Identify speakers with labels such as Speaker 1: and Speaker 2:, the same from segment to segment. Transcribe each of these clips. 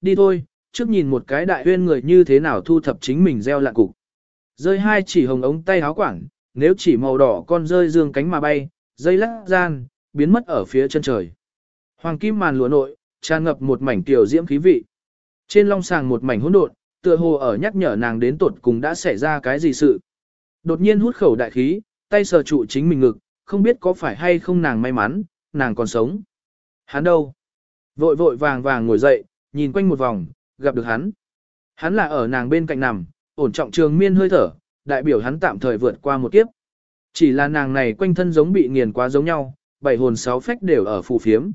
Speaker 1: đi thôi, trước nhìn một cái đại huyên người như thế nào thu thập chính mình gieo lạ cục. Rơi hai chỉ hồng ống tay háo quảng, nếu chỉ màu đỏ con rơi dương cánh mà bay, dây lắc gian, biến mất ở phía chân trời. Hoàng kim màn lúa nội, tràn ngập một mảnh tiểu diễm khí vị. Trên long sàng một mảnh hỗn độn, tựa hồ ở nhắc nhở nàng đến tuột cùng đã xảy ra cái gì sự. Đột nhiên hút khẩu đại khí, tay sờ trụ chính mình ngực, không biết có phải hay không nàng may mắn, nàng còn sống. Hắn đâu? Vội vội vàng vàng ngồi dậy, nhìn quanh một vòng, gặp được hắn. Hắn là ở nàng bên cạnh nằm, ổn trọng trường miên hơi thở, đại biểu hắn tạm thời vượt qua một kiếp. Chỉ là nàng này quanh thân giống bị nghiền quá giống nhau, bảy hồn sáu phách đều ở phù phiếm.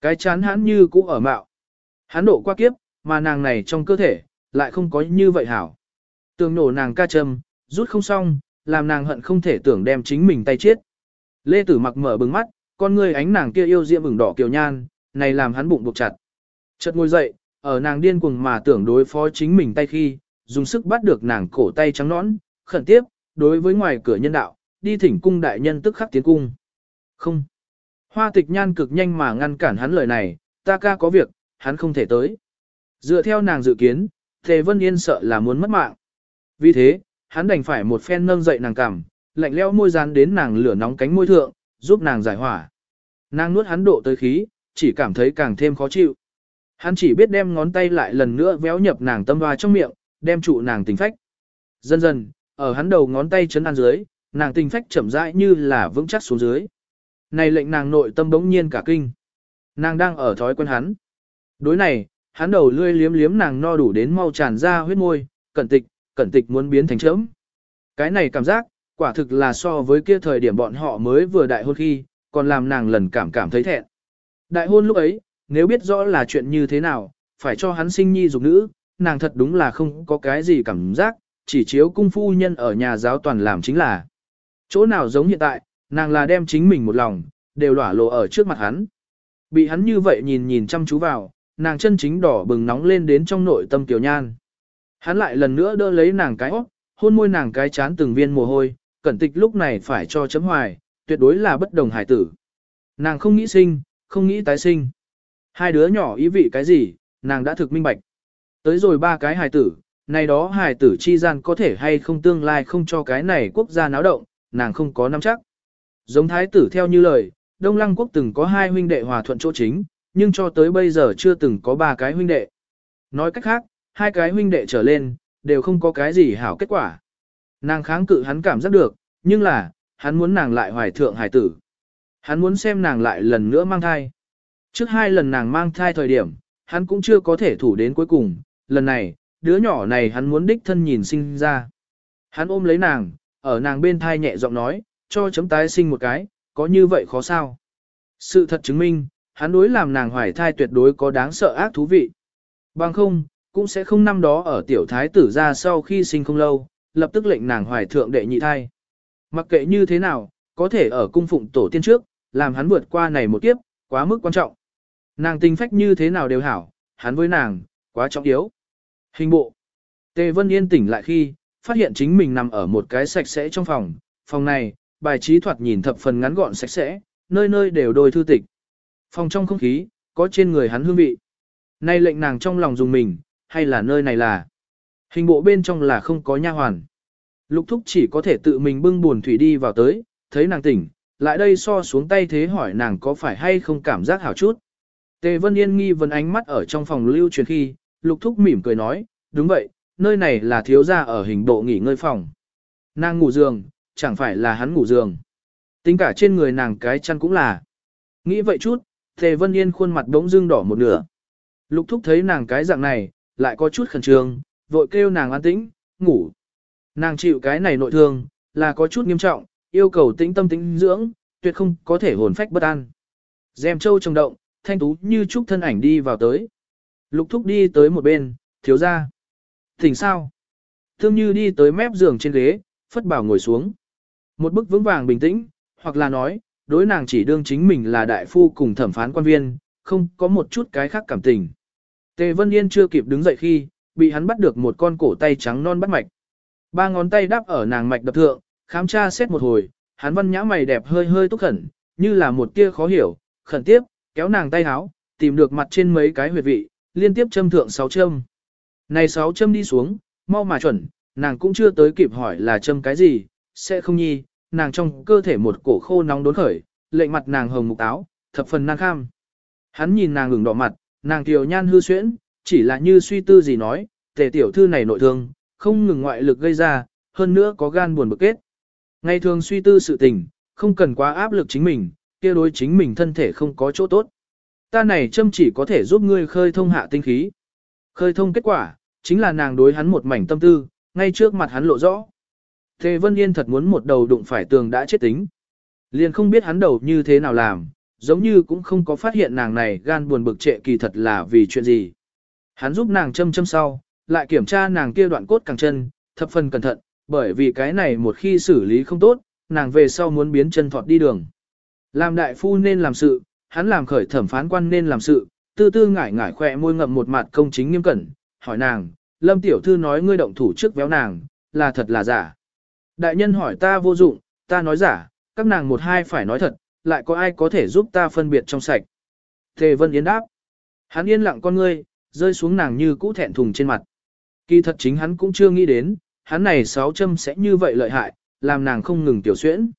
Speaker 1: Cái chán hắn như cũ ở mạo. Hắn độ qua kiếp, mà nàng này trong cơ thể, lại không có như vậy hảo. Tường nổ nàng ca châm, rút không xong, làm nàng hận không thể tưởng đem chính mình tay chết. Lê Tử mặc mở bừng mắt, con người ánh nàng kia yêu diễm ửng đỏ kiều nhan, này làm hắn bụng buộc chặt. Chợt ngồi dậy, ở nàng điên cuồng mà tưởng đối phó chính mình tay khi, dùng sức bắt được nàng cổ tay trắng nõn, khẩn tiếp, đối với ngoài cửa nhân đạo, đi thỉnh cung đại nhân tức khắc tiến cung. Không. Hoa tịch nhan cực nhanh mà ngăn cản hắn lời này, ta ca có việc, hắn không thể tới. Dựa theo nàng dự kiến, Tề Vân Yên sợ là muốn mất mạng. Vì thế, hắn đành phải một phen nâng dậy nàng cằm, lạnh leo môi dán đến nàng lửa nóng cánh môi thượng, giúp nàng giải hỏa. Nàng nuốt hắn độ tới khí, chỉ cảm thấy càng thêm khó chịu. Hắn chỉ biết đem ngón tay lại lần nữa véo nhập nàng tâm hoa trong miệng, đem trụ nàng tình phách. Dần dần, ở hắn đầu ngón tay chấn an dưới, nàng tình phách chậm rãi như là vững chắc xuống dưới. Này lệnh nàng nội tâm bỗng nhiên cả kinh. Nàng đang ở thói quen hắn. Đối này, hắn đầu lươi liếm liếm nàng no đủ đến mau tràn ra huyết môi, cẩn tịch, cẩn tịch muốn biến thành chớm. Cái này cảm giác, quả thực là so với kia thời điểm bọn họ mới vừa đại hôn khi, còn làm nàng lần cảm cảm thấy thẹn. Đại hôn lúc ấy, nếu biết rõ là chuyện như thế nào, phải cho hắn sinh nhi dục nữ, nàng thật đúng là không có cái gì cảm giác, chỉ chiếu cung phu nhân ở nhà giáo toàn làm chính là. Chỗ nào giống hiện tại, nàng là đem chính mình một lòng, đều lỏa lộ ở trước mặt hắn. Bị hắn như vậy nhìn nhìn chăm chú vào, nàng chân chính đỏ bừng nóng lên đến trong nội tâm tiểu nhan. Hắn lại lần nữa đỡ lấy nàng cái óc, hôn môi nàng cái chán từng viên mồ hôi, cẩn tịch lúc này phải cho chấm hoài, tuyệt đối là bất đồng hải tử. Nàng không nghĩ sinh, không nghĩ tái sinh. Hai đứa nhỏ ý vị cái gì, nàng đã thực minh bạch. Tới rồi ba cái hài tử, này đó hài tử chi gian có thể hay không tương lai không cho cái này quốc gia náo động, nàng không có nắm chắc. Giống thái tử theo như lời, Đông Lăng quốc từng có hai huynh đệ hòa thuận chỗ chính, nhưng cho tới bây giờ chưa từng có ba cái huynh đệ. Nói cách khác, hai cái huynh đệ trở lên, đều không có cái gì hảo kết quả. Nàng kháng cự hắn cảm giác được, nhưng là, hắn muốn nàng lại hoài thượng hài tử. Hắn muốn xem nàng lại lần nữa mang thai. Trước hai lần nàng mang thai thời điểm, hắn cũng chưa có thể thủ đến cuối cùng, lần này, đứa nhỏ này hắn muốn đích thân nhìn sinh ra. Hắn ôm lấy nàng, ở nàng bên thai nhẹ giọng nói, cho chấm tái sinh một cái, có như vậy khó sao? Sự thật chứng minh, hắn đối làm nàng hoài thai tuyệt đối có đáng sợ ác thú vị. Bằng không, cũng sẽ không năm đó ở tiểu thái tử ra sau khi sinh không lâu, lập tức lệnh nàng hoài thượng đệ nhị thai. Mặc kệ như thế nào, có thể ở cung phụng tổ tiên trước, làm hắn vượt qua này một kiếp, quá mức quan trọng. Nàng tình phách như thế nào đều hảo, hắn với nàng, quá trọng yếu. Hình bộ. Tề Vân Yên tỉnh lại khi, phát hiện chính mình nằm ở một cái sạch sẽ trong phòng. Phòng này, bài trí thoạt nhìn thập phần ngắn gọn sạch sẽ, nơi nơi đều đôi thư tịch. Phòng trong không khí, có trên người hắn hương vị. Nay lệnh nàng trong lòng dùng mình, hay là nơi này là. Hình bộ bên trong là không có nha hoàn. Lục thúc chỉ có thể tự mình bưng buồn thủy đi vào tới, thấy nàng tỉnh, lại đây so xuống tay thế hỏi nàng có phải hay không cảm giác hảo chút. Tề Vân Yên nghi vấn ánh mắt ở trong phòng lưu truyền khi, lục thúc mỉm cười nói, đúng vậy, nơi này là thiếu gia ở hình bộ nghỉ ngơi phòng. Nàng ngủ giường, chẳng phải là hắn ngủ giường. Tính cả trên người nàng cái chăn cũng là. Nghĩ vậy chút, Tề Vân Yên khuôn mặt đống dưng đỏ một nửa. Lục thúc thấy nàng cái dạng này, lại có chút khẩn trương, vội kêu nàng an tĩnh, ngủ. Nàng chịu cái này nội thương, là có chút nghiêm trọng, yêu cầu tĩnh tâm tĩnh dưỡng, tuyệt không có thể hồn phách bất an. Dèm châu trồng động, thanh tú như trúc thân ảnh đi vào tới. Lục thúc đi tới một bên, thiếu ra. Thỉnh sao? Thương như đi tới mép giường trên ghế, phất bảo ngồi xuống. Một bức vững vàng bình tĩnh, hoặc là nói, đối nàng chỉ đương chính mình là đại phu cùng thẩm phán quan viên, không có một chút cái khác cảm tình. Tề Vân Yên chưa kịp đứng dậy khi, bị hắn bắt được một con cổ tay trắng non bắt mạch. Ba ngón tay đáp ở nàng mạch đập thượng, khám tra xét một hồi, hắn văn nhã mày đẹp hơi hơi túc khẩn, như là một tia khó hiểu, khẩn tiếp, kéo nàng tay háo, tìm được mặt trên mấy cái huyệt vị, liên tiếp châm thượng 6 châm. Này 6 châm đi xuống, mau mà chuẩn, nàng cũng chưa tới kịp hỏi là châm cái gì, sẽ không nhi, nàng trong cơ thể một cổ khô nóng đốn khởi, lệnh mặt nàng hồng mục táo, thập phần năng kham. Hắn nhìn nàng ngừng đỏ mặt, nàng tiểu nhan hư xuyễn, chỉ là như suy tư gì nói, tề tiểu thư này nội thương, không ngừng ngoại lực gây ra, hơn nữa có gan buồn bực kết. Ngày thường suy tư sự tình, không cần quá áp lực chính mình, kia đối chính mình thân thể không có chỗ tốt. Ta này châm chỉ có thể giúp ngươi khơi thông hạ tinh khí. Khơi thông kết quả, chính là nàng đối hắn một mảnh tâm tư, ngay trước mặt hắn lộ rõ. Tề Vân Yên thật muốn một đầu đụng phải tường đã chết tính. Liền không biết hắn đầu như thế nào làm, giống như cũng không có phát hiện nàng này gan buồn bực trệ kỳ thật là vì chuyện gì. Hắn giúp nàng châm châm sau, lại kiểm tra nàng kia đoạn cốt càng chân, thập phần cẩn thận, bởi vì cái này một khi xử lý không tốt, nàng về sau muốn biến chân thọt đi đường. Làm đại phu nên làm sự, hắn làm khởi thẩm phán quan nên làm sự, tư tư ngải ngải khỏe môi ngậm một mặt công chính nghiêm cẩn, hỏi nàng, lâm tiểu thư nói ngươi động thủ trước véo nàng, là thật là giả. Đại nhân hỏi ta vô dụng, ta nói giả, các nàng một hai phải nói thật, lại có ai có thể giúp ta phân biệt trong sạch. Tề Vân Yến đáp. Hắn yên lặng con ngươi, rơi xuống nàng như cũ thẹn thùng trên mặt. Kỳ thật chính hắn cũng chưa nghĩ đến, hắn này sáu châm sẽ như vậy lợi hại, làm nàng không ngừng tiểu xuyễn.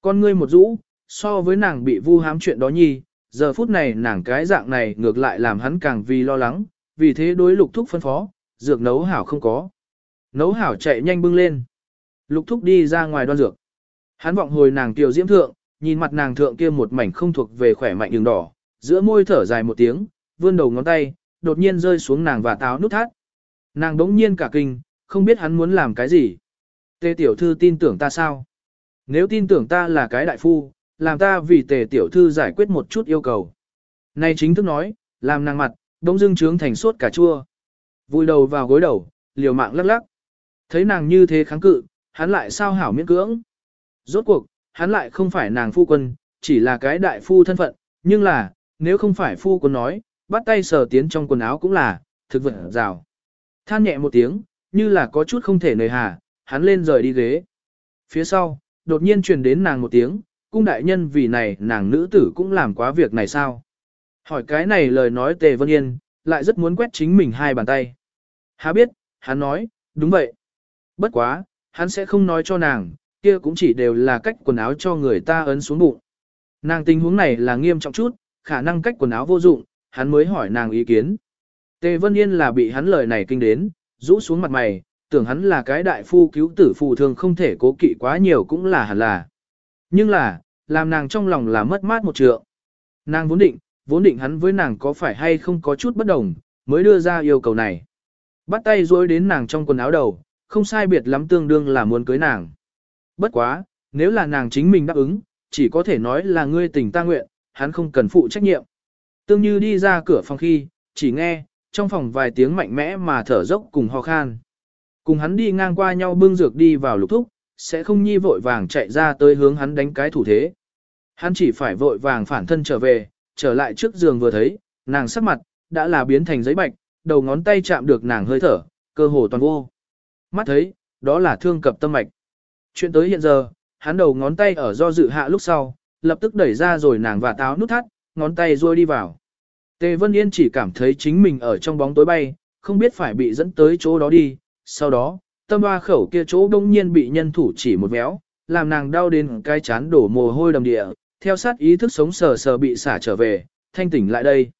Speaker 1: Con ngươi một rũ, so với nàng bị vu hám chuyện đó nhi, giờ phút này nàng cái dạng này ngược lại làm hắn càng vì lo lắng, vì thế đối lục thúc phân phó, dược nấu hảo không có. Nấu hảo chạy nhanh bưng lên. Lục thúc đi ra ngoài đoan dược. Hắn vọng hồi nàng tiểu diễm thượng, nhìn mặt nàng thượng kia một mảnh không thuộc về khỏe mạnh đường đỏ, giữa môi thở dài một tiếng, vươn đầu ngón tay, đột nhiên rơi xuống nàng và táo nút thắt. Nàng đống nhiên cả kinh, không biết hắn muốn làm cái gì. tê tiểu thư tin tưởng ta sao? Nếu tin tưởng ta là cái đại phu, làm ta vì tề tiểu thư giải quyết một chút yêu cầu. Này chính thức nói, làm nàng mặt, đống dưng trướng thành suốt cả chua. Vùi đầu vào gối đầu, liều mạng lắc lắc. Thấy nàng như thế kháng cự, hắn lại sao hảo miễn cưỡng. Rốt cuộc, hắn lại không phải nàng phu quân, chỉ là cái đại phu thân phận, nhưng là, nếu không phải phu quân nói, bắt tay sờ tiến trong quần áo cũng là, thực vật rào. Than nhẹ một tiếng, như là có chút không thể nời hà, hắn lên rời đi ghế. Phía sau, đột nhiên truyền đến nàng một tiếng, cung đại nhân vì này nàng nữ tử cũng làm quá việc này sao. Hỏi cái này lời nói tề vân yên, lại rất muốn quét chính mình hai bàn tay. Há biết, hắn nói, đúng vậy. Bất quá, hắn sẽ không nói cho nàng, kia cũng chỉ đều là cách quần áo cho người ta ấn xuống bụng. Nàng tình huống này là nghiêm trọng chút, khả năng cách quần áo vô dụng, hắn mới hỏi nàng ý kiến. Tề Vân Yên là bị hắn lời này kinh đến, rũ xuống mặt mày, tưởng hắn là cái đại phu cứu tử phù thường không thể cố kỵ quá nhiều cũng là hẳn là. Nhưng là, làm nàng trong lòng là mất mát một trượng. Nàng vốn định, vốn định hắn với nàng có phải hay không có chút bất đồng, mới đưa ra yêu cầu này. Bắt tay dối đến nàng trong quần áo đầu, không sai biệt lắm tương đương là muốn cưới nàng. Bất quá, nếu là nàng chính mình đáp ứng, chỉ có thể nói là ngươi tình ta nguyện, hắn không cần phụ trách nhiệm. Tương như đi ra cửa phòng khi, chỉ nghe, trong phòng vài tiếng mạnh mẽ mà thở dốc cùng ho khan. Cùng hắn đi ngang qua nhau bưng dược đi vào lục thúc, sẽ không nhi vội vàng chạy ra tới hướng hắn đánh cái thủ thế. Hắn chỉ phải vội vàng phản thân trở về, trở lại trước giường vừa thấy, nàng sắc mặt, đã là biến thành giấy bạch, đầu ngón tay chạm được nàng hơi thở, cơ hồ toàn vô. Mắt thấy, đó là thương cập tâm mạch. Chuyện tới hiện giờ, hắn đầu ngón tay ở do dự hạ lúc sau, lập tức đẩy ra rồi nàng và táo nút thắt, ngón tay ruôi đi vào. Tề Vân Yên chỉ cảm thấy chính mình ở trong bóng tối bay, không biết phải bị dẫn tới chỗ đó đi, sau đó, tâm hoa khẩu kia chỗ đông nhiên bị nhân thủ chỉ một véo, làm nàng đau đến cái chán đổ mồ hôi đầm địa, theo sát ý thức sống sờ sờ bị xả trở về, thanh tỉnh lại đây.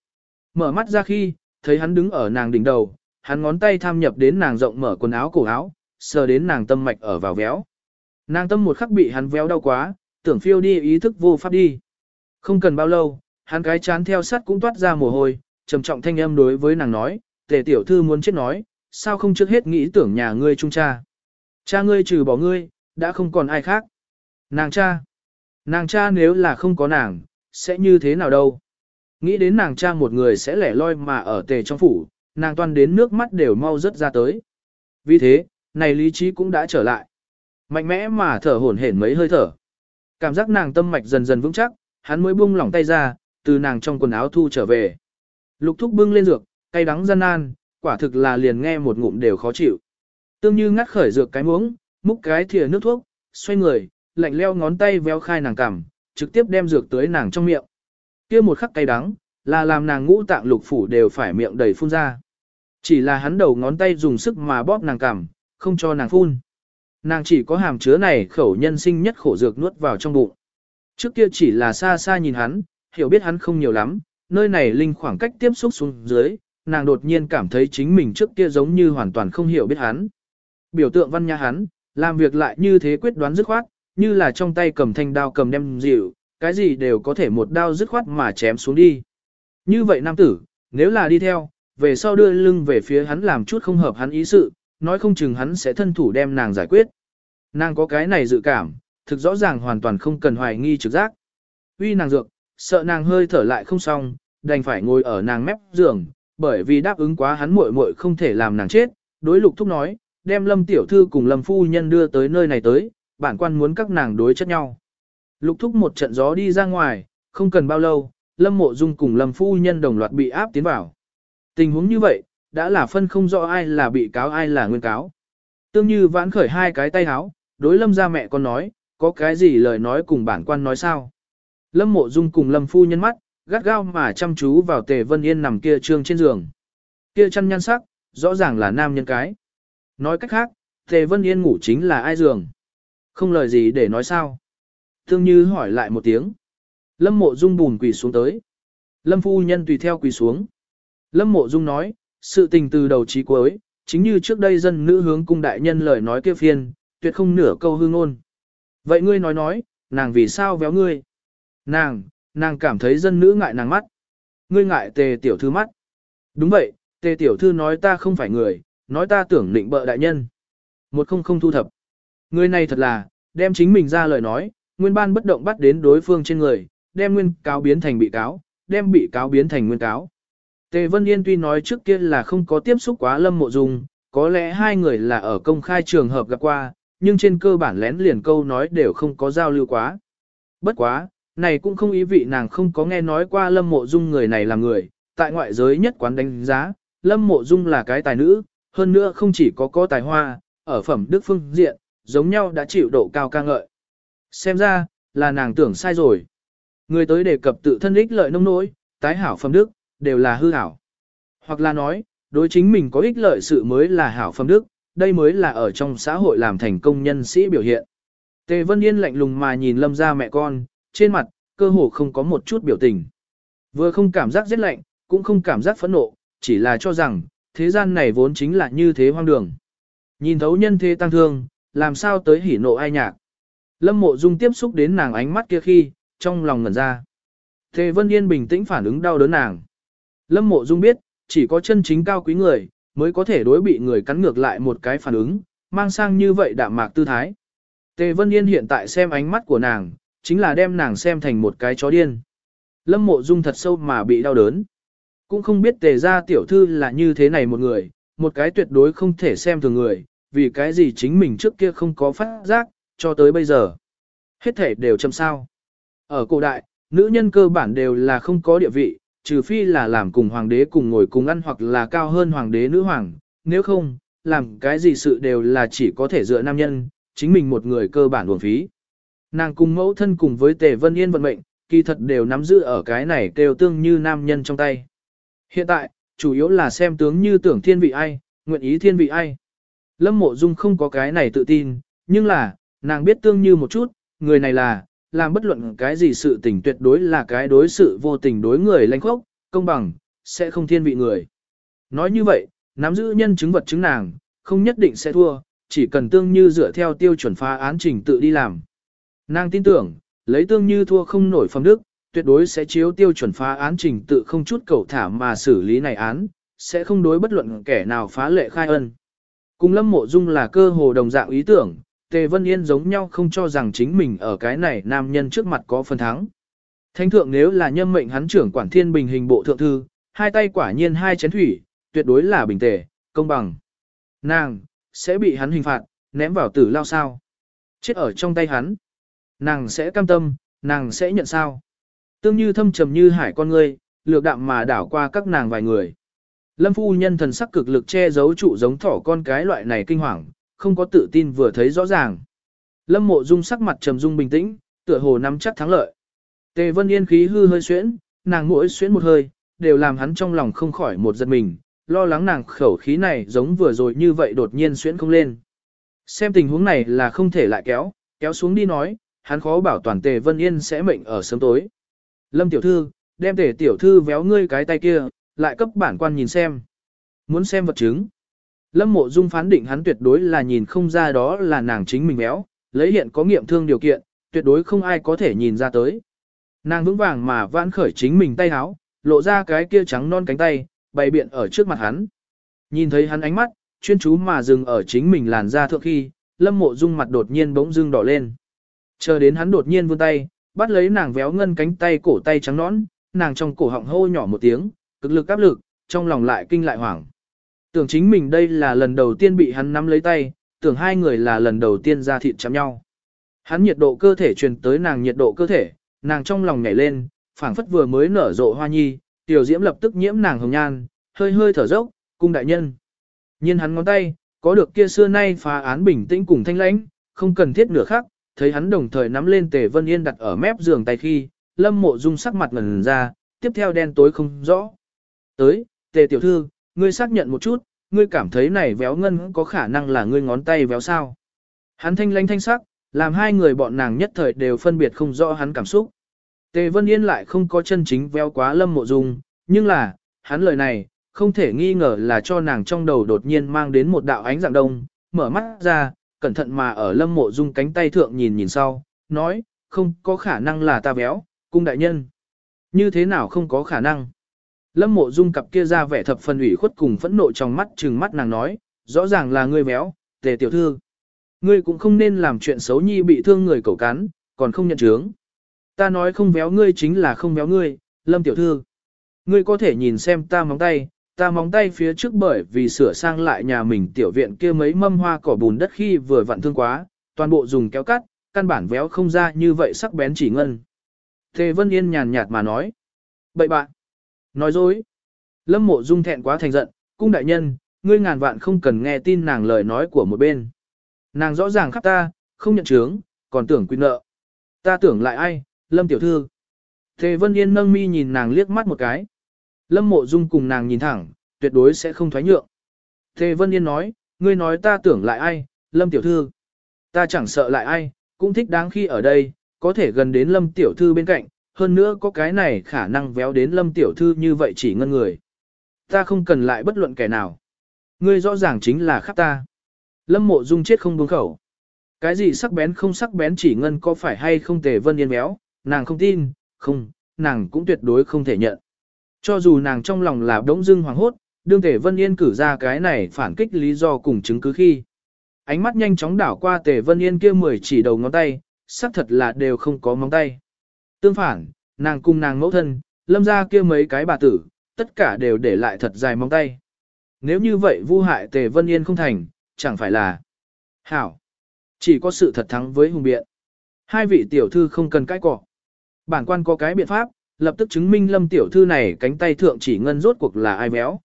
Speaker 1: Mở mắt ra khi, thấy hắn đứng ở nàng đỉnh đầu, hắn ngón tay tham nhập đến nàng rộng mở quần áo cổ áo, sờ đến nàng tâm mạch ở vào véo. Nàng tâm một khắc bị hắn véo đau quá, tưởng phiêu đi ý thức vô pháp đi. Không cần bao lâu, hắn cái chán theo sát cũng toát ra mồ hôi, trầm trọng thanh âm đối với nàng nói, tề tiểu thư muốn chết nói, sao không trước hết nghĩ tưởng nhà ngươi trung cha. Cha ngươi trừ bỏ ngươi, đã không còn ai khác. Nàng cha. Nàng cha nếu là không có nàng, sẽ như thế nào đâu. Nghĩ đến nàng cha một người sẽ lẻ loi mà ở tề trong phủ, nàng toan đến nước mắt đều mau rớt ra tới. Vì thế, này lý trí cũng đã trở lại. Mạnh mẽ mà thở hổn hển mấy hơi thở. Cảm giác nàng tâm mạch dần dần vững chắc, hắn mới buông lỏng tay ra, từ nàng trong quần áo thu trở về. Lục thúc bưng lên dược, cay đắng gian nan, quả thực là liền nghe một ngụm đều khó chịu. Tương như ngắt khởi dược cái muỗng, múc cái thìa nước thuốc, xoay người, lạnh leo ngón tay véo khai nàng cằm, trực tiếp đem dược tới nàng trong miệng. Kia một khắc cay đắng, là làm nàng ngũ tạng lục phủ đều phải miệng đầy phun ra. Chỉ là hắn đầu ngón tay dùng sức mà bóp nàng cằm, không cho nàng phun. Nàng chỉ có hàm chứa này khẩu nhân sinh nhất khổ dược nuốt vào trong bụng. Trước kia chỉ là xa xa nhìn hắn, hiểu biết hắn không nhiều lắm, nơi này linh khoảng cách tiếp xúc xuống dưới, nàng đột nhiên cảm thấy chính mình trước kia giống như hoàn toàn không hiểu biết hắn. Biểu tượng văn nha hắn, làm việc lại như thế quyết đoán dứt khoát, như là trong tay cầm thanh đao cầm đem dịu, cái gì đều có thể một đao dứt khoát mà chém xuống đi. Như vậy nam tử, nếu là đi theo, về sau đưa lưng về phía hắn làm chút không hợp hắn ý sự, nói không chừng hắn sẽ thân thủ đem nàng giải quyết. Nàng có cái này dự cảm, thực rõ ràng hoàn toàn không cần hoài nghi trực giác. Uy nàng dược, sợ nàng hơi thở lại không xong, đành phải ngồi ở nàng mép giường, bởi vì đáp ứng quá hắn muội muội không thể làm nàng chết, đối lục thúc nói, đem lâm tiểu thư cùng lâm phu nhân đưa tới nơi này tới, bản quan muốn các nàng đối chất nhau. Lục thúc một trận gió đi ra ngoài, không cần bao lâu, lâm mộ dung cùng lâm phu nhân đồng loạt bị áp tiến vào. Tình huống như vậy, đã là phân không rõ ai là bị cáo ai là nguyên cáo. Tương như vãn khởi hai cái tay háo, đối lâm ra mẹ con nói, có cái gì lời nói cùng bản quan nói sao. Lâm mộ dung cùng lâm phu nhân mắt, gắt gao mà chăm chú vào tề vân yên nằm kia trương trên giường. Kia chăn nhăn sắc, rõ ràng là nam nhân cái. Nói cách khác, tề vân yên ngủ chính là ai giường. Không lời gì để nói sao. Thương như hỏi lại một tiếng. Lâm mộ dung bùn quỳ xuống tới. Lâm phu nhân tùy theo quỳ xuống. Lâm mộ dung nói, sự tình từ đầu chí cuối, chính như trước đây dân nữ hướng cung đại nhân lời nói kia phiên, tuyệt không nửa câu hương ngôn. Vậy ngươi nói nói, nàng vì sao véo ngươi? Nàng, nàng cảm thấy dân nữ ngại nàng mắt. Ngươi ngại tề tiểu thư mắt. Đúng vậy, tề tiểu thư nói ta không phải người, nói ta tưởng định bợ đại nhân. Một không không thu thập. Người này thật là, đem chính mình ra lời nói, nguyên ban bất động bắt đến đối phương trên người, đem nguyên cáo biến thành bị cáo, đem bị cáo biến thành nguyên cáo. Tề Vân Yên tuy nói trước kia là không có tiếp xúc quá Lâm Mộ Dung, có lẽ hai người là ở công khai trường hợp gặp qua, nhưng trên cơ bản lén liền câu nói đều không có giao lưu quá. Bất quá, này cũng không ý vị nàng không có nghe nói qua Lâm Mộ Dung người này là người, tại ngoại giới nhất quán đánh giá, Lâm Mộ Dung là cái tài nữ, hơn nữa không chỉ có có tài hoa, ở phẩm đức phương diện, giống nhau đã chịu độ cao ca ngợi. Xem ra, là nàng tưởng sai rồi. Người tới đề cập tự thân ích lợi nông nỗi, tái hảo phẩm đức, đều là hư hảo. Hoặc là nói, đối chính mình có ích lợi sự mới là hảo phẩm đức, đây mới là ở trong xã hội làm thành công nhân sĩ biểu hiện. Tề Vân Yên lạnh lùng mà nhìn lâm ra mẹ con, trên mặt, cơ hồ không có một chút biểu tình. Vừa không cảm giác rét lạnh, cũng không cảm giác phẫn nộ, chỉ là cho rằng, thế gian này vốn chính là như thế hoang đường. Nhìn thấu nhân thế tăng thương, làm sao tới hỉ nộ ai nhạc. Lâm mộ dung tiếp xúc đến nàng ánh mắt kia khi, trong lòng ngẩn ra. Tề Vân Yên bình tĩnh phản ứng đau đớn nàng. Lâm mộ dung biết, chỉ có chân chính cao quý người, mới có thể đối bị người cắn ngược lại một cái phản ứng, mang sang như vậy đạm mạc tư thái. Tề Vân Yên hiện tại xem ánh mắt của nàng, chính là đem nàng xem thành một cái chó điên. Lâm mộ dung thật sâu mà bị đau đớn. Cũng không biết tề ra tiểu thư là như thế này một người, một cái tuyệt đối không thể xem thường người, vì cái gì chính mình trước kia không có phát giác, cho tới bây giờ. Hết thể đều châm sao. Ở cổ đại, nữ nhân cơ bản đều là không có địa vị, trừ phi là làm cùng hoàng đế cùng ngồi cùng ăn hoặc là cao hơn hoàng đế nữ hoàng, nếu không, làm cái gì sự đều là chỉ có thể dựa nam nhân, chính mình một người cơ bản uổng phí. Nàng cùng mẫu thân cùng với Tề Vân Yên vận mệnh, kỳ thật đều nắm giữ ở cái này kêu tương như nam nhân trong tay. Hiện tại, chủ yếu là xem tướng như tưởng thiên vị ai, nguyện ý thiên vị ai. Lâm Mộ Dung không có cái này tự tin, nhưng là, nàng biết tương như một chút, người này là, làm bất luận cái gì sự tình tuyệt đối là cái đối sự vô tình đối người lãnh khốc, công bằng, sẽ không thiên vị người. Nói như vậy, nắm giữ nhân chứng vật chứng nàng, không nhất định sẽ thua, chỉ cần tương như dựa theo tiêu chuẩn phá án trình tự đi làm. Nàng tin tưởng, lấy tương như thua không nổi phẩm đức, tuyệt đối sẽ chiếu tiêu chuẩn phá án trình tự không chút cầu thả mà xử lý này án, sẽ không đối bất luận kẻ nào phá lệ khai ân. Cùng lâm mộ dung là cơ hồ đồng dạng ý tưởng, Tề Vân Yên giống nhau không cho rằng chính mình ở cái này nam nhân trước mặt có phần thắng. Thánh thượng nếu là nhân mệnh hắn trưởng quản thiên bình hình bộ thượng thư, hai tay quả nhiên hai chén thủy, tuyệt đối là bình tề, công bằng. Nàng, sẽ bị hắn hình phạt, ném vào tử lao sao. Chết ở trong tay hắn. Nàng sẽ cam tâm, nàng sẽ nhận sao. Tương như thâm trầm như hải con ngươi, lược đạm mà đảo qua các nàng vài người. Lâm phu nhân thần sắc cực lực che giấu trụ giống thỏ con cái loại này kinh hoàng, không có tự tin vừa thấy rõ ràng. Lâm mộ dung sắc mặt trầm dung bình tĩnh, tựa hồ nắm chắc thắng lợi. Tề Vân Yên khí hư hơi xuyễn, nàng mỗi xuyễn một hơi, đều làm hắn trong lòng không khỏi một giật mình, lo lắng nàng khẩu khí này giống vừa rồi như vậy đột nhiên xuyễn không lên. Xem tình huống này là không thể lại kéo, kéo xuống đi nói, hắn khó bảo toàn tề vân yên sẽ mệnh ở sớm tối. Lâm tiểu thư, đem tề tiểu thư véo ngươi cái tay kia, lại cấp bản quan nhìn xem. Muốn xem vật chứng. Lâm mộ dung phán định hắn tuyệt đối là nhìn không ra đó là nàng chính mình véo, lấy hiện có nghiệm thương điều kiện, tuyệt đối không ai có thể nhìn ra tới. Nàng vững vàng mà vãn khởi chính mình tay háo, lộ ra cái kia trắng non cánh tay, bày biện ở trước mặt hắn. Nhìn thấy hắn ánh mắt, chuyên chú mà dừng ở chính mình làn da thượng khi, lâm mộ dung mặt đột nhiên bỗng dưng đỏ lên. Chờ đến hắn đột nhiên vươn tay, bắt lấy nàng véo ngân cánh tay cổ tay trắng nõn, nàng trong cổ họng hô nhỏ một tiếng, cực lực áp lực, trong lòng lại kinh lại hoảng. Tưởng chính mình đây là lần đầu tiên bị hắn nắm lấy tay, tưởng hai người là lần đầu tiên ra thịt chạm nhau. Hắn nhiệt độ cơ thể truyền tới nàng nhiệt độ cơ thể, nàng trong lòng nhảy lên, phảng phất vừa mới nở rộ hoa nhi, tiểu diễm lập tức nhiễm nàng hồng nhan, hơi hơi thở dốc, cung đại nhân. Nhiên hắn ngón tay, có được kia xưa nay phá án bình tĩnh cùng thanh lãnh, không cần thiết nửa khác, thấy hắn đồng thời nắm lên tề vân yên đặt ở mép giường tay khi, lâm mộ dung sắc mặt ngần ra, tiếp theo đen tối không rõ. Tới, tề tiểu thư, ngươi xác nhận một chút, ngươi cảm thấy này véo ngân có khả năng là ngươi ngón tay véo sao. Hắn thanh lãnh thanh sắc, làm hai người bọn nàng nhất thời đều phân biệt không rõ hắn cảm xúc. Tề Vân Yên lại không có chân chính véo quá lâm mộ dung, nhưng là, hắn lời này, không thể nghi ngờ là cho nàng trong đầu đột nhiên mang đến một đạo ánh dạng đông, mở mắt ra, cẩn thận mà ở lâm mộ dung cánh tay thượng nhìn nhìn sau, nói, không có khả năng là ta béo cung đại nhân. Như thế nào không có khả năng? Lâm mộ dung cặp kia ra vẻ thập phần ủy khuất cùng phẫn nộ trong mắt trừng mắt nàng nói, rõ ràng là ngươi béo tề tiểu thư. Ngươi cũng không nên làm chuyện xấu nhi bị thương người cẩu cắn, còn không nhận chướng. Ta nói không béo ngươi chính là không béo ngươi, lâm tiểu thư. Ngươi có thể nhìn xem ta móng tay, ta móng tay phía trước bởi vì sửa sang lại nhà mình tiểu viện kia mấy mâm hoa cỏ bùn đất khi vừa vặn thương quá, toàn bộ dùng kéo cắt, căn bản véo không ra như vậy sắc bén chỉ ngân. Thề Vân Yên nhàn nhạt mà nói. Bậy bạn. Nói dối. Lâm mộ dung thẹn quá thành giận, cung đại nhân, ngươi ngàn vạn không cần nghe tin nàng lời nói của một bên. Nàng rõ ràng khắp ta, không nhận chướng, còn tưởng quy nợ. Ta tưởng lại ai, Lâm tiểu thư. Thề Vân Yên nâng mi nhìn nàng liếc mắt một cái. Lâm mộ dung cùng nàng nhìn thẳng, tuyệt đối sẽ không thoái nhượng. Thề Vân Yên nói, ngươi nói ta tưởng lại ai, Lâm tiểu thư. Ta chẳng sợ lại ai, cũng thích đáng khi ở đây, có thể gần đến Lâm tiểu thư bên cạnh, hơn nữa có cái này khả năng véo đến Lâm tiểu thư như vậy chỉ ngân người. Ta không cần lại bất luận kẻ nào. Ngươi rõ ràng chính là khắp ta. Lâm mộ dung chết không buông khẩu. Cái gì sắc bén không sắc bén chỉ ngân có phải hay không tề vân yên béo, nàng không tin, không, nàng cũng tuyệt đối không thể nhận. Cho dù nàng trong lòng là đống dưng hoàng hốt, đương tề vân yên cử ra cái này phản kích lý do cùng chứng cứ khi. Ánh mắt nhanh chóng đảo qua tề vân yên kia mười chỉ đầu ngón tay, xác thật là đều không có móng tay. Tương phản, nàng cùng nàng mẫu thân, lâm ra kia mấy cái bà tử, tất cả đều để lại thật dài móng tay. Nếu như vậy vu hại tề vân yên không thành, chẳng phải là hảo. Chỉ có sự thật thắng với hùng biện. Hai vị tiểu thư không cần cãi cọ. Bản quan có cái biện pháp, lập tức chứng minh lâm tiểu thư này cánh tay thượng chỉ ngân rốt cuộc là ai béo.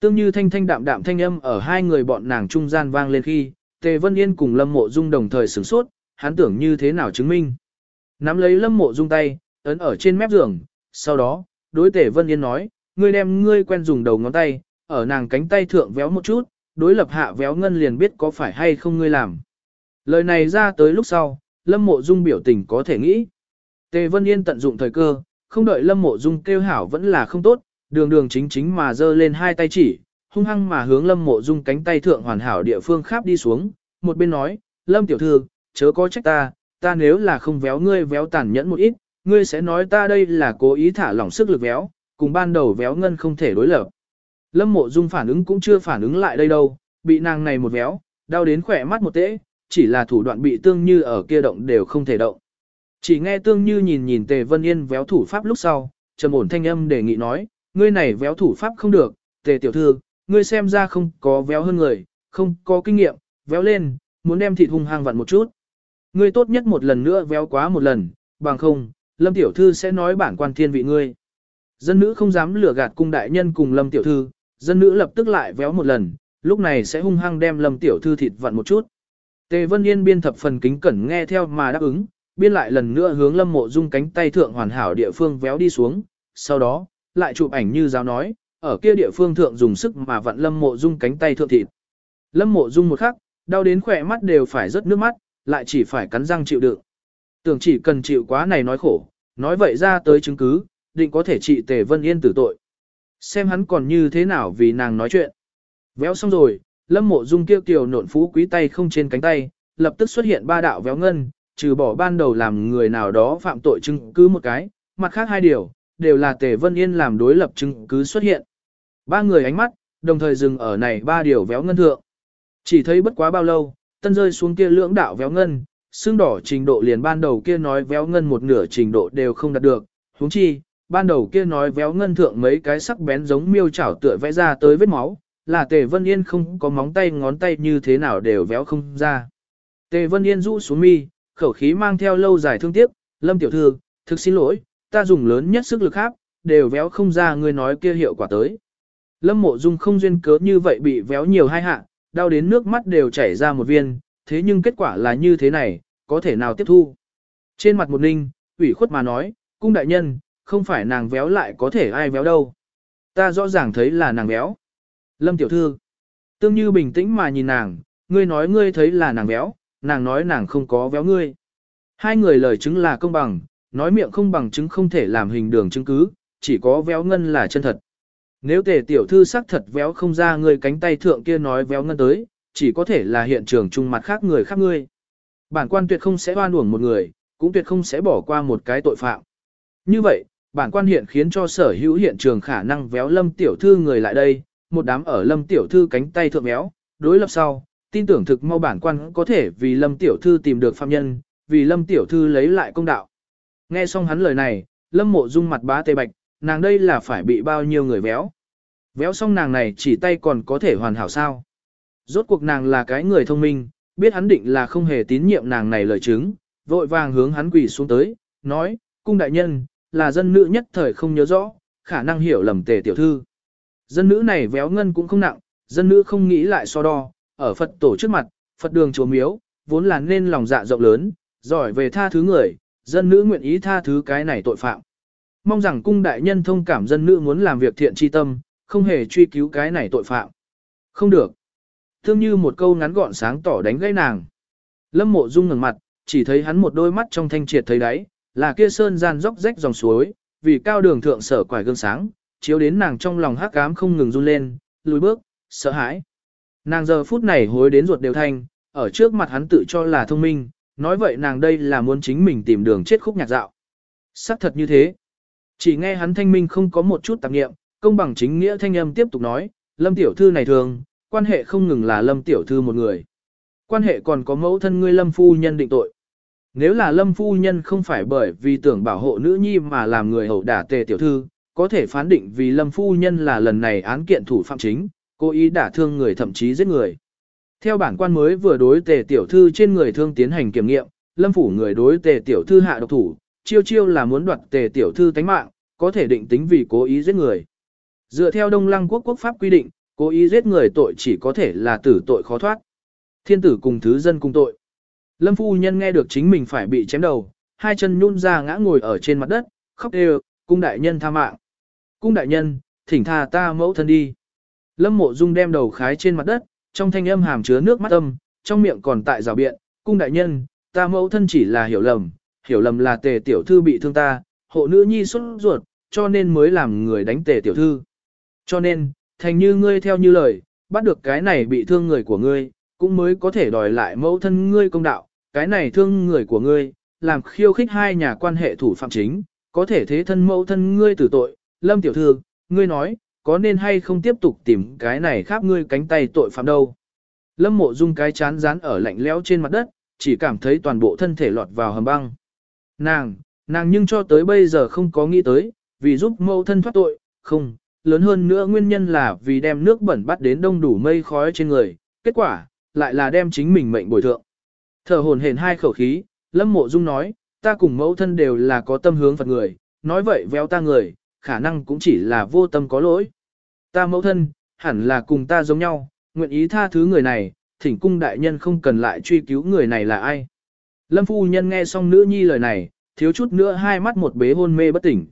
Speaker 1: Tương như thanh thanh đạm đạm thanh âm ở hai người bọn nàng trung gian vang lên khi, Tề Vân Yên cùng Lâm Mộ Dung đồng thời sửng sốt, hắn tưởng như thế nào chứng minh. Nắm lấy Lâm Mộ Dung tay, ấn ở trên mép giường, sau đó, đối Tề Vân Yên nói, ngươi đem ngươi quen dùng đầu ngón tay, ở nàng cánh tay thượng véo một chút, đối lập hạ véo ngân liền biết có phải hay không ngươi làm. Lời này ra tới lúc sau, Lâm Mộ Dung biểu tình có thể nghĩ. Tề Vân Yên tận dụng thời cơ, không đợi Lâm Mộ Dung kêu hảo vẫn là không tốt, đường đường chính chính mà giơ lên hai tay chỉ, hung hăng mà hướng Lâm Mộ Dung cánh tay thượng hoàn hảo địa phương khắp đi xuống, một bên nói, Lâm tiểu thư, chớ có trách ta, ta nếu là không véo ngươi véo tàn nhẫn một ít, ngươi sẽ nói ta đây là cố ý thả lỏng sức lực véo, cùng ban đầu véo ngân không thể đối lập. Lâm Mộ Dung phản ứng cũng chưa phản ứng lại đây đâu, bị nàng này một véo, đau đến khỏe mắt một tễ, chỉ là thủ đoạn bị tương như ở kia động đều không thể động. Chỉ nghe tương như nhìn nhìn Tề Vân Yên véo thủ pháp lúc sau, trầm ổn thanh âm đề nghị nói, ngươi này véo thủ pháp không được, Tề tiểu thư, ngươi xem ra không có véo hơn người, không có kinh nghiệm, véo lên, muốn đem thịt hung hăng vặn một chút. Ngươi tốt nhất một lần nữa véo quá một lần, bằng không, Lâm tiểu thư sẽ nói bản quan thiên vị ngươi. Dân nữ không dám lừa gạt cung đại nhân cùng Lâm tiểu thư, dân nữ lập tức lại véo một lần, lúc này sẽ hung hăng đem Lâm tiểu thư thịt vặn một chút. Tề Vân Yên biên thập phần kính cẩn nghe theo mà đáp ứng, biên lại lần nữa hướng Lâm Mộ Dung cánh tay thượng hoàn hảo địa phương véo đi xuống, sau đó, lại chụp ảnh như giáo nói, ở kia địa phương thượng dùng sức mà vặn lâm mộ dung cánh tay thượng thịt. Lâm mộ dung một khắc, đau đến khỏe mắt đều phải rớt nước mắt, lại chỉ phải cắn răng chịu đựng. Tưởng chỉ cần chịu quá này nói khổ, nói vậy ra tới chứng cứ, định có thể trị Tề Vân Yên tử tội. Xem hắn còn như thế nào vì nàng nói chuyện. Véo xong rồi, Lâm Mộ Dung kêu kiều nộn phú quý tay không trên cánh tay, lập tức xuất hiện ba đạo véo ngân, trừ bỏ ban đầu làm người nào đó phạm tội chứng cứ một cái, mặt khác hai điều, đều là Tề Vân Yên làm đối lập chứng cứ xuất hiện. Ba người ánh mắt, đồng thời dừng ở này ba điều véo ngân thượng. Chỉ thấy bất quá bao lâu, tân rơi xuống kia lưỡng đạo véo ngân, xương đỏ trình độ liền ban đầu kia nói véo ngân một nửa trình độ đều không đạt được, huống chi, ban đầu kia nói véo ngân thượng mấy cái sắc bén giống miêu chảo tựa vẽ ra tới vết máu, là Tề Vân Yên không có móng tay ngón tay như thế nào đều véo không ra. Tề Vân Yên rũ xuống mi, khẩu khí mang theo lâu dài thương tiếc, Lâm tiểu thư, thực xin lỗi, ta dùng lớn nhất sức lực khác, đều véo không ra người nói kia hiệu quả tới. Lâm mộ dung không duyên cớ như vậy bị véo nhiều hai hạ, đau đến nước mắt đều chảy ra một viên, thế nhưng kết quả là như thế này, có thể nào tiếp thu. Trên mặt một ninh, ủy khuất mà nói, cung đại nhân, không phải nàng véo lại có thể ai véo đâu. Ta rõ ràng thấy là nàng véo. Lâm tiểu thư, tương như bình tĩnh mà nhìn nàng, ngươi nói ngươi thấy là nàng véo, nàng nói nàng không có véo ngươi. Hai người lời chứng là công bằng, nói miệng không bằng chứng không thể làm hình đường chứng cứ, chỉ có véo ngân là chân thật. Nếu tề tiểu thư sắc thật véo không ra người cánh tay thượng kia nói véo ngân tới, chỉ có thể là hiện trường chung mặt khác người khác ngươi. Bản quan tuyệt không sẽ oan uổng một người, cũng tuyệt không sẽ bỏ qua một cái tội phạm. Như vậy, bản quan hiện khiến cho sở hữu hiện trường khả năng véo lâm tiểu thư người lại đây, một đám ở lâm tiểu thư cánh tay thượng véo, đối lập sau, tin tưởng thực mau bản quan có thể vì lâm tiểu thư tìm được phạm nhân, vì lâm tiểu thư lấy lại công đạo. Nghe xong hắn lời này, lâm mộ dung mặt bá tê bạch, nàng đây là phải bị bao nhiêu người véo. Véo xong nàng này chỉ tay còn có thể hoàn hảo sao. Rốt cuộc nàng là cái người thông minh, biết hắn định là không hề tín nhiệm nàng này lời chứng, vội vàng hướng hắn quỳ xuống tới, nói, cung đại nhân, là dân nữ nhất thời không nhớ rõ, khả năng hiểu lầm tề tiểu thư. Dân nữ này véo ngân cũng không nặng, dân nữ không nghĩ lại so đo, ở Phật tổ trước mặt, Phật đường chùa miếu, vốn là nên lòng dạ rộng lớn, giỏi về tha thứ người, dân nữ nguyện ý tha thứ cái này tội phạm. Mong rằng cung đại nhân thông cảm dân nữ muốn làm việc thiện chi tâm, không hề truy cứu cái này tội phạm. Không được. Thương như một câu ngắn gọn sáng tỏ đánh gãy nàng. Lâm mộ dung ngừng mặt, chỉ thấy hắn một đôi mắt trong thanh triệt thấy đáy, là kia sơn gian dốc rách dòng suối, vì cao đường thượng sở quải gương sáng, chiếu đến nàng trong lòng hắc ám không ngừng run lên, lùi bước, sợ hãi. Nàng giờ phút này hối đến ruột đều thanh, ở trước mặt hắn tự cho là thông minh, nói vậy nàng đây là muốn chính mình tìm đường chết khúc nhạc dạo. Sắc thật như thế. Chỉ nghe hắn thanh minh không có một chút tạp nghiệm, công bằng chính nghĩa thanh âm tiếp tục nói, lâm tiểu thư này thường, quan hệ không ngừng là lâm tiểu thư một người. Quan hệ còn có mẫu thân ngươi lâm phu nhân định tội. Nếu là lâm phu nhân không phải bởi vì tưởng bảo hộ nữ nhi mà làm người hậu đả tề tiểu thư, có thể phán định vì lâm phu nhân là lần này án kiện thủ phạm chính, cố ý đả thương người thậm chí giết người. Theo bản quan mới vừa đối tề tiểu thư trên người thương tiến hành kiểm nghiệm, lâm phủ người đối tề tiểu thư hạ độc thủ, chiêu chiêu là muốn đoạt tề tiểu thư tánh mạng, có thể định tính vì cố ý giết người. Dựa theo Đông Lăng quốc quốc pháp quy định, cố ý giết người tội chỉ có thể là tử tội khó thoát. Thiên tử cùng thứ dân cùng tội. Lâm phu nhân nghe được chính mình phải bị chém đầu, hai chân nhún ra ngã ngồi ở trên mặt đất, khóc đều, cung đại nhân tha mạng. Cung đại nhân, thỉnh tha ta mẫu thân đi. Lâm mộ dung đem đầu khái trên mặt đất, trong thanh âm hàm chứa nước mắt âm, trong miệng còn tại rào biện, cung đại nhân, ta mẫu thân chỉ là hiểu lầm, hiểu lầm là tề tiểu thư bị thương ta, hộ nữ nhi xuất ruột, cho nên mới làm người đánh tề tiểu thư. Cho nên, thành như ngươi theo như lời, bắt được cái này bị thương người của ngươi, cũng mới có thể đòi lại mẫu thân ngươi công đạo, cái này thương người của ngươi, làm khiêu khích hai nhà quan hệ thủ phạm chính, có thể thế thân mẫu thân ngươi tử tội, lâm tiểu thư, ngươi nói, có nên hay không tiếp tục tìm cái này khác ngươi cánh tay tội phạm đâu. Lâm mộ dung cái chán rán ở lạnh lẽo trên mặt đất, chỉ cảm thấy toàn bộ thân thể lọt vào hầm băng. Nàng, nàng nhưng cho tới bây giờ không có nghĩ tới, vì giúp mẫu thân thoát tội, không, lớn hơn nữa nguyên nhân là vì đem nước bẩn bắt đến đông đủ mây khói trên người, kết quả, lại là đem chính mình mệnh bồi thượng. Thở hồn hển hai khẩu khí, Lâm Mộ Dung nói, ta cùng mẫu thân đều là có tâm hướng Phật người, nói vậy véo ta người, khả năng cũng chỉ là vô tâm có lỗi. Ta mẫu thân, hẳn là cùng ta giống nhau, nguyện ý tha thứ người này, thỉnh cung đại nhân không cần lại truy cứu người này là ai. Lâm phu nhân nghe xong nữ nhi lời này, thiếu chút nữa hai mắt một bế hôn mê bất tỉnh.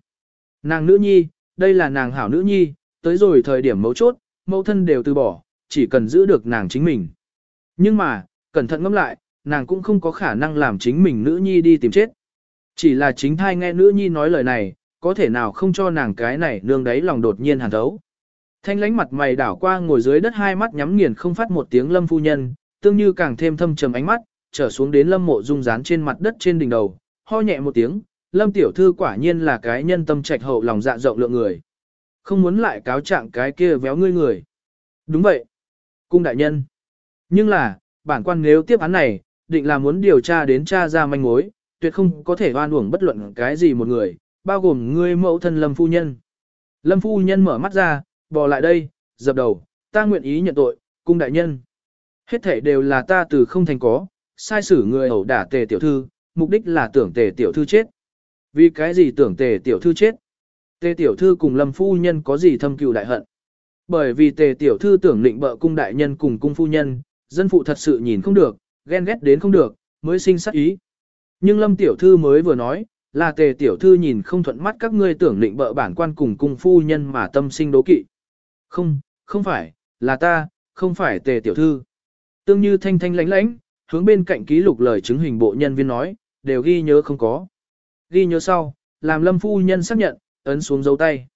Speaker 1: Nàng nữ nhi, đây là nàng hảo nữ nhi, tới rồi thời điểm mấu chốt, mẫu thân đều từ bỏ, chỉ cần giữ được nàng chính mình. Nhưng mà, cẩn thận ngẫm lại, nàng cũng không có khả năng làm chính mình nữ nhi đi tìm chết. Chỉ là chính thai nghe nữ nhi nói lời này, có thể nào không cho nàng cái này nương đấy lòng đột nhiên hàn thấu. Thanh lánh mặt mày đảo qua ngồi dưới đất hai mắt nhắm nghiền không phát một tiếng lâm phu nhân, tương như càng thêm thâm trầm ánh mắt, trở xuống đến lâm mộ dung dán trên mặt đất trên đỉnh đầu, ho nhẹ một tiếng, lâm tiểu thư quả nhiên là cái nhân tâm trạch hậu lòng dạ rộng lượng người. Không muốn lại cáo trạng cái kia véo ngươi người. Đúng vậy. Cung đại nhân. Nhưng là, bản quan nếu tiếp án này, định là muốn điều tra đến tra ra manh mối, tuyệt không có thể oan uổng bất luận cái gì một người, bao gồm ngươi mẫu thân Lâm Phu Nhân. Lâm Phu Nhân mở mắt ra, bò lại đây, dập đầu, ta nguyện ý nhận tội, cung đại nhân. Hết thể đều là ta từ không thành có, sai xử người ẩu đả tề tiểu thư, mục đích là tưởng tề tiểu thư chết. Vì cái gì tưởng tề tiểu thư chết? Tề tiểu thư cùng Lâm Phu Nhân có gì thâm cừu đại hận? Bởi vì tề tiểu thư tưởng định bợ cung đại nhân cùng cung phu nhân, dân phụ thật sự nhìn không được, ghen ghét đến không được, mới sinh sát ý. Nhưng Lâm tiểu thư mới vừa nói, là tề tiểu thư nhìn không thuận mắt các ngươi tưởng định bợ bản quan cùng cung phu nhân mà tâm sinh đố kỵ. Không, không phải, là ta, không phải tề tiểu thư. Tương như thanh thanh lánh lánh, hướng bên cạnh ký lục lời chứng hình bộ nhân viên nói, đều ghi nhớ không có. Ghi nhớ sau, làm lâm phu nhân xác nhận, ấn xuống dấu tay.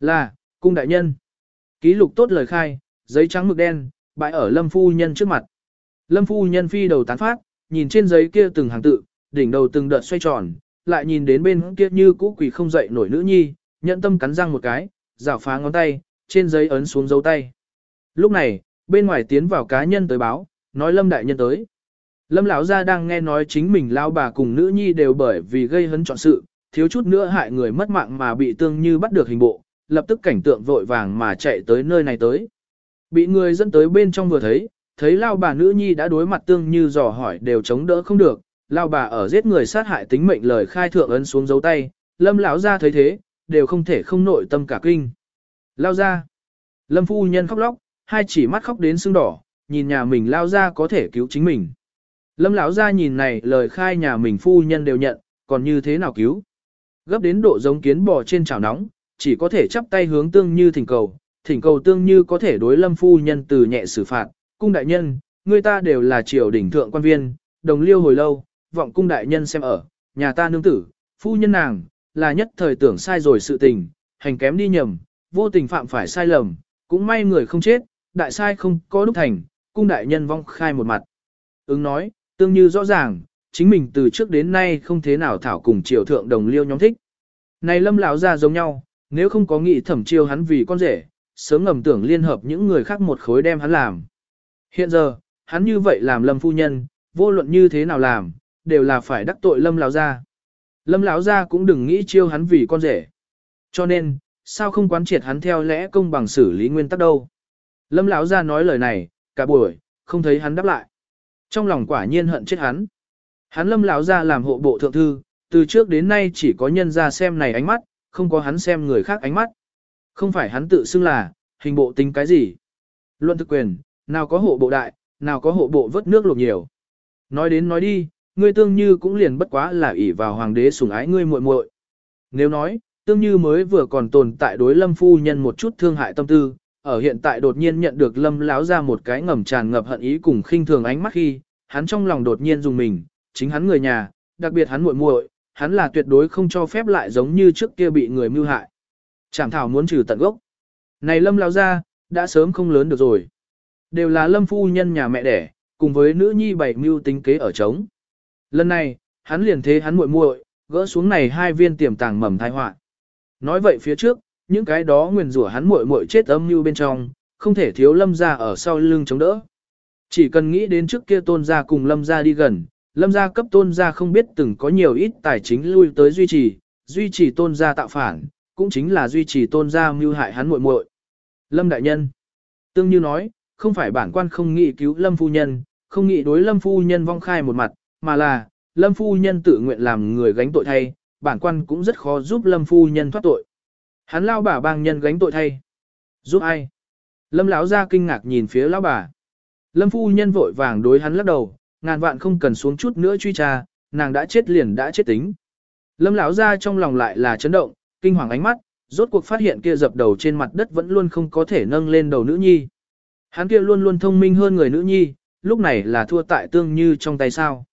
Speaker 1: Là, cung đại nhân. Ký lục tốt lời khai, giấy trắng mực đen, bãi ở lâm phu nhân trước mặt. Lâm phu nhân phi đầu tán phát, nhìn trên giấy kia từng hàng tự, đỉnh đầu từng đợt xoay tròn, lại nhìn đến bên kia như cũ quỷ không dậy nổi nữ nhi, nhận tâm cắn răng một cái, rảo phá ngón tay, trên giấy ấn xuống dấu tay. Lúc này, bên ngoài tiến vào cá nhân tới báo, nói Lâm đại nhân tới. Lâm lão gia đang nghe nói chính mình lao bà cùng nữ nhi đều bởi vì gây hấn trọn sự, thiếu chút nữa hại người mất mạng mà bị tương như bắt được hình bộ, lập tức cảnh tượng vội vàng mà chạy tới nơi này tới. Bị người dẫn tới bên trong vừa thấy, thấy lao bà nữ nhi đã đối mặt tương như dò hỏi đều chống đỡ không được, lao bà ở giết người sát hại tính mệnh lời khai thượng ấn xuống dấu tay, lâm lão ra thấy thế, đều không thể không nội tâm cả kinh. Lao ra, lâm phu nhân khóc lóc, hai chỉ mắt khóc đến sưng đỏ, nhìn nhà mình lao ra có thể cứu chính mình. Lâm lão ra nhìn này lời khai nhà mình phu nhân đều nhận, còn như thế nào cứu. Gấp đến độ giống kiến bò trên chảo nóng, chỉ có thể chắp tay hướng tương như thỉnh cầu, thỉnh cầu tương như có thể đối lâm phu nhân từ nhẹ xử phạt, cung đại nhân, người ta đều là triều đỉnh thượng quan viên, đồng liêu hồi lâu, vọng cung đại nhân xem ở, nhà ta nương tử, phu nhân nàng, là nhất thời tưởng sai rồi sự tình, hành kém đi nhầm, vô tình phạm phải sai lầm, cũng may người không chết, đại sai không có đúc thành, cung đại nhân vong khai một mặt. Ứng nói, tương như rõ ràng, chính mình từ trước đến nay không thế nào thảo cùng triều thượng đồng liêu nhóm thích. Này lâm lão ra giống nhau, nếu không có nghị thẩm chiêu hắn vì con rể, sớm ngầm tưởng liên hợp những người khác một khối đem hắn làm. Hiện giờ, hắn như vậy làm lâm phu nhân, vô luận như thế nào làm, đều là phải đắc tội lâm lão gia. Lâm lão gia cũng đừng nghĩ chiêu hắn vì con rể. Cho nên, sao không quán triệt hắn theo lẽ công bằng xử lý nguyên tắc đâu. Lâm lão gia nói lời này, cả buổi, không thấy hắn đáp lại. Trong lòng quả nhiên hận chết hắn. Hắn lâm lão gia làm hộ bộ thượng thư, từ trước đến nay chỉ có nhân ra xem này ánh mắt, không có hắn xem người khác ánh mắt. Không phải hắn tự xưng là, hình bộ tính cái gì. Luận thực quyền, nào có hộ bộ đại, nào có hộ bộ vớt nước lục nhiều. Nói đến nói đi, ngươi tương như cũng liền bất quá là ỷ vào hoàng đế sủng ái ngươi muội muội. Nếu nói, tương như mới vừa còn tồn tại đối lâm phu nhân một chút thương hại tâm tư, ở hiện tại đột nhiên nhận được lâm láo ra một cái ngầm tràn ngập hận ý cùng khinh thường ánh mắt khi, hắn trong lòng đột nhiên dùng mình, chính hắn người nhà, đặc biệt hắn muội muội, hắn là tuyệt đối không cho phép lại giống như trước kia bị người mưu hại. Chẳng thảo muốn trừ tận gốc. Này lâm láo ra, đã sớm không lớn được rồi. Đều là lâm phu nhân nhà mẹ đẻ, cùng với nữ nhi bảy mưu tính kế ở trống. Lần này, hắn liền thế hắn muội muội, gỡ xuống này hai viên tiềm tàng mầm tai họa. Nói vậy phía trước, những cái đó nguyền rủa hắn muội muội chết âm mưu bên trong, không thể thiếu lâm gia ở sau lưng chống đỡ. Chỉ cần nghĩ đến trước kia tôn gia cùng lâm gia đi gần, lâm gia cấp tôn gia không biết từng có nhiều ít tài chính lui tới duy trì, duy trì tôn gia tạo phản, cũng chính là duy trì tôn gia mưu hại hắn muội muội. Lâm đại nhân, tương như nói, không phải bản quan không nghĩ cứu lâm phu nhân, không nghĩ đối lâm phu nhân vong khai một mặt, mà là, lâm phu nhân tự nguyện làm người gánh tội thay, bản quan cũng rất khó giúp lâm phu nhân thoát tội. Hắn lao bà bang nhân gánh tội thay. Giúp ai? Lâm lão ra kinh ngạc nhìn phía lão bà. Lâm phu nhân vội vàng đối hắn lắc đầu, ngàn vạn không cần xuống chút nữa truy tra, nàng đã chết liền đã chết tính. Lâm lão ra trong lòng lại là chấn động, kinh hoàng ánh mắt, rốt cuộc phát hiện kia dập đầu trên mặt đất vẫn luôn không có thể nâng lên đầu nữ nhi. Hắn kia luôn luôn thông minh hơn người nữ nhi, lúc này là thua tại tương như trong tay sao.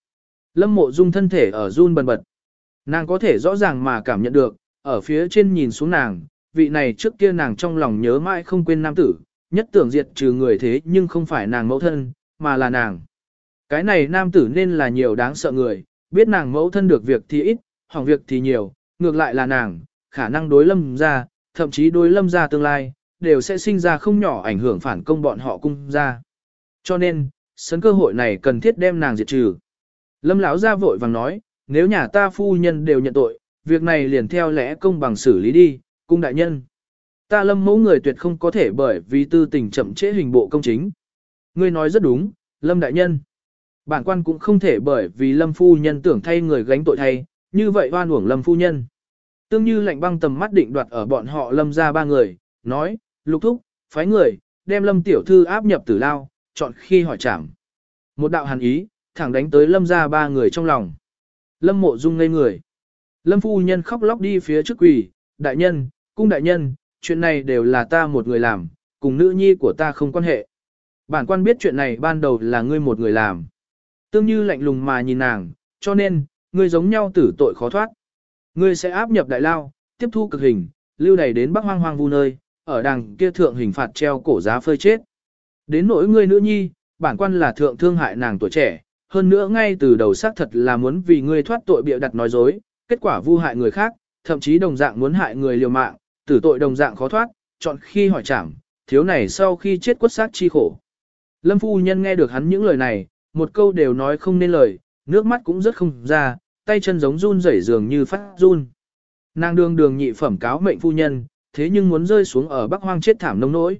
Speaker 1: Lâm mộ dung thân thể ở run bần bật. Nàng có thể rõ ràng mà cảm nhận được, ở phía trên nhìn xuống nàng, vị này trước kia nàng trong lòng nhớ mãi không quên nam tử, nhất tưởng diệt trừ người thế nhưng không phải nàng mẫu thân, mà là nàng. Cái này nam tử nên là nhiều đáng sợ người, biết nàng mẫu thân được việc thì ít, hỏng việc thì nhiều, ngược lại là nàng, khả năng đối lâm ra, thậm chí đối lâm ra tương lai, đều sẽ sinh ra không nhỏ ảnh hưởng phản công bọn họ cung ra. Cho nên, sân cơ hội này cần thiết đem nàng diệt trừ. Lâm lão ra vội vàng nói, nếu nhà ta phu nhân đều nhận tội, việc này liền theo lẽ công bằng xử lý đi, cung đại nhân. Ta lâm mẫu người tuyệt không có thể bởi vì tư tình chậm trễ hình bộ công chính. Ngươi nói rất đúng, lâm đại nhân. Bản quan cũng không thể bởi vì lâm phu nhân tưởng thay người gánh tội thay, như vậy oan uổng lâm phu nhân. Tương như lạnh băng tầm mắt định đoạt ở bọn họ lâm ra ba người, nói, lục thúc, phái người, đem lâm tiểu thư áp nhập tử lao, chọn khi hỏi trảm. Một đạo hàn ý, thẳng đánh tới lâm ra ba người trong lòng. Lâm mộ dung ngây người. Lâm phu nhân khóc lóc đi phía trước quỳ, đại nhân, cung đại nhân, chuyện này đều là ta một người làm, cùng nữ nhi của ta không quan hệ. Bản quan biết chuyện này ban đầu là ngươi một người làm. Tương như lạnh lùng mà nhìn nàng, cho nên, ngươi giống nhau tử tội khó thoát. Ngươi sẽ áp nhập đại lao, tiếp thu cực hình, lưu đày đến bắc hoang hoang vu nơi, ở đằng kia thượng hình phạt treo cổ giá phơi chết. Đến nỗi ngươi nữ nhi, bản quan là thượng thương hại nàng tuổi trẻ, hơn nữa ngay từ đầu xác thật là muốn vì ngươi thoát tội bịa đặt nói dối, kết quả vu hại người khác, thậm chí đồng dạng muốn hại người liều mạng, tử tội đồng dạng khó thoát, chọn khi hỏi trảm, thiếu này sau khi chết quất xác chi khổ. Lâm phu nhân nghe được hắn những lời này, một câu đều nói không nên lời, nước mắt cũng rất không ra, tay chân giống run rẩy dường như phát run. Nàng đường đường nhị phẩm cáo mệnh phu nhân, thế nhưng muốn rơi xuống ở bắc hoang chết thảm nông nỗi.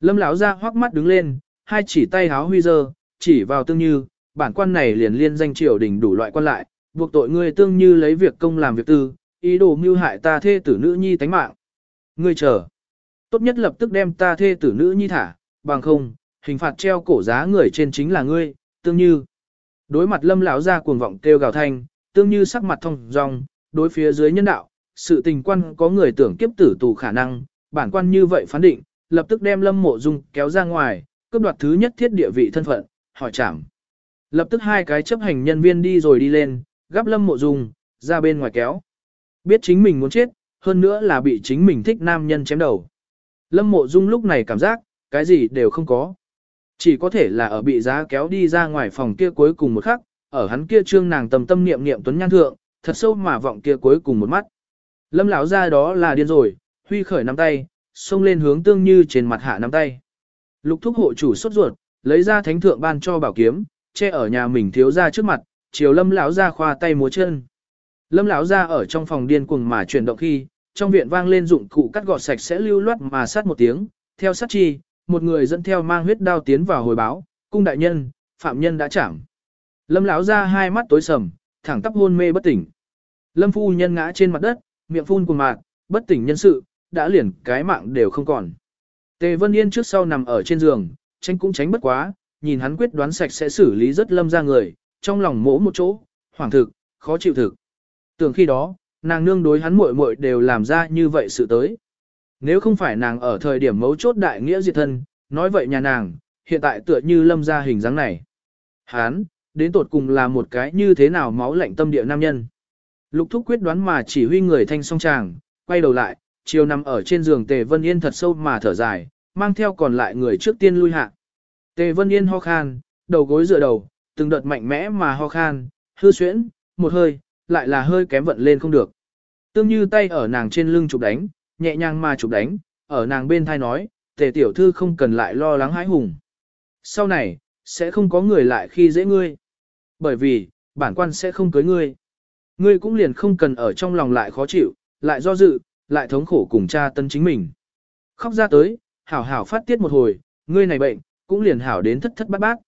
Speaker 1: Lâm lão ra hoắc mắt đứng lên, hai chỉ tay háo huy dơ, chỉ vào tương như, bản quan này liền liên danh triều đình đủ loại quan lại, buộc tội ngươi tương như lấy việc công làm việc tư, ý đồ mưu hại ta thê tử nữ nhi tánh mạng. Ngươi chờ. Tốt nhất lập tức đem ta thê tử nữ nhi thả, bằng không, hình phạt treo cổ giá người trên chính là ngươi, tương như. Đối mặt lâm lão ra cuồng vọng kêu gào thanh, tương như sắc mặt thông dong, đối phía dưới nhân đạo, sự tình quan có người tưởng kiếp tử tù khả năng, bản quan như vậy phán định, lập tức đem lâm mộ dung kéo ra ngoài, cướp đoạt thứ nhất thiết địa vị thân phận, hỏi trảm. Lập tức hai cái chấp hành nhân viên đi rồi đi lên, gắp lâm mộ dung, ra bên ngoài kéo. Biết chính mình muốn chết, hơn nữa là bị chính mình thích nam nhân chém đầu. Lâm mộ dung lúc này cảm giác, cái gì đều không có. Chỉ có thể là ở bị giá kéo đi ra ngoài phòng kia cuối cùng một khắc, ở hắn kia trương nàng tầm tâm niệm niệm tuấn nhan thượng, thật sâu mà vọng kia cuối cùng một mắt. Lâm lão ra đó là điên rồi, huy khởi nắm tay, xông lên hướng tương như trên mặt hạ nắm tay. Lục thúc hộ chủ sốt ruột, lấy ra thánh thượng ban cho bảo kiếm, che ở nhà mình thiếu ra trước mặt, chiều lâm lão ra khoa tay múa chân. Lâm lão ra ở trong phòng điên cuồng mà chuyển động khi, trong viện vang lên dụng cụ cắt gọt sạch sẽ lưu loát mà sát một tiếng, theo sát chi, một người dẫn theo mang huyết đao tiến vào hồi báo, cung đại nhân, phạm nhân đã chạm. Lâm lão ra hai mắt tối sầm, thẳng tắp hôn mê bất tỉnh. Lâm phu nhân ngã trên mặt đất, miệng phun cuồng mạc, bất tỉnh nhân sự, đã liền cái mạng đều không còn. Tề Vân Yên trước sau nằm ở trên giường, tránh cũng tránh bất quá, nhìn hắn quyết đoán sạch sẽ xử lý rất lâm ra người, trong lòng mỗ một chỗ, hoảng thực, khó chịu thực. Tưởng khi đó, nàng nương đối hắn muội muội đều làm ra như vậy sự tới. Nếu không phải nàng ở thời điểm mấu chốt đại nghĩa diệt thân, nói vậy nhà nàng, hiện tại tựa như lâm ra hình dáng này. Hắn, đến tột cùng là một cái như thế nào máu lạnh tâm địa nam nhân. Lục thúc quyết đoán mà chỉ huy người thanh song tràng, quay đầu lại, chiều nằm ở trên giường Tề Vân Yên thật sâu mà thở dài, mang theo còn lại người trước tiên lui hạ. Tề Vân Yên ho khan, đầu gối dựa đầu, từng đợt mạnh mẽ mà ho khan, hư xuyễn, một hơi, lại là hơi kém vận lên không được. Tương như tay ở nàng trên lưng chụp đánh, nhẹ nhàng mà chụp đánh, ở nàng bên thai nói, tề tiểu thư không cần lại lo lắng hãi hùng. Sau này, sẽ không có người lại khi dễ ngươi. Bởi vì, bản quan sẽ không cưới ngươi. Ngươi cũng liền không cần ở trong lòng lại khó chịu, lại do dự, lại thống khổ cùng cha tân chính mình. Khóc ra tới, hảo hảo phát tiết một hồi, ngươi này bệnh, cũng liền hảo đến thất thất bát bát.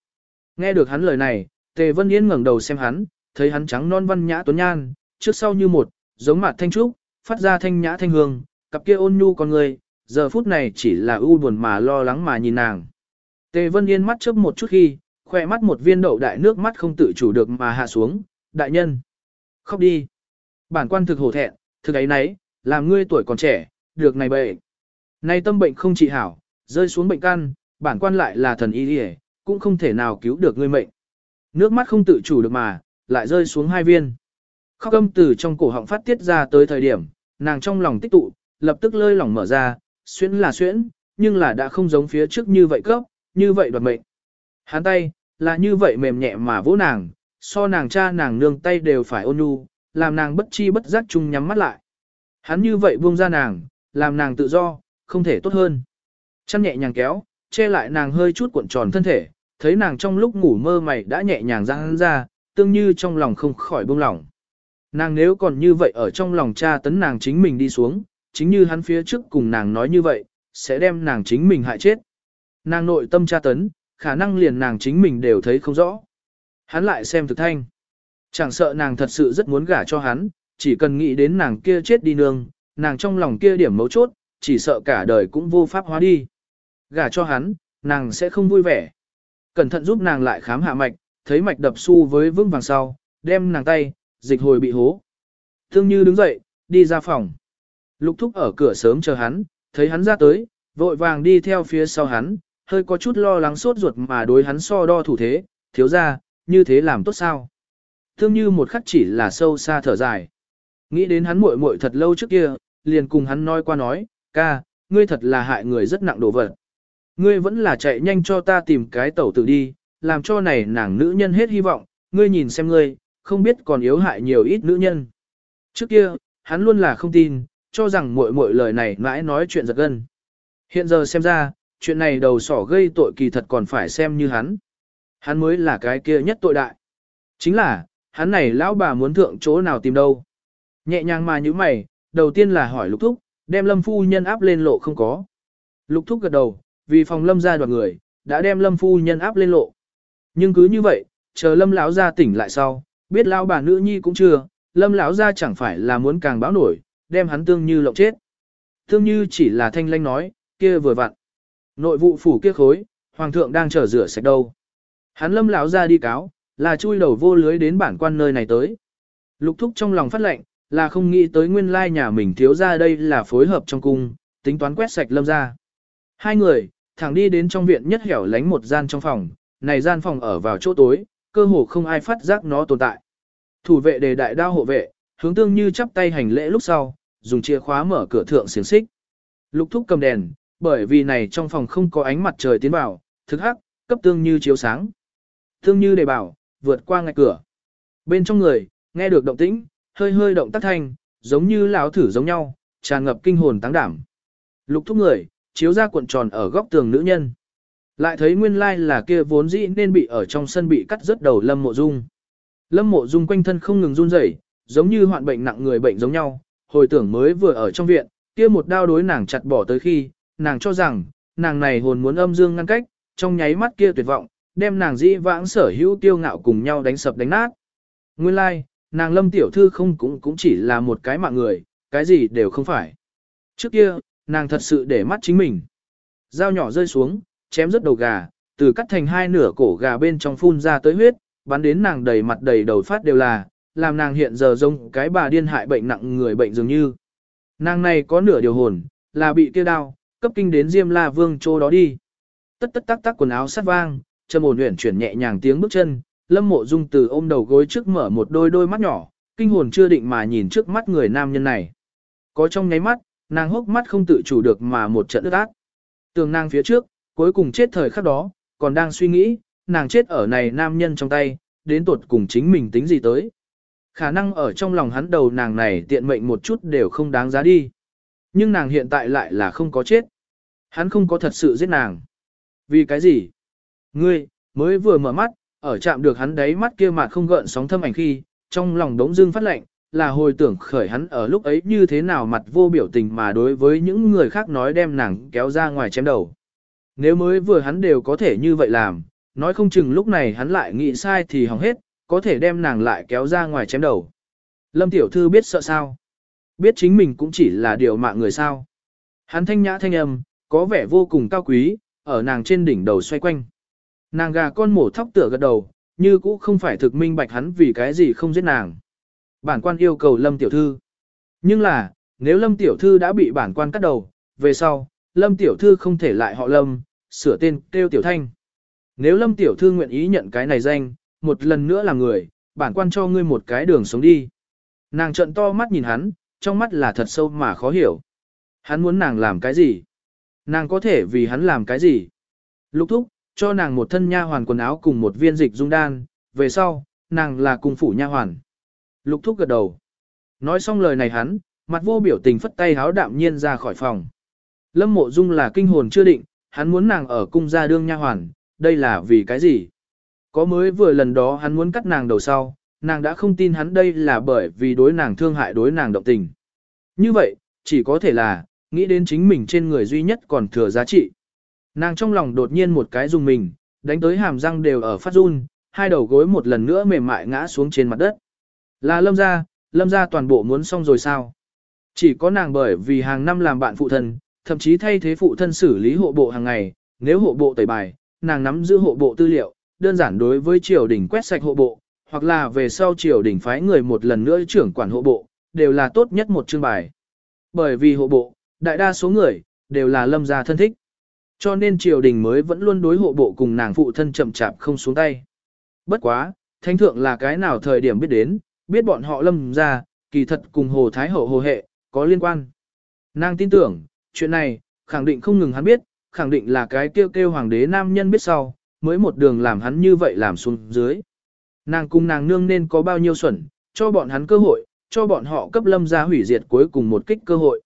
Speaker 1: Nghe được hắn lời này, Tề Vân Yên ngẩng đầu xem hắn, thấy hắn trắng non văn nhã tuấn nhan, trước sau như một, giống mặt thanh trúc, phát ra thanh nhã thanh hương, cặp kia ôn nhu con người, giờ phút này chỉ là u buồn mà lo lắng mà nhìn nàng. Tề Vân Yên mắt chớp một chút khi, khỏe mắt một viên đậu đại nước mắt không tự chủ được mà hạ xuống, đại nhân. Khóc đi. Bản quan thực hổ thẹn, thực ấy nấy, làm ngươi tuổi còn trẻ, được này bệnh. Này tâm bệnh không trị hảo, rơi xuống bệnh căn, bản quan lại là thần y đi cũng không thể nào cứu được ngươi mệnh. Nước mắt không tự chủ được mà, lại rơi xuống hai viên. Khóc âm từ trong cổ họng phát tiết ra tới thời điểm, nàng trong lòng tích tụ, lập tức lơi lỏng mở ra, xuyễn là xuyễn, nhưng là đã không giống phía trước như vậy cấp, như vậy đoạt mệnh. Hắn tay, là như vậy mềm nhẹ mà vỗ nàng, so nàng cha nàng nương tay đều phải ôn nhu, làm nàng bất chi bất giác chung nhắm mắt lại. Hắn như vậy buông ra nàng, làm nàng tự do, không thể tốt hơn. Chăn nhẹ nhàng kéo, che lại nàng hơi chút cuộn tròn thân thể, thấy nàng trong lúc ngủ mơ mày đã nhẹ nhàng ra hắn ra, tương như trong lòng không khỏi buông lỏng. Nàng nếu còn như vậy ở trong lòng cha tấn nàng chính mình đi xuống, chính như hắn phía trước cùng nàng nói như vậy, sẽ đem nàng chính mình hại chết. Nàng nội tâm cha tấn, khả năng liền nàng chính mình đều thấy không rõ. Hắn lại xem thực thanh. Chẳng sợ nàng thật sự rất muốn gả cho hắn, chỉ cần nghĩ đến nàng kia chết đi nương, nàng trong lòng kia điểm mấu chốt, chỉ sợ cả đời cũng vô pháp hóa đi. Gả cho hắn, nàng sẽ không vui vẻ. Cẩn thận giúp nàng lại khám hạ mạch, thấy mạch đập su với vững vàng sau, đem nàng tay, dịch hồi bị hố. Thương Như đứng dậy, đi ra phòng. Lục thúc ở cửa sớm chờ hắn, thấy hắn ra tới, vội vàng đi theo phía sau hắn, hơi có chút lo lắng sốt ruột mà đối hắn so đo thủ thế, thiếu ra, như thế làm tốt sao. Thương Như một khắc chỉ là sâu xa thở dài. Nghĩ đến hắn muội muội thật lâu trước kia, liền cùng hắn nói qua nói, ca, ngươi thật là hại người rất nặng đồ vật. Ngươi vẫn là chạy nhanh cho ta tìm cái tẩu tử đi, làm cho này nàng nữ nhân hết hy vọng, ngươi nhìn xem ngươi, không biết còn yếu hại nhiều ít nữ nhân. Trước kia, hắn luôn là không tin, cho rằng muội muội lời này mãi nói chuyện giật gân. Hiện giờ xem ra, chuyện này đầu sỏ gây tội kỳ thật còn phải xem như hắn. Hắn mới là cái kia nhất tội đại. Chính là, hắn này lão bà muốn thượng chỗ nào tìm đâu. Nhẹ nhàng mà như mày, đầu tiên là hỏi lục thúc, đem lâm phu nhân áp lên lộ không có. Lục thúc gật đầu, vì phòng lâm ra đoạt người, đã đem lâm phu nhân áp lên lộ. Nhưng cứ như vậy, chờ lâm lão ra tỉnh lại sau, biết lão bà nữ nhi cũng chưa, lâm lão ra chẳng phải là muốn càng báo nổi, đem hắn tương như lộng chết. Tương như chỉ là thanh lanh nói, kia vừa vặn. Nội vụ phủ kia khối, hoàng thượng đang chờ rửa sạch đâu. Hắn lâm lão ra đi cáo, là chui đầu vô lưới đến bản quan nơi này tới. Lục thúc trong lòng phát lệnh, là không nghĩ tới nguyên lai nhà mình thiếu ra đây là phối hợp trong cung, tính toán quét sạch lâm ra. Hai người, thẳng đi đến trong viện nhất hẻo lánh một gian trong phòng, này gian phòng ở vào chỗ tối, cơ hồ không ai phát giác nó tồn tại. Thủ vệ đề đại đao hộ vệ, hướng tương như chắp tay hành lễ lúc sau, dùng chìa khóa mở cửa thượng xiềng xích. Lục thúc cầm đèn, bởi vì này trong phòng không có ánh mặt trời tiến vào, thực hắc, cấp tương như chiếu sáng. Tương như đề bảo, vượt qua ngạch cửa. Bên trong người, nghe được động tĩnh, hơi hơi động tác thanh, giống như lão thử giống nhau, tràn ngập kinh hồn táng đảm. Lục thúc người, chiếu ra cuộn tròn ở góc tường nữ nhân. Lại thấy nguyên lai là kia vốn dĩ nên bị ở trong sân bị cắt rớt đầu Lâm Mộ Dung. Lâm Mộ Dung quanh thân không ngừng run rẩy, giống như hoạn bệnh nặng người bệnh giống nhau, hồi tưởng mới vừa ở trong viện, kia một đao đối nàng chặt bỏ tới khi, nàng cho rằng, nàng này hồn muốn âm dương ngăn cách, trong nháy mắt kia tuyệt vọng, đem nàng dĩ vãng sở hữu tiêu ngạo cùng nhau đánh sập đánh nát. Nguyên lai, like, nàng lâm tiểu thư không cũng cũng chỉ là một cái mạng người, cái gì đều không phải. Trước kia, nàng thật sự để mắt chính mình. Dao nhỏ rơi xuống, chém rất đầu gà, từ cắt thành hai nửa cổ gà bên trong phun ra tới huyết, bắn đến nàng đầy mặt đầy đầu phát đều là, làm nàng hiện giờ giống cái bà điên hại bệnh nặng người bệnh dường như. Nàng này có nửa điều hồn, là bị kia đau, cấp kinh đến Diêm La Vương chỗ đó đi. Tất tất tắc tắc quần áo sát vang, chân ổn luyện chuyển nhẹ nhàng tiếng bước chân, Lâm Mộ Dung từ ôm đầu gối trước mở một đôi đôi mắt nhỏ, kinh hồn chưa định mà nhìn trước mắt người nam nhân này. Có trong nháy mắt, nàng hốc mắt không tự chủ được mà một trận ướt át. Tường nàng phía trước, cuối cùng chết thời khắc đó, còn đang suy nghĩ, nàng chết ở này nam nhân trong tay, đến tuột cùng chính mình tính gì tới. Khả năng ở trong lòng hắn đầu nàng này tiện mệnh một chút đều không đáng giá đi. Nhưng nàng hiện tại lại là không có chết. Hắn không có thật sự giết nàng. Vì cái gì? Ngươi, mới vừa mở mắt, ở chạm được hắn đấy mắt kia mà không gợn sóng thâm ảnh khi, trong lòng đống dương phát lạnh là hồi tưởng khởi hắn ở lúc ấy như thế nào mặt vô biểu tình mà đối với những người khác nói đem nàng kéo ra ngoài chém đầu. Nếu mới vừa hắn đều có thể như vậy làm, nói không chừng lúc này hắn lại nghĩ sai thì hỏng hết, có thể đem nàng lại kéo ra ngoài chém đầu. Lâm Tiểu Thư biết sợ sao? Biết chính mình cũng chỉ là điều mạng người sao? Hắn thanh nhã thanh âm, có vẻ vô cùng cao quý, ở nàng trên đỉnh đầu xoay quanh. Nàng gà con mổ thóc tựa gật đầu, như cũ không phải thực minh bạch hắn vì cái gì không giết nàng. Bản quan yêu cầu Lâm Tiểu Thư. Nhưng là, Nếu Lâm Tiểu Thư đã bị bản quan cắt đầu, về sau, Lâm Tiểu Thư không thể lại họ Lâm, sửa tên kêu Tiểu Thanh. Nếu Lâm Tiểu Thư nguyện ý nhận cái này danh, một lần nữa là người, bản quan cho ngươi một cái đường sống đi. Nàng trận to mắt nhìn hắn, trong mắt là thật sâu mà khó hiểu. Hắn muốn nàng làm cái gì? Nàng có thể vì hắn làm cái gì? Lục thúc, cho nàng một thân nha hoàn quần áo cùng một viên dịch dung đan, về sau, nàng là cung phủ nha hoàn. Lục thúc gật đầu. Nói xong lời này hắn, mặt vô biểu tình phất tay háo đạm nhiên ra khỏi phòng. Lâm mộ dung là kinh hồn chưa định, hắn muốn nàng ở cung gia đương nha hoàn, đây là vì cái gì? Có mới vừa lần đó hắn muốn cắt nàng đầu sau, nàng đã không tin hắn đây là bởi vì đối nàng thương hại đối nàng động tình. Như vậy, chỉ có thể là, nghĩ đến chính mình trên người duy nhất còn thừa giá trị. Nàng trong lòng đột nhiên một cái dùng mình, đánh tới hàm răng đều ở phát run, hai đầu gối một lần nữa mềm mại ngã xuống trên mặt đất. Là lâm gia, lâm gia toàn bộ muốn xong rồi sao? Chỉ có nàng bởi vì hàng năm làm bạn phụ thân, thậm chí thay thế phụ thân xử lý hộ bộ hàng ngày, nếu hộ bộ tẩy bài, nàng nắm giữ hộ bộ tư liệu, đơn giản đối với triều đình quét sạch hộ bộ, hoặc là về sau triều đình phái người một lần nữa trưởng quản hộ bộ, đều là tốt nhất một chương bài. Bởi vì hộ bộ, đại đa số người, đều là lâm gia thân thích. Cho nên triều đình mới vẫn luôn đối hộ bộ cùng nàng phụ thân chậm chạp không xuống tay. Bất quá, thánh thượng là cái nào thời điểm biết đến, biết bọn họ lâm gia, kỳ thật cùng hồ thái hậu hồ hệ, có liên quan. Nàng tin tưởng, chuyện này, khẳng định không ngừng hắn biết, khẳng định là cái kêu kêu hoàng đế nam nhân biết sau, mới một đường làm hắn như vậy làm xuống dưới. Nàng cùng nàng nương nên có bao nhiêu xuẩn, cho bọn hắn cơ hội, cho bọn họ cấp lâm gia hủy diệt cuối cùng một kích cơ hội.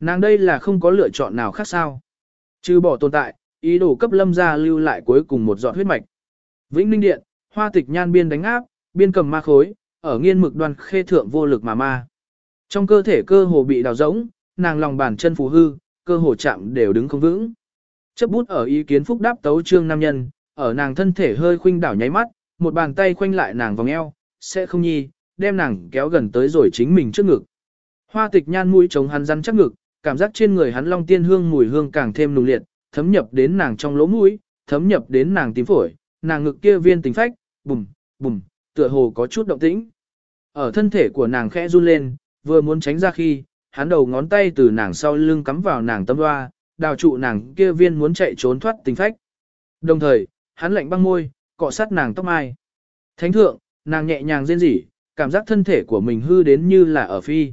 Speaker 1: Nàng đây là không có lựa chọn nào khác sao. Trừ bỏ tồn tại, ý đồ cấp lâm gia lưu lại cuối cùng một giọt huyết mạch. Vĩnh Ninh Điện, hoa tịch nhan biên đánh áp, biên cầm ma khối, ở nghiên mực đoan khê thượng vô lực mà ma. Trong cơ thể cơ hồ bị đào rỗng, nàng lòng bàn chân phù hư, cơ hồ chạm đều đứng không vững. Chấp bút ở ý kiến phúc đáp tấu trương nam nhân, ở nàng thân thể hơi khuynh đảo nháy mắt, một bàn tay khoanh lại nàng vòng eo, sẽ không nhi, đem nàng kéo gần tới rồi chính mình trước ngực. Hoa tịch nhan mũi chống hắn rắn chắc ngực, cảm giác trên người hắn long tiên hương mùi hương càng thêm nùng liệt, thấm nhập đến nàng trong lỗ mũi, thấm nhập đến nàng tím phổi, nàng ngực kia viên tình phách, bùm, bùm, tựa hồ có chút động tĩnh. Ở thân thể của nàng khẽ run lên, vừa muốn tránh ra khi, hắn đầu ngón tay từ nàng sau lưng cắm vào nàng tâm hoa, đào trụ nàng kia viên muốn chạy trốn thoát tình phách. Đồng thời, hắn lạnh băng môi, cọ sát nàng tóc mai. Thánh thượng, nàng nhẹ nhàng rên rỉ, cảm giác thân thể của mình hư đến như là ở phi.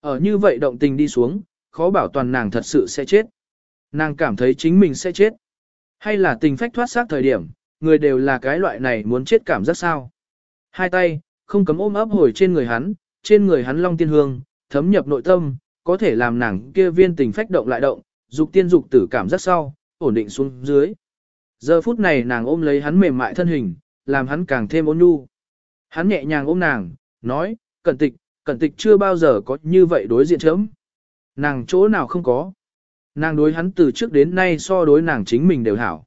Speaker 1: Ở như vậy động tình đi xuống, khó bảo toàn nàng thật sự sẽ chết. Nàng cảm thấy chính mình sẽ chết. Hay là tình phách thoát xác thời điểm, người đều là cái loại này muốn chết cảm giác sao. Hai tay, không cấm ôm ấp hồi trên người hắn, trên người hắn long tiên hương, thấm nhập nội tâm, có thể làm nàng kia viên tình phách động lại động, dục tiên dục tử cảm giác sau, ổn định xuống dưới. Giờ phút này nàng ôm lấy hắn mềm mại thân hình, làm hắn càng thêm ôn nhu. Hắn nhẹ nhàng ôm nàng, nói, cẩn tịch, cẩn tịch chưa bao giờ có như vậy đối diện chấm. Nàng chỗ nào không có. Nàng đối hắn từ trước đến nay so đối nàng chính mình đều hảo.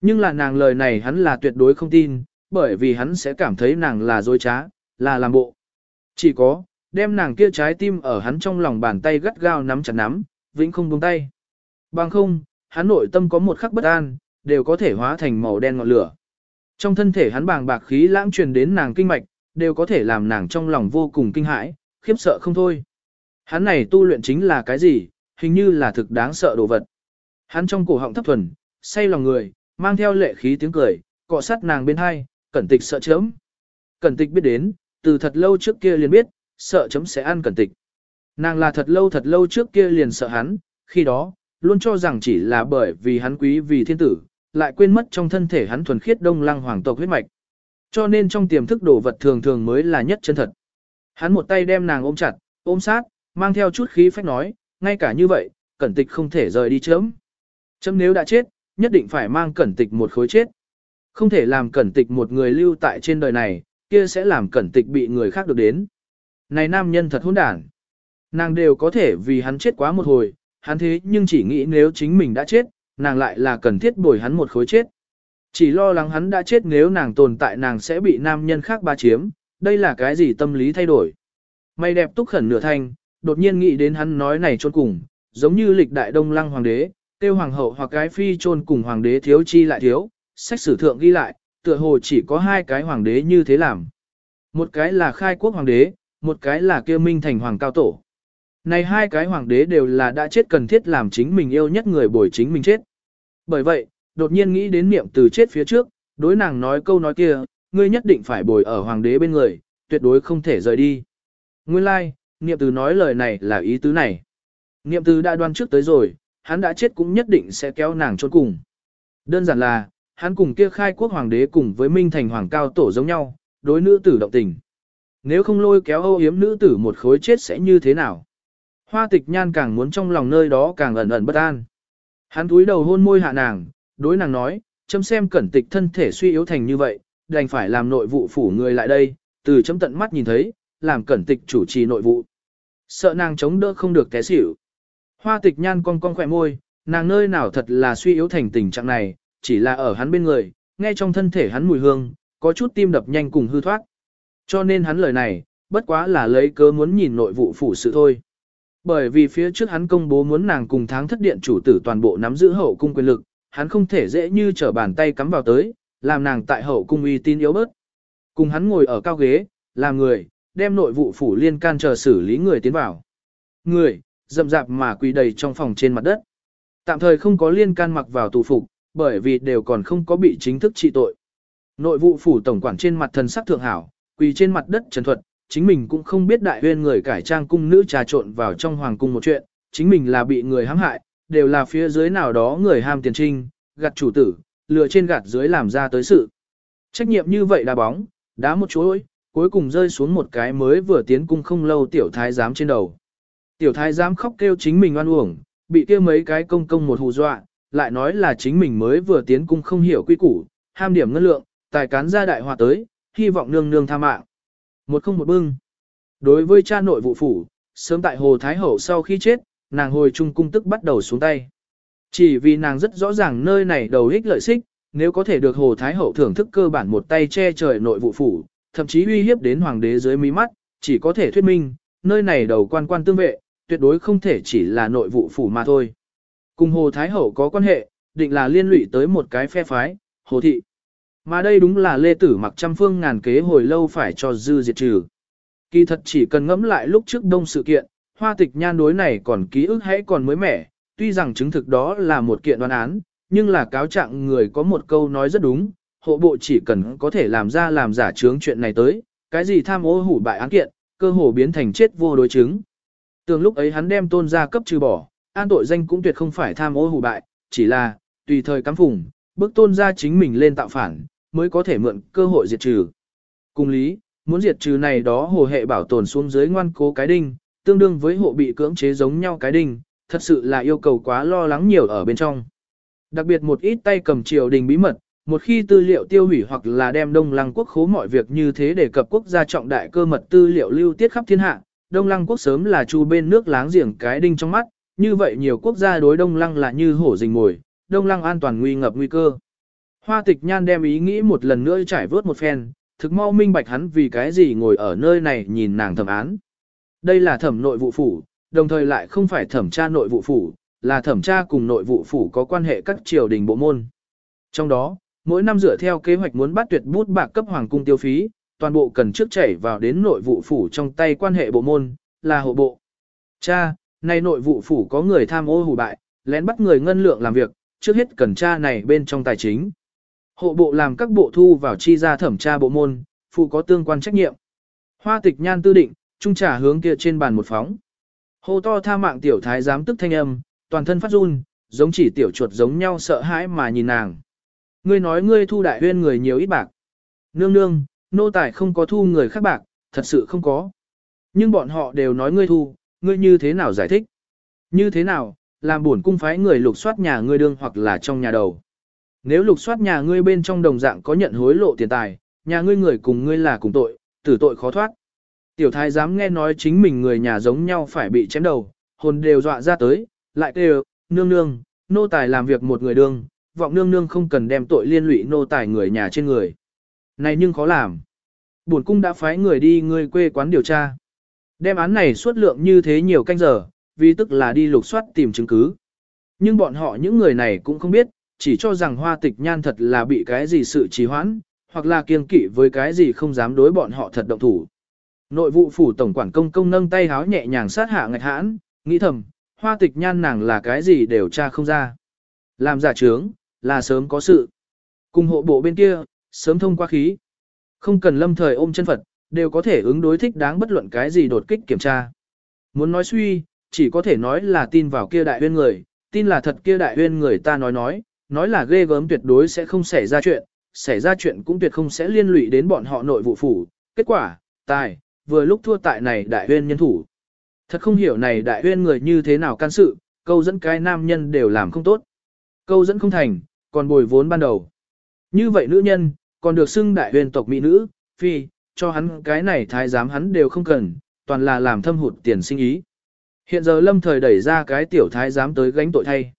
Speaker 1: Nhưng là nàng lời này hắn là tuyệt đối không tin, bởi vì hắn sẽ cảm thấy nàng là dối trá, là làm bộ. Chỉ có, đem nàng kia trái tim ở hắn trong lòng bàn tay gắt gao nắm chặt nắm, vĩnh không buông tay. Bằng không, hắn nội tâm có một khắc bất an, đều có thể hóa thành màu đen ngọn lửa. Trong thân thể hắn bàng bạc khí lãng truyền đến nàng kinh mạch, đều có thể làm nàng trong lòng vô cùng kinh hãi, khiếp sợ không thôi. Hắn này tu luyện chính là cái gì, hình như là thực đáng sợ đồ vật. Hắn trong cổ họng thấp thuần, say lòng người, mang theo lệ khí tiếng cười, cọ sát nàng bên hai, cẩn tịch sợ chấm. Cẩn tịch biết đến, từ thật lâu trước kia liền biết, sợ chấm sẽ ăn cẩn tịch. Nàng là thật lâu thật lâu trước kia liền sợ hắn, khi đó, luôn cho rằng chỉ là bởi vì hắn quý vì thiên tử, lại quên mất trong thân thể hắn thuần khiết đông lăng hoàng tộc huyết mạch. Cho nên trong tiềm thức đồ vật thường thường mới là nhất chân thật. Hắn một tay đem nàng ôm chặt, ôm sát, mang theo chút khí phách nói, ngay cả như vậy, cẩn tịch không thể rời đi chấm. Chấm nếu đã chết, nhất định phải mang cẩn tịch một khối chết. Không thể làm cẩn tịch một người lưu tại trên đời này, kia sẽ làm cẩn tịch bị người khác được đến. Này nam nhân thật hỗn đản. Nàng đều có thể vì hắn chết quá một hồi, hắn thế nhưng chỉ nghĩ nếu chính mình đã chết, nàng lại là cần thiết bồi hắn một khối chết. Chỉ lo lắng hắn đã chết nếu nàng tồn tại nàng sẽ bị nam nhân khác ba chiếm, đây là cái gì tâm lý thay đổi. Mày đẹp túc khẩn nửa thanh, đột nhiên nghĩ đến hắn nói này chôn cùng, giống như lịch đại đông lăng hoàng đế, tiêu hoàng hậu hoặc cái phi chôn cùng hoàng đế thiếu chi lại thiếu, sách sử thượng ghi lại, tựa hồ chỉ có hai cái hoàng đế như thế làm. Một cái là khai quốc hoàng đế, một cái là kêu minh thành hoàng cao tổ. Này hai cái hoàng đế đều là đã chết cần thiết làm chính mình yêu nhất người bồi chính mình chết. Bởi vậy, đột nhiên nghĩ đến niệm từ chết phía trước, đối nàng nói câu nói kia, ngươi nhất định phải bồi ở hoàng đế bên người, tuyệt đối không thể rời đi. Nguyên lai, like, niệm từ nói lời này là ý tứ này. Niệm từ đã đoan trước tới rồi, hắn đã chết cũng nhất định sẽ kéo nàng trốn cùng. Đơn giản là, hắn cùng kia khai quốc hoàng đế cùng với Minh Thành hoàng cao tổ giống nhau, đối nữ tử động tình. Nếu không lôi kéo âu yếm nữ tử một khối chết sẽ như thế nào? Hoa tịch nhan càng muốn trong lòng nơi đó càng ẩn ẩn bất an. Hắn túi đầu hôn môi hạ nàng, đối nàng nói, chấm xem cẩn tịch thân thể suy yếu thành như vậy, đành phải làm nội vụ phủ người lại đây, từ chấm tận mắt nhìn thấy, làm cẩn tịch chủ trì nội vụ. Sợ nàng chống đỡ không được té xỉu. Hoa tịch nhan cong cong khỏe môi, nàng nơi nào thật là suy yếu thành tình trạng này, chỉ là ở hắn bên người, nghe trong thân thể hắn mùi hương, có chút tim đập nhanh cùng hư thoát. Cho nên hắn lời này, bất quá là lấy cớ muốn nhìn nội vụ phủ sự thôi. Bởi vì phía trước hắn công bố muốn nàng cùng tháng thất điện chủ tử toàn bộ nắm giữ hậu cung quyền lực, hắn không thể dễ như trở bàn tay cắm vào tới, làm nàng tại hậu cung uy tín yếu bớt. Cùng hắn ngồi ở cao ghế, làm người, đem nội vụ phủ liên can chờ xử lý người tiến vào. Người, dậm dạp mà quỳ đầy trong phòng trên mặt đất. Tạm thời không có liên can mặc vào tù phục, bởi vì đều còn không có bị chính thức trị tội. Nội vụ phủ tổng quản trên mặt thần sắc thượng hảo, quỳ trên mặt đất trần thuật, chính mình cũng không biết đại huyên người cải trang cung nữ trà trộn vào trong hoàng cung một chuyện, chính mình là bị người hãm hại, đều là phía dưới nào đó người ham tiền trinh, gạt chủ tử, lừa trên gạt dưới làm ra tới sự. Trách nhiệm như vậy đá bóng, đá một chuỗi, cuối cùng rơi xuống một cái mới vừa tiến cung không lâu tiểu thái giám trên đầu. Tiểu thái giám khóc kêu chính mình oan uổng, bị kia mấy cái công công một hù dọa, lại nói là chính mình mới vừa tiến cung không hiểu quy củ, ham điểm ngân lượng, tài cán ra đại hòa tới, hy vọng nương nương tha mạng. Một không một bưng. Đối với cha nội vụ phủ, sớm tại Hồ Thái Hậu sau khi chết, nàng hồi trung cung tức bắt đầu xuống tay. Chỉ vì nàng rất rõ ràng nơi này đầu ích lợi xích, nếu có thể được Hồ Thái Hậu thưởng thức cơ bản một tay che trời nội vụ phủ, thậm chí uy hiếp đến hoàng đế dưới mí mắt, chỉ có thể thuyết minh, nơi này đầu quan quan tương vệ, tuyệt đối không thể chỉ là nội vụ phủ mà thôi. Cùng Hồ Thái Hậu có quan hệ, định là liên lụy tới một cái phe phái, Hồ Thị. Mà đây đúng là lê tử mặc trăm phương ngàn kế hồi lâu phải cho dư diệt trừ. Kỳ thật chỉ cần ngẫm lại lúc trước đông sự kiện, hoa tịch nhan đối này còn ký ức hãy còn mới mẻ, tuy rằng chứng thực đó là một kiện đoán án, nhưng là cáo trạng người có một câu nói rất đúng, hộ bộ chỉ cần có thể làm ra làm giả chướng chuyện này tới, cái gì tham ô hủ bại án kiện, cơ hồ biến thành chết vô đối chứng. Tường lúc ấy hắn đem tôn ra cấp trừ bỏ, an tội danh cũng tuyệt không phải tham ô hủ bại, chỉ là, tùy thời cắm phùng, bước tôn ra chính mình lên tạo phản, mới có thể mượn cơ hội diệt trừ. Cùng lý, muốn diệt trừ này đó hồ hệ bảo tồn xuống dưới ngoan cố cái đinh, tương đương với hộ bị cưỡng chế giống nhau cái đinh, thật sự là yêu cầu quá lo lắng nhiều ở bên trong. Đặc biệt một ít tay cầm triều đình bí mật, một khi tư liệu tiêu hủy hoặc là đem Đông Lăng quốc khố mọi việc như thế để cập quốc gia trọng đại cơ mật tư liệu lưu tiết khắp thiên hạ, Đông Lăng quốc sớm là chu bên nước láng giềng cái đinh trong mắt, như vậy nhiều quốc gia đối Đông Lăng là như hổ rình mồi, Đông Lăng an toàn nguy ngập nguy cơ. Hoa tịch nhan đem ý nghĩ một lần nữa trải vớt một phen, thực mau minh bạch hắn vì cái gì ngồi ở nơi này nhìn nàng thẩm án. Đây là thẩm nội vụ phủ, đồng thời lại không phải thẩm tra nội vụ phủ, là thẩm tra cùng nội vụ phủ có quan hệ các triều đình bộ môn. Trong đó, mỗi năm dựa theo kế hoạch muốn bắt tuyệt bút bạc cấp hoàng cung tiêu phí, toàn bộ cần trước chảy vào đến nội vụ phủ trong tay quan hệ bộ môn, là hộ bộ. Cha, nay nội vụ phủ có người tham ô hủ bại, lén bắt người ngân lượng làm việc, trước hết cần tra này bên trong tài chính. Hộ bộ làm các bộ thu vào chi ra thẩm tra bộ môn, phụ có tương quan trách nhiệm. Hoa tịch nhan tư định, trung trả hướng kia trên bàn một phóng. Hồ to tha mạng tiểu thái giám tức thanh âm, toàn thân phát run, giống chỉ tiểu chuột giống nhau sợ hãi mà nhìn nàng. Ngươi nói ngươi thu đại huyên người nhiều ít bạc. Nương nương, nô tài không có thu người khác bạc, thật sự không có. Nhưng bọn họ đều nói ngươi thu, ngươi như thế nào giải thích? Như thế nào, làm buồn cung phái người lục soát nhà ngươi đương hoặc là trong nhà đầu. Nếu lục soát nhà ngươi bên trong đồng dạng có nhận hối lộ tiền tài, nhà ngươi người cùng ngươi là cùng tội, tử tội khó thoát. Tiểu thái dám nghe nói chính mình người nhà giống nhau phải bị chém đầu, hồn đều dọa ra tới, lại kêu, nương nương, nô tài làm việc một người đương, vọng nương nương không cần đem tội liên lụy nô tài người nhà trên người. Này nhưng khó làm. Bổn cung đã phái người đi ngươi quê quán điều tra. Đem án này suốt lượng như thế nhiều canh giờ, vì tức là đi lục soát tìm chứng cứ. Nhưng bọn họ những người này cũng không biết, chỉ cho rằng hoa tịch nhan thật là bị cái gì sự trì hoãn, hoặc là kiêng kỵ với cái gì không dám đối bọn họ thật động thủ. Nội vụ phủ tổng quản công công nâng tay háo nhẹ nhàng sát hạ ngạch hãn, nghĩ thầm, hoa tịch nhan nàng là cái gì đều tra không ra. Làm giả trướng, là sớm có sự. Cùng hộ bộ bên kia, sớm thông qua khí. Không cần lâm thời ôm chân Phật, đều có thể ứng đối thích đáng bất luận cái gì đột kích kiểm tra. Muốn nói suy, chỉ có thể nói là tin vào kia đại huyên người, tin là thật kia đại huyên người ta nói nói, nói là ghê gớm tuyệt đối sẽ không xảy ra chuyện, xảy ra chuyện cũng tuyệt không sẽ liên lụy đến bọn họ nội vụ phủ. Kết quả, tài, vừa lúc thua tại này đại huyên nhân thủ. Thật không hiểu này đại huyên người như thế nào can sự, câu dẫn cái nam nhân đều làm không tốt. Câu dẫn không thành, còn bồi vốn ban đầu. Như vậy nữ nhân, còn được xưng đại huyên tộc mỹ nữ, phi, cho hắn cái này thái giám hắn đều không cần, toàn là làm thâm hụt tiền sinh ý. Hiện giờ lâm thời đẩy ra cái tiểu thái giám tới gánh tội thay.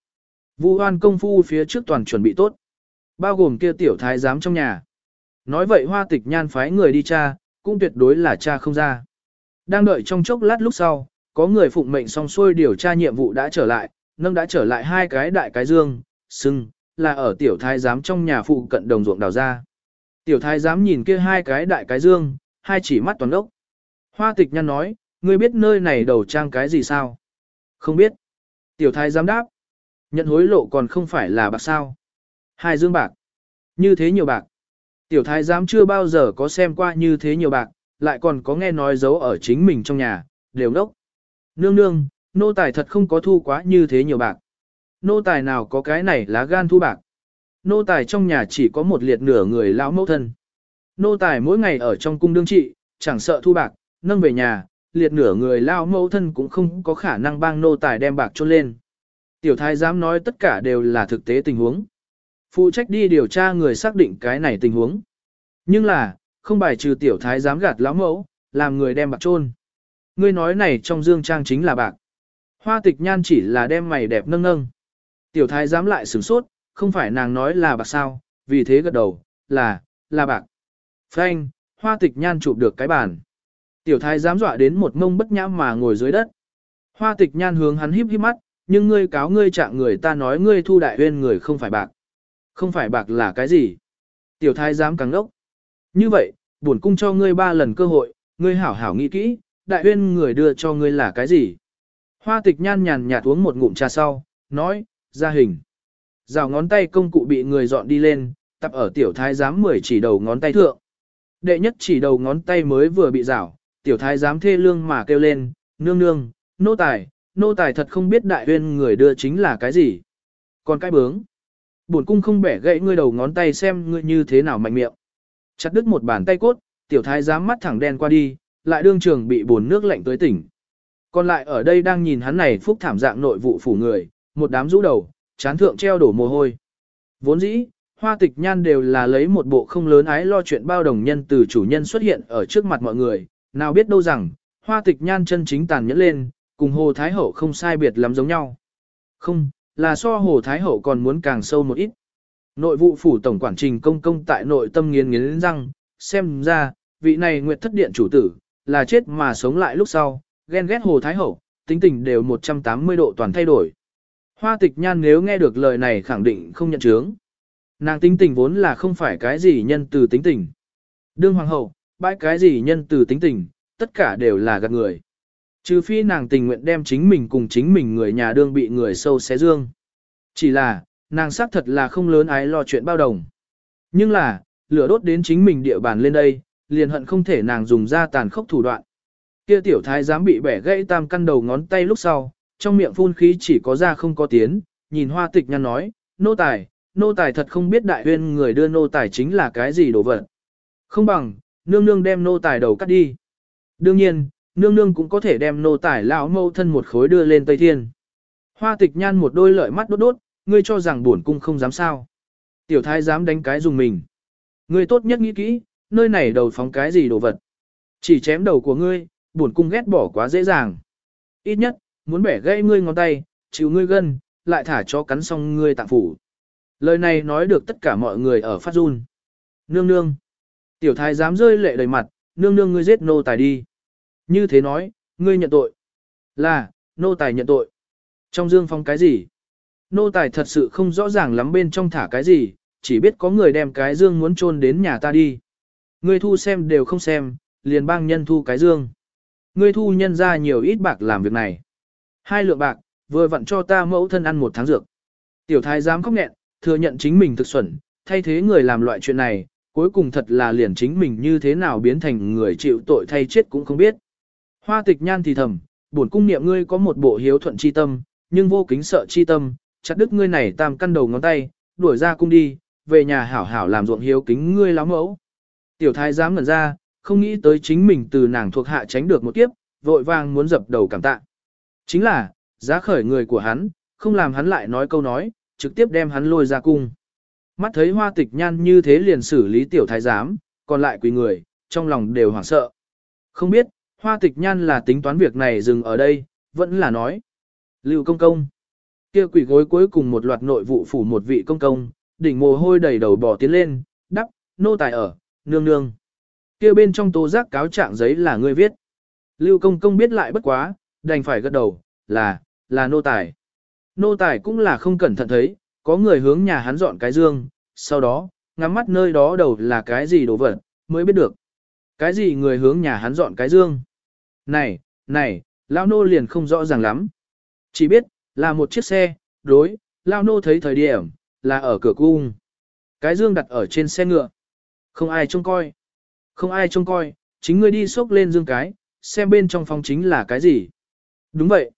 Speaker 1: Vu hoan công phu phía trước toàn chuẩn bị tốt. Bao gồm kia tiểu thái giám trong nhà. Nói vậy hoa tịch nhan phái người đi cha, cũng tuyệt đối là cha không ra. Đang đợi trong chốc lát lúc sau, có người phụng mệnh xong xuôi điều tra nhiệm vụ đã trở lại, nâng đã trở lại hai cái đại cái dương, sưng, là ở tiểu thái giám trong nhà phụ cận đồng ruộng đào ra. Tiểu thái Dám nhìn kia hai cái đại cái dương, hai chỉ mắt toàn ốc. Hoa tịch nhăn nói, ngươi biết nơi này đầu trang cái gì sao? Không biết. Tiểu thái Dám đáp. Nhận hối lộ còn không phải là bạc sao. Hai dương bạc. Như thế nhiều bạc. Tiểu thái giám chưa bao giờ có xem qua như thế nhiều bạc, lại còn có nghe nói giấu ở chính mình trong nhà, đều đốc. Nương nương, nô tài thật không có thu quá như thế nhiều bạc. Nô tài nào có cái này lá gan thu bạc. Nô tài trong nhà chỉ có một liệt nửa người lão mẫu thân. Nô tài mỗi ngày ở trong cung đương trị, chẳng sợ thu bạc, nâng về nhà, liệt nửa người lão mẫu thân cũng không có khả năng bang nô tài đem bạc trôn lên. Tiểu thái dám nói tất cả đều là thực tế tình huống. Phụ trách đi điều tra người xác định cái này tình huống. Nhưng là, không bài trừ tiểu thái dám gạt lão mẫu, làm người đem bạc trôn. Ngươi nói này trong dương trang chính là bạc. Hoa tịch nhan chỉ là đem mày đẹp nâng nâng. Tiểu thái dám lại sửng sốt, không phải nàng nói là bạc sao, vì thế gật đầu, là, là bạc. Phanh, hoa tịch nhan chụp được cái bàn. Tiểu thái dám dọa đến một mông bất nhãm mà ngồi dưới đất. Hoa tịch nhan hướng hắn híp híp mắt, nhưng ngươi cáo ngươi trạng người ta nói ngươi thu đại huyên người không phải bạc. Không phải bạc là cái gì? Tiểu thái dám càng ngốc. Như vậy, bổn cung cho ngươi ba lần cơ hội, ngươi hảo hảo nghĩ kỹ, đại huyên người đưa cho ngươi là cái gì? Hoa tịch nhan nhàn nhạt uống một ngụm trà sau, nói, ra hình. Rào ngón tay công cụ bị người dọn đi lên, tập ở tiểu thái giám 10 chỉ đầu ngón tay thượng. Đệ nhất chỉ đầu ngón tay mới vừa bị rào, tiểu thái giám thê lương mà kêu lên, nương nương, nô tài, nô tài thật không biết đại huyên người đưa chính là cái gì. Còn cái bướng, bổn cung không bẻ gãy ngươi đầu ngón tay xem ngươi như thế nào mạnh miệng. Chặt đứt một bàn tay cốt, tiểu thái giám mắt thẳng đen qua đi, lại đương trường bị bồn nước lạnh tới tỉnh. Còn lại ở đây đang nhìn hắn này phúc thảm dạng nội vụ phủ người, một đám rũ đầu, chán thượng treo đổ mồ hôi. Vốn dĩ, hoa tịch nhan đều là lấy một bộ không lớn ái lo chuyện bao đồng nhân từ chủ nhân xuất hiện ở trước mặt mọi người, nào biết đâu rằng, hoa tịch nhan chân chính tàn nhẫn lên, cùng Hồ Thái Hậu không sai biệt lắm giống nhau. Không, là so Hồ Thái Hậu còn muốn càng sâu một ít. Nội vụ phủ tổng quản trình công công tại nội tâm nghiến nghiến răng, xem ra, vị này nguyệt thất điện chủ tử, là chết mà sống lại lúc sau, ghen ghét Hồ Thái Hậu, tính tình đều 180 độ toàn thay đổi. Hoa tịch nhan nếu nghe được lời này khẳng định không nhận chướng. Nàng tính tình vốn là không phải cái gì nhân từ tính tình. Đương hoàng hậu, bãi cái gì nhân từ tính tình, tất cả đều là gạt người. Trừ phi nàng tình nguyện đem chính mình cùng chính mình người nhà đương bị người sâu xé dương. Chỉ là, nàng xác thật là không lớn ái lo chuyện bao đồng. Nhưng là, lửa đốt đến chính mình địa bàn lên đây, liền hận không thể nàng dùng ra tàn khốc thủ đoạn. Kia tiểu thái dám bị bẻ gãy tam căn đầu ngón tay lúc sau, trong miệng phun khí chỉ có ra không có tiến, nhìn hoa tịch nhăn nói, nô tài, nô tài thật không biết đại huyên người đưa nô tài chính là cái gì đồ vật. Không bằng, nương nương đem nô tài đầu cắt đi. Đương nhiên, nương nương cũng có thể đem nô tài lão mâu thân một khối đưa lên Tây Thiên. Hoa tịch nhan một đôi lợi mắt đốt đốt, ngươi cho rằng bổn cung không dám sao. Tiểu thái dám đánh cái dùng mình. Ngươi tốt nhất nghĩ kỹ, nơi này đầu phóng cái gì đồ vật. Chỉ chém đầu của ngươi, bổn cung ghét bỏ quá dễ dàng. Ít nhất, muốn bẻ gãy ngươi ngón tay, chịu ngươi gân, lại thả cho cắn xong ngươi tạng phủ. Lời này nói được tất cả mọi người ở phát run. Nương nương. Tiểu thái dám rơi lệ đầy mặt, nương nương ngươi giết nô tài đi. Như thế nói, ngươi nhận tội. Là, nô tài nhận tội. Trong dương phong cái gì? Nô tài thật sự không rõ ràng lắm bên trong thả cái gì, chỉ biết có người đem cái dương muốn chôn đến nhà ta đi. Ngươi thu xem đều không xem, liền bang nhân thu cái dương. Ngươi thu nhân ra nhiều ít bạc làm việc này. Hai lượng bạc, vừa vặn cho ta mẫu thân ăn một tháng dược. Tiểu thái dám khóc nghẹn, thừa nhận chính mình thực xuẩn, thay thế người làm loại chuyện này, cuối cùng thật là liền chính mình như thế nào biến thành người chịu tội thay chết cũng không biết. Hoa tịch nhan thì thầm, bổn cung niệm ngươi có một bộ hiếu thuận chi tâm, nhưng vô kính sợ chi tâm, chặt đứt ngươi này tam căn đầu ngón tay, đuổi ra cung đi, về nhà hảo hảo làm ruộng hiếu kính ngươi láo mẫu. Tiểu thái dám ngẩn ra, không nghĩ tới chính mình từ nàng thuộc hạ tránh được một kiếp, vội vàng muốn dập đầu cảm tạ. Chính là, giá khởi người của hắn, không làm hắn lại nói câu nói, trực tiếp đem hắn lôi ra cung. Mắt thấy hoa tịch nhan như thế liền xử lý tiểu thái giám, còn lại quỳ người, trong lòng đều hoảng sợ. Không biết, hoa tịch nhan là tính toán việc này dừng ở đây, vẫn là nói. Lưu công công. Kia quỷ gối cuối cùng một loạt nội vụ phủ một vị công công, đỉnh mồ hôi đầy đầu bỏ tiến lên, đắp, nô tài ở, nương nương. Kia bên trong tố giác cáo trạng giấy là ngươi viết. Lưu công công biết lại bất quá, đành phải gật đầu, là, là nô tài. Nô tài cũng là không cẩn thận thấy, có người hướng nhà hắn dọn cái dương, sau đó, ngắm mắt nơi đó đầu là cái gì đồ vật, mới biết được. Cái gì người hướng nhà hắn dọn cái dương. Này, này, lao nô liền không rõ ràng lắm. Chỉ biết, là một chiếc xe, đối, lao nô thấy thời điểm, là ở cửa cung. Cái dương đặt ở trên xe ngựa. Không ai trông coi. Không ai trông coi, chính ngươi đi xốc lên dương cái, xem bên trong phòng chính là cái gì. Đúng vậy.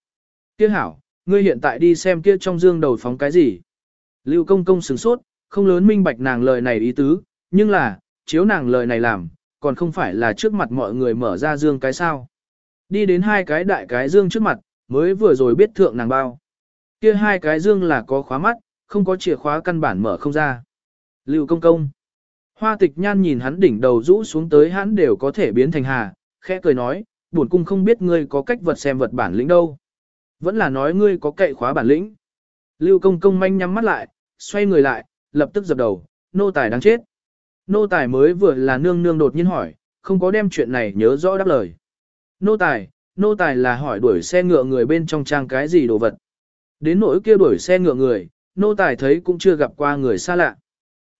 Speaker 1: Kia hảo, ngươi hiện tại đi xem kia trong dương đầu phóng cái gì. Lưu công công sửng sốt, không lớn minh bạch nàng lời này ý tứ, nhưng là, chiếu nàng lời này làm, còn không phải là trước mặt mọi người mở ra dương cái sao. Đi đến hai cái đại cái dương trước mặt, mới vừa rồi biết thượng nàng bao. Kia hai cái dương là có khóa mắt, không có chìa khóa căn bản mở không ra. Lưu công công. Hoa tịch nhan nhìn hắn đỉnh đầu rũ xuống tới hắn đều có thể biến thành hà, khẽ cười nói, buồn cung không biết ngươi có cách vật xem vật bản lĩnh đâu. Vẫn là nói ngươi có cậy khóa bản lĩnh. Lưu công công manh nhắm mắt lại, xoay người lại, lập tức dập đầu, nô tài đáng chết. Nô tài mới vừa là nương nương đột nhiên hỏi, không có đem chuyện này nhớ rõ đáp lời. Nô tài, nô tài là hỏi đuổi xe ngựa người bên trong trang cái gì đồ vật. Đến nỗi kia đuổi xe ngựa người, nô tài thấy cũng chưa gặp qua người xa lạ.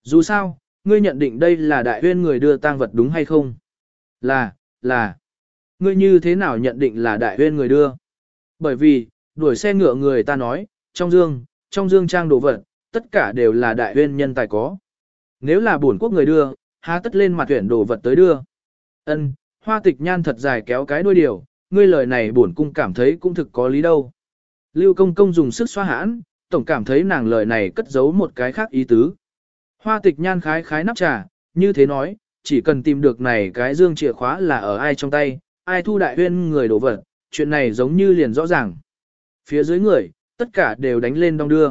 Speaker 1: Dù sao, ngươi nhận định đây là đại huyên người đưa tang vật đúng hay không? Là, là. Ngươi như thế nào nhận định là đại huyên người đưa? Bởi vì, đuổi xe ngựa người ta nói, trong dương, trong dương trang đồ vật, tất cả đều là đại huyên nhân tài có. Nếu là bổn quốc người đưa, há tất lên mặt tuyển đồ vật tới đưa. Ân, hoa tịch nhan thật dài kéo cái đuôi điều, ngươi lời này bổn cung cảm thấy cũng thực có lý đâu. Lưu công công dùng sức xoa hãn, tổng cảm thấy nàng lời này cất giấu một cái khác ý tứ. Hoa tịch nhan khái khái nắp trà, như thế nói, chỉ cần tìm được này cái dương chìa khóa là ở ai trong tay, ai thu đại huyên người đổ vật, chuyện này giống như liền rõ ràng. Phía dưới người, tất cả đều đánh lên đong đưa.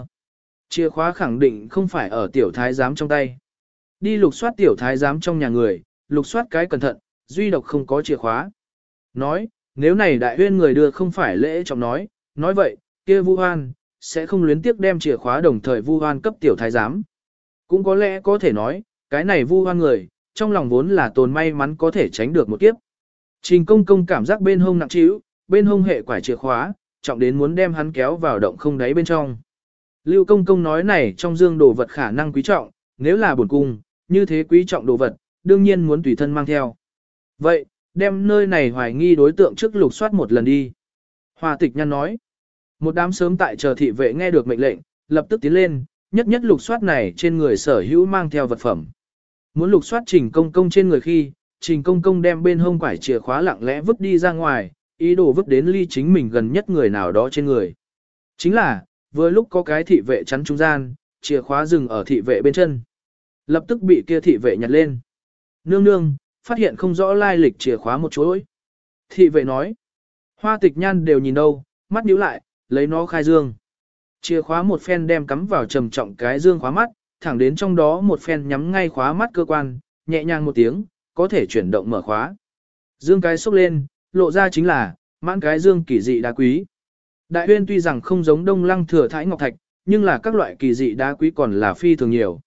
Speaker 1: Chìa khóa khẳng định không phải ở tiểu thái giám trong tay. Đi lục soát tiểu thái giám trong nhà người, lục soát cái cẩn thận, duy độc không có chìa khóa. Nói, nếu này đại huyên người đưa không phải lễ trọng nói, nói vậy, kia vu hoan, sẽ không luyến tiếc đem chìa khóa đồng thời vu hoan cấp tiểu thái giám. Cũng có lẽ có thể nói, cái này vu hoan người, trong lòng vốn là tồn may mắn có thể tránh được một kiếp. Trình công công cảm giác bên hông nặng trĩu, bên hông hệ quải chìa khóa, trọng đến muốn đem hắn kéo vào động không đáy bên trong. Lưu công công nói này trong dương đồ vật khả năng quý trọng, nếu là buồn cung, như thế quý trọng đồ vật, đương nhiên muốn tùy thân mang theo. Vậy, đem nơi này hoài nghi đối tượng trước lục soát một lần đi. Hòa tịch nhăn nói. Một đám sớm tại chờ thị vệ nghe được mệnh lệnh, lập tức tiến lên, nhất nhất lục soát này trên người sở hữu mang theo vật phẩm. Muốn lục soát trình công công trên người khi, trình công công đem bên hông quải chìa khóa lặng lẽ vứt đi ra ngoài, ý đồ vứt đến ly chính mình gần nhất người nào đó trên người. Chính là, vừa lúc có cái thị vệ chắn trung gian, chìa khóa dừng ở thị vệ bên chân. Lập tức bị kia thị vệ nhặt lên. Nương nương, phát hiện không rõ lai lịch chìa khóa một chuỗi. Thị vệ nói, hoa tịch nhan đều nhìn đâu, mắt nhíu lại, lấy nó khai dương. Chìa khóa một phen đem cắm vào trầm trọng cái dương khóa mắt, thẳng đến trong đó một phen nhắm ngay khóa mắt cơ quan, nhẹ nhàng một tiếng, có thể chuyển động mở khóa. Dương cái xúc lên, lộ ra chính là, mãn cái dương kỳ dị đá quý. Đại huyên tuy rằng không giống đông lăng thừa thái ngọc thạch, nhưng là các loại kỳ dị đá quý còn là phi thường nhiều.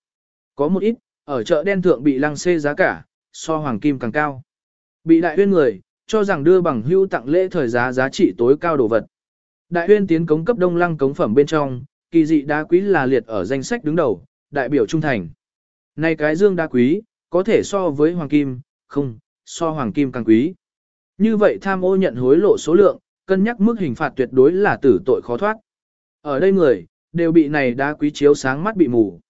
Speaker 1: Có một ít, ở chợ đen thượng bị lăng xê giá cả, so hoàng kim càng cao. Bị đại huyên người, cho rằng đưa bằng hưu tặng lễ thời giá giá trị tối cao đồ vật. Đại huyên tiến cống cấp đông lăng cống phẩm bên trong, kỳ dị đá quý là liệt ở danh sách đứng đầu, đại biểu trung thành. Này cái dương đá quý, có thể so với hoàng kim, không, so hoàng kim càng quý. Như vậy tham ô nhận hối lộ số lượng, cân nhắc mức hình phạt tuyệt đối là tử tội khó thoát. Ở đây người, đều bị này đá quý chiếu sáng mắt bị mù.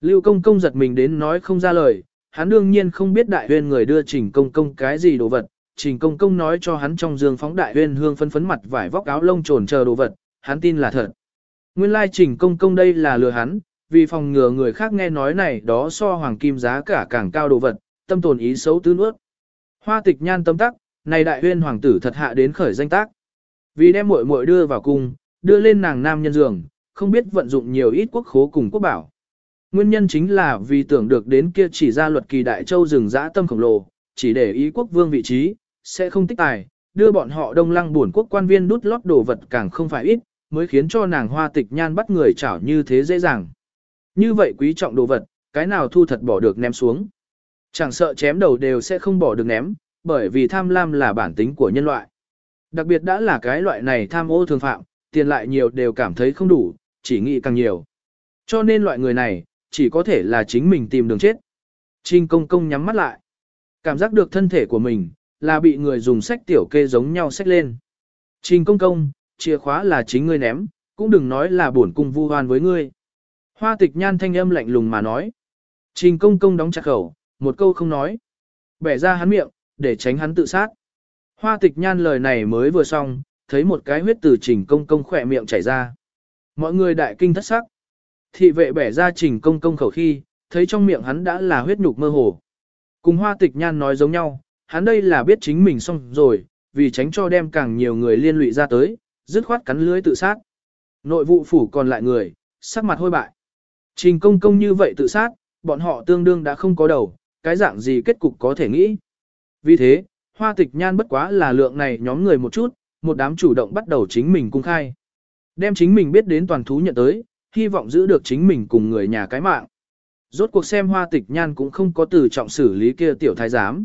Speaker 1: Lưu công công giật mình đến nói không ra lời, hắn đương nhiên không biết đại huyên người đưa trình công công cái gì đồ vật, trình công công nói cho hắn trong giường phóng đại huyên hương phân phấn mặt vải vóc áo lông trồn chờ đồ vật, hắn tin là thật. Nguyên lai trình công công đây là lừa hắn, vì phòng ngừa người khác nghe nói này đó so hoàng kim giá cả càng cao đồ vật, tâm tồn ý xấu tứ nuốt. Hoa tịch nhan tâm tắc, này đại huyên hoàng tử thật hạ đến khởi danh tác. Vì đem muội muội đưa vào cung, đưa lên nàng nam nhân giường, không biết vận dụng nhiều ít quốc khố cùng quốc bảo. Nguyên nhân chính là vì tưởng được đến kia chỉ ra luật kỳ đại châu rừng dã tâm khổng lồ, chỉ để ý quốc vương vị trí, sẽ không tích tài, đưa bọn họ đông lăng buồn quốc quan viên đút lót đồ vật càng không phải ít, mới khiến cho nàng hoa tịch nhan bắt người chảo như thế dễ dàng. Như vậy quý trọng đồ vật, cái nào thu thật bỏ được ném xuống. Chẳng sợ chém đầu đều sẽ không bỏ được ném, bởi vì tham lam là bản tính của nhân loại. Đặc biệt đã là cái loại này tham ô thường phạm, tiền lại nhiều đều cảm thấy không đủ, chỉ nghĩ càng nhiều. Cho nên loại người này, chỉ có thể là chính mình tìm đường chết. Trình công công nhắm mắt lại. Cảm giác được thân thể của mình, là bị người dùng sách tiểu kê giống nhau sách lên. Trình công công, chìa khóa là chính ngươi ném, cũng đừng nói là bổn cung vu hoan với ngươi. Hoa tịch nhan thanh âm lạnh lùng mà nói. Trình công công đóng chặt khẩu, một câu không nói. Bẻ ra hắn miệng, để tránh hắn tự sát. Hoa tịch nhan lời này mới vừa xong, thấy một cái huyết từ trình công công khỏe miệng chảy ra. Mọi người đại kinh thất sắc. Thị vệ bẻ ra trình công công khẩu khi, thấy trong miệng hắn đã là huyết nhục mơ hồ. Cùng hoa tịch nhan nói giống nhau, hắn đây là biết chính mình xong rồi, vì tránh cho đem càng nhiều người liên lụy ra tới, dứt khoát cắn lưới tự sát. Nội vụ phủ còn lại người, sắc mặt hôi bại. Trình công công như vậy tự sát, bọn họ tương đương đã không có đầu, cái dạng gì kết cục có thể nghĩ. Vì thế, hoa tịch nhan bất quá là lượng này nhóm người một chút, một đám chủ động bắt đầu chính mình cung khai. Đem chính mình biết đến toàn thú nhận tới, hy vọng giữ được chính mình cùng người nhà cái mạng. Rốt cuộc xem hoa tịch nhan cũng không có từ trọng xử lý kia tiểu thái giám.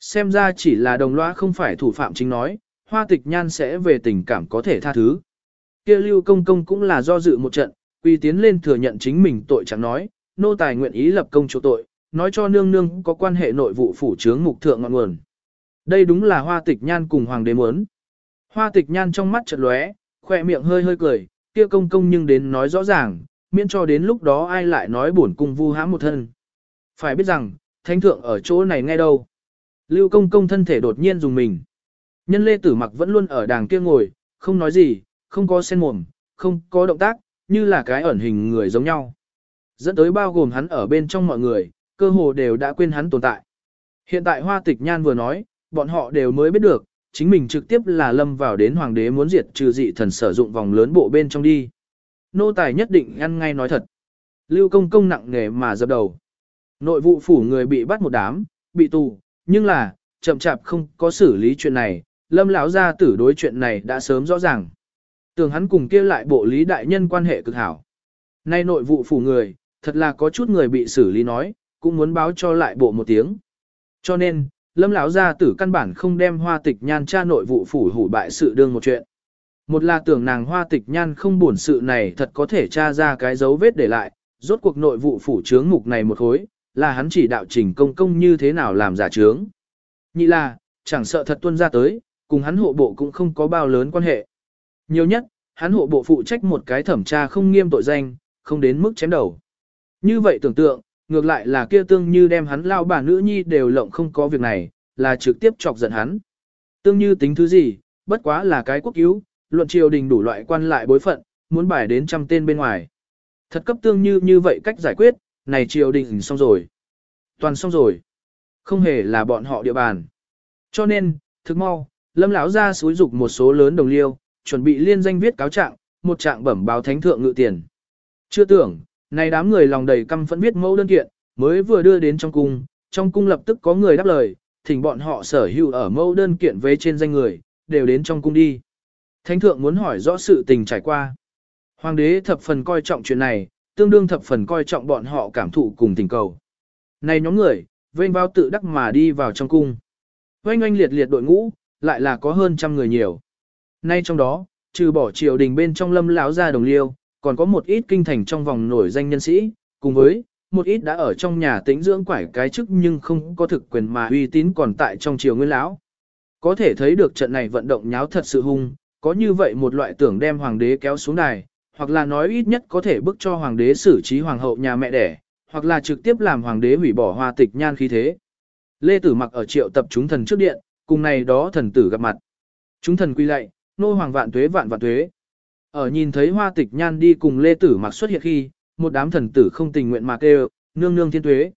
Speaker 1: Xem ra chỉ là đồng loa không phải thủ phạm chính nói, hoa tịch nhan sẽ về tình cảm có thể tha thứ. Kia lưu công công cũng là do dự một trận, quy tiến lên thừa nhận chính mình tội chẳng nói, nô tài nguyện ý lập công chỗ tội, nói cho nương nương có quan hệ nội vụ phủ trướng mục thượng ngọn nguồn. Đây đúng là hoa tịch nhan cùng hoàng đế muốn. Hoa tịch nhan trong mắt chợt lóe, khoe miệng hơi hơi cười, kia công công nhưng đến nói rõ ràng, miễn cho đến lúc đó ai lại nói buồn cung vu hãm một thân. Phải biết rằng, thánh thượng ở chỗ này ngay đâu. Lưu công công thân thể đột nhiên dùng mình. Nhân lê tử mặc vẫn luôn ở đàng kia ngồi, không nói gì, không có sen mồm, không có động tác, như là cái ẩn hình người giống nhau. Dẫn tới bao gồm hắn ở bên trong mọi người, cơ hồ đều đã quên hắn tồn tại. Hiện tại hoa tịch nhan vừa nói, bọn họ đều mới biết được, chính mình trực tiếp là lâm vào đến hoàng đế muốn diệt trừ dị thần sử dụng vòng lớn bộ bên trong đi. Nô tài nhất định ăn ngay nói thật. Lưu công công nặng nề mà dập đầu. Nội vụ phủ người bị bắt một đám, bị tù, nhưng là, chậm chạp không có xử lý chuyện này, lâm lão gia tử đối chuyện này đã sớm rõ ràng. Tưởng hắn cùng kia lại bộ lý đại nhân quan hệ cực hảo. Nay nội vụ phủ người, thật là có chút người bị xử lý nói, cũng muốn báo cho lại bộ một tiếng. Cho nên, lâm lão gia tử căn bản không đem hoa tịch nhan tra nội vụ phủ hủ bại sự đương một chuyện. Một là tưởng nàng hoa tịch nhan không buồn sự này thật có thể tra ra cái dấu vết để lại, rốt cuộc nội vụ phủ chướng mục này một hối, là hắn chỉ đạo trình công công như thế nào làm giả chướng. Nhị là, chẳng sợ thật tuân ra tới, cùng hắn hộ bộ cũng không có bao lớn quan hệ. Nhiều nhất, hắn hộ bộ phụ trách một cái thẩm tra không nghiêm tội danh, không đến mức chém đầu. Như vậy tưởng tượng, ngược lại là kia tương như đem hắn lao bà nữ nhi đều lộng không có việc này, là trực tiếp chọc giận hắn. Tương như tính thứ gì, bất quá là cái quốc cứu, luận triều đình đủ loại quan lại bối phận, muốn bài đến trăm tên bên ngoài. Thật cấp tương như như vậy cách giải quyết, này triều đình xong rồi. Toàn xong rồi. Không hề là bọn họ địa bàn. Cho nên, thực mau, lâm lão ra xúi dục một số lớn đồng liêu, chuẩn bị liên danh viết cáo trạng, một trạng bẩm báo thánh thượng ngự tiền. Chưa tưởng, này đám người lòng đầy căm phẫn viết mẫu đơn kiện, mới vừa đưa đến trong cung, trong cung lập tức có người đáp lời, thỉnh bọn họ sở hữu ở mẫu đơn kiện vế trên danh người, đều đến trong cung đi. Thánh thượng muốn hỏi rõ sự tình trải qua. Hoàng đế thập phần coi trọng chuyện này, tương đương thập phần coi trọng bọn họ cảm thụ cùng tình cầu. Này nhóm người, vênh bao tự đắc mà đi vào trong cung. Oanh oanh liệt liệt đội ngũ, lại là có hơn trăm người nhiều. Nay trong đó, trừ bỏ triều đình bên trong lâm lão gia đồng liêu, còn có một ít kinh thành trong vòng nổi danh nhân sĩ, cùng với một ít đã ở trong nhà tĩnh dưỡng quải cái chức nhưng không có thực quyền mà uy tín còn tại trong triều nguyên lão. Có thể thấy được trận này vận động nháo thật sự hung, có như vậy một loại tưởng đem hoàng đế kéo xuống đài, hoặc là nói ít nhất có thể bức cho hoàng đế xử trí hoàng hậu nhà mẹ đẻ, hoặc là trực tiếp làm hoàng đế hủy bỏ hoa tịch nhan khí thế. Lê Tử mặc ở triệu tập chúng thần trước điện, cùng này đó thần tử gặp mặt. Chúng thần quy lạy, nô hoàng vạn tuế vạn vạn tuế. Ở nhìn thấy hoa tịch nhan đi cùng Lê Tử mặc xuất hiện khi, một đám thần tử không tình nguyện mà kêu, nương nương thiên tuế.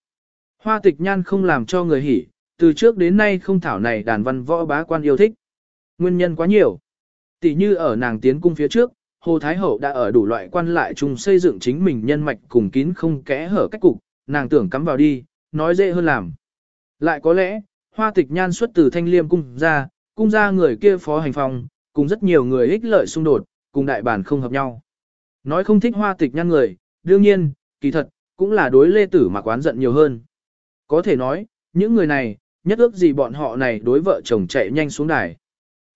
Speaker 1: Hoa tịch nhan không làm cho người hỉ, từ trước đến nay không thảo này đàn văn võ bá quan yêu thích. Nguyên nhân quá nhiều. Tỷ như ở nàng tiến cung phía trước, Hồ Thái Hậu đã ở đủ loại quan lại chung xây dựng chính mình nhân mạch cùng kín không kẽ hở cách cục, nàng tưởng cắm vào đi, nói dễ hơn làm. Lại có lẽ, hoa tịch nhan xuất từ thanh liêm cung ra, cung ra người kia phó hành phòng, cùng rất nhiều người ích lợi xung đột, cùng đại bản không hợp nhau. Nói không thích hoa tịch nhăn người, đương nhiên, kỳ thật, cũng là đối lê tử mà quán giận nhiều hơn. Có thể nói, những người này, nhất ước gì bọn họ này đối vợ chồng chạy nhanh xuống đài.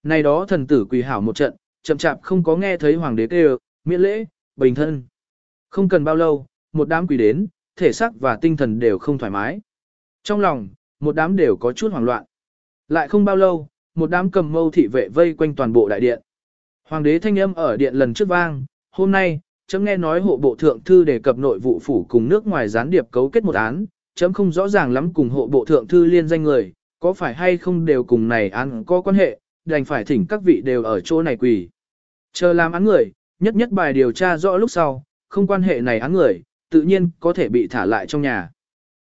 Speaker 1: Này đó thần tử quỳ hảo một trận, chậm chạp không có nghe thấy hoàng đế kêu, miễn lễ, bình thân. Không cần bao lâu, một đám quỳ đến, thể xác và tinh thần đều không thoải mái. Trong lòng, một đám đều có chút hoảng loạn. Lại không bao lâu, một đám cầm mâu thị vệ vây quanh toàn bộ đại điện. Hoàng đế thanh âm ở điện lần trước vang, hôm nay, chấm nghe nói hộ bộ thượng thư đề cập nội vụ phủ cùng nước ngoài gián điệp cấu kết một án, chấm không rõ ràng lắm cùng hộ bộ thượng thư liên danh người, có phải hay không đều cùng này án có quan hệ, đành phải thỉnh các vị đều ở chỗ này quỳ. Chờ làm án người, nhất nhất bài điều tra rõ lúc sau, không quan hệ này án người, tự nhiên có thể bị thả lại trong nhà.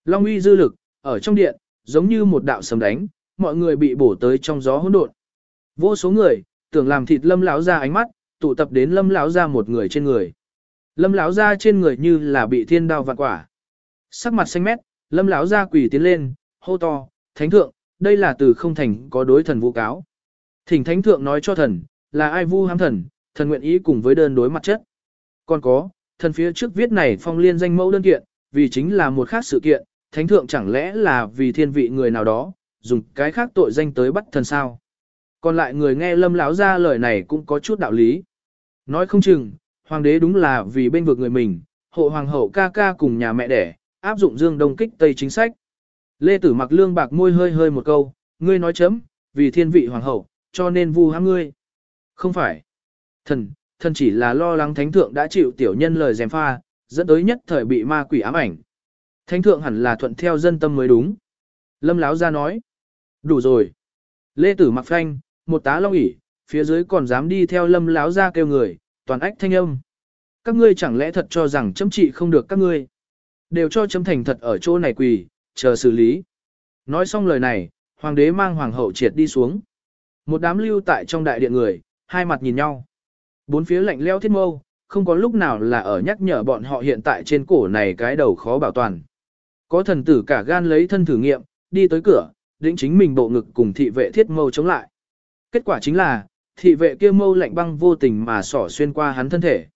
Speaker 1: Long uy dư lực, ở trong điện, giống như một đạo sấm đánh, mọi người bị bổ tới trong gió hỗn độn. Vô số người, tưởng làm thịt lâm lão ra ánh mắt, tụ tập đến lâm lão ra một người trên người. Lâm lão ra trên người như là bị thiên đao vạn quả. Sắc mặt xanh mét, lâm lão ra quỳ tiến lên, hô to, thánh thượng, đây là từ không thành có đối thần vu cáo. Thỉnh thánh thượng nói cho thần, là ai vu hám thần, thần nguyện ý cùng với đơn đối mặt chất. Còn có, thần phía trước viết này phong liên danh mẫu đơn kiện, vì chính là một khác sự kiện, thánh thượng chẳng lẽ là vì thiên vị người nào đó, dùng cái khác tội danh tới bắt thần sao. Còn lại người nghe lâm lão ra lời này cũng có chút đạo lý. Nói không chừng, hoàng đế đúng là vì bên vực người mình, hộ hoàng hậu ca ca cùng nhà mẹ đẻ, áp dụng dương đông kích tây chính sách. Lê Tử mặc lương bạc môi hơi hơi một câu, ngươi nói chấm, vì thiên vị hoàng hậu, cho nên vu hãm ngươi. Không phải. Thần, thần chỉ là lo lắng thánh thượng đã chịu tiểu nhân lời dèm pha, dẫn tới nhất thời bị ma quỷ ám ảnh. Thánh thượng hẳn là thuận theo dân tâm mới đúng. Lâm Láo ra nói. Đủ rồi. Lê Tử mặc phanh, một tá long ỉ, phía dưới còn dám đi theo lâm Láo ra kêu người, toàn ách thanh âm. Các ngươi chẳng lẽ thật cho rằng chấm trị không được các ngươi. Đều cho chấm thành thật ở chỗ này quỳ, chờ xử lý. Nói xong lời này, hoàng đế mang hoàng hậu triệt đi xuống. Một đám lưu tại trong đại điện người, hai mặt nhìn nhau. Bốn phía lạnh leo thiết mâu, không có lúc nào là ở nhắc nhở bọn họ hiện tại trên cổ này cái đầu khó bảo toàn. Có thần tử cả gan lấy thân thử nghiệm, đi tới cửa, định chính mình bộ ngực cùng thị vệ thiết mâu chống lại. Kết quả chính là, thị vệ kia mâu lạnh băng vô tình mà sỏ xuyên qua hắn thân thể.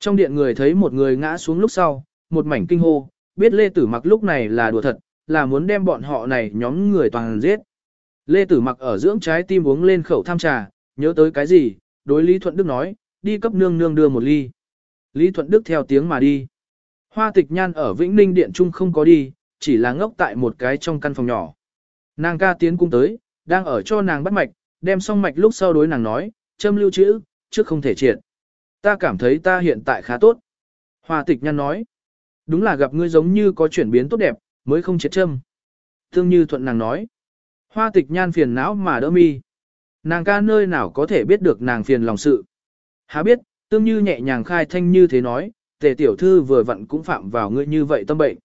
Speaker 1: Trong điện người thấy một người ngã xuống lúc sau, một mảnh kinh hô, biết Lê Tử Mặc lúc này là đùa thật, là muốn đem bọn họ này nhóm người toàn giết. Lê Tử Mặc ở dưỡng trái tim uống lên khẩu tham trà, nhớ tới cái gì, đối Lý Thuận Đức nói, đi cấp nương nương đưa một ly. Lý Thuận Đức theo tiếng mà đi. Hoa tịch nhan ở Vĩnh Ninh Điện Trung không có đi, chỉ là ngốc tại một cái trong căn phòng nhỏ. Nàng ca tiến cung tới, đang ở cho nàng bắt mạch, đem xong mạch lúc sau đối nàng nói, châm lưu chữ, trước không thể triệt. Ta cảm thấy ta hiện tại khá tốt. Hoa tịch nhan nói, đúng là gặp ngươi giống như có chuyển biến tốt đẹp, mới không triệt châm. Thương như thuận nàng nói, hoa tịch nhan phiền não mà đỡ mi. Nàng ca nơi nào có thể biết được nàng phiền lòng sự. Há biết, tương như nhẹ nhàng khai thanh như thế nói, tề tiểu thư vừa vặn cũng phạm vào ngươi như vậy tâm bệnh.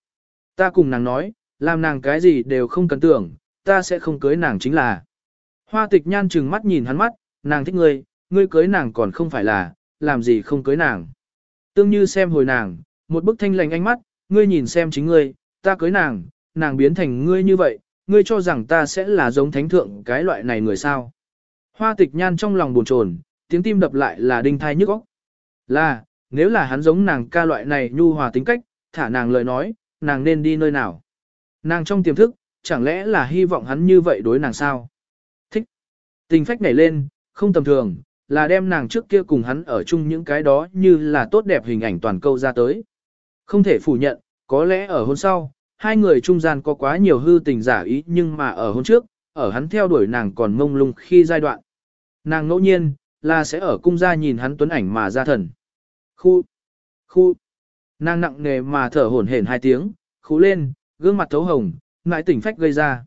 Speaker 1: Ta cùng nàng nói, làm nàng cái gì đều không cần tưởng, ta sẽ không cưới nàng chính là. Hoa tịch nhan chừng mắt nhìn hắn mắt, nàng thích ngươi, ngươi cưới nàng còn không phải là, làm gì không cưới nàng. Tương như xem hồi nàng, một bức thanh lành ánh mắt, ngươi nhìn xem chính ngươi, ta cưới nàng, nàng biến thành ngươi như vậy, ngươi cho rằng ta sẽ là giống thánh thượng cái loại này người sao. Hoa tịch nhan trong lòng buồn chồn, tiếng tim đập lại là đinh thai nhức óc. Là, nếu là hắn giống nàng ca loại này nhu hòa tính cách, thả nàng lời nói, nàng nên đi nơi nào. Nàng trong tiềm thức, chẳng lẽ là hy vọng hắn như vậy đối nàng sao? Thích. Tình phách nảy lên, không tầm thường, là đem nàng trước kia cùng hắn ở chung những cái đó như là tốt đẹp hình ảnh toàn câu ra tới. Không thể phủ nhận, có lẽ ở hôn sau, hai người trung gian có quá nhiều hư tình giả ý nhưng mà ở hôn trước, ở hắn theo đuổi nàng còn mông lung khi giai đoạn. Nàng ngẫu nhiên, là sẽ ở cung gia nhìn hắn tuấn ảnh mà ra thần. Khu, khu, nàng nặng nề mà thở hổn hển hai tiếng, khú lên, gương mặt thấu hồng, ngại tỉnh phách gây ra.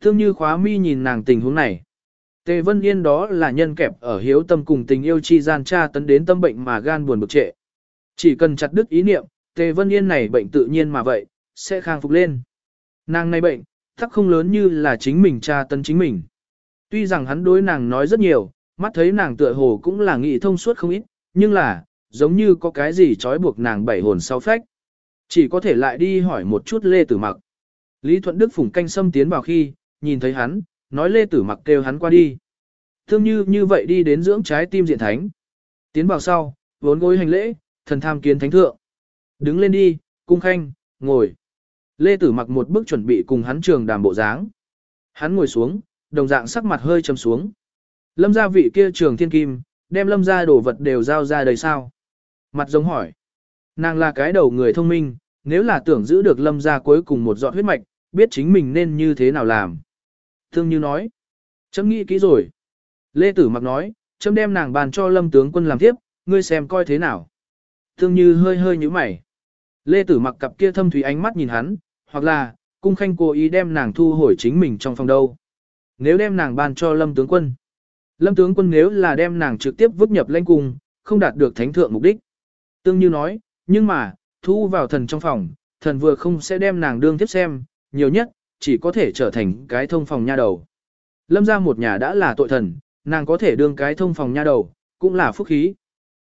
Speaker 1: Thương như khóa mi nhìn nàng tình huống này. Tề Vân Yên đó là nhân kẹp ở hiếu tâm cùng tình yêu chi gian tra tấn đến tâm bệnh mà gan buồn bực trệ. Chỉ cần chặt đứt ý niệm, Tề Vân Yên này bệnh tự nhiên mà vậy, sẽ khang phục lên. Nàng này bệnh, thắc không lớn như là chính mình tra tấn chính mình. Tuy rằng hắn đối nàng nói rất nhiều, mắt thấy nàng tựa hồ cũng là nghị thông suốt không ít, nhưng là, giống như có cái gì trói buộc nàng bảy hồn sau phách. Chỉ có thể lại đi hỏi một chút Lê Tử Mặc. Lý Thuận Đức phủng canh xâm tiến vào khi, nhìn thấy hắn, nói Lê Tử Mặc kêu hắn qua đi. Thương như như vậy đi đến dưỡng trái tim diện thánh. Tiến vào sau, vốn gối hành lễ, thần tham kiến thánh thượng. Đứng lên đi, cung khanh, ngồi. Lê Tử mặc một bước chuẩn bị cùng hắn trường đàm bộ dáng. Hắn ngồi xuống, đồng dạng sắc mặt hơi trầm xuống. Lâm gia vị kia trường thiên kim, đem lâm gia đồ vật đều giao ra đây sao? Mặt giống hỏi. Nàng là cái đầu người thông minh, nếu là tưởng giữ được lâm gia cuối cùng một giọt huyết mạch, biết chính mình nên như thế nào làm. Thương như nói. Chấm nghĩ kỹ rồi. Lê Tử mặc nói, chấm đem nàng bàn cho lâm tướng quân làm tiếp, ngươi xem coi thế nào. Thương như hơi hơi như mày. Lê Tử mặc cặp kia thâm thủy ánh mắt nhìn hắn, hoặc là, cung khanh cố ý đem nàng thu hồi chính mình trong phòng đâu. Nếu đem nàng bàn cho lâm tướng quân. Lâm tướng quân nếu là đem nàng trực tiếp vứt nhập lãnh cung, không đạt được thánh thượng mục đích. Tương như nói, nhưng mà, thu vào thần trong phòng, thần vừa không sẽ đem nàng đương tiếp xem, nhiều nhất, chỉ có thể trở thành cái thông phòng nha đầu. Lâm ra một nhà đã là tội thần, nàng có thể đương cái thông phòng nha đầu, cũng là phúc khí.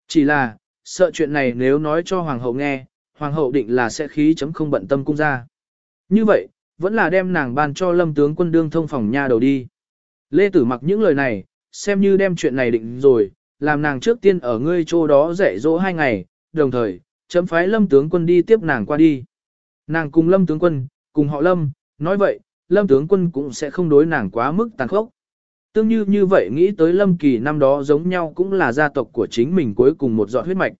Speaker 1: Chỉ là, sợ chuyện này nếu nói cho hoàng hậu nghe, hoàng hậu định là sẽ khí chấm không bận tâm cung ra. Như vậy, vẫn là đem nàng ban cho lâm tướng quân đương thông phòng nha đầu đi. Lê Tử mặc những lời này, xem như đem chuyện này định rồi, làm nàng trước tiên ở ngươi chỗ đó dạy dỗ hai ngày, đồng thời, chấm phái lâm tướng quân đi tiếp nàng qua đi. Nàng cùng lâm tướng quân, cùng họ lâm, nói vậy, lâm tướng quân cũng sẽ không đối nàng quá mức tàn khốc. Tương như như vậy nghĩ tới lâm kỳ năm đó giống nhau cũng là gia tộc của chính mình cuối cùng một giọt huyết mạch.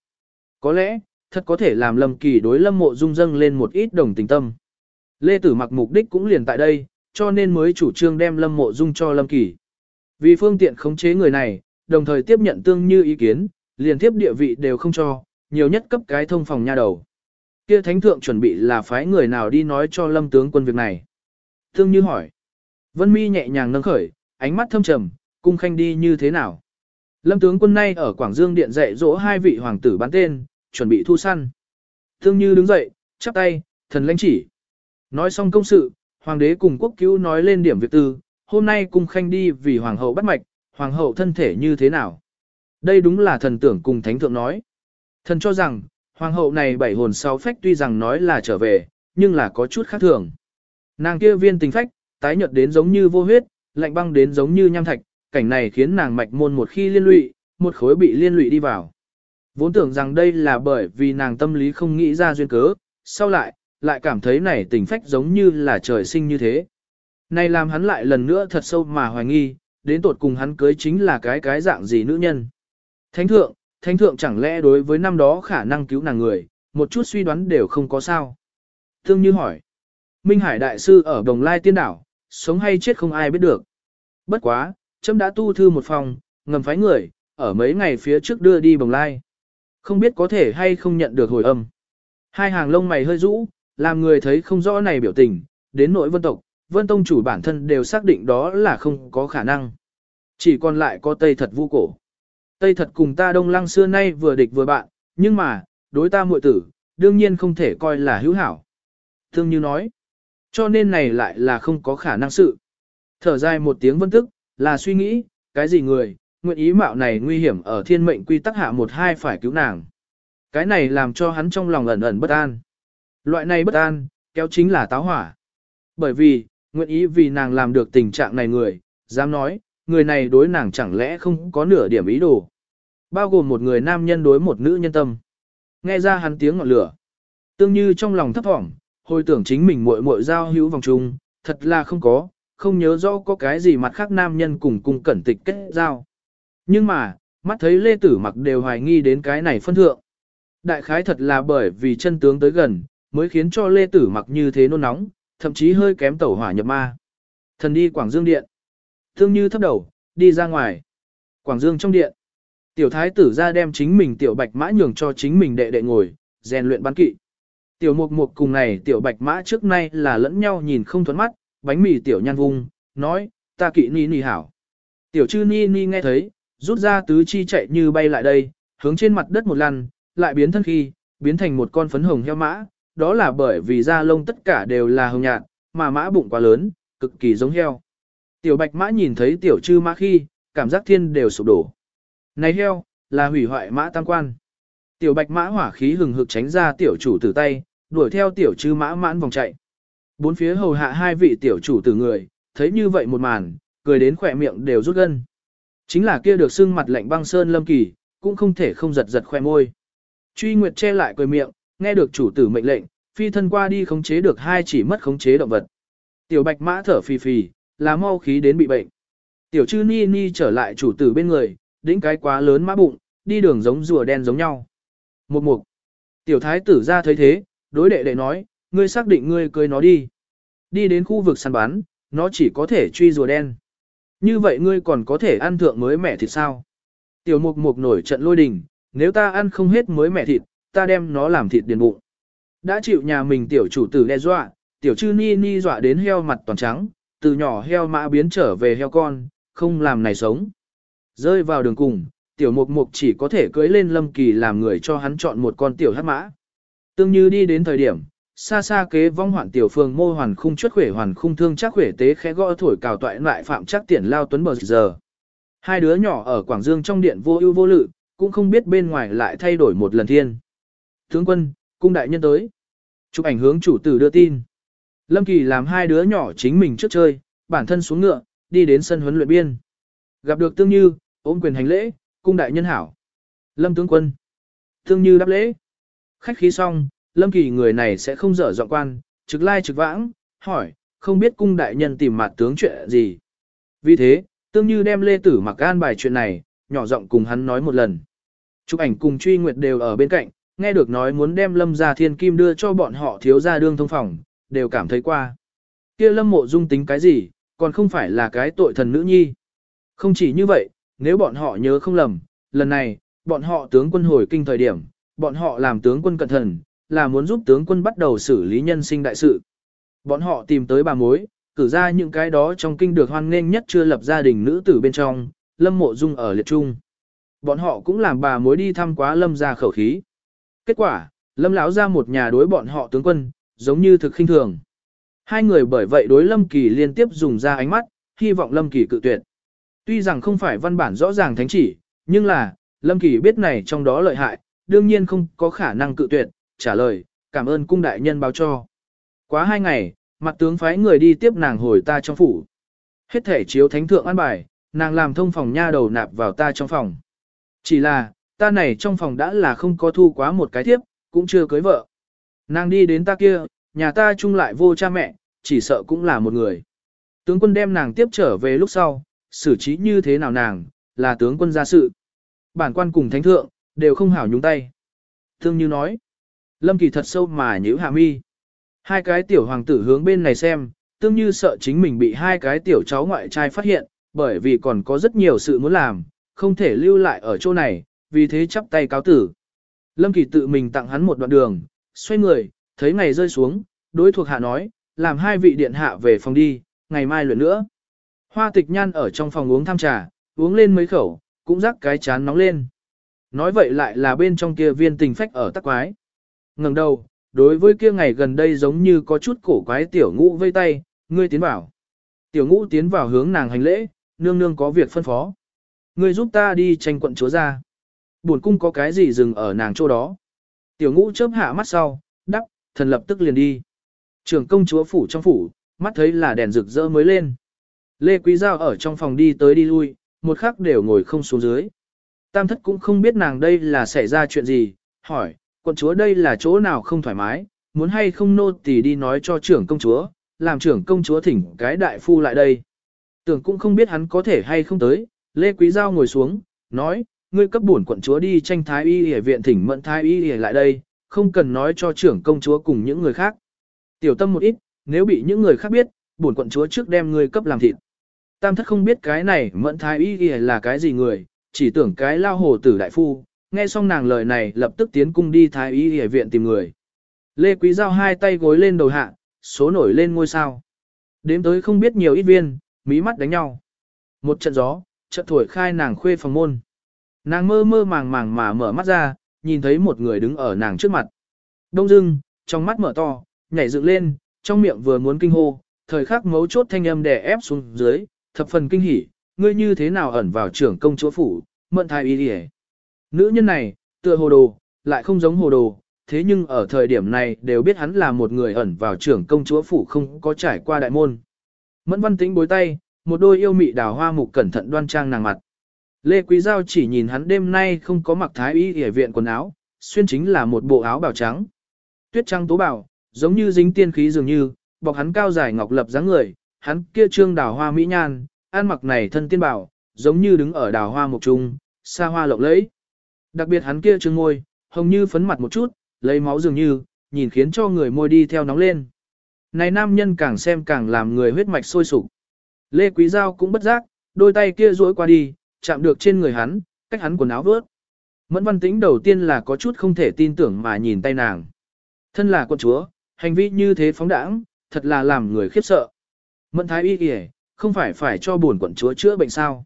Speaker 1: Có lẽ, thật có thể làm lâm kỳ đối lâm mộ dung dâng lên một ít đồng tình tâm. Lê Tử mặc mục đích cũng liền tại đây, cho nên mới chủ trương đem lâm mộ dung cho lâm kỳ. Vì phương tiện khống chế người này, đồng thời tiếp nhận tương như ý kiến, liền tiếp địa vị đều không cho, nhiều nhất cấp cái thông phòng nha đầu. Kia thánh thượng chuẩn bị là phái người nào đi nói cho lâm tướng quân việc này. thương như hỏi. Vân mi nhẹ nhàng nâng khởi, ánh mắt thâm trầm, cung khanh đi như thế nào. Lâm tướng quân nay ở Quảng Dương Điện dạy dỗ hai vị hoàng tử bán tên, chuẩn bị thu săn. thương như đứng dậy, chắp tay, thần lãnh chỉ. Nói xong công sự, hoàng đế cùng quốc cứu nói lên điểm việc tư, hôm nay cung khanh đi vì hoàng hậu bắt mạch, hoàng hậu thân thể như thế nào. Đây đúng là thần tưởng cùng thánh thượng nói. Thần cho rằng, hoàng hậu này bảy hồn sáu phách tuy rằng nói là trở về, nhưng là có chút khác thường. Nàng kia viên tình phách, tái nhợt đến giống như vô huyết, lạnh băng đến giống như nham thạch, cảnh này khiến nàng mạch môn một khi liên lụy, một khối bị liên lụy đi vào. Vốn tưởng rằng đây là bởi vì nàng tâm lý không nghĩ ra duyên cớ, sau lại, lại cảm thấy này tình phách giống như là trời sinh như thế. Này làm hắn lại lần nữa thật sâu mà hoài nghi, đến tột cùng hắn cưới chính là cái cái dạng gì nữ nhân. Thánh thượng, thánh thượng chẳng lẽ đối với năm đó khả năng cứu nàng người, một chút suy đoán đều không có sao. Thương như hỏi, Minh Hải Đại Sư ở Đồng Lai Tiên Đảo, sống hay chết không ai biết được. Bất quá, chấm đã tu thư một phòng, ngầm phái người, ở mấy ngày phía trước đưa đi Đồng Lai. Không biết có thể hay không nhận được hồi âm. Hai hàng lông mày hơi rũ, làm người thấy không rõ này biểu tình, đến nội vân tộc, vân tông chủ bản thân đều xác định đó là không có khả năng. Chỉ còn lại có Tây thật vu cổ. Tây thật cùng ta đông lăng xưa nay vừa địch vừa bạn, nhưng mà, đối ta muội tử, đương nhiên không thể coi là hữu hảo. Thương như nói, cho nên này lại là không có khả năng sự. Thở dài một tiếng vân tức, là suy nghĩ, cái gì người, nguyện ý mạo này nguy hiểm ở thiên mệnh quy tắc hạ một hai phải cứu nàng. Cái này làm cho hắn trong lòng ẩn ẩn bất an. Loại này bất an, kéo chính là táo hỏa. Bởi vì, nguyện ý vì nàng làm được tình trạng này người, dám nói, người này đối nàng chẳng lẽ không có nửa điểm ý đồ. Bao gồm một người nam nhân đối một nữ nhân tâm. Nghe ra hắn tiếng ngọn lửa. Tương như trong lòng thấp thỏm, hồi tưởng chính mình muội muội giao hữu vòng chung, thật là không có, không nhớ rõ có cái gì mặt khác nam nhân cùng cùng cẩn tịch kết giao. Nhưng mà, mắt thấy Lê Tử mặc đều hoài nghi đến cái này phân thượng. Đại khái thật là bởi vì chân tướng tới gần, mới khiến cho Lê Tử mặc như thế nôn nóng, thậm chí hơi kém tẩu hỏa nhập ma. Thần đi Quảng Dương Điện. Thương như thấp đầu, đi ra ngoài. Quảng Dương trong điện. Tiểu thái tử ra đem chính mình tiểu bạch mã nhường cho chính mình đệ đệ ngồi, rèn luyện bắn kỵ. Tiểu mục mục cùng này tiểu bạch mã trước nay là lẫn nhau nhìn không thuẫn mắt, bánh mì tiểu nhan vung, nói, ta kỵ ni ni hảo. Tiểu chư ni ni nghe thấy, rút ra tứ chi chạy như bay lại đây, hướng trên mặt đất một lần, lại biến thân khi, biến thành một con phấn hồng heo mã, đó là bởi vì da lông tất cả đều là hồng nhạt, mà mã bụng quá lớn, cực kỳ giống heo. Tiểu bạch mã nhìn thấy tiểu chư mã khi, cảm giác thiên đều sụp đổ. Này heo, là hủy hoại mã tam quan. Tiểu bạch mã hỏa khí hừng hực tránh ra tiểu chủ tử tay, đuổi theo tiểu chư mã mãn vòng chạy. Bốn phía hầu hạ hai vị tiểu chủ tử người, thấy như vậy một màn, cười đến khỏe miệng đều rút gân. Chính là kia được xưng mặt lạnh băng sơn lâm kỳ, cũng không thể không giật giật khoe môi. Truy Nguyệt che lại cười miệng, nghe được chủ tử mệnh lệnh, phi thân qua đi khống chế được hai chỉ mất khống chế động vật. Tiểu bạch mã thở phì phì, là mau khí đến bị bệnh. Tiểu chư ni ni trở lại chủ tử bên người, đĩnh cái quá lớn mã bụng, đi đường giống rùa đen giống nhau. Một mục. Tiểu thái tử ra thấy thế, đối đệ đệ nói, ngươi xác định ngươi cưới nó đi. Đi đến khu vực săn bắn, nó chỉ có thể truy rùa đen. Như vậy ngươi còn có thể ăn thượng mới mẻ thịt sao? Tiểu mục mục nổi trận lôi đình, nếu ta ăn không hết mới mẻ thịt, ta đem nó làm thịt điền bụng. Đã chịu nhà mình tiểu chủ tử đe dọa, tiểu chư ni ni dọa đến heo mặt toàn trắng, từ nhỏ heo mã biến trở về heo con, không làm này sống. Rơi vào đường cùng, tiểu mục mục chỉ có thể cưới lên lâm kỳ làm người cho hắn chọn một con tiểu hát mã. Tương như đi đến thời điểm, xa xa kế vong hoạn tiểu phương mô hoàn khung chuất khỏe hoàn khung thương chắc khỏe tế khẽ gõ thổi cào toại lại phạm chắc tiền lao tuấn bờ giờ. Hai đứa nhỏ ở Quảng Dương trong điện vô ưu vô lự, cũng không biết bên ngoài lại thay đổi một lần thiên. Tướng quân, cung đại nhân tới. Chụp ảnh hướng chủ tử đưa tin. Lâm Kỳ làm hai đứa nhỏ chính mình trước chơi, bản thân xuống ngựa, đi đến sân huấn luyện biên. Gặp được Tương Như, ôm quyền hành lễ, cung đại nhân hảo. Lâm tướng quân. Tương Như đáp lễ. Khách khí xong, Lâm Kỳ người này sẽ không dở dọn quan, trực lai trực vãng, hỏi, không biết cung đại nhân tìm mặt tướng chuyện gì. Vì thế, Tương Như đem Lê Tử mặc an bài chuyện này, nhỏ giọng cùng hắn nói một lần. Chụp ảnh cùng truy nguyệt đều ở bên cạnh, nghe được nói muốn đem lâm gia thiên kim đưa cho bọn họ thiếu gia đương thông phòng, đều cảm thấy qua. kia lâm mộ dung tính cái gì, còn không phải là cái tội thần nữ nhi. Không chỉ như vậy, nếu bọn họ nhớ không lầm, lần này, bọn họ tướng quân hồi kinh thời điểm, bọn họ làm tướng quân cẩn thận, là muốn giúp tướng quân bắt đầu xử lý nhân sinh đại sự. Bọn họ tìm tới bà mối, cử ra những cái đó trong kinh được hoan nghênh nhất chưa lập gia đình nữ tử bên trong, lâm mộ dung ở liệt trung. Bọn họ cũng làm bà mối đi thăm quá lâm ra khẩu khí. Kết quả, lâm lão ra một nhà đối bọn họ tướng quân, giống như thực khinh thường. Hai người bởi vậy đối lâm kỳ liên tiếp dùng ra ánh mắt, hy vọng lâm kỳ cự tuyệt. Tuy rằng không phải văn bản rõ ràng thánh chỉ, nhưng là, lâm kỳ biết này trong đó lợi hại, đương nhiên không có khả năng cự tuyệt, trả lời, cảm ơn cung đại nhân báo cho. Quá hai ngày, mặt tướng phái người đi tiếp nàng hồi ta trong phủ. Hết thể chiếu thánh thượng an bài, nàng làm thông phòng nha đầu nạp vào ta trong phòng. Chỉ là, ta này trong phòng đã là không có thu quá một cái thiếp, cũng chưa cưới vợ. Nàng đi đến ta kia, nhà ta chung lại vô cha mẹ, chỉ sợ cũng là một người. Tướng quân đem nàng tiếp trở về lúc sau, xử trí như thế nào nàng, là tướng quân gia sự. Bản quan cùng thánh thượng, đều không hảo nhúng tay. Thương như nói, lâm kỳ thật sâu mà nhữ hạ mi. Hai cái tiểu hoàng tử hướng bên này xem, tương như sợ chính mình bị hai cái tiểu cháu ngoại trai phát hiện, bởi vì còn có rất nhiều sự muốn làm, không thể lưu lại ở chỗ này, vì thế chắp tay cáo tử. Lâm Kỳ tự mình tặng hắn một đoạn đường, xoay người, thấy ngày rơi xuống, đối thuộc hạ nói, làm hai vị điện hạ về phòng đi, ngày mai luyện nữa. Hoa tịch nhan ở trong phòng uống tham trà, uống lên mấy khẩu, cũng rắc cái chán nóng lên. Nói vậy lại là bên trong kia viên tình phách ở tắc quái. ngẩng đầu, đối với kia ngày gần đây giống như có chút cổ quái tiểu ngũ vây tay, ngươi tiến vào. Tiểu ngũ tiến vào hướng nàng hành lễ, nương nương có việc phân phó. Ngươi giúp ta đi tranh quận chúa ra. Buồn cung có cái gì dừng ở nàng chỗ đó. Tiểu ngũ chớp hạ mắt sau, đắp, thần lập tức liền đi. Trưởng công chúa phủ trong phủ, mắt thấy là đèn rực rỡ mới lên. Lê Quý Giao ở trong phòng đi tới đi lui, một khắc đều ngồi không xuống dưới. Tam thất cũng không biết nàng đây là xảy ra chuyện gì, hỏi, quận chúa đây là chỗ nào không thoải mái, muốn hay không nô tỳ đi nói cho trưởng công chúa, làm trưởng công chúa thỉnh cái đại phu lại đây. Tưởng cũng không biết hắn có thể hay không tới, Lê Quý Giao ngồi xuống, nói, ngươi cấp bổn quận chúa đi tranh thái y y viện thỉnh mẫn thái y y lại đây, không cần nói cho trưởng công chúa cùng những người khác. Tiểu tâm một ít, nếu bị những người khác biết, bổn quận chúa trước đem ngươi cấp làm thịt. Tam thất không biết cái này mẫn thái y y là cái gì người, chỉ tưởng cái lao hồ tử đại phu, nghe xong nàng lời này lập tức tiến cung đi thái y y viện tìm người. Lê Quý Giao hai tay gối lên đầu hạ, số nổi lên ngôi sao. Đếm tới không biết nhiều ít viên, mí mắt đánh nhau. Một trận gió, trận thổi khai nàng khuê phòng môn. Nàng mơ mơ màng màng mà mở mắt ra, nhìn thấy một người đứng ở nàng trước mặt. Đông dưng, trong mắt mở to, nhảy dựng lên, trong miệng vừa muốn kinh hô, thời khắc mấu chốt thanh âm đè ép xuống dưới, thập phần kinh hỉ, ngươi như thế nào ẩn vào trưởng công chúa phủ, mận thai y đi Nữ nhân này, tựa hồ đồ, lại không giống hồ đồ, thế nhưng ở thời điểm này đều biết hắn là một người ẩn vào trưởng công chúa phủ không có trải qua đại môn. Mẫn văn tĩnh bối tay, một đôi yêu mị đào hoa mục cẩn thận đoan trang nàng mặt. Lê Quý Giao chỉ nhìn hắn đêm nay không có mặc thái y ở viện quần áo, xuyên chính là một bộ áo bào trắng. Tuyết trắng tố bảo, giống như dính tiên khí dường như, bọc hắn cao dài ngọc lập dáng người, hắn kia trương đào hoa mỹ nhan, an mặc này thân tiên bảo, giống như đứng ở đào hoa mục trung, xa hoa lộng lẫy. Đặc biệt hắn kia trương môi, hồng như phấn mặt một chút, lấy máu dường như, nhìn khiến cho người môi đi theo nóng lên. Này nam nhân càng xem càng làm người huyết mạch sôi sục. Lê Quý Giao cũng bất giác, đôi tay kia duỗi qua đi, chạm được trên người hắn, cách hắn quần áo vớt. Mẫn văn tĩnh đầu tiên là có chút không thể tin tưởng mà nhìn tay nàng. Thân là con chúa, hành vi như thế phóng đãng, thật là làm người khiếp sợ. Mẫn thái y kìa, không phải phải cho buồn quận chúa chữa bệnh sao.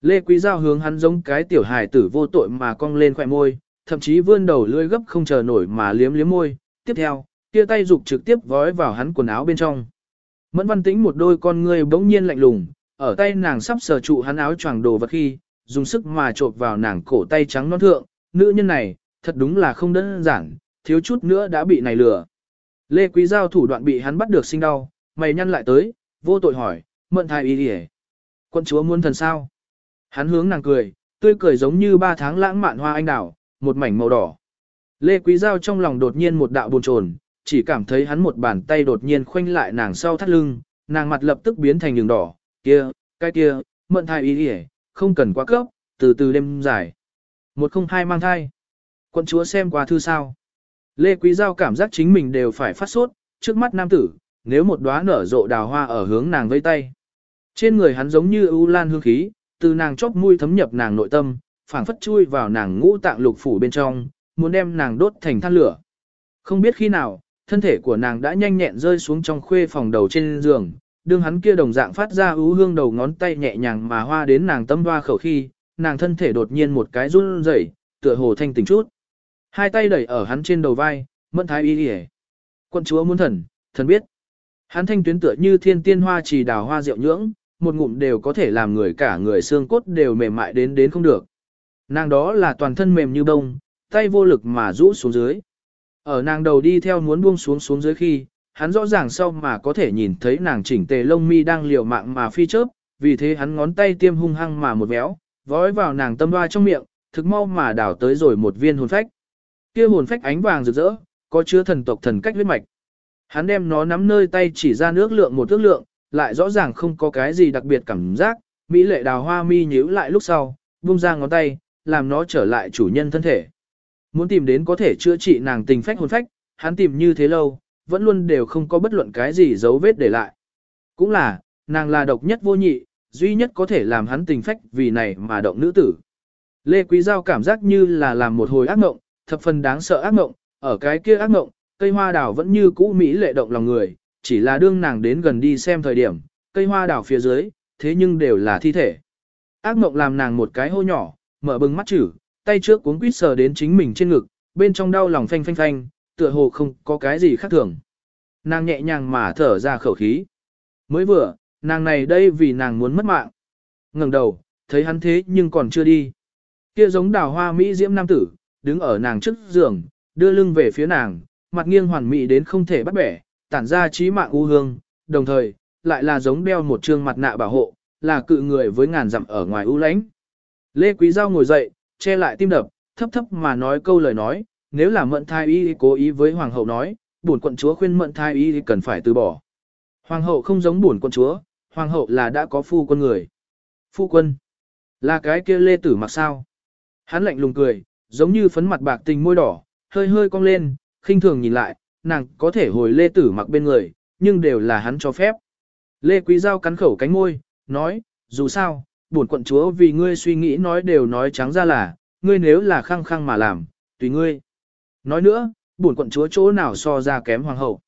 Speaker 1: Lê Quý Giao hướng hắn giống cái tiểu hài tử vô tội mà cong lên khỏe môi, thậm chí vươn đầu lưỡi gấp không chờ nổi mà liếm liếm môi. Tiếp theo, kia tay dục trực tiếp vói vào hắn quần áo bên trong. Mẫn văn tĩnh một đôi con ngươi bỗng nhiên lạnh lùng, ở tay nàng sắp sờ trụ hắn áo choàng đồ vật khi, dùng sức mà trộp vào nàng cổ tay trắng non thượng, nữ nhân này, thật đúng là không đơn giản, thiếu chút nữa đã bị này lừa. Lê Quý Giao thủ đoạn bị hắn bắt được sinh đau, mày nhăn lại tới, vô tội hỏi, mận thai ý đi Quân chúa muốn thần sao? Hắn hướng nàng cười, tươi cười giống như ba tháng lãng mạn hoa anh đào, một mảnh màu đỏ. Lê Quý Giao trong lòng đột nhiên một đạo buồn chồn, chỉ cảm thấy hắn một bàn tay đột nhiên khoanh lại nàng sau thắt lưng, nàng mặt lập tức biến thành đường đỏ, kia, cái kia, mận thai ý đi không cần quá cấp, từ từ đêm dài. Một không hai mang thai. Quân chúa xem qua thư sao. Lê Quý Giao cảm giác chính mình đều phải phát sốt, trước mắt nam tử, nếu một đóa nở rộ đào hoa ở hướng nàng vây tay. Trên người hắn giống như ưu lan hương khí, từ nàng chóp mũi thấm nhập nàng nội tâm, phảng phất chui vào nàng ngũ tạng lục phủ bên trong, muốn đem nàng đốt thành than lửa. Không biết khi nào, thân thể của nàng đã nhanh nhẹn rơi xuống trong khuê phòng đầu trên giường, đương hắn kia đồng dạng phát ra ưu hương đầu ngón tay nhẹ nhàng mà hoa đến nàng tâm hoa khẩu khi, nàng thân thể đột nhiên một cái run rẩy, tựa hồ thanh tỉnh chút. Hai tay đẩy ở hắn trên đầu vai, mẫn thái y đi Quân chúa muốn thần, thần biết. Hắn thanh tuyến tựa như thiên tiên hoa trì đào hoa rượu nhưỡng, một ngụm đều có thể làm người cả người xương cốt đều mềm mại đến đến không được. Nàng đó là toàn thân mềm như bông, tay vô lực mà rũ xuống dưới. Ở nàng đầu đi theo muốn buông xuống xuống dưới khi, hắn rõ ràng sau mà có thể nhìn thấy nàng chỉnh tề lông mi đang liều mạng mà phi chớp, vì thế hắn ngón tay tiêm hung hăng mà một véo, vói vào nàng tâm hoa trong miệng, thực mau mà đảo tới rồi một viên hồn phách. Kia hồn phách ánh vàng rực rỡ, có chứa thần tộc thần cách huyết mạch. Hắn đem nó nắm nơi tay chỉ ra nước lượng một thước lượng, lại rõ ràng không có cái gì đặc biệt cảm giác, mỹ lệ đào hoa mi nhíu lại lúc sau, buông ra ngón tay, làm nó trở lại chủ nhân thân thể. Muốn tìm đến có thể chữa trị nàng tình phách hồn phách, hắn tìm như thế lâu, vẫn luôn đều không có bất luận cái gì dấu vết để lại. Cũng là, nàng là độc nhất vô nhị, duy nhất có thể làm hắn tình phách vì này mà động nữ tử. Lê Quý Giao cảm giác như là làm một hồi ác mộng, thập phần đáng sợ ác ngộng ở cái kia ác ngộng cây hoa đào vẫn như cũ mỹ lệ động lòng người, chỉ là đương nàng đến gần đi xem thời điểm, cây hoa đào phía dưới, thế nhưng đều là thi thể. Ác ngộng làm nàng một cái hô nhỏ, mở bừng mắt chữ, tay trước cuốn quýt sờ đến chính mình trên ngực, bên trong đau lòng phanh phanh phanh, tựa hồ không có cái gì khác thường. Nàng nhẹ nhàng mà thở ra khẩu khí. Mới vừa, nàng này đây vì nàng muốn mất mạng. ngẩng đầu, thấy hắn thế nhưng còn chưa đi. Kia giống đào hoa Mỹ diễm nam tử, đứng ở nàng trước giường, đưa lưng về phía nàng, mặt nghiêng hoàn mỹ đến không thể bắt bẻ, tản ra trí mạng u hương, đồng thời, lại là giống đeo một trương mặt nạ bảo hộ, là cự người với ngàn dặm ở ngoài u lãnh. Lê Quý Giao ngồi dậy, che lại tim đập, thấp thấp mà nói câu lời nói, nếu là mận thai y cố ý với hoàng hậu nói, bổn quận chúa khuyên mận thai y cần phải từ bỏ. Hoàng hậu không giống bổn quận chúa, hoàng hậu là đã có phu quân người. Phu quân, là cái kia lê tử mặc sao? Hắn lạnh lùng cười, giống như phấn mặt bạc tình môi đỏ, hơi hơi cong lên, khinh thường nhìn lại, nàng có thể hồi Lê Tử mặc bên người, nhưng đều là hắn cho phép. Lê Quý Giao cắn khẩu cánh môi, nói, dù sao, bổn quận chúa vì ngươi suy nghĩ nói đều nói trắng ra là, ngươi nếu là khăng khăng mà làm, tùy ngươi. Nói nữa, bổn quận chúa chỗ nào so ra kém hoàng hậu.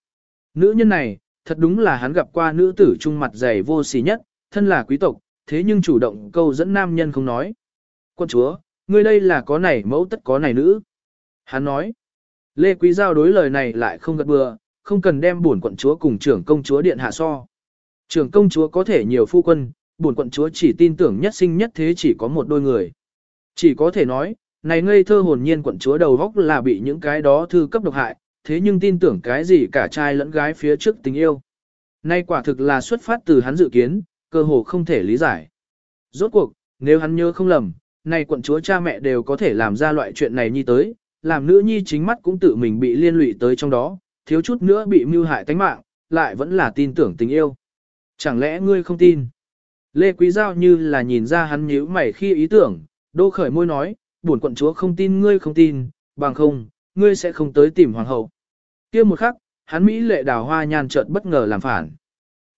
Speaker 1: Nữ nhân này, thật đúng là hắn gặp qua nữ tử trung mặt dày vô xỉ nhất, thân là quý tộc, thế nhưng chủ động câu dẫn nam nhân không nói. Quận chúa, ngươi đây là có này mẫu tất có này nữ. Hắn nói, Lê Quý Giao đối lời này lại không gật bừa, không cần đem buồn quận chúa cùng trưởng công chúa điện hạ so. Trưởng công chúa có thể nhiều phu quân, buồn quận chúa chỉ tin tưởng nhất sinh nhất thế chỉ có một đôi người. Chỉ có thể nói, này ngây thơ hồn nhiên quận chúa đầu góc là bị những cái đó thư cấp độc hại, thế nhưng tin tưởng cái gì cả trai lẫn gái phía trước tình yêu. Nay quả thực là xuất phát từ hắn dự kiến, cơ hồ không thể lý giải. Rốt cuộc, nếu hắn nhớ không lầm, này quận chúa cha mẹ đều có thể làm ra loại chuyện này nhi tới, làm nữ nhi chính mắt cũng tự mình bị liên lụy tới trong đó, thiếu chút nữa bị mưu hại tánh mạng, lại vẫn là tin tưởng tình yêu. Chẳng lẽ ngươi không tin? Lê Quý Giao như là nhìn ra hắn nhíu mày khi ý tưởng, đô khởi môi nói, buồn quận chúa không tin ngươi không tin, bằng không, ngươi sẽ không tới tìm hoàng hậu. kia một khắc, hắn Mỹ lệ đào hoa nhàn chợt bất ngờ làm phản.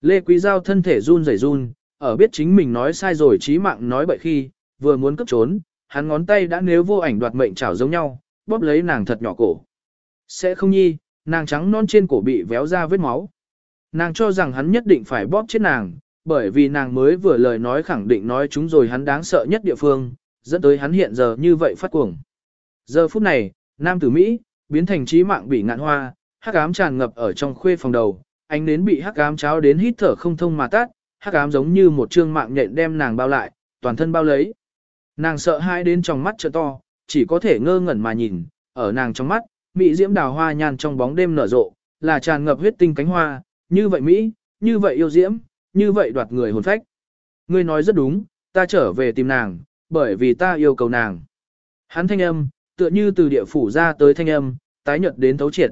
Speaker 1: Lê Quý Giao thân thể run rẩy run, ở biết chính mình nói sai rồi trí mạng nói bậy khi, vừa muốn cướp trốn, hắn ngón tay đã nếu vô ảnh đoạt mệnh chảo giống nhau, bóp lấy nàng thật nhỏ cổ. Sẽ không nhi, nàng trắng non trên cổ bị véo ra vết máu. Nàng cho rằng hắn nhất định phải bóp chết nàng, bởi vì nàng mới vừa lời nói khẳng định nói chúng rồi hắn đáng sợ nhất địa phương, dẫn tới hắn hiện giờ như vậy phát cuồng. Giờ phút này, nam tử Mỹ, biến thành trí mạng bị ngạn hoa, hắc ám tràn ngập ở trong khuê phòng đầu, ánh nến bị hắc ám cháo đến hít thở không thông mà tắt, hắc ám giống như một trương mạng nhện đem nàng bao lại, toàn thân bao lấy. Nàng sợ hãi đến trong mắt trợ to, chỉ có thể ngơ ngẩn mà nhìn, ở nàng trong mắt, mỹ diễm đào hoa nhan trong bóng đêm nở rộ, là tràn ngập huyết tinh cánh hoa, như vậy mỹ, như vậy yêu diễm, như vậy đoạt người hồn phách. Ngươi nói rất đúng, ta trở về tìm nàng, bởi vì ta yêu cầu nàng. Hắn thanh âm, tựa như từ địa phủ ra tới thanh âm, tái nhợt đến thấu triệt.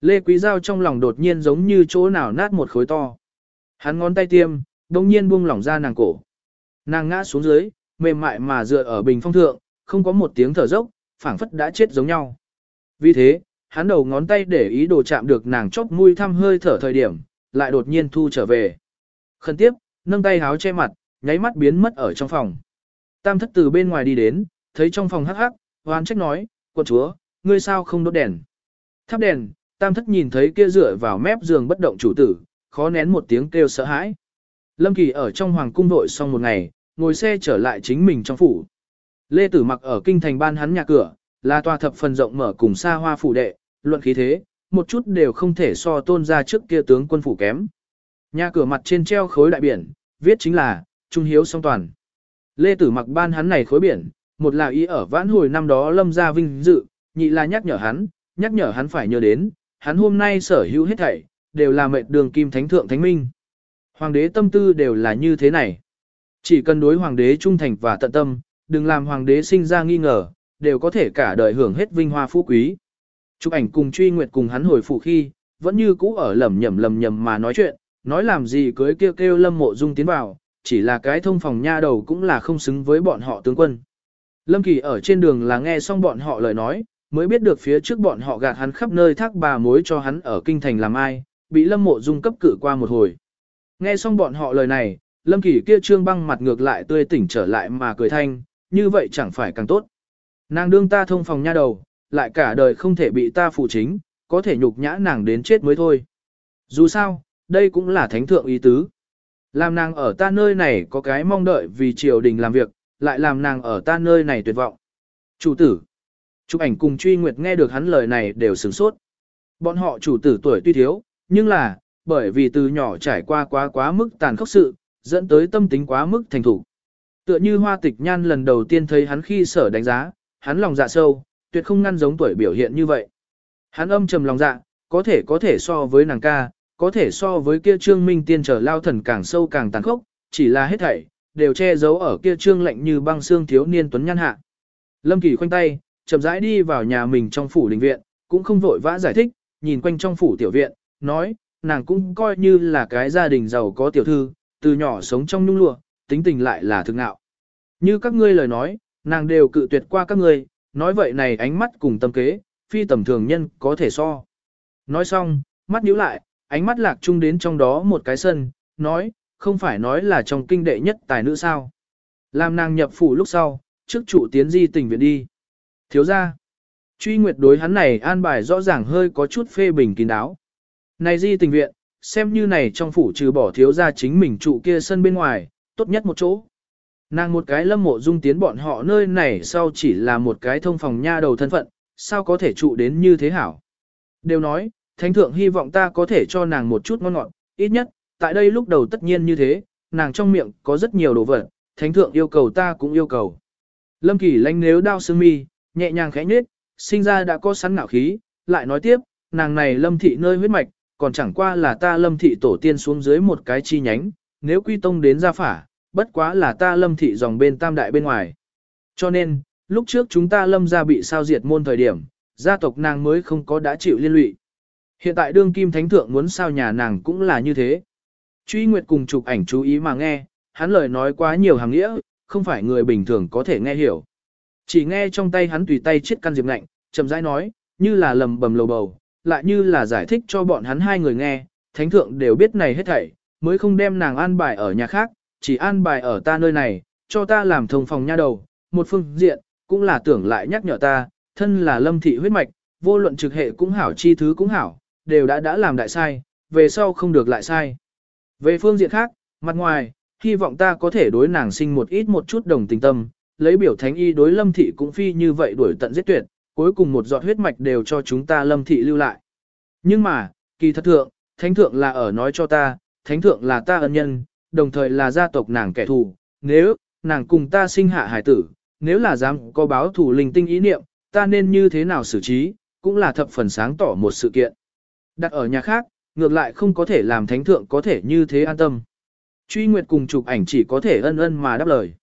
Speaker 1: Lê Quý Giao trong lòng đột nhiên giống như chỗ nào nát một khối to. Hắn ngón tay tiêm, đông nhiên buông lỏng ra nàng cổ. Nàng ngã xuống dưới, mềm mại mà dựa ở bình phong thượng, không có một tiếng thở dốc, phảng phất đã chết giống nhau. Vì thế, hắn đầu ngón tay để ý đồ chạm được nàng chóp mũi thăm hơi thở thời điểm, lại đột nhiên thu trở về. Khẩn tiếp, nâng tay háo che mặt, nháy mắt biến mất ở trong phòng. Tam thất từ bên ngoài đi đến, thấy trong phòng hắc hắc, hoan trách nói, quận chúa, ngươi sao không đốt đèn. Thắp đèn, tam thất nhìn thấy kia dựa vào mép giường bất động chủ tử, khó nén một tiếng kêu sợ hãi. Lâm Kỳ ở trong hoàng cung vội xong một ngày, ngồi xe trở lại chính mình trong phủ. Lê Tử mặc ở kinh thành ban hắn nhà cửa, là tòa thập phần rộng mở cùng xa hoa phủ đệ, luận khí thế, một chút đều không thể so tôn ra trước kia tướng quân phủ kém. Nhà cửa mặt trên treo khối đại biển, viết chính là, Trung Hiếu song toàn. Lê Tử mặc ban hắn này khối biển, một là ý ở vãn hồi năm đó lâm ra vinh dự, nhị là nhắc nhở hắn, nhắc nhở hắn phải nhớ đến, hắn hôm nay sở hữu hết thảy, đều là mệnh đường kim thánh thượng thánh minh. Hoàng đế tâm tư đều là như thế này. Chỉ cần đối hoàng đế trung thành và tận tâm, đừng làm hoàng đế sinh ra nghi ngờ, đều có thể cả đời hưởng hết vinh hoa phú quý. Chụp ảnh cùng truy nguyệt cùng hắn hồi phủ khi, vẫn như cũ ở lầm nhầm lầm nhầm mà nói chuyện, nói làm gì cưới kêu kêu lâm mộ dung tiến vào, chỉ là cái thông phòng nha đầu cũng là không xứng với bọn họ tướng quân. Lâm Kỳ ở trên đường là nghe xong bọn họ lời nói, mới biết được phía trước bọn họ gạt hắn khắp nơi thác bà mối cho hắn ở kinh thành làm ai, bị lâm mộ dung cấp cử qua một hồi. Nghe xong bọn họ lời này, Lâm Kỳ kia trương băng mặt ngược lại tươi tỉnh trở lại mà cười thanh, như vậy chẳng phải càng tốt. Nàng đương ta thông phòng nha đầu, lại cả đời không thể bị ta phụ chính, có thể nhục nhã nàng đến chết mới thôi. Dù sao, đây cũng là thánh thượng ý tứ. Làm nàng ở ta nơi này có cái mong đợi vì triều đình làm việc, lại làm nàng ở ta nơi này tuyệt vọng. Chủ tử. Chụp ảnh cùng truy nguyệt nghe được hắn lời này đều sửng sốt. Bọn họ chủ tử tuổi tuy thiếu, nhưng là, bởi vì từ nhỏ trải qua quá quá mức tàn khốc sự, dẫn tới tâm tính quá mức thành thủ. Tựa như hoa tịch nhan lần đầu tiên thấy hắn khi sở đánh giá, hắn lòng dạ sâu, tuyệt không ngăn giống tuổi biểu hiện như vậy. Hắn âm trầm lòng dạ, có thể có thể so với nàng ca, có thể so với kia trương minh tiên trở lao thần càng sâu càng tàn khốc, chỉ là hết thảy, đều che giấu ở kia trương lạnh như băng xương thiếu niên tuấn nhăn hạ. Lâm Kỳ khoanh tay, chậm rãi đi vào nhà mình trong phủ đình viện, cũng không vội vã giải thích, nhìn quanh trong phủ tiểu viện, nói, nàng cũng coi như là cái gia đình giàu có tiểu thư, từ nhỏ sống trong nhung lụa, tính tình lại là thực ngạo. Như các ngươi lời nói, nàng đều cự tuyệt qua các ngươi, nói vậy này ánh mắt cùng tâm kế, phi tầm thường nhân có thể so. Nói xong, mắt nhíu lại, ánh mắt lạc trung đến trong đó một cái sân, nói, không phải nói là trong kinh đệ nhất tài nữ sao. Làm nàng nhập phủ lúc sau, trước chủ tiến di tình viện đi. Thiếu ra, truy nguyệt đối hắn này an bài rõ ràng hơi có chút phê bình kín đáo. Này di tình viện, xem như này trong phủ trừ bỏ thiếu ra chính mình trụ kia sân bên ngoài, tốt nhất một chỗ. Nàng một cái lâm mộ dung tiến bọn họ nơi này sau chỉ là một cái thông phòng nha đầu thân phận, sao có thể trụ đến như thế hảo. Đều nói, thánh thượng hy vọng ta có thể cho nàng một chút ngon ngọt, ít nhất, tại đây lúc đầu tất nhiên như thế, nàng trong miệng có rất nhiều đồ vật, thánh thượng yêu cầu ta cũng yêu cầu. Lâm Kỳ lanh nếu đao sương mi, nhẹ nhàng khẽ nhết, sinh ra đã có sẵn ngạo khí, lại nói tiếp, nàng này lâm thị nơi huyết mạch, còn chẳng qua là ta lâm thị tổ tiên xuống dưới một cái chi nhánh, nếu quy tông đến gia phả, bất quá là ta lâm thị dòng bên tam đại bên ngoài. Cho nên, lúc trước chúng ta lâm gia bị sao diệt môn thời điểm, gia tộc nàng mới không có đã chịu liên lụy. Hiện tại đương kim thánh thượng muốn sao nhà nàng cũng là như thế. Truy Nguyệt cùng chụp ảnh chú ý mà nghe, hắn lời nói quá nhiều hàng nghĩa, không phải người bình thường có thể nghe hiểu. Chỉ nghe trong tay hắn tùy tay chiếc căn diệp ngạnh, chậm rãi nói, như là lầm bầm lầu bầu, lại như là giải thích cho bọn hắn hai người nghe, thánh thượng đều biết này hết thảy, mới không đem nàng an bài ở nhà khác, chỉ an bài ở ta nơi này, cho ta làm thông phòng nha đầu, một phương diện, cũng là tưởng lại nhắc nhở ta, thân là lâm thị huyết mạch, vô luận trực hệ cũng hảo chi thứ cũng hảo, đều đã đã làm đại sai, về sau không được lại sai. Về phương diện khác, mặt ngoài, hy vọng ta có thể đối nàng sinh một ít một chút đồng tình tâm, lấy biểu thánh y đối lâm thị cũng phi như vậy đuổi tận giết tuyệt, cuối cùng một giọt huyết mạch đều cho chúng ta lâm thị lưu lại. Nhưng mà, kỳ thật thượng, thánh thượng là ở nói cho ta, thánh thượng là ta ân nhân, đồng thời là gia tộc nàng kẻ thù, nếu, nàng cùng ta sinh hạ hải tử, nếu là dám có báo thủ linh tinh ý niệm, ta nên như thế nào xử trí, cũng là thập phần sáng tỏ một sự kiện. Đặt ở nhà khác, ngược lại không có thể làm thánh thượng có thể như thế an tâm. Truy Nguyệt cùng chụp ảnh chỉ có thể ân ân mà đáp lời.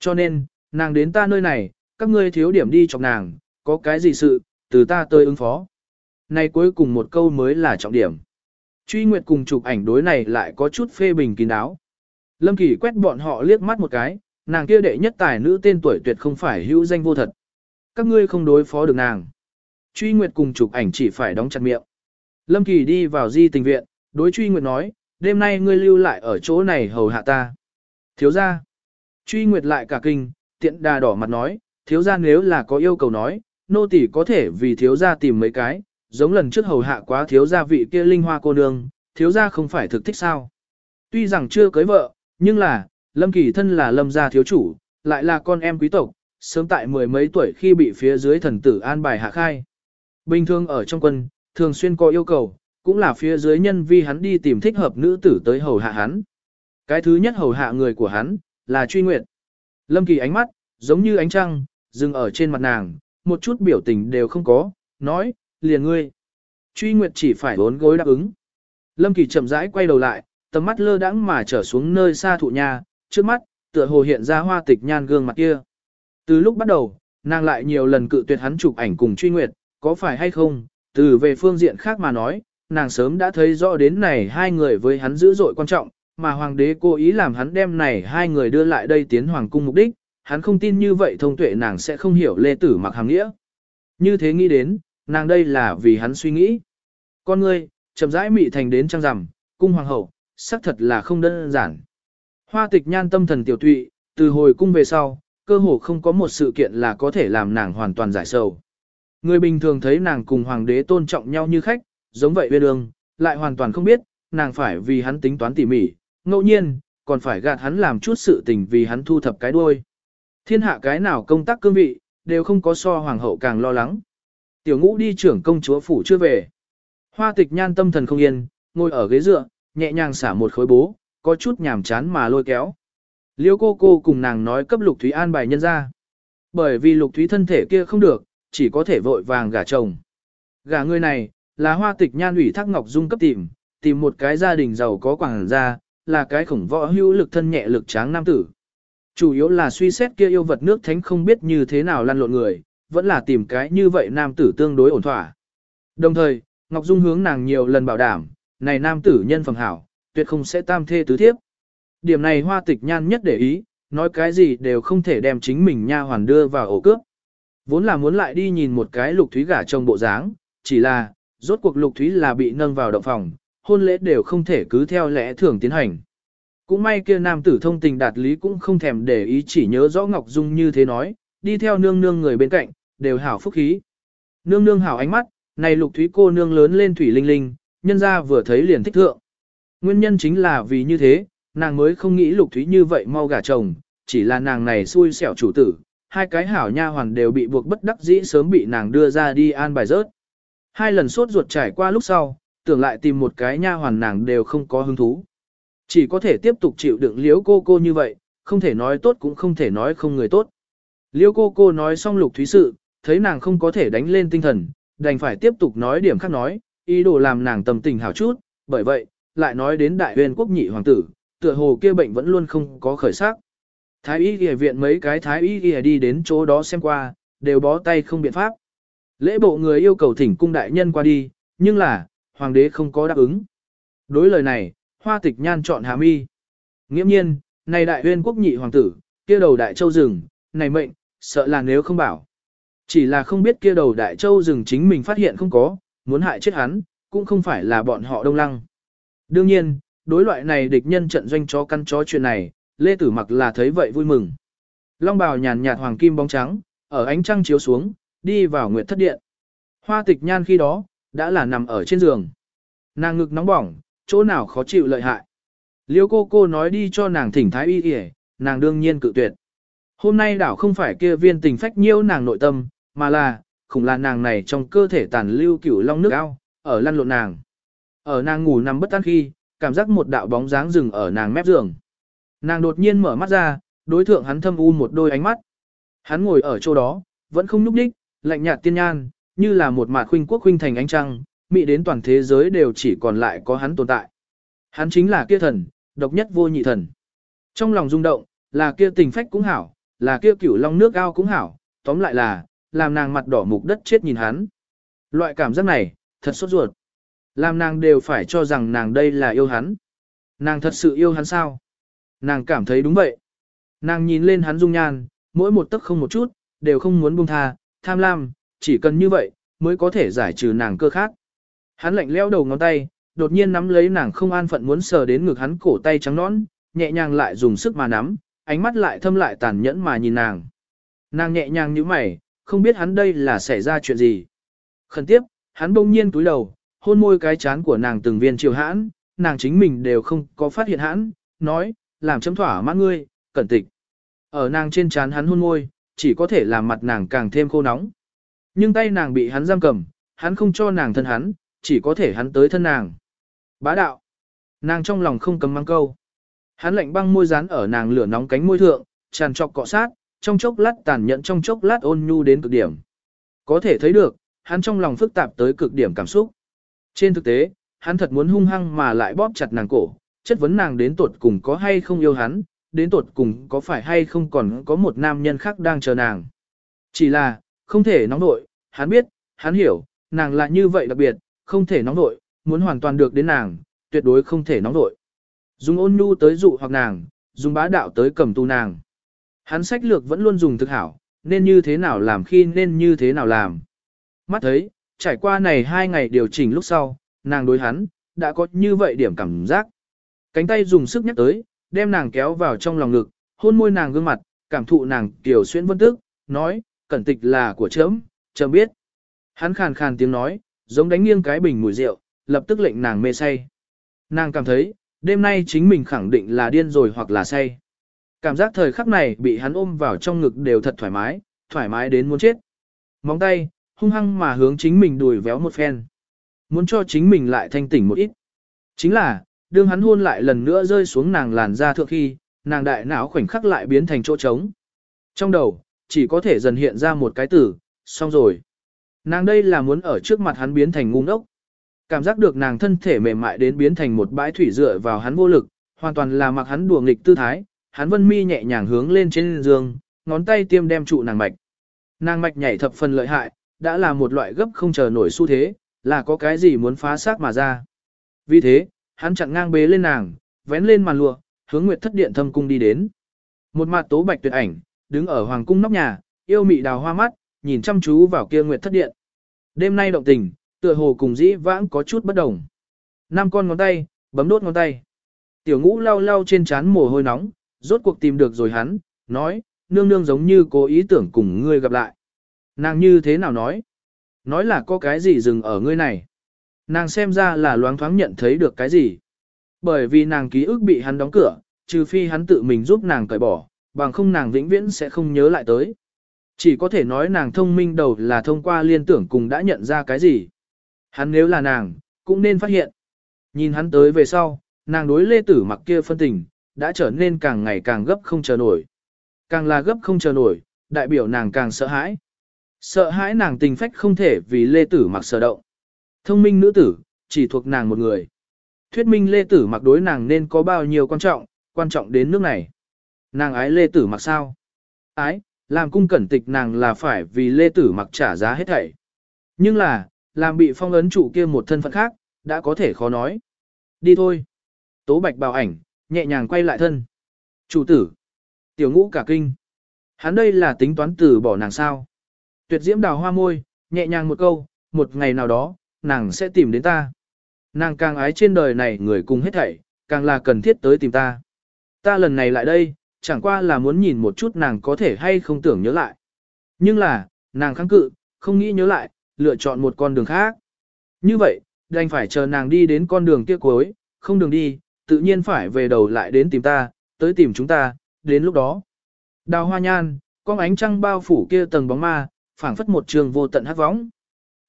Speaker 1: Cho nên, nàng đến ta nơi này, các ngươi thiếu điểm đi chọc nàng, có cái gì sự, từ ta tới ứng phó. Này cuối cùng một câu mới là trọng điểm. Truy Nguyệt cùng chụp ảnh đối này lại có chút phê bình kín đáo. Lâm Kỳ quét bọn họ liếc mắt một cái, nàng kia đệ nhất tài nữ tên tuổi tuyệt không phải hữu danh vô thật. Các ngươi không đối phó được nàng. Truy Nguyệt cùng chụp ảnh chỉ phải đóng chặt miệng. Lâm Kỳ đi vào di tình viện, đối Truy Nguyệt nói, đêm nay ngươi lưu lại ở chỗ này hầu hạ ta. Thiếu gia. Truy Nguyệt lại cả kinh, tiện đà đỏ mặt nói, thiếu gia nếu là có yêu cầu nói, nô tỳ có thể vì thiếu gia tìm mấy cái, giống lần trước hầu hạ quá thiếu gia vị kia linh hoa cô nương, thiếu gia không phải thực thích sao. Tuy rằng chưa cưới vợ, nhưng là, Lâm Kỳ thân là Lâm gia thiếu chủ, lại là con em quý tộc, sớm tại mười mấy tuổi khi bị phía dưới thần tử an bài hạ khai. Bình thường ở trong quân, thường xuyên có yêu cầu, cũng là phía dưới nhân vi hắn đi tìm thích hợp nữ tử tới hầu hạ hắn. Cái thứ nhất hầu hạ người của hắn, là truy nguyệt. Lâm Kỳ ánh mắt, giống như ánh trăng, dừng ở trên mặt nàng, một chút biểu tình đều không có, nói, liền ngươi. Truy nguyệt chỉ phải bốn gối đáp ứng. Lâm Kỳ chậm rãi quay đầu lại, tầm mắt lơ đãng mà trở xuống nơi xa thụ nhà, trước mắt, tựa hồ hiện ra hoa tịch nhan gương mặt kia. Từ lúc bắt đầu, nàng lại nhiều lần cự tuyệt hắn chụp ảnh cùng truy nguyệt, có phải hay không, từ về phương diện khác mà nói, nàng sớm đã thấy rõ đến này hai người với hắn dữ dội quan trọng, mà hoàng đế cố ý làm hắn đem này hai người đưa lại đây tiến hoàng cung mục đích, hắn không tin như vậy thông tuệ nàng sẽ không hiểu lê tử mặc hàng nghĩa. Như thế nghĩ đến, nàng đây là vì hắn suy nghĩ. Con ngươi, chậm rãi mị thành đến trăng rằm, cung hoàng hậu, xác thật là không đơn giản. Hoa tịch nhan tâm thần tiểu tụy, từ hồi cung về sau, cơ hồ không có một sự kiện là có thể làm nàng hoàn toàn giải sầu. Người bình thường thấy nàng cùng hoàng đế tôn trọng nhau như khách, giống vậy bên đường, lại hoàn toàn không biết, nàng phải vì hắn tính toán tỉ mỉ, ngẫu nhiên, còn phải gạt hắn làm chút sự tình vì hắn thu thập cái đuôi. Thiên hạ cái nào công tác cương vị, đều không có so hoàng hậu càng lo lắng. Tiểu ngũ đi trưởng công chúa phủ chưa về. Hoa tịch nhan tâm thần không yên, ngồi ở ghế dựa, nhẹ nhàng xả một khối bố, có chút nhàm chán mà lôi kéo. Liêu cô cô cùng nàng nói cấp lục thúy an bài nhân ra. Bởi vì lục thúy thân thể kia không được, chỉ có thể vội vàng gả chồng. Gả người này, là hoa tịch nhan ủy thác ngọc dung cấp tìm, tìm một cái gia đình giàu có quảng gia, là cái khổng võ hữu lực thân nhẹ lực tráng nam tử. Chủ yếu là suy xét kia yêu vật nước thánh không biết như thế nào lăn lộn người, vẫn là tìm cái như vậy nam tử tương đối ổn thỏa. Đồng thời, Ngọc Dung hướng nàng nhiều lần bảo đảm, này nam tử nhân phẩm hảo, tuyệt không sẽ tam thê tứ thiếp. Điểm này hoa tịch nhan nhất để ý, nói cái gì đều không thể đem chính mình nha hoàn đưa vào ổ cướp. Vốn là muốn lại đi nhìn một cái lục thúy gả chồng bộ dáng, chỉ là, rốt cuộc lục thúy là bị nâng vào động phòng, hôn lễ đều không thể cứ theo lẽ thường tiến hành. Cũng may kia nam tử thông tình đạt lý cũng không thèm để ý chỉ nhớ rõ Ngọc Dung như thế nói, đi theo nương nương người bên cạnh, đều hảo phúc khí. Nương nương hảo ánh mắt, này lục thúy cô nương lớn lên thủy linh linh, nhân ra vừa thấy liền thích thượng. Nguyên nhân chính là vì như thế, nàng mới không nghĩ lục thúy như vậy mau gả chồng, chỉ là nàng này xui xẻo chủ tử, hai cái hảo nha hoàn đều bị buộc bất đắc dĩ sớm bị nàng đưa ra đi an bài rớt. Hai lần suốt ruột trải qua lúc sau, tưởng lại tìm một cái nha hoàn nàng đều không có hứng thú. Chỉ có thể tiếp tục chịu đựng liếu cô cô như vậy, không thể nói tốt cũng không thể nói không người tốt. Liêu cô cô nói xong lục thúy sự, thấy nàng không có thể đánh lên tinh thần, đành phải tiếp tục nói điểm khác nói, ý đồ làm nàng tâm tình hảo chút, bởi vậy, lại nói đến đại huyền quốc nhị hoàng tử, tựa hồ kia bệnh vẫn luôn không có khởi sắc. Thái y ghi viện mấy cái thái y ghi đi đến chỗ đó xem qua, đều bó tay không biện pháp. Lễ bộ người yêu cầu thỉnh cung đại nhân qua đi, nhưng là, hoàng đế không có đáp ứng. Đối lời này, hoa tịch nhan chọn hà mi. Nghiễm nhiên, này đại huyên quốc nhị hoàng tử, kia đầu đại châu rừng, này mệnh, sợ là nếu không bảo. Chỉ là không biết kia đầu đại châu rừng chính mình phát hiện không có, muốn hại chết hắn, cũng không phải là bọn họ đông lăng. Đương nhiên, đối loại này địch nhân trận doanh chó căn chó chuyện này, Lê Tử Mặc là thấy vậy vui mừng. Long bào nhàn nhạt hoàng kim bóng trắng, ở ánh trăng chiếu xuống, đi vào nguyệt thất điện. Hoa tịch nhan khi đó, đã là nằm ở trên giường. Nàng ngực nóng bỏng, chỗ nào khó chịu lợi hại. Liêu cô cô nói đi cho nàng thỉnh thái y y, nàng đương nhiên cự tuyệt. Hôm nay đảo không phải kia viên tình phách nhiêu nàng nội tâm, mà là, khủng là nàng này trong cơ thể tàn lưu cửu long nước ao, ở lăn lộn nàng. Ở nàng ngủ nằm bất an khi, cảm giác một đạo bóng dáng dừng ở nàng mép giường. Nàng đột nhiên mở mắt ra, đối thượng hắn thâm u một đôi ánh mắt. Hắn ngồi ở chỗ đó, vẫn không nhúc đích, lạnh nhạt tiên nhan, như là một mạt khuynh quốc khuynh thành ánh trăng, mị đến toàn thế giới đều chỉ còn lại có hắn tồn tại. Hắn chính là kia thần, độc nhất vô nhị thần. Trong lòng rung động, là kia tình phách cũng hảo, là kia cửu long nước ao cũng hảo, tóm lại là, làm nàng mặt đỏ mục đất chết nhìn hắn. Loại cảm giác này, thật sốt ruột. Làm nàng đều phải cho rằng nàng đây là yêu hắn. Nàng thật sự yêu hắn sao? Nàng cảm thấy đúng vậy. Nàng nhìn lên hắn dung nhan, mỗi một tấc không một chút, đều không muốn buông tha, tham lam, chỉ cần như vậy, mới có thể giải trừ nàng cơ khác. Hắn lạnh leo đầu ngón tay, đột nhiên nắm lấy nàng không an phận muốn sờ đến ngực hắn cổ tay trắng nõn, nhẹ nhàng lại dùng sức mà nắm, ánh mắt lại thâm lại tàn nhẫn mà nhìn nàng. Nàng nhẹ nhàng như mày, không biết hắn đây là xảy ra chuyện gì. Khẩn tiếp, hắn bỗng nhiên túi đầu, hôn môi cái chán của nàng từng viên chiều hãn, nàng chính mình đều không có phát hiện hãn, nói, làm chấm thỏa mãn ngươi, cẩn tịch. Ở nàng trên chán hắn hôn môi, chỉ có thể làm mặt nàng càng thêm khô nóng. Nhưng tay nàng bị hắn giam cầm, hắn không cho nàng thân hắn, chỉ có thể hắn tới thân nàng. Bá đạo. Nàng trong lòng không cấm mang câu. Hắn lạnh băng môi dán ở nàng lửa nóng cánh môi thượng, tràn trọc cọ sát, trong chốc lát tàn nhẫn trong chốc lát ôn nhu đến cực điểm. Có thể thấy được, hắn trong lòng phức tạp tới cực điểm cảm xúc. Trên thực tế, hắn thật muốn hung hăng mà lại bóp chặt nàng cổ, chất vấn nàng đến tuột cùng có hay không yêu hắn, đến tuột cùng có phải hay không còn có một nam nhân khác đang chờ nàng. Chỉ là, không thể nóng nội, hắn biết, hắn hiểu, nàng là như vậy đặc biệt, không thể nóng nội, muốn hoàn toàn được đến nàng, tuyệt đối không thể nóng nội. Dùng ôn nhu tới dụ hoặc nàng, dùng bá đạo tới cầm tu nàng. Hắn sách lược vẫn luôn dùng thực hảo, nên như thế nào làm khi nên như thế nào làm. Mắt thấy, trải qua này hai ngày điều chỉnh lúc sau, nàng đối hắn, đã có như vậy điểm cảm giác. Cánh tay dùng sức nhắc tới, đem nàng kéo vào trong lòng ngực, hôn môi nàng gương mặt, cảm thụ nàng tiểu xuyên vân tức, nói, cẩn tịch là của chấm, chấm biết. Hắn khàn khàn tiếng nói, giống đánh nghiêng cái bình mùi rượu, lập tức lệnh nàng mê say. Nàng cảm thấy, đêm nay chính mình khẳng định là điên rồi hoặc là say. Cảm giác thời khắc này bị hắn ôm vào trong ngực đều thật thoải mái, thoải mái đến muốn chết. Móng tay, hung hăng mà hướng chính mình đùi véo một phen. Muốn cho chính mình lại thanh tỉnh một ít. Chính là, đương hắn hôn lại lần nữa rơi xuống nàng làn da thượng khi, nàng đại não khoảnh khắc lại biến thành chỗ trống. Trong đầu, chỉ có thể dần hiện ra một cái tử, xong rồi. Nàng đây là muốn ở trước mặt hắn biến thành ngu ngốc. Cảm giác được nàng thân thể mềm mại đến biến thành một bãi thủy dựa vào hắn vô lực, hoàn toàn là mặc hắn đùa nghịch tư thái, hắn vân mi nhẹ nhàng hướng lên trên giường, ngón tay tiêm đem trụ nàng mạch. Nàng mạch nhảy thập phần lợi hại, đã là một loại gấp không chờ nổi xu thế, là có cái gì muốn phá xác mà ra. Vì thế, hắn chặn ngang bế lên nàng, vén lên màn lụa, hướng Nguyệt Thất Điện thâm cung đi đến. Một mặt tố bạch tuyệt ảnh, đứng ở hoàng cung nóc nhà, yêu mị đào hoa mắt, nhìn chăm chú vào kia nguyệt thất điện. Đêm nay động tình, tựa hồ cùng dĩ vãng có chút bất đồng. Năm con ngón tay, bấm đốt ngón tay. Tiểu ngũ lau lau trên trán mồ hôi nóng, rốt cuộc tìm được rồi hắn, nói, nương nương giống như cố ý tưởng cùng ngươi gặp lại. Nàng như thế nào nói? Nói là có cái gì dừng ở ngươi này. Nàng xem ra là loáng thoáng nhận thấy được cái gì. Bởi vì nàng ký ức bị hắn đóng cửa, trừ phi hắn tự mình giúp nàng cởi bỏ, bằng không nàng vĩnh viễn sẽ không nhớ lại tới. Chỉ có thể nói nàng thông minh đầu là thông qua liên tưởng cùng đã nhận ra cái gì. Hắn nếu là nàng, cũng nên phát hiện. Nhìn hắn tới về sau, nàng đối lê tử mặc kia phân tình, đã trở nên càng ngày càng gấp không chờ nổi. Càng là gấp không chờ nổi, đại biểu nàng càng sợ hãi. Sợ hãi nàng tình phách không thể vì lê tử mặc sở động. Thông minh nữ tử, chỉ thuộc nàng một người. Thuyết minh lê tử mặc đối nàng nên có bao nhiêu quan trọng, quan trọng đến nước này. Nàng ái lê tử mặc sao? Ái, làm cung cẩn tịch nàng là phải vì lê tử mặc trả giá hết thảy. Nhưng là, làm bị phong ấn trụ kia một thân phận khác, đã có thể khó nói. Đi thôi. Tố bạch bào ảnh, nhẹ nhàng quay lại thân. Chủ tử. Tiểu ngũ cả kinh. Hắn đây là tính toán tử bỏ nàng sao. Tuyệt diễm đào hoa môi, nhẹ nhàng một câu, một ngày nào đó, nàng sẽ tìm đến ta. Nàng càng ái trên đời này người cùng hết thảy, càng là cần thiết tới tìm ta. Ta lần này lại đây, chẳng qua là muốn nhìn một chút nàng có thể hay không tưởng nhớ lại. Nhưng là, nàng kháng cự, không nghĩ nhớ lại, lựa chọn một con đường khác. Như vậy, đành phải chờ nàng đi đến con đường kia cuối, không đường đi, tự nhiên phải về đầu lại đến tìm ta, tới tìm chúng ta, đến lúc đó. Đào hoa nhan, con ánh trăng bao phủ kia tầng bóng ma, phảng phất một trường vô tận hát vóng.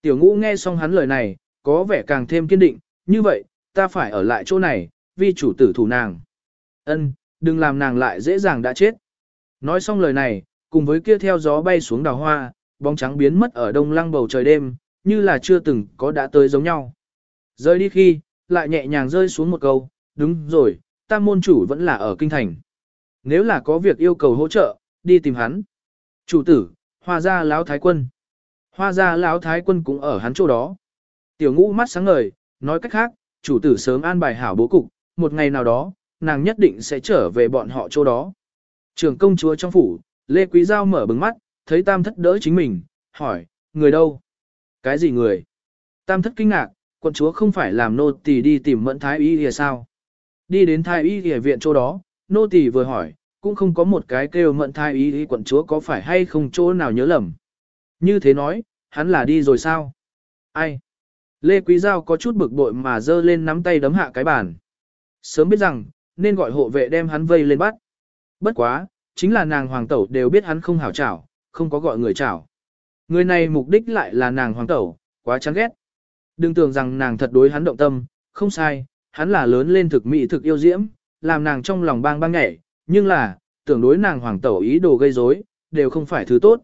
Speaker 1: Tiểu ngũ nghe xong hắn lời này, có vẻ càng thêm kiên định, như vậy, ta phải ở lại chỗ này, vì chủ tử thủ nàng. Ân, đừng làm nàng lại dễ dàng đã chết. Nói xong lời này, cùng với kia theo gió bay xuống đào hoa, bóng trắng biến mất ở đông lăng bầu trời đêm, như là chưa từng có đã tới giống nhau. Rơi đi khi, lại nhẹ nhàng rơi xuống một câu, đúng rồi, tam môn chủ vẫn là ở kinh thành. Nếu là có việc yêu cầu hỗ trợ, đi tìm hắn. Chủ tử, hoa gia lão thái quân. Hoa gia lão thái quân cũng ở hắn chỗ đó. Tiểu ngũ mắt sáng ngời, nói cách khác, chủ tử sớm an bài hảo bố cục, một ngày nào đó, nàng nhất định sẽ trở về bọn họ chỗ đó. Trường công chúa trong phủ, Lê Quý Giao mở bừng mắt, thấy tam thất đỡ chính mình, hỏi, người đâu? Cái gì người? Tam thất kinh ngạc, quận chúa không phải làm nô tỳ đi tìm mẫn thái y thì sao? Đi đến thái y y viện chỗ đó, nô tỳ vừa hỏi, cũng không có một cái kêu mẫn thái y thì quận chúa có phải hay không chỗ nào nhớ lầm. Như thế nói, hắn là đi rồi sao? Ai? Lê Quý Giao có chút bực bội mà giơ lên nắm tay đấm hạ cái bàn. Sớm biết rằng, nên gọi hộ vệ đem hắn vây lên bắt. Bất quá, chính là nàng hoàng tẩu đều biết hắn không hảo chảo, không có gọi người chảo. Người này mục đích lại là nàng hoàng tẩu, quá chán ghét. Đừng tưởng rằng nàng thật đối hắn động tâm, không sai, hắn là lớn lên thực mỹ thực yêu diễm, làm nàng trong lòng bang bang nhảy, nhưng là, tưởng đối nàng hoàng tẩu ý đồ gây rối, đều không phải thứ tốt.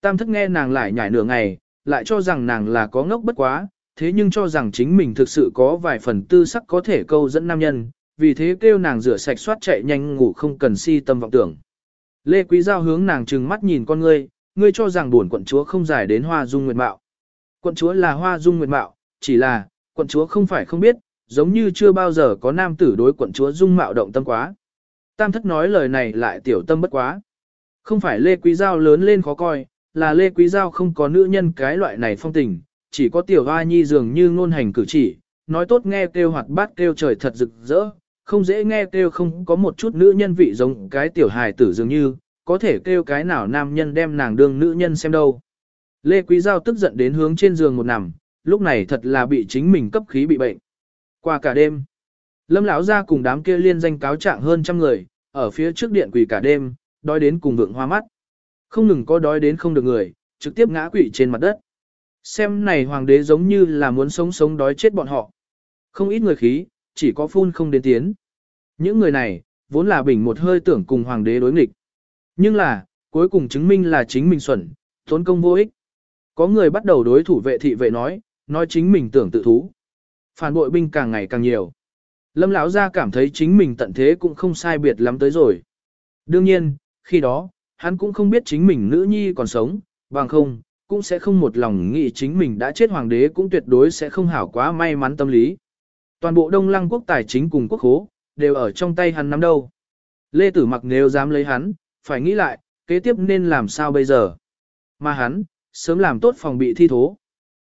Speaker 1: Tam thất nghe nàng lại nhảy nửa ngày, lại cho rằng nàng là có ngốc bất quá, thế nhưng cho rằng chính mình thực sự có vài phần tư sắc có thể câu dẫn nam nhân, vì thế kêu nàng rửa sạch soát chạy nhanh ngủ không cần si tâm vọng tưởng. Lê Quý Giao hướng nàng trừng mắt nhìn con ngươi, ngươi cho rằng buồn quận chúa không giải đến hoa dung nguyệt mạo. Quận chúa là hoa dung nguyệt mạo, chỉ là, quận chúa không phải không biết, giống như chưa bao giờ có nam tử đối quận chúa dung mạo động tâm quá. Tam thất nói lời này lại tiểu tâm bất quá. Không phải Lê Quý Giao lớn lên khó coi, là Lê Quý Giao không có nữ nhân cái loại này phong tình, chỉ có tiểu hoa nhi dường như ngôn hành cử chỉ, nói tốt nghe kêu hoạt bát kêu trời thật rực rỡ, không dễ nghe kêu không có một chút nữ nhân vị giống cái tiểu hài tử dường như, có thể kêu cái nào nam nhân đem nàng đương nữ nhân xem đâu. Lê Quý Giao tức giận đến hướng trên giường một nằm, lúc này thật là bị chính mình cấp khí bị bệnh. Qua cả đêm, Lâm lão ra cùng đám kia liên danh cáo trạng hơn trăm người, ở phía trước điện quỳ cả đêm, đói đến cùng vượng hoa mắt. Không ngừng có đói đến không được người, trực tiếp ngã quỷ trên mặt đất. Xem này hoàng đế giống như là muốn sống sống đói chết bọn họ. Không ít người khí, chỉ có phun không đến tiến. Những người này, vốn là bình một hơi tưởng cùng hoàng đế đối nghịch. Nhưng là, cuối cùng chứng minh là chính mình xuẩn, tốn công vô ích. Có người bắt đầu đối thủ vệ thị vệ nói, nói chính mình tưởng tự thú. Phản bội binh càng ngày càng nhiều. Lâm lão gia cảm thấy chính mình tận thế cũng không sai biệt lắm tới rồi. Đương nhiên, khi đó, hắn cũng không biết chính mình nữ nhi còn sống, bằng không, cũng sẽ không một lòng nghĩ chính mình đã chết hoàng đế cũng tuyệt đối sẽ không hảo quá may mắn tâm lý. Toàn bộ Đông Lăng quốc tài chính cùng quốc khố, đều ở trong tay hắn nắm đâu. Lê Tử mặc nếu dám lấy hắn, phải nghĩ lại, kế tiếp nên làm sao bây giờ. Mà hắn, sớm làm tốt phòng bị thi thố.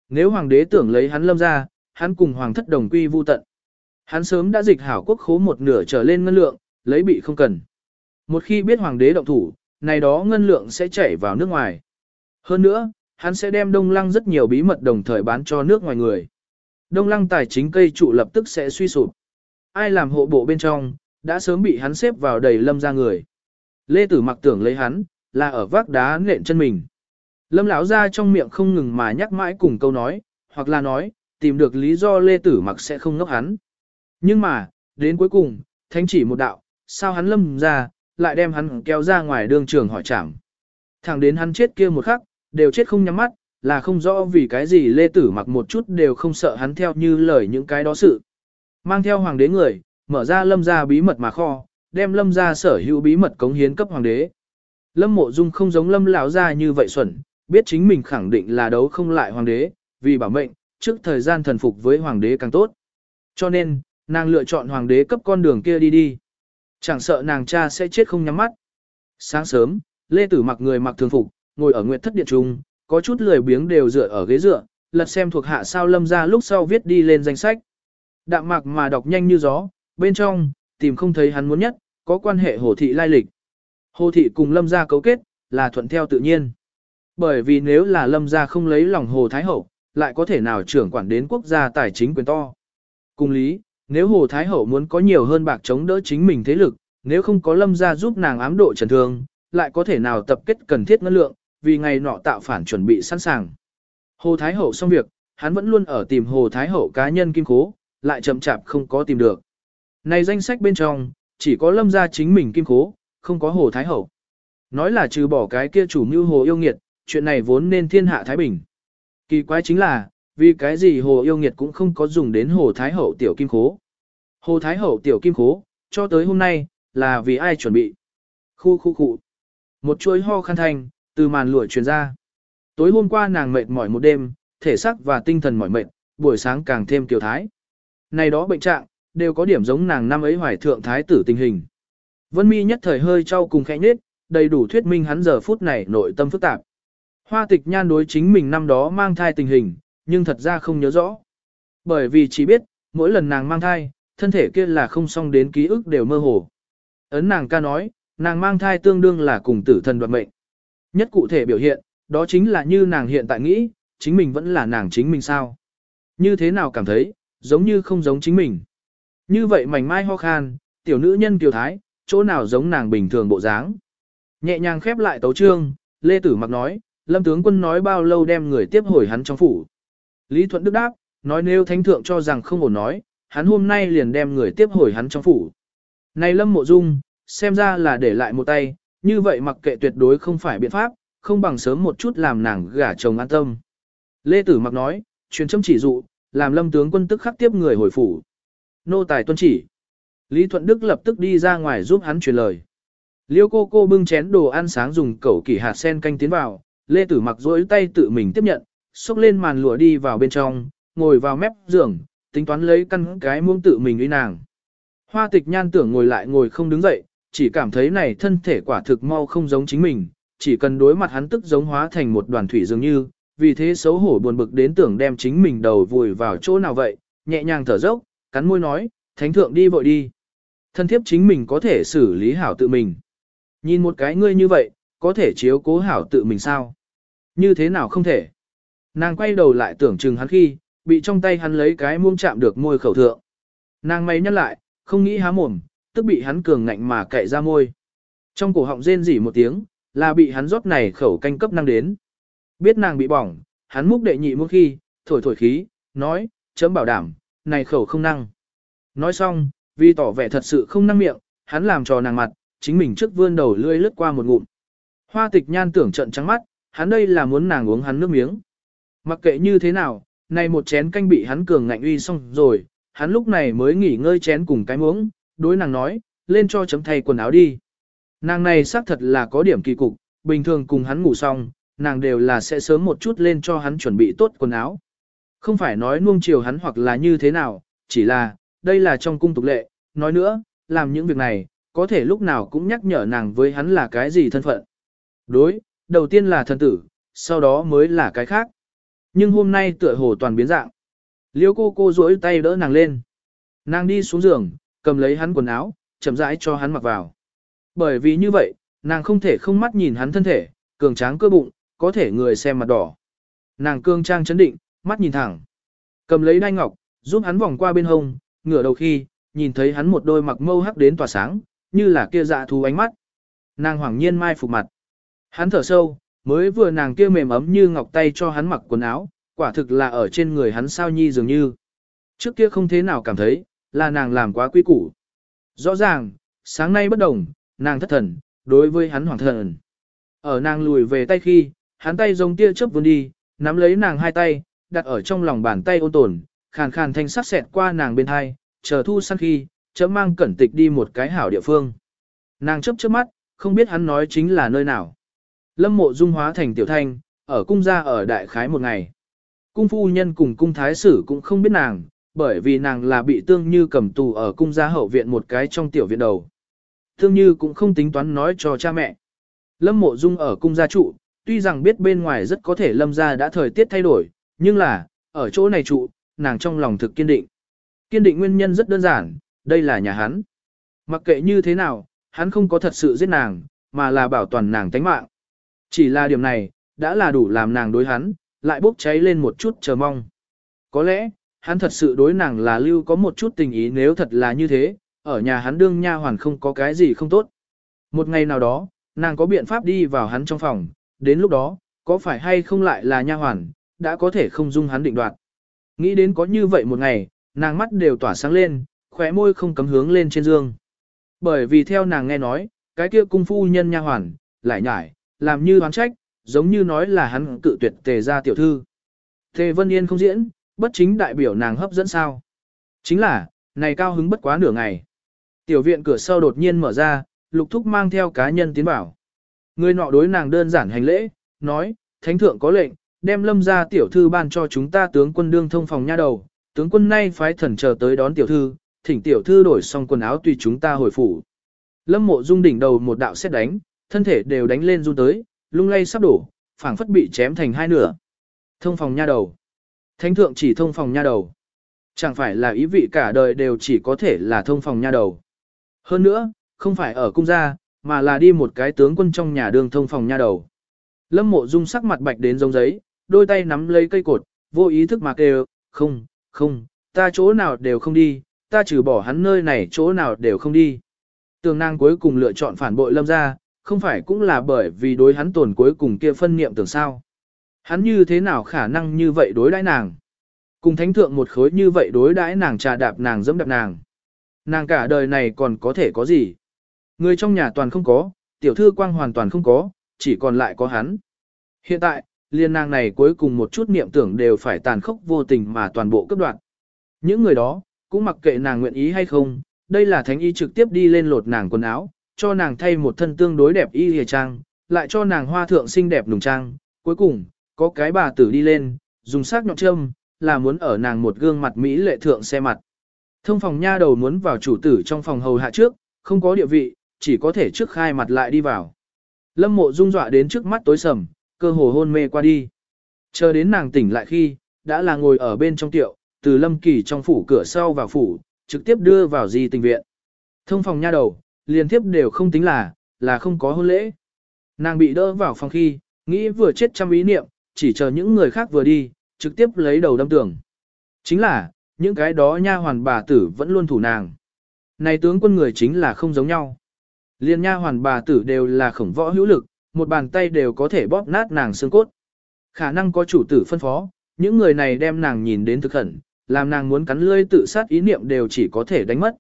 Speaker 1: Nếu hoàng đế tưởng lấy hắn lâm ra, hắn cùng hoàng thất đồng quy vu tận. Hắn sớm đã dịch hảo quốc khố một nửa trở lên ngân lượng, lấy bị không cần. Một khi biết hoàng đế động thủ, này đó ngân lượng sẽ chảy vào nước ngoài. Hơn nữa, hắn sẽ đem đông lăng rất nhiều bí mật đồng thời bán cho nước ngoài người. Đông lăng tài chính cây trụ lập tức sẽ suy sụp. Ai làm hộ bộ bên trong, đã sớm bị hắn xếp vào đầy lâm ra người. Lê Tử mặc tưởng lấy hắn, là ở vác đá nện chân mình. Lâm lão ra trong miệng không ngừng mà nhắc mãi cùng câu nói, hoặc là nói, tìm được lý do Lê Tử mặc sẽ không ngốc hắn. Nhưng mà, đến cuối cùng, thánh chỉ một đạo, sao hắn lâm ra, lại đem hắn kéo ra ngoài đường trường hỏi trảm. Thẳng đến hắn chết kia một khắc, đều chết không nhắm mắt, là không rõ vì cái gì Lê Tử mặc một chút đều không sợ hắn theo như lời những cái đó sự. Mang theo hoàng đế người, mở ra lâm gia bí mật mà kho, đem lâm gia sở hữu bí mật cống hiến cấp hoàng đế. Lâm mộ dung không giống lâm lão ra như vậy xuẩn, biết chính mình khẳng định là đấu không lại hoàng đế, vì bảo mệnh, trước thời gian thần phục với hoàng đế càng tốt. Cho nên, nàng lựa chọn hoàng đế cấp con đường kia đi đi. Chẳng sợ nàng cha sẽ chết không nhắm mắt. Sáng sớm, Lê Tử mặc người mặc thường phục, ngồi ở nguyệt thất điện trung, có chút lười biếng đều dựa ở ghế dựa, lật xem thuộc hạ sao lâm ra lúc sau viết đi lên danh sách. Đạm mạc mà đọc nhanh như gió, bên trong, tìm không thấy hắn muốn nhất, có quan hệ hồ thị lai lịch. Hồ thị cùng lâm gia cấu kết, là thuận theo tự nhiên. Bởi vì nếu là lâm gia không lấy lòng hồ thái hậu, lại có thể nào trưởng quản đến quốc gia tài chính quyền to. Cùng lý, nếu hồ thái hậu muốn có nhiều hơn bạc chống đỡ chính mình thế lực, nếu không có lâm gia giúp nàng ám độ trần thương, lại có thể nào tập kết cần thiết ngân lượng, vì ngày nọ tạo phản chuẩn bị sẵn sàng. Hồ Thái Hậu xong việc, hắn vẫn luôn ở tìm Hồ Thái Hậu cá nhân kim cố, lại chậm chạp không có tìm được. Này danh sách bên trong, chỉ có lâm gia chính mình kim cố, không có Hồ Thái Hậu. Nói là trừ bỏ cái kia chủ mưu Hồ Yêu Nghiệt, chuyện này vốn nên thiên hạ Thái Bình. Kỳ quái chính là, vì cái gì Hồ Yêu Nghiệt cũng không có dùng đến Hồ Thái Hậu tiểu kim cố. Hồ Thái Hậu tiểu kim cố, cho tới hôm nay, là vì ai chuẩn bị. Khu khu khu. Một chuỗi ho khăn thanh, từ màn lụa truyền ra. Tối hôm qua nàng mệt mỏi một đêm, thể xác và tinh thần mỏi mệt, buổi sáng càng thêm kiều thái. Này đó bệnh trạng, đều có điểm giống nàng năm ấy hoài thượng thái tử tình hình. Vân mi nhất thời hơi trao cùng khẽ nết, đầy đủ thuyết minh hắn giờ phút này nội tâm phức tạp. Hoa tịch nhan đối chính mình năm đó mang thai tình hình, nhưng thật ra không nhớ rõ. Bởi vì chỉ biết, mỗi lần nàng mang thai, thân thể kia là không xong đến ký ức đều mơ hồ. Ấn nàng ca nói, nàng mang thai tương đương là cùng tử thần đoạt mệnh. Nhất cụ thể biểu hiện, đó chính là như nàng hiện tại nghĩ, chính mình vẫn là nàng chính mình sao. Như thế nào cảm thấy, giống như không giống chính mình. Như vậy mảnh mai ho khan, tiểu nữ nhân kiều thái, chỗ nào giống nàng bình thường bộ dáng. Nhẹ nhàng khép lại tấu trương, Lê Tử Mặc nói, Lâm tướng quân nói bao lâu đem người tiếp hồi hắn trong phủ. Lý Thuận Đức đáp, nói nếu thánh thượng cho rằng không ổn nói, hắn hôm nay liền đem người tiếp hồi hắn trong phủ. Này Lâm Mộ Dung, xem ra là để lại một tay, như vậy mặc kệ tuyệt đối không phải biện pháp, không bằng sớm một chút làm nàng gả chồng an tâm. Lê Tử Mặc nói, truyền châm chỉ dụ, làm lâm tướng quân tức khắc tiếp người hồi phủ. Nô tài tuân chỉ. Lý Thuận Đức lập tức đi ra ngoài giúp hắn truyền lời. Liêu cô cô bưng chén đồ ăn sáng dùng cẩu kỷ hạt sen canh tiến vào, Lê Tử Mặc duỗi tay tự mình tiếp nhận, xốc lên màn lụa đi vào bên trong, ngồi vào mép giường, tính toán lấy căn cái muông tự mình uy nàng. Hoa tịch nhan tưởng ngồi lại ngồi không đứng dậy, chỉ cảm thấy này thân thể quả thực mau không giống chính mình, chỉ cần đối mặt hắn tức giống hóa thành một đoàn thủy dường như, vì thế xấu hổ buồn bực đến tưởng đem chính mình đầu vùi vào chỗ nào vậy, nhẹ nhàng thở dốc, cắn môi nói, thánh thượng đi vội đi. Thân thiếp chính mình có thể xử lý hảo tự mình. Nhìn một cái ngươi như vậy, có thể chiếu cố hảo tự mình sao? Như thế nào không thể? Nàng quay đầu lại tưởng chừng hắn khi, bị trong tay hắn lấy cái muông chạm được môi khẩu thượng. Nàng may nhăn lại, không nghĩ há mồm, tức bị hắn cường ngạnh mà cậy ra môi. Trong cổ họng rên rỉ một tiếng, là bị hắn rót này khẩu canh cấp năng đến. Biết nàng bị bỏng, hắn múc đệ nhị một khi, thổi thổi khí, nói, chấm bảo đảm, này khẩu không năng. Nói xong, vì tỏ vẻ thật sự không năng miệng, hắn làm trò nàng mặt, chính mình trước vươn đầu lươi lướt qua một ngụm. Hoa tịch nhan tưởng trận trắng mắt, hắn đây là muốn nàng uống hắn nước miếng. Mặc kệ như thế nào, này một chén canh bị hắn cường ngạnh uy xong rồi, hắn lúc này mới nghỉ ngơi chén cùng cái muỗng, đối nàng nói, lên cho chấm thay quần áo đi. Nàng này xác thật là có điểm kỳ cục, bình thường cùng hắn ngủ xong, nàng đều là sẽ sớm một chút lên cho hắn chuẩn bị tốt quần áo. Không phải nói nuông chiều hắn hoặc là như thế nào, chỉ là, đây là trong cung tục lệ, nói nữa, làm những việc này, có thể lúc nào cũng nhắc nhở nàng với hắn là cái gì thân phận. Đối, đầu tiên là thân tử, sau đó mới là cái khác. Nhưng hôm nay tựa hồ toàn biến dạng. Liêu cô cô duỗi tay đỡ nàng lên. Nàng đi xuống giường, cầm lấy hắn quần áo, chậm rãi cho hắn mặc vào. Bởi vì như vậy, nàng không thể không mắt nhìn hắn thân thể, cường tráng cơ bụng, có thể người xem mặt đỏ. Nàng cương trang chấn định, mắt nhìn thẳng. Cầm lấy đai ngọc, giúp hắn vòng qua bên hông, ngửa đầu khi, nhìn thấy hắn một đôi mặc mâu hắc đến tỏa sáng, như là kia dạ thú ánh mắt. Nàng hoảng nhiên mai phục mặt. Hắn thở sâu, mới vừa nàng kia mềm ấm như ngọc tay cho hắn mặc quần áo, quả thực là ở trên người hắn sao nhi dường như. Trước kia không thế nào cảm thấy, là nàng làm quá quy củ. Rõ ràng, sáng nay bất đồng, nàng thất thần, đối với hắn hoàng thần. Ở nàng lùi về tay khi, hắn tay giống tia chớp vươn đi, nắm lấy nàng hai tay, đặt ở trong lòng bàn tay ôn tồn, khàn khàn thanh sắc xẹt qua nàng bên hai, chờ thu săn khi, chấm mang cẩn tịch đi một cái hảo địa phương. Nàng chớp chớp mắt, không biết hắn nói chính là nơi nào. Lâm mộ dung hóa thành tiểu thanh, ở cung gia ở đại khái một ngày. Cung phu nhân cùng cung thái sử cũng không biết nàng, bởi vì nàng là bị tương như cầm tù ở cung gia hậu viện một cái trong tiểu viện đầu. Tương như cũng không tính toán nói cho cha mẹ. Lâm mộ dung ở cung gia trụ, tuy rằng biết bên ngoài rất có thể lâm gia đã thời tiết thay đổi, nhưng là, ở chỗ này trụ, nàng trong lòng thực kiên định. Kiên định nguyên nhân rất đơn giản, đây là nhà hắn. Mặc kệ như thế nào, hắn không có thật sự giết nàng, mà là bảo toàn nàng tánh mạng. Chỉ là điểm này, đã là đủ làm nàng đối hắn, lại bốc cháy lên một chút chờ mong. Có lẽ, hắn thật sự đối nàng là lưu có một chút tình ý nếu thật là như thế, ở nhà hắn đương nha hoàn không có cái gì không tốt. Một ngày nào đó, nàng có biện pháp đi vào hắn trong phòng, đến lúc đó, có phải hay không lại là nha hoàn, đã có thể không dung hắn định đoạt. Nghĩ đến có như vậy một ngày, nàng mắt đều tỏa sáng lên, khóe môi không cấm hướng lên trên dương. Bởi vì theo nàng nghe nói, cái kia cung phu nhân nha hoàn, lại nhải, làm như oán trách, giống như nói là hắn cự tuyệt tề ra tiểu thư. Tề Vân Yên không diễn, bất chính đại biểu nàng hấp dẫn sao. Chính là, này cao hứng bất quá nửa ngày. Tiểu viện cửa sau đột nhiên mở ra, lục thúc mang theo cá nhân tiến bảo. Người nọ đối nàng đơn giản hành lễ, nói, thánh thượng có lệnh, đem lâm ra tiểu thư ban cho chúng ta tướng quân đương thông phòng nha đầu, tướng quân nay phái thần chờ tới đón tiểu thư, thỉnh tiểu thư đổi xong quần áo tùy chúng ta hồi phủ. Lâm mộ dung đỉnh đầu một đạo xét đánh, thân thể đều đánh lên run tới, lung lay sắp đổ, phảng phất bị chém thành hai nửa. Thông phòng nha đầu. Thánh thượng chỉ thông phòng nha đầu. Chẳng phải là ý vị cả đời đều chỉ có thể là thông phòng nha đầu. Hơn nữa, không phải ở cung gia, mà là đi một cái tướng quân trong nhà đường thông phòng nha đầu. Lâm mộ dung sắc mặt bạch đến giống giấy, đôi tay nắm lấy cây cột, vô ý thức mà kêu, không, không, ta chỗ nào đều không đi, ta trừ bỏ hắn nơi này chỗ nào đều không đi. Tường nàng cuối cùng lựa chọn phản bội lâm ra, không phải cũng là bởi vì đối hắn tổn cuối cùng kia phân niệm tưởng sao. Hắn như thế nào khả năng như vậy đối đãi nàng. Cùng thánh thượng một khối như vậy đối đãi nàng trà đạp nàng dẫm đạp nàng. Nàng cả đời này còn có thể có gì. Người trong nhà toàn không có, tiểu thư quang hoàn toàn không có, chỉ còn lại có hắn. Hiện tại, liên nàng này cuối cùng một chút niệm tưởng đều phải tàn khốc vô tình mà toàn bộ cấp đoạn. Những người đó, cũng mặc kệ nàng nguyện ý hay không, đây là thánh y trực tiếp đi lên lột nàng quần áo, cho nàng thay một thân tương đối đẹp y hề trang, lại cho nàng hoa thượng xinh đẹp nùng trang. Cuối cùng, có cái bà tử đi lên, dùng sắc nhọn châm, là muốn ở nàng một gương mặt Mỹ lệ thượng xe mặt. Thông phòng nha đầu muốn vào chủ tử trong phòng hầu hạ trước, không có địa vị, chỉ có thể trước khai mặt lại đi vào. Lâm mộ rung dọa đến trước mắt tối sầm, cơ hồ hôn mê qua đi. Chờ đến nàng tỉnh lại khi, đã là ngồi ở bên trong tiệu, từ lâm kỳ trong phủ cửa sau vào phủ, trực tiếp đưa vào di tình viện. Thông phòng nha đầu, liên tiếp đều không tính là, là không có hôn lễ. Nàng bị đỡ vào phòng khi, nghĩ vừa chết trăm ý niệm, chỉ chờ những người khác vừa đi, trực tiếp lấy đầu đâm tường. Chính là, những cái đó nha hoàn bà tử vẫn luôn thủ nàng. Này tướng quân người chính là không giống nhau. Liên nha hoàn bà tử đều là khổng võ hữu lực, một bàn tay đều có thể bóp nát nàng xương cốt. Khả năng có chủ tử phân phó, những người này đem nàng nhìn đến thực khẩn, làm nàng muốn cắn lưỡi tự sát ý niệm đều chỉ có thể đánh mất.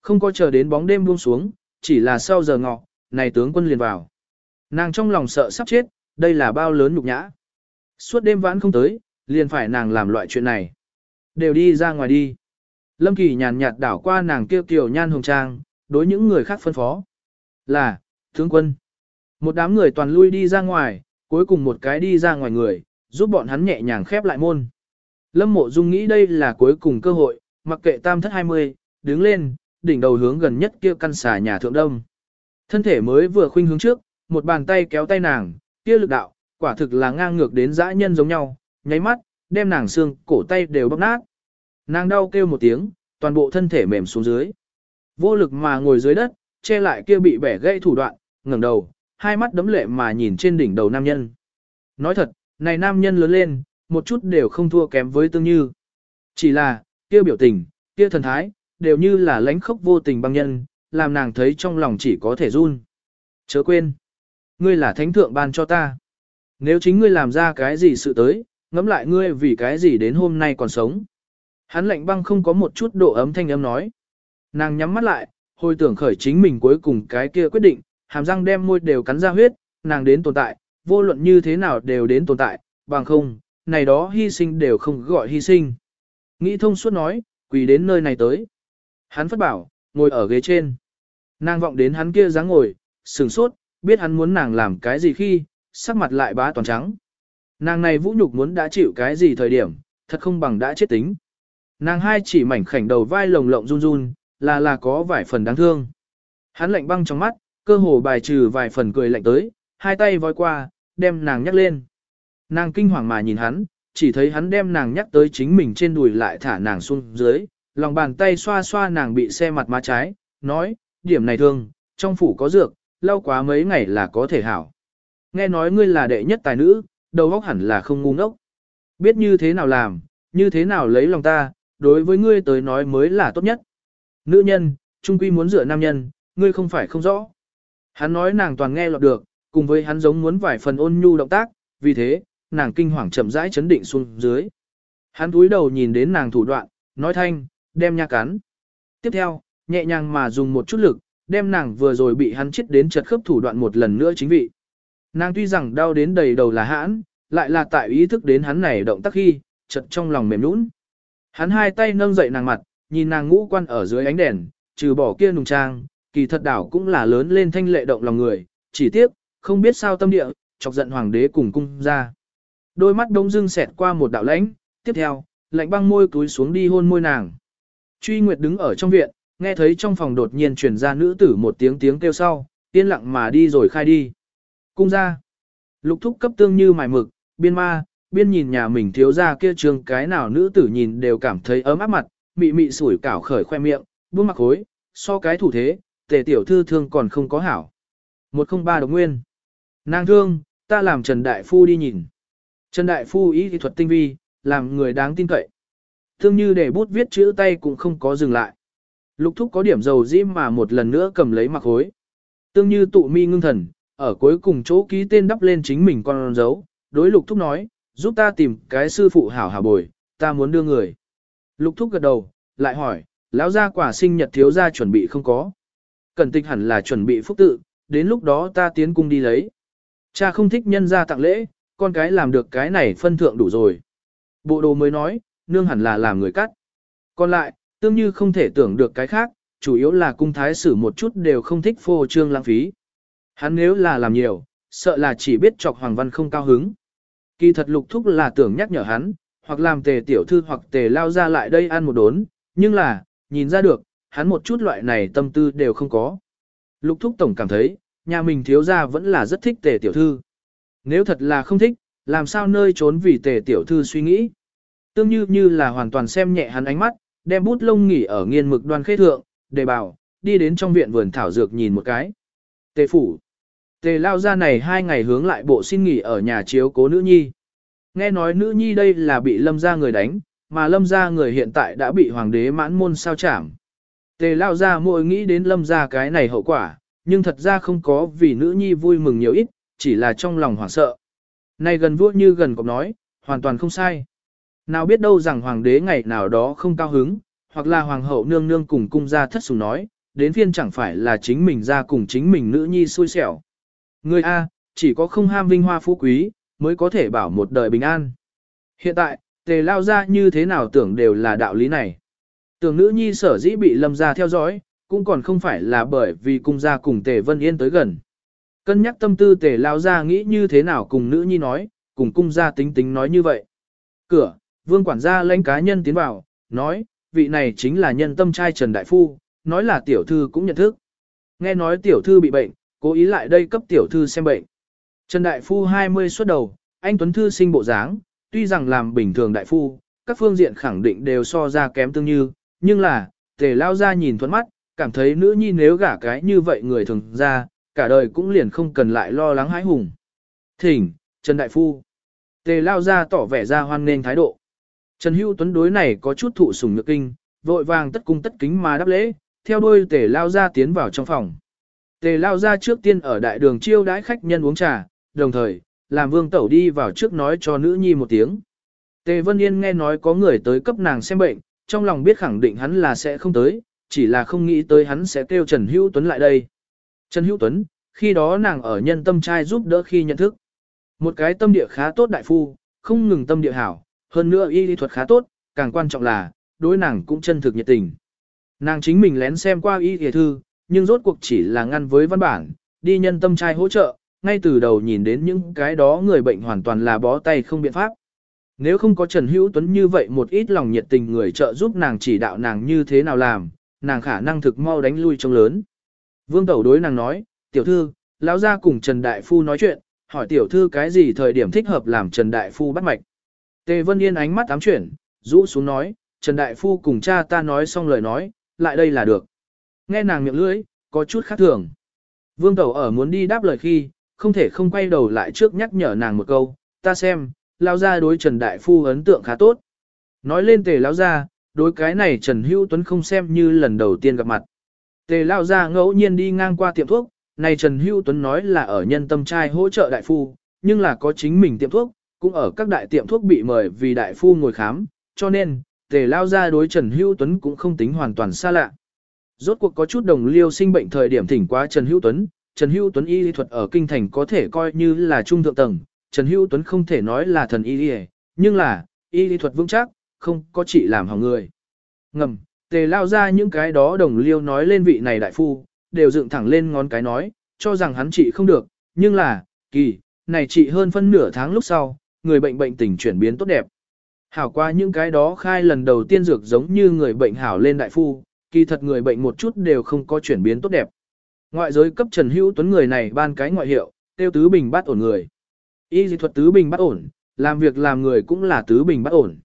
Speaker 1: Không có chờ đến bóng đêm buông xuống, chỉ là sau giờ ngọ, này tướng quân liền vào. Nàng trong lòng sợ sắp chết, đây là bao lớn nhục nhã. Suốt đêm vãn không tới, liền phải nàng làm loại chuyện này. Đều đi ra ngoài đi. Lâm Kỳ nhàn nhạt đảo qua nàng kêu kiều nhan hồng trang, đối những người khác phân phó. Là, tướng quân. Một đám người toàn lui đi ra ngoài, cuối cùng một cái đi ra ngoài người, giúp bọn hắn nhẹ nhàng khép lại môn. Lâm mộ dung nghĩ đây là cuối cùng cơ hội, mặc kệ tam thất 20, đứng lên, đỉnh đầu hướng gần nhất kia căn xà nhà thượng đông. Thân thể mới vừa khuynh hướng trước, một bàn tay kéo tay nàng, kia lực đạo, quả thực là ngang ngược đến dã nhân giống nhau, nháy mắt, đem nàng xương, cổ tay đều bóp nát. Nàng đau kêu một tiếng, toàn bộ thân thể mềm xuống dưới. Vô lực mà ngồi dưới đất, che lại kia bị bẻ gãy thủ đoạn, ngẩng đầu, hai mắt đấm lệ mà nhìn trên đỉnh đầu nam nhân. Nói thật, này nam nhân lớn lên, một chút đều không thua kém với tương như. Chỉ là, kia biểu tình, kia thần thái, đều như là lánh khốc vô tình băng nhân, làm nàng thấy trong lòng chỉ có thể run. Chớ quên, ngươi là thánh thượng ban cho ta. Nếu chính ngươi làm ra cái gì sự tới, ngẫm lại ngươi vì cái gì đến hôm nay còn sống. Hắn lạnh băng không có một chút độ ấm thanh âm nói. Nàng nhắm mắt lại, hồi tưởng khởi chính mình cuối cùng cái kia quyết định, hàm răng đem môi đều cắn ra huyết, nàng đến tồn tại, vô luận như thế nào đều đến tồn tại, bằng không, này đó hy sinh đều không gọi hy sinh. Nghĩ thông suốt nói, quỳ đến nơi này tới. Hắn phất bảo, ngồi ở ghế trên. Nàng vọng đến hắn kia dáng ngồi, sừng sốt, biết hắn muốn nàng làm cái gì khi, sắc mặt lại bá toàn trắng. Nàng này vũ nhục muốn đã chịu cái gì thời điểm, thật không bằng đã chết tính. Nàng hai chỉ mảnh khảnh đầu vai lồng lộng run run, là là có vài phần đáng thương. Hắn lạnh băng trong mắt, cơ hồ bài trừ vài phần cười lạnh tới, hai tay voi qua, đem nàng nhắc lên. Nàng kinh hoàng mà nhìn hắn, chỉ thấy hắn đem nàng nhắc tới chính mình trên đùi lại thả nàng xuống dưới, lòng bàn tay xoa xoa nàng bị xe mặt má trái, nói, điểm này thương, trong phủ có dược, lau quá mấy ngày là có thể hảo. Nghe nói ngươi là đệ nhất tài nữ, đầu óc hẳn là không ngu ngốc. Biết như thế nào làm, như thế nào lấy lòng ta, đối với ngươi tới nói mới là tốt nhất. Nữ nhân, trung quy muốn dựa nam nhân, ngươi không phải không rõ. Hắn nói nàng toàn nghe lọt được, cùng với hắn giống muốn vài phần ôn nhu động tác, vì thế, nàng kinh hoàng chậm rãi chấn định xuống dưới. Hắn túi đầu nhìn đến nàng thủ đoạn, nói thanh, đem nha cắn. Tiếp theo, nhẹ nhàng mà dùng một chút lực, đem nàng vừa rồi bị hắn chết đến chật khớp thủ đoạn một lần nữa chính vị. Nàng tuy rằng đau đến đầy đầu là hãn, lại là tại ý thức đến hắn này động tác khi, chật trong lòng mềm nũng. Hắn hai tay nâng dậy nàng mặt, nhìn nàng ngũ quan ở dưới ánh đèn, trừ bỏ kia nùng trang, kỳ thật đảo cũng là lớn lên thanh lệ động lòng người, chỉ tiếc, không biết sao tâm địa, chọc giận hoàng đế cùng cung ra. Đôi mắt đông dưng xẹt qua một đạo lãnh, tiếp theo, lạnh băng môi túi xuống đi hôn môi nàng. Truy Nguyệt đứng ở trong viện, nghe thấy trong phòng đột nhiên truyền ra nữ tử một tiếng tiếng kêu sau, yên lặng mà đi rồi khai đi. Cung ra. Lục thúc cấp tương như mài mực, biên ma, biên nhìn nhà mình thiếu ra kia trường cái nào nữ tử nhìn đều cảm thấy ấm áp mặt, mị mị sủi cảo khởi khoe miệng, buông mặc hối, so cái thủ thế, tề tiểu thư thương còn không có hảo. 103 đồng nguyên. Nàng thương, ta làm Trần Đại Phu đi nhìn. Trần Đại Phu ý kỹ thuật tinh vi, làm người đáng tin cậy. Thương như để bút viết chữ tay cũng không có dừng lại. Lục thúc có điểm dầu dĩ mà một lần nữa cầm lấy mặc hối. Tương như tụ mi ngưng thần, ở cuối cùng chỗ ký tên đắp lên chính mình con dấu, đối lục thúc nói, giúp ta tìm cái sư phụ hảo hảo bồi, ta muốn đưa người. Lục thúc gật đầu, lại hỏi, lão gia quả sinh nhật thiếu gia chuẩn bị không có. Cẩn tịch hẳn là chuẩn bị phúc tự, đến lúc đó ta tiến cung đi lấy. Cha không thích nhân gia tặng lễ, con cái làm được cái này phân thượng đủ rồi. Bộ đồ mới nói, nương hẳn là làm người cắt. Còn lại, tương như không thể tưởng được cái khác, chủ yếu là cung thái sử một chút đều không thích phô trương lãng phí. Hắn nếu là làm nhiều, sợ là chỉ biết chọc Hoàng Văn không cao hứng. Kỳ thật lục thúc là tưởng nhắc nhở hắn, hoặc làm tề tiểu thư hoặc tề lao ra lại đây ăn một đốn, nhưng là, nhìn ra được, hắn một chút loại này tâm tư đều không có. Lục thúc tổng cảm thấy, nhà mình thiếu ra vẫn là rất thích tề tiểu thư. Nếu thật là không thích, làm sao nơi trốn vì tề tiểu thư suy nghĩ. Tương như như là hoàn toàn xem nhẹ hắn ánh mắt, đem bút lông nghỉ ở nghiên mực đoan khế thượng, đề bảo, đi đến trong viện vườn thảo dược nhìn một cái. Tề phủ. Tề lao ra này hai ngày hướng lại bộ xin nghỉ ở nhà chiếu cố nữ nhi. Nghe nói nữ nhi đây là bị lâm ra người đánh, mà lâm ra người hiện tại đã bị hoàng đế mãn môn sao chảm. Tề lao ra mỗi nghĩ đến lâm ra cái này hậu quả, nhưng thật ra không có vì nữ nhi vui mừng nhiều ít, chỉ là trong lòng hoảng sợ. Này gần vua như gần cọp nói, hoàn toàn không sai. Nào biết đâu rằng hoàng đế ngày nào đó không cao hứng, hoặc là hoàng hậu nương nương cùng cung gia thất sủng nói, đến phiên chẳng phải là chính mình ra cùng chính mình nữ nhi xui xẻo. Người A, chỉ có không ham vinh hoa phú quý, mới có thể bảo một đời bình an. Hiện tại, tề lao ra như thế nào tưởng đều là đạo lý này. Tưởng nữ nhi sở dĩ bị lâm gia theo dõi, cũng còn không phải là bởi vì cung gia cùng tề vân yên tới gần. Cân nhắc tâm tư tề lao ra nghĩ như thế nào cùng nữ nhi nói, cùng cung gia tính tính nói như vậy. Cửa, vương quản gia lãnh cá nhân tiến vào, nói, vị này chính là nhân tâm trai Trần Đại Phu, nói là tiểu thư cũng nhận thức. Nghe nói tiểu thư bị bệnh, cố ý lại đây cấp tiểu thư xem bệnh. Trần Đại Phu 20 xuất đầu, anh Tuấn Thư sinh bộ dáng, tuy rằng làm bình thường Đại Phu, các phương diện khẳng định đều so ra kém tương như, nhưng là, tề lao ra nhìn thuẫn mắt, cảm thấy nữ nhi nếu gả cái như vậy người thường ra, cả đời cũng liền không cần lại lo lắng hãi hùng. Thỉnh, Trần Đại Phu. Tề lao ra tỏ vẻ ra hoan nghênh thái độ. Trần Hữu Tuấn đối này có chút thụ sủng nhược kinh, vội vàng tất cung tất kính mà đáp lễ, theo đuôi tề lao ra tiến vào trong phòng. Tề lao ra trước tiên ở đại đường chiêu đãi khách nhân uống trà, đồng thời, làm vương tẩu đi vào trước nói cho nữ nhi một tiếng. Tề Vân Yên nghe nói có người tới cấp nàng xem bệnh, trong lòng biết khẳng định hắn là sẽ không tới, chỉ là không nghĩ tới hắn sẽ kêu Trần Hữu Tuấn lại đây. Trần Hữu Tuấn, khi đó nàng ở nhân tâm trai giúp đỡ khi nhận thức. Một cái tâm địa khá tốt đại phu, không ngừng tâm địa hảo, hơn nữa y lý thuật khá tốt, càng quan trọng là, đối nàng cũng chân thực nhiệt tình. Nàng chính mình lén xem qua y y thư, nhưng rốt cuộc chỉ là ngăn với văn bản, đi nhân tâm trai hỗ trợ, ngay từ đầu nhìn đến những cái đó người bệnh hoàn toàn là bó tay không biện pháp. Nếu không có Trần Hữu Tuấn như vậy một ít lòng nhiệt tình người trợ giúp nàng chỉ đạo nàng như thế nào làm, nàng khả năng thực mau đánh lui trong lớn. Vương Tẩu đối nàng nói, tiểu thư, lão gia cùng Trần Đại Phu nói chuyện, hỏi tiểu thư cái gì thời điểm thích hợp làm Trần Đại Phu bắt mạch. Tề Vân Yên ánh mắt ám chuyển, rũ xuống nói, Trần Đại Phu cùng cha ta nói xong lời nói, lại đây là được. Nghe nàng miệng lưỡi, có chút khác thường. Vương Tẩu ở muốn đi đáp lời khi, không thể không quay đầu lại trước nhắc nhở nàng một câu, ta xem, lao ra đối Trần Đại Phu ấn tượng khá tốt. Nói lên tề lao ra, đối cái này Trần Hữu Tuấn không xem như lần đầu tiên gặp mặt. Tề lao ra ngẫu nhiên đi ngang qua tiệm thuốc, này Trần Hữu Tuấn nói là ở nhân tâm trai hỗ trợ đại phu, nhưng là có chính mình tiệm thuốc, cũng ở các đại tiệm thuốc bị mời vì đại phu ngồi khám, cho nên, tề lao ra đối Trần Hữu Tuấn cũng không tính hoàn toàn xa lạ. Rốt cuộc có chút đồng liêu sinh bệnh thời điểm thỉnh quá Trần Hữu Tuấn, Trần Hữu Tuấn y lý thuật ở kinh thành có thể coi như là trung thượng tầng, Trần Hữu Tuấn không thể nói là thần y lý, nhưng là, y lý thuật vững chắc, không có chỉ làm hỏng người. Ngầm, tề lao ra những cái đó đồng liêu nói lên vị này đại phu, đều dựng thẳng lên ngón cái nói, cho rằng hắn trị không được, nhưng là, kỳ, này trị hơn phân nửa tháng lúc sau, người bệnh bệnh tình chuyển biến tốt đẹp. Hảo qua những cái đó khai lần đầu tiên dược giống như người bệnh hảo lên đại phu, kỳ thật người bệnh một chút đều không có chuyển biến tốt đẹp. Ngoại giới cấp Trần Hữu Tuấn người này ban cái ngoại hiệu, tiêu tứ bình bát ổn người. Y dị thuật tứ bình bát ổn, làm việc làm người cũng là tứ bình bát ổn.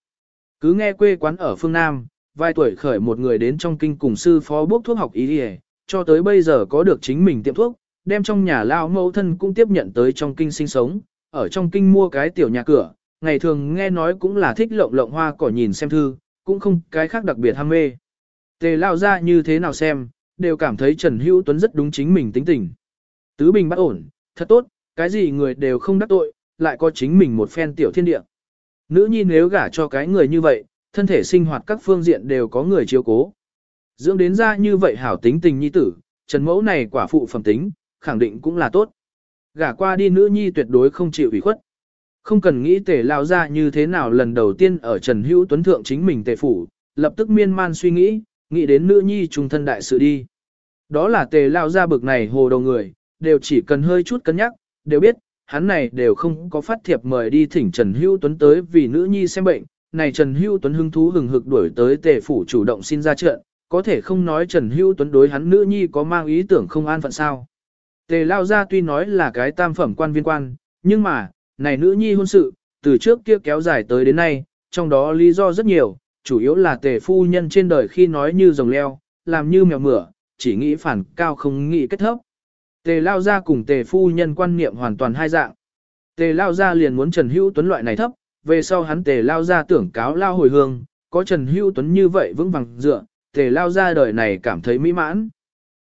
Speaker 1: Cứ nghe quê quán ở phương Nam, vài tuổi khởi một người đến trong kinh cùng sư phó bốc thuốc học y y, cho tới bây giờ có được chính mình tiệm thuốc, đem trong nhà lao mẫu thân cũng tiếp nhận tới trong kinh sinh sống, ở trong kinh mua cái tiểu nhà cửa, ngày thường nghe nói cũng là thích lộng lộng hoa cỏ nhìn xem thư, cũng không cái khác đặc biệt ham mê. Tề lao ra như thế nào xem, đều cảm thấy Trần Hữu Tuấn rất đúng chính mình tính tình. Tứ bình bắt ổn, thật tốt, cái gì người đều không đắc tội, lại có chính mình một phen tiểu thiên địa. Nữ nhi nếu gả cho cái người như vậy, thân thể sinh hoạt các phương diện đều có người chiếu cố. Dưỡng đến ra như vậy hảo tính tình nhi tử, Trần Mẫu này quả phụ phẩm tính, khẳng định cũng là tốt. Gả qua đi nữ nhi tuyệt đối không chịu ủy khuất. Không cần nghĩ tề lao ra như thế nào lần đầu tiên ở Trần Hữu Tuấn Thượng chính mình tề phủ, lập tức miên man suy nghĩ, nghĩ đến nữ nhi trung thân đại sự đi. Đó là tề lao ra bực này hồ đầu người, đều chỉ cần hơi chút cân nhắc, đều biết, hắn này đều không có phát thiệp mời đi thỉnh Trần Hữu Tuấn tới vì nữ nhi xem bệnh. Này Trần Hữu Tuấn hứng thú hừng hực đuổi tới tề phủ chủ động xin ra trận, có thể không nói Trần Hữu Tuấn đối hắn nữ nhi có mang ý tưởng không an phận sao. Tề lao ra tuy nói là cái tam phẩm quan viên quan, nhưng mà, này nữ nhi hôn sự, từ trước kia kéo dài tới đến nay, trong đó lý do rất nhiều, chủ yếu là tề phu nhân trên đời khi nói như rồng leo, làm như mèo mửa, chỉ nghĩ phản cao không nghĩ kết thấp. Tề lao ra cùng tề phu nhân quan niệm hoàn toàn hai dạng. Tề lao ra liền muốn Trần Hữu Tuấn loại này thấp, về sau hắn tề lao ra tưởng cáo lao hồi hương, có Trần Hữu Tuấn như vậy vững vàng dựa, tề lao ra đời này cảm thấy mỹ mãn.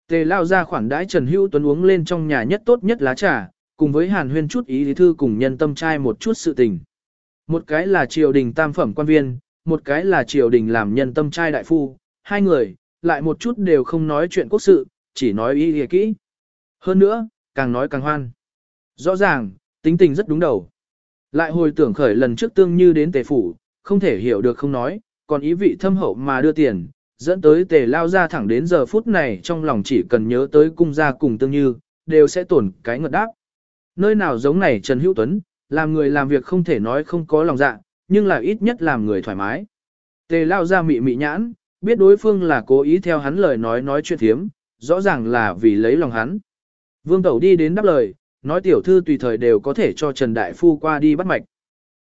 Speaker 1: Tề lao ra khoản đãi Trần Hữu Tuấn uống lên trong nhà nhất tốt nhất lá trà, cùng với hàn huyên chút ý lý thư cùng nhân tâm trai một chút sự tình. Một cái là triều đình tam phẩm quan viên, một cái là triều đình làm nhân tâm trai đại phu, hai người, lại một chút đều không nói chuyện quốc sự, chỉ nói ý nghĩa kỹ. Hơn nữa, càng nói càng hoan. Rõ ràng, tính tình rất đúng đầu. Lại hồi tưởng khởi lần trước tương như đến tề phủ, không thể hiểu được không nói, còn ý vị thâm hậu mà đưa tiền, dẫn tới tề lao ra thẳng đến giờ phút này trong lòng chỉ cần nhớ tới cung gia cùng tương như, đều sẽ tổn cái ngật đáp. Nơi nào giống này Trần Hữu Tuấn, làm người làm việc không thể nói không có lòng dạ, nhưng là ít nhất làm người thoải mái. Tề lao ra mị mị nhãn, biết đối phương là cố ý theo hắn lời nói nói chuyện thiếm, rõ ràng là vì lấy lòng hắn. Vương Tẩu đi đến đáp lời, nói tiểu thư tùy thời đều có thể cho Trần Đại Phu qua đi bắt mạch.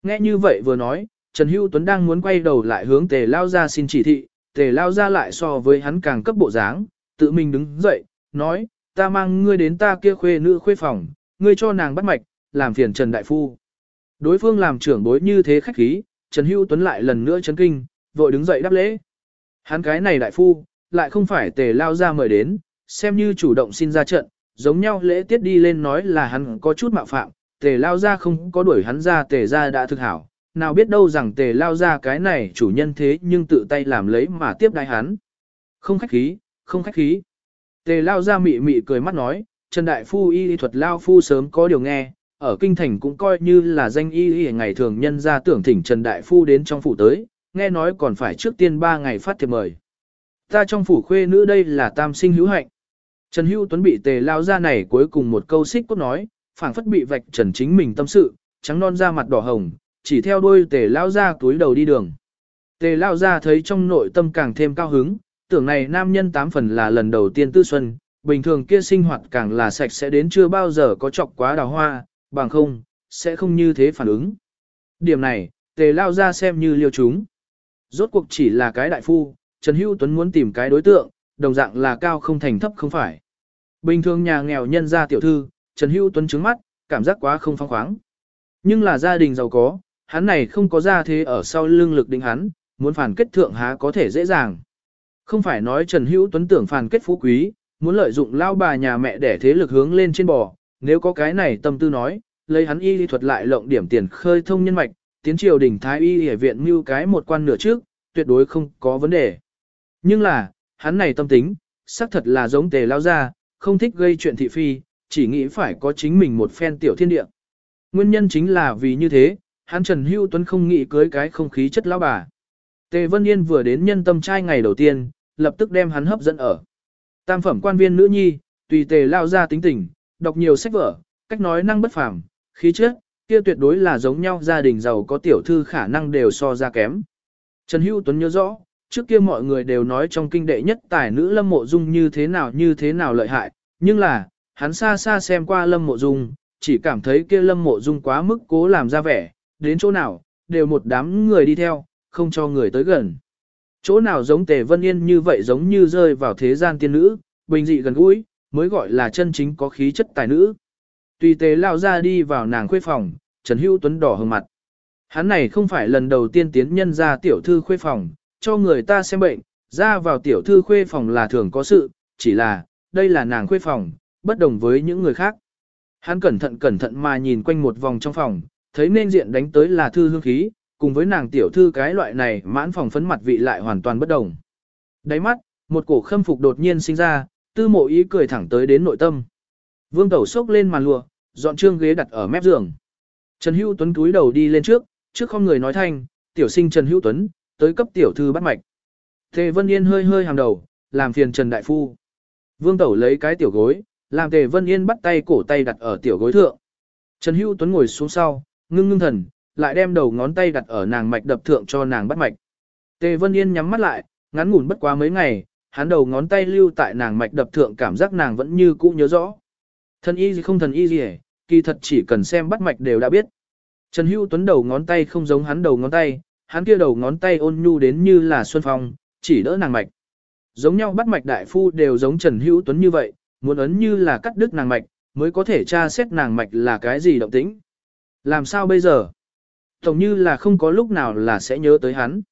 Speaker 1: Nghe như vậy vừa nói, Trần Hữu Tuấn đang muốn quay đầu lại hướng tề lao ra xin chỉ thị, tề lao ra lại so với hắn càng cấp bộ dáng, tự mình đứng dậy, nói, ta mang ngươi đến ta kia khuê nữ khuê phòng, ngươi cho nàng bắt mạch, làm phiền Trần Đại Phu. Đối phương làm trưởng bối như thế khách khí, Trần Hữu Tuấn lại lần nữa chấn kinh, vội đứng dậy đáp lễ. Hắn cái này đại phu, lại không phải tề lao ra mời đến, xem như chủ động xin ra trận, giống nhau lễ tiết đi lên nói là hắn có chút mạo phạm, tề lao ra không có đuổi hắn ra tề ra đã thực hảo, nào biết đâu rằng tề lao ra cái này chủ nhân thế nhưng tự tay làm lấy mà tiếp đái hắn. Không khách khí, không khách khí. Tề lao ra mị mị cười mắt nói, Trần Đại Phu y thuật lao phu sớm có điều nghe, ở kinh thành cũng coi như là danh y y ngày thường nhân ra tưởng thỉnh Trần Đại Phu đến trong phủ tới, nghe nói còn phải trước tiên 3 ngày phát thiệp mời. Ta trong phủ khuê nữ đây là tam sinh hữu hạnh. Trần Hữu Tuấn bị tề lao ra này cuối cùng một câu xích cốt nói, phảng phất bị vạch trần chính mình tâm sự, trắng non da mặt đỏ hồng, chỉ theo đuôi tề lao ra túi đầu đi đường. Tề lao ra thấy trong nội tâm càng thêm cao hứng, tưởng này nam nhân tám phần là lần đầu tiên tư xuân, bình thường kia sinh hoạt càng là sạch sẽ đến chưa bao giờ có chọc quá đào hoa, bằng không, sẽ không như thế phản ứng. Điểm này, tề lao ra xem như liêu chúng. Rốt cuộc chỉ là cái đại phu, Trần Hữu Tuấn muốn tìm cái đối tượng, đồng dạng là cao không thành thấp không phải. Bình thường nhà nghèo nhân gia tiểu thư, Trần Hữu Tuấn trứng mắt, cảm giác quá không phong khoáng. Nhưng là gia đình giàu có, hắn này không có gia thế ở sau lưng lực định hắn, muốn phản kết thượng há có thể dễ dàng. Không phải nói Trần Hữu Tuấn tưởng phản kết phú quý, muốn lợi dụng lao bà nhà mẹ để thế lực hướng lên trên bò, nếu có cái này tâm tư nói, lấy hắn y lý thuật lại lộng điểm tiền khơi thông nhân mạch, tiến triều đỉnh thái y y viện mưu cái một quan nửa trước, tuyệt đối không có vấn đề. Nhưng là, hắn này tâm tính, xác thật là giống tề lao ra, không thích gây chuyện thị phi, chỉ nghĩ phải có chính mình một phen tiểu thiên địa. Nguyên nhân chính là vì như thế, hắn Trần Hữu Tuấn không nghĩ cưới cái không khí chất lão bà. Tề Vân Yên vừa đến nhân tâm trai ngày đầu tiên, lập tức đem hắn hấp dẫn ở. Tam phẩm quan viên nữ nhi, tùy tề lao ra tính tình, đọc nhiều sách vở, cách nói năng bất phàm, khí chất, kia tuyệt đối là giống nhau gia đình giàu có tiểu thư khả năng đều so ra kém. Trần Hữu Tuấn nhớ rõ, trước kia mọi người đều nói trong kinh đệ nhất tài nữ Lâm Mộ Dung như thế nào như thế nào lợi hại, nhưng là, hắn xa xa xem qua Lâm Mộ Dung, chỉ cảm thấy kia Lâm Mộ Dung quá mức cố làm ra vẻ, đến chỗ nào, đều một đám người đi theo, không cho người tới gần. Chỗ nào giống Tề Vân Yên như vậy giống như rơi vào thế gian tiên nữ, bình dị gần gũi, mới gọi là chân chính có khí chất tài nữ. Tùy tế lao ra đi vào nàng khuê phòng, Trần Hữu Tuấn đỏ hừng mặt. Hắn này không phải lần đầu tiên tiến nhân ra tiểu thư khuê phòng, cho người ta xem bệnh, ra vào tiểu thư khuê phòng là thường có sự, chỉ là, đây là nàng khuê phòng, bất đồng với những người khác. Hắn cẩn thận cẩn thận mà nhìn quanh một vòng trong phòng, thấy nên diện đánh tới là thư hương khí, cùng với nàng tiểu thư cái loại này mãn phòng phấn mặt vị lại hoàn toàn bất đồng. Đáy mắt, một cổ khâm phục đột nhiên sinh ra, tư mộ ý cười thẳng tới đến nội tâm. Vương tẩu sốc lên màn lụa, dọn trương ghế đặt ở mép giường. Trần Hữu Tuấn cúi đầu đi lên trước, trước không người nói thanh, tiểu sinh Trần Hữu Tuấn, tới cấp tiểu thư bắt mạch. Tề Vân Yên hơi hơi hàng đầu, làm phiền Trần Đại Phu. Vương Tẩu lấy cái tiểu gối, làm Tề Vân Yên bắt tay cổ tay đặt ở tiểu gối thượng. Trần Hữu Tuấn ngồi xuống sau, ngưng ngưng thần, lại đem đầu ngón tay đặt ở nàng mạch đập thượng cho nàng bắt mạch. Tề Vân Yên nhắm mắt lại, ngắn ngủn bất quá mấy ngày, hắn đầu ngón tay lưu tại nàng mạch đập thượng cảm giác nàng vẫn như cũ nhớ rõ. Thần y gì không thần y gì kỳ thật chỉ cần xem bắt mạch đều đã biết. Trần Hữu Tuấn đầu ngón tay không giống hắn đầu ngón tay, hắn kia đầu ngón tay ôn nhu đến như là xuân phong, chỉ đỡ nàng mạch. Giống nhau bắt mạch đại phu đều giống Trần Hữu Tuấn như vậy, muốn ấn như là cắt đứt nàng mạch, mới có thể tra xét nàng mạch là cái gì động tĩnh. Làm sao bây giờ? Tổng như là không có lúc nào là sẽ nhớ tới hắn.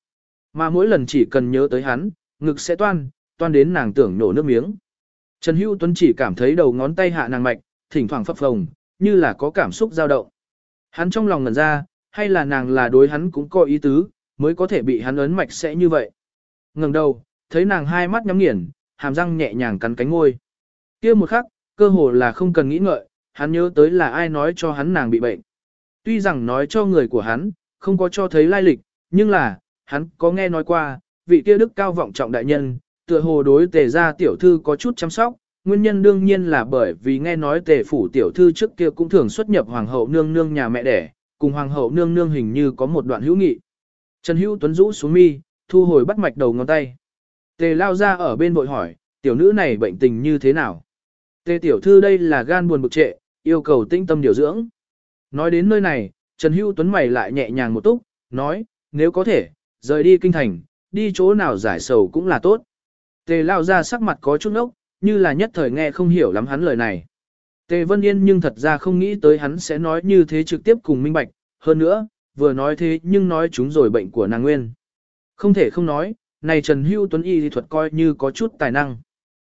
Speaker 1: Mà mỗi lần chỉ cần nhớ tới hắn, ngực sẽ toan, toan đến nàng tưởng nổ nước miếng. Trần Hữu Tuấn chỉ cảm thấy đầu ngón tay hạ nàng mạch, thỉnh thoảng phập phồng, như là có cảm xúc dao động. Hắn trong lòng ngẩn ra, hay là nàng là đối hắn cũng có ý tứ, mới có thể bị hắn ấn mạch sẽ như vậy. ngẩng đầu, thấy nàng hai mắt nhắm nghiền, hàm răng nhẹ nhàng cắn cánh ngôi. kia một khắc, cơ hồ là không cần nghĩ ngợi, hắn nhớ tới là ai nói cho hắn nàng bị bệnh. Tuy rằng nói cho người của hắn, không có cho thấy lai lịch, nhưng là, hắn có nghe nói qua, vị kia đức cao vọng trọng đại nhân, tựa hồ đối tề gia tiểu thư có chút chăm sóc, nguyên nhân đương nhiên là bởi vì nghe nói tề phủ tiểu thư trước kia cũng thường xuất nhập hoàng hậu nương nương nhà mẹ đẻ, cùng hoàng hậu nương nương hình như có một đoạn hữu nghị. Trần Hữu Tuấn rũ xuống mi, thu hồi bắt mạch đầu ngón tay. Tề lao ra ở bên bội hỏi, tiểu nữ này bệnh tình như thế nào? Tề tiểu thư đây là gan buồn bực trệ, yêu cầu tinh tâm điều dưỡng. Nói đến nơi này, Trần Hữu Tuấn mày lại nhẹ nhàng một túc, nói, nếu có thể, rời đi kinh thành, đi chỗ nào giải sầu cũng là tốt. Tề lao ra sắc mặt có chút ốc, như là nhất thời nghe không hiểu lắm hắn lời này. Tề Vân Yên nhưng thật ra không nghĩ tới hắn sẽ nói như thế trực tiếp cùng minh bạch, hơn nữa, vừa nói thế nhưng nói chúng rồi bệnh của nàng nguyên. Không thể không nói, này Trần Hưu Tuấn y thì thuật coi như có chút tài năng.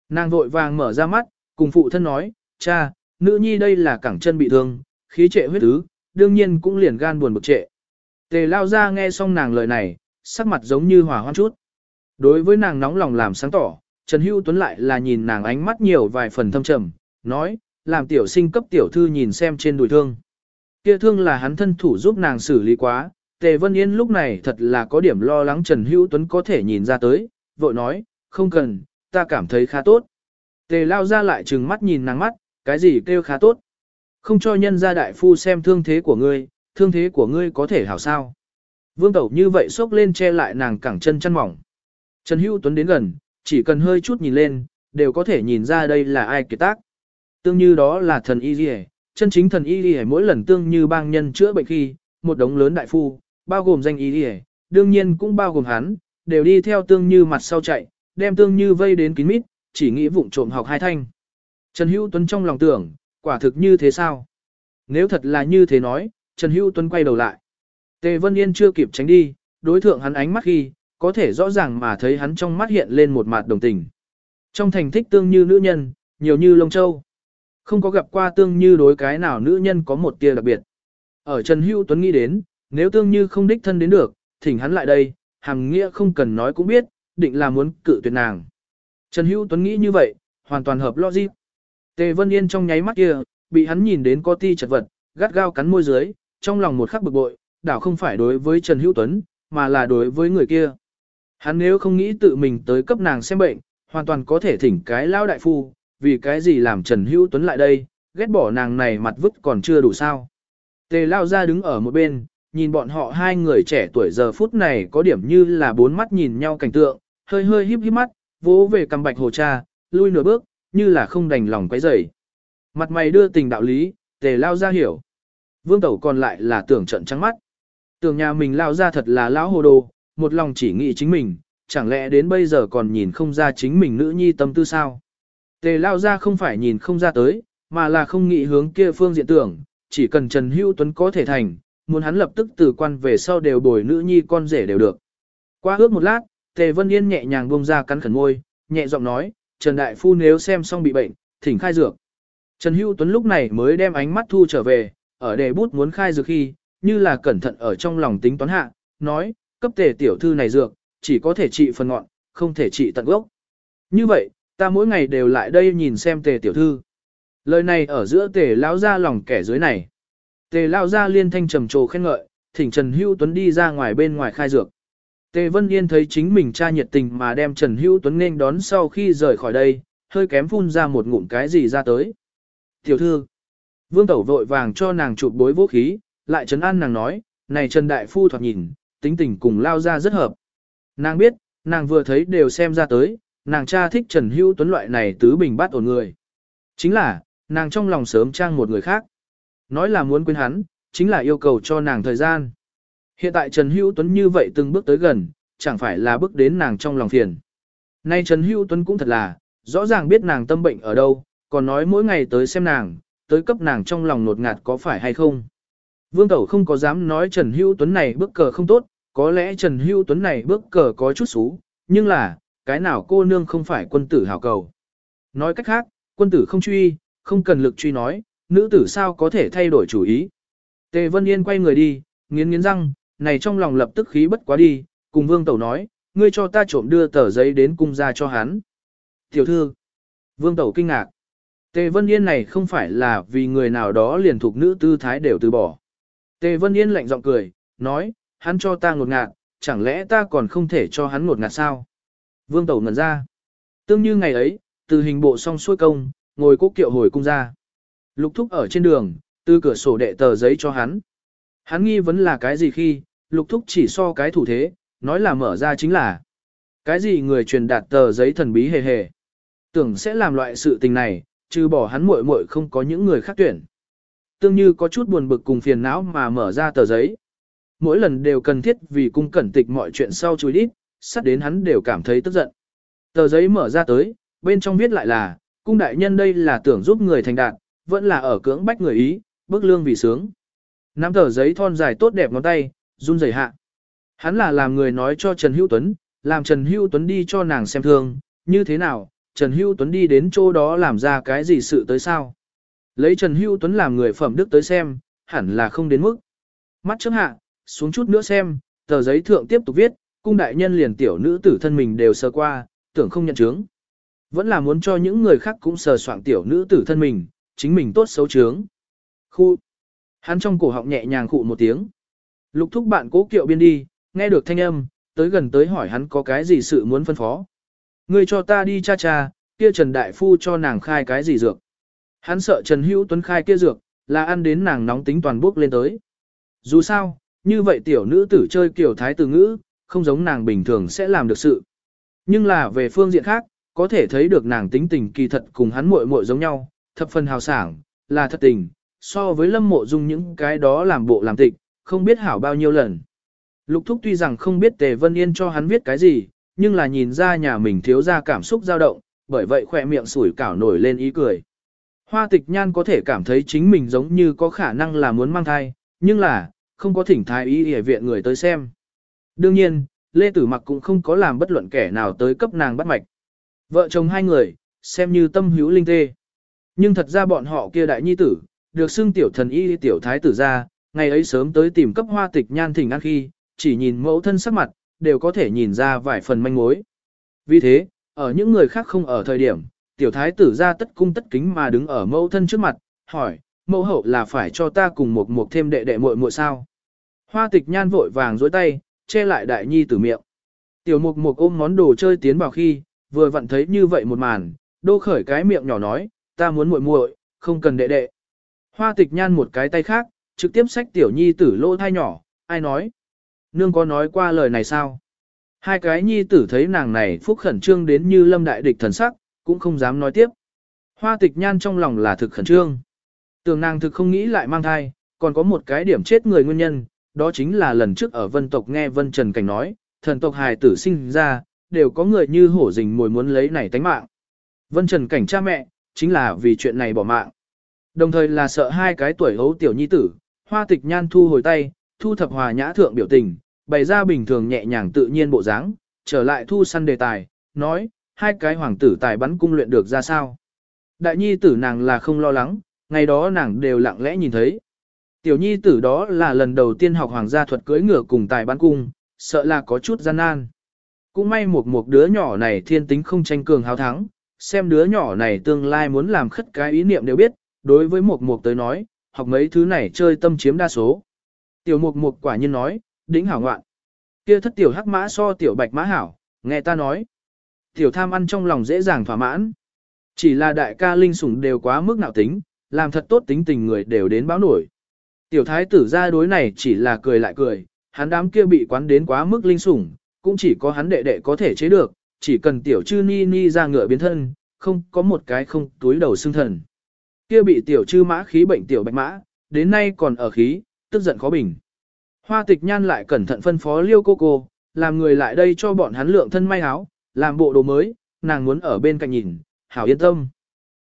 Speaker 1: Nàng vội vàng mở ra mắt, cùng phụ thân nói, cha, nữ nhi đây là cẳng chân bị thương, khí trệ huyết tứ, đương nhiên cũng liền gan buồn bực trệ. Tề lao ra nghe xong nàng lời này, sắc mặt giống như hỏa hoan chút. Đối với nàng nóng lòng làm sáng tỏ, Trần Hữu Tuấn lại là nhìn nàng ánh mắt nhiều vài phần thâm trầm, nói, làm tiểu sinh cấp tiểu thư nhìn xem trên đùi thương. Kia thương là hắn thân thủ giúp nàng xử lý quá, Tề Vân Yên lúc này thật là có điểm lo lắng Trần Hữu Tuấn có thể nhìn ra tới, vội nói, không cần, ta cảm thấy khá tốt. Tề lao ra lại trừng mắt nhìn nàng mắt, cái gì kêu khá tốt. Không cho nhân gia đại phu xem thương thế của ngươi, thương thế của ngươi có thể hảo sao. Vương Tẩu như vậy xốc lên che lại nàng cẳng chân chân mỏng. Trần Hữu Tuấn đến gần, chỉ cần hơi chút nhìn lên, đều có thể nhìn ra đây là ai kiệt tác. Tương như đó là thần y gì chân chính thần y gì mỗi lần tương như bang nhân chữa bệnh khi, một đống lớn đại phu, bao gồm danh y gì đương nhiên cũng bao gồm hắn, đều đi theo tương như mặt sau chạy, đem tương như vây đến kín mít, chỉ nghĩ vụng trộm học hai thanh. Trần Hữu Tuấn trong lòng tưởng, quả thực như thế sao? Nếu thật là như thế nói, Trần Hữu Tuấn quay đầu lại. Tề Vân Yên chưa kịp tránh đi, đối thượng hắn ánh mắt khi, có thể rõ ràng mà thấy hắn trong mắt hiện lên một mặt đồng tình. Trong thành thích tương như nữ nhân, nhiều như lông châu. Không có gặp qua tương như đối cái nào nữ nhân có một tia đặc biệt. Ở Trần Hữu Tuấn nghĩ đến, nếu tương như không đích thân đến được, thỉnh hắn lại đây, hàm nghĩa không cần nói cũng biết, định là muốn cự tuyệt nàng. Trần Hữu Tuấn nghĩ như vậy, hoàn toàn hợp logic. Tề Vân Yên trong nháy mắt kia, bị hắn nhìn đến có ti chật vật, gắt gao cắn môi dưới, trong lòng một khắc bực bội, đảo không phải đối với Trần Hữu Tuấn, mà là đối với người kia. Hắn nếu không nghĩ tự mình tới cấp nàng xem bệnh, hoàn toàn có thể thỉnh cái lao đại phu, vì cái gì làm Trần Hữu Tuấn lại đây, ghét bỏ nàng này mặt vứt còn chưa đủ sao. Tề lao ra đứng ở một bên, nhìn bọn họ hai người trẻ tuổi giờ phút này có điểm như là bốn mắt nhìn nhau cảnh tượng, hơi hơi híp híp mắt, vỗ về cầm bạch hồ cha, lui nửa bước, như là không đành lòng quấy rầy. Mặt mày đưa tình đạo lý, tề lao ra hiểu. Vương tẩu còn lại là tưởng trận trắng mắt. Tưởng nhà mình lao ra thật là lão hồ đồ, một lòng chỉ nghĩ chính mình, chẳng lẽ đến bây giờ còn nhìn không ra chính mình nữ nhi tâm tư sao? Tề lao ra không phải nhìn không ra tới, mà là không nghĩ hướng kia phương diện tưởng, chỉ cần Trần Hữu Tuấn có thể thành, muốn hắn lập tức từ quan về sau đều bồi nữ nhi con rể đều được. Qua ước một lát, Tề Vân Yên nhẹ nhàng buông ra cắn khẩn môi, nhẹ giọng nói, Trần Đại Phu nếu xem xong bị bệnh, thỉnh khai dược. Trần Hữu Tuấn lúc này mới đem ánh mắt thu trở về, ở đề bút muốn khai dược khi, như là cẩn thận ở trong lòng tính toán hạ, nói, cấp tề tiểu thư này dược, chỉ có thể trị phần ngọn, không thể trị tận gốc. Như vậy, ta mỗi ngày đều lại đây nhìn xem tề tiểu thư. Lời này ở giữa tề lao ra lòng kẻ dưới này. Tề lao ra liên thanh trầm trồ khen ngợi, thỉnh Trần Hữu Tuấn đi ra ngoài bên ngoài khai dược. Tề Vân Yên thấy chính mình cha nhiệt tình mà đem Trần Hữu Tuấn nên đón sau khi rời khỏi đây, hơi kém phun ra một ngụm cái gì ra tới. Tiểu thư, Vương Tẩu vội vàng cho nàng chụp bối vũ khí, lại trấn an nàng nói, này Trần Đại Phu thoạt nhìn, tính tình cùng lao ra rất hợp. Nàng biết, nàng vừa thấy đều xem ra tới, nàng cha thích Trần Hữu Tuấn loại này tứ bình bát ổn người. Chính là, nàng trong lòng sớm trang một người khác. Nói là muốn quên hắn, chính là yêu cầu cho nàng thời gian. Hiện tại Trần Hữu Tuấn như vậy từng bước tới gần, chẳng phải là bước đến nàng trong lòng phiền. Nay Trần Hữu Tuấn cũng thật là, rõ ràng biết nàng tâm bệnh ở đâu, còn nói mỗi ngày tới xem nàng, tới cấp nàng trong lòng nột ngạt có phải hay không. Vương Tẩu không có dám nói Trần Hữu Tuấn này bước cờ không tốt, có lẽ Trần Hữu Tuấn này bước cờ có chút xú, nhưng là, cái nào cô nương không phải quân tử hảo cầu. Nói cách khác, quân tử không truy, không cần lực truy nói, nữ tử sao có thể thay đổi chủ ý. Tề Vân Yên quay người đi, nghiến nghiến răng, này trong lòng lập tức khí bất quá đi, cùng Vương Tẩu nói, ngươi cho ta trộm đưa tờ giấy đến cung ra cho hắn. Tiểu thư, Vương Tẩu kinh ngạc. Tề Vân Yên này không phải là vì người nào đó liền thuộc nữ tư thái đều từ bỏ. Tề Vân Yên lạnh giọng cười, nói, hắn cho ta ngột ngạt, chẳng lẽ ta còn không thể cho hắn ngột ngạt sao? Vương Tẩu ngẩn ra. Tương như ngày ấy, từ hình bộ xong xuôi công, ngồi cố kiệu hồi cung ra. Lục thúc ở trên đường, từ cửa sổ đệ tờ giấy cho hắn. Hắn nghi vấn là cái gì khi, lục thúc chỉ so cái thủ thế, nói là mở ra chính là. Cái gì người truyền đạt tờ giấy thần bí hề hề. Tưởng sẽ làm loại sự tình này, trừ bỏ hắn muội muội không có những người khác tuyển. tương như có chút buồn bực cùng phiền não mà mở ra tờ giấy. Mỗi lần đều cần thiết vì cung cẩn tịch mọi chuyện sau chùi đít, sắp đến hắn đều cảm thấy tức giận. Tờ giấy mở ra tới, bên trong viết lại là, cung đại nhân đây là tưởng giúp người thành đạt, vẫn là ở cưỡng bách người ý, bức lương vì sướng. Nắm tờ giấy thon dài tốt đẹp ngón tay, run rẩy hạ. Hắn là làm người nói cho Trần Hữu Tuấn, làm Trần Hữu Tuấn đi cho nàng xem thương, như thế nào, Trần Hữu Tuấn đi đến chỗ đó làm ra cái gì sự tới sao. Lấy Trần Hữu Tuấn làm người phẩm đức tới xem, hẳn là không đến mức. Mắt trước hạ, xuống chút nữa xem, tờ giấy thượng tiếp tục viết, cung đại nhân liền tiểu nữ tử thân mình đều sơ qua, tưởng không nhận chứng. Vẫn là muốn cho những người khác cũng sờ soạn tiểu nữ tử thân mình, chính mình tốt xấu trướng. Khu. Hắn trong cổ họng nhẹ nhàng khụ một tiếng. Lục thúc bạn cố kiệu biên đi, nghe được thanh âm, tới gần tới hỏi hắn có cái gì sự muốn phân phó. Ngươi cho ta đi cha cha, kia Trần Đại Phu cho nàng khai cái gì dược. Hắn sợ Trần Hữu Tuấn khai kia dược, là ăn đến nàng nóng tính toàn bốc lên tới. Dù sao, như vậy tiểu nữ tử chơi kiểu thái tử ngữ, không giống nàng bình thường sẽ làm được sự. Nhưng là về phương diện khác, có thể thấy được nàng tính tình kỳ thật cùng hắn muội muội giống nhau, thập phần hào sảng, là thật tình, so với lâm mộ dung những cái đó làm bộ làm tịch, không biết hảo bao nhiêu lần. Lục thúc tuy rằng không biết Tề Vân Yên cho hắn viết cái gì, nhưng là nhìn ra nhà mình thiếu ra cảm xúc dao động, bởi vậy khỏe miệng sủi cảo nổi lên ý cười. Hoa tịch nhan có thể cảm thấy chính mình giống như có khả năng là muốn mang thai, nhưng là, không có thỉnh thái y y viện người tới xem. Đương nhiên, Lê Tử Mặc cũng không có làm bất luận kẻ nào tới cấp nàng bắt mạch. Vợ chồng hai người, xem như tâm hữu linh tê. Nhưng thật ra bọn họ kia đại nhi tử, được xưng tiểu thần y tiểu thái tử ra, ngày ấy sớm tới tìm cấp hoa tịch nhan thỉnh ăn khi, chỉ nhìn mẫu thân sắc mặt, đều có thể nhìn ra vài phần manh mối. Vì thế, ở những người khác không ở thời điểm, tiểu thái tử ra tất cung tất kính mà đứng ở mẫu thân trước mặt, hỏi, mẫu hậu là phải cho ta cùng một một thêm đệ đệ muội muội sao? Hoa tịch nhan vội vàng dối tay, che lại đại nhi tử miệng. Tiểu mục mục ôm món đồ chơi tiến vào khi, vừa vặn thấy như vậy một màn, đô khởi cái miệng nhỏ nói, ta muốn muội muội, không cần đệ đệ. Hoa tịch nhan một cái tay khác, trực tiếp xách tiểu nhi tử lỗ thai nhỏ, ai nói? Nương có nói qua lời này sao? Hai cái nhi tử thấy nàng này phúc khẩn trương đến như lâm đại địch thần sắc, cũng không dám nói tiếp. Hoa tịch nhan trong lòng là thực khẩn trương. Tưởng nàng thực không nghĩ lại mang thai, còn có một cái điểm chết người nguyên nhân, đó chính là lần trước ở vân tộc nghe vân trần cảnh nói, thần tộc hài tử sinh ra, đều có người như hổ rình mồi muốn lấy này tánh mạng. Vân trần cảnh cha mẹ, chính là vì chuyện này bỏ mạng. Đồng thời là sợ hai cái tuổi hấu tiểu nhi tử, hoa tịch nhan thu hồi tay, thu thập hòa nhã thượng biểu tình, bày ra bình thường nhẹ nhàng tự nhiên bộ dáng, trở lại thu săn đề tài, nói, hai cái hoàng tử tài bắn cung luyện được ra sao. Đại nhi tử nàng là không lo lắng, ngày đó nàng đều lặng lẽ nhìn thấy. Tiểu nhi tử đó là lần đầu tiên học hoàng gia thuật cưỡi ngựa cùng tài bắn cung, sợ là có chút gian nan. Cũng may một một đứa nhỏ này thiên tính không tranh cường hào thắng, xem đứa nhỏ này tương lai muốn làm khất cái ý niệm đều biết, đối với một một tới nói, học mấy thứ này chơi tâm chiếm đa số. Tiểu mục mục quả nhiên nói, đỉnh hảo ngoạn. Kia thất tiểu hắc mã so tiểu bạch mã hảo, nghe ta nói. Tiểu tham ăn trong lòng dễ dàng thỏa mãn. Chỉ là đại ca linh sủng đều quá mức nạo tính, làm thật tốt tính tình người đều đến báo nổi. Tiểu thái tử ra đối này chỉ là cười lại cười, hắn đám kia bị quán đến quá mức linh sủng, cũng chỉ có hắn đệ đệ có thể chế được, chỉ cần tiểu chư ni ni ra ngựa biến thân, không có một cái không túi đầu xương thần. Kia bị tiểu chư mã khí bệnh tiểu bạch mã, đến nay còn ở khí, tức giận khó bình. Hoa tịch nhan lại cẩn thận phân phó liêu cô cô, làm người lại đây cho bọn hắn lượng thân may áo, làm bộ đồ mới, nàng muốn ở bên cạnh nhìn, hảo yên tâm.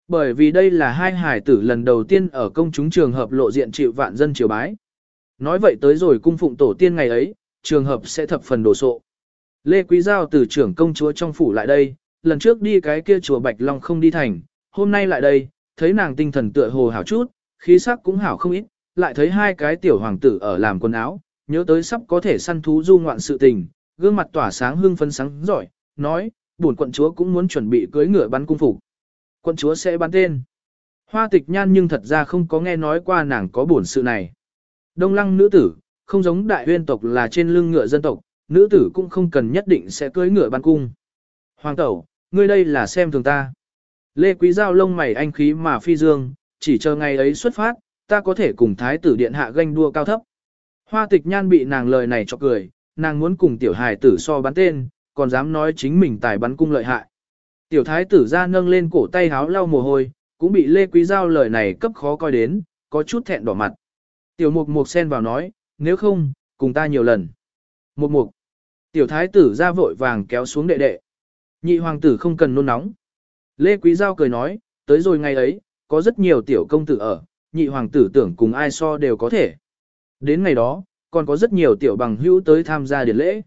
Speaker 1: Bởi vì đây là hai hải tử lần đầu tiên ở công chúng trường hợp lộ diện chịu vạn dân triều bái. Nói vậy tới rồi cung phụng tổ tiên ngày ấy, trường hợp sẽ thập phần đồ sộ. Lê Quý Giao từ trưởng công chúa trong phủ lại đây, lần trước đi cái kia chùa Bạch Long không đi thành, hôm nay lại đây, thấy nàng tinh thần tựa hồ hảo chút, khí sắc cũng hảo không ít, lại thấy hai cái tiểu hoàng tử ở làm quần áo, nhớ tới sắp có thể săn thú du ngoạn sự tình, gương mặt tỏa sáng hưng phấn sáng giỏi, nói, buồn quận chúa cũng muốn chuẩn bị cưới ngựa bắn cung phục. Quận chúa sẽ bắn tên. Hoa tịch nhan nhưng thật ra không có nghe nói qua nàng có bổn sự này. Đông lăng nữ tử, không giống đại huyên tộc là trên lưng ngựa dân tộc, nữ tử cũng không cần nhất định sẽ cưới ngựa bắn cung. Hoàng tẩu, ngươi đây là xem thường ta. Lê Quý Giao lông mày anh khí mà phi dương, chỉ chờ ngày ấy xuất phát, ta có thể cùng thái tử điện hạ ganh đua cao thấp. Hoa tịch nhan bị nàng lời này cho cười, nàng muốn cùng tiểu hài tử so bắn tên, còn dám nói chính mình tài bắn cung lợi hại. Tiểu thái tử ra nâng lên cổ tay háo lau mồ hôi, cũng bị Lê Quý Giao lời này cấp khó coi đến, có chút thẹn đỏ mặt. Tiểu mục mục xen vào nói, nếu không, cùng ta nhiều lần. Mục mục. Tiểu thái tử ra vội vàng kéo xuống đệ đệ. Nhị hoàng tử không cần nôn nóng. Lê Quý Giao cười nói, tới rồi ngày ấy, có rất nhiều tiểu công tử ở, nhị hoàng tử tưởng cùng ai so đều có thể. Đến ngày đó, còn có rất nhiều tiểu bằng hữu tới tham gia điển lễ.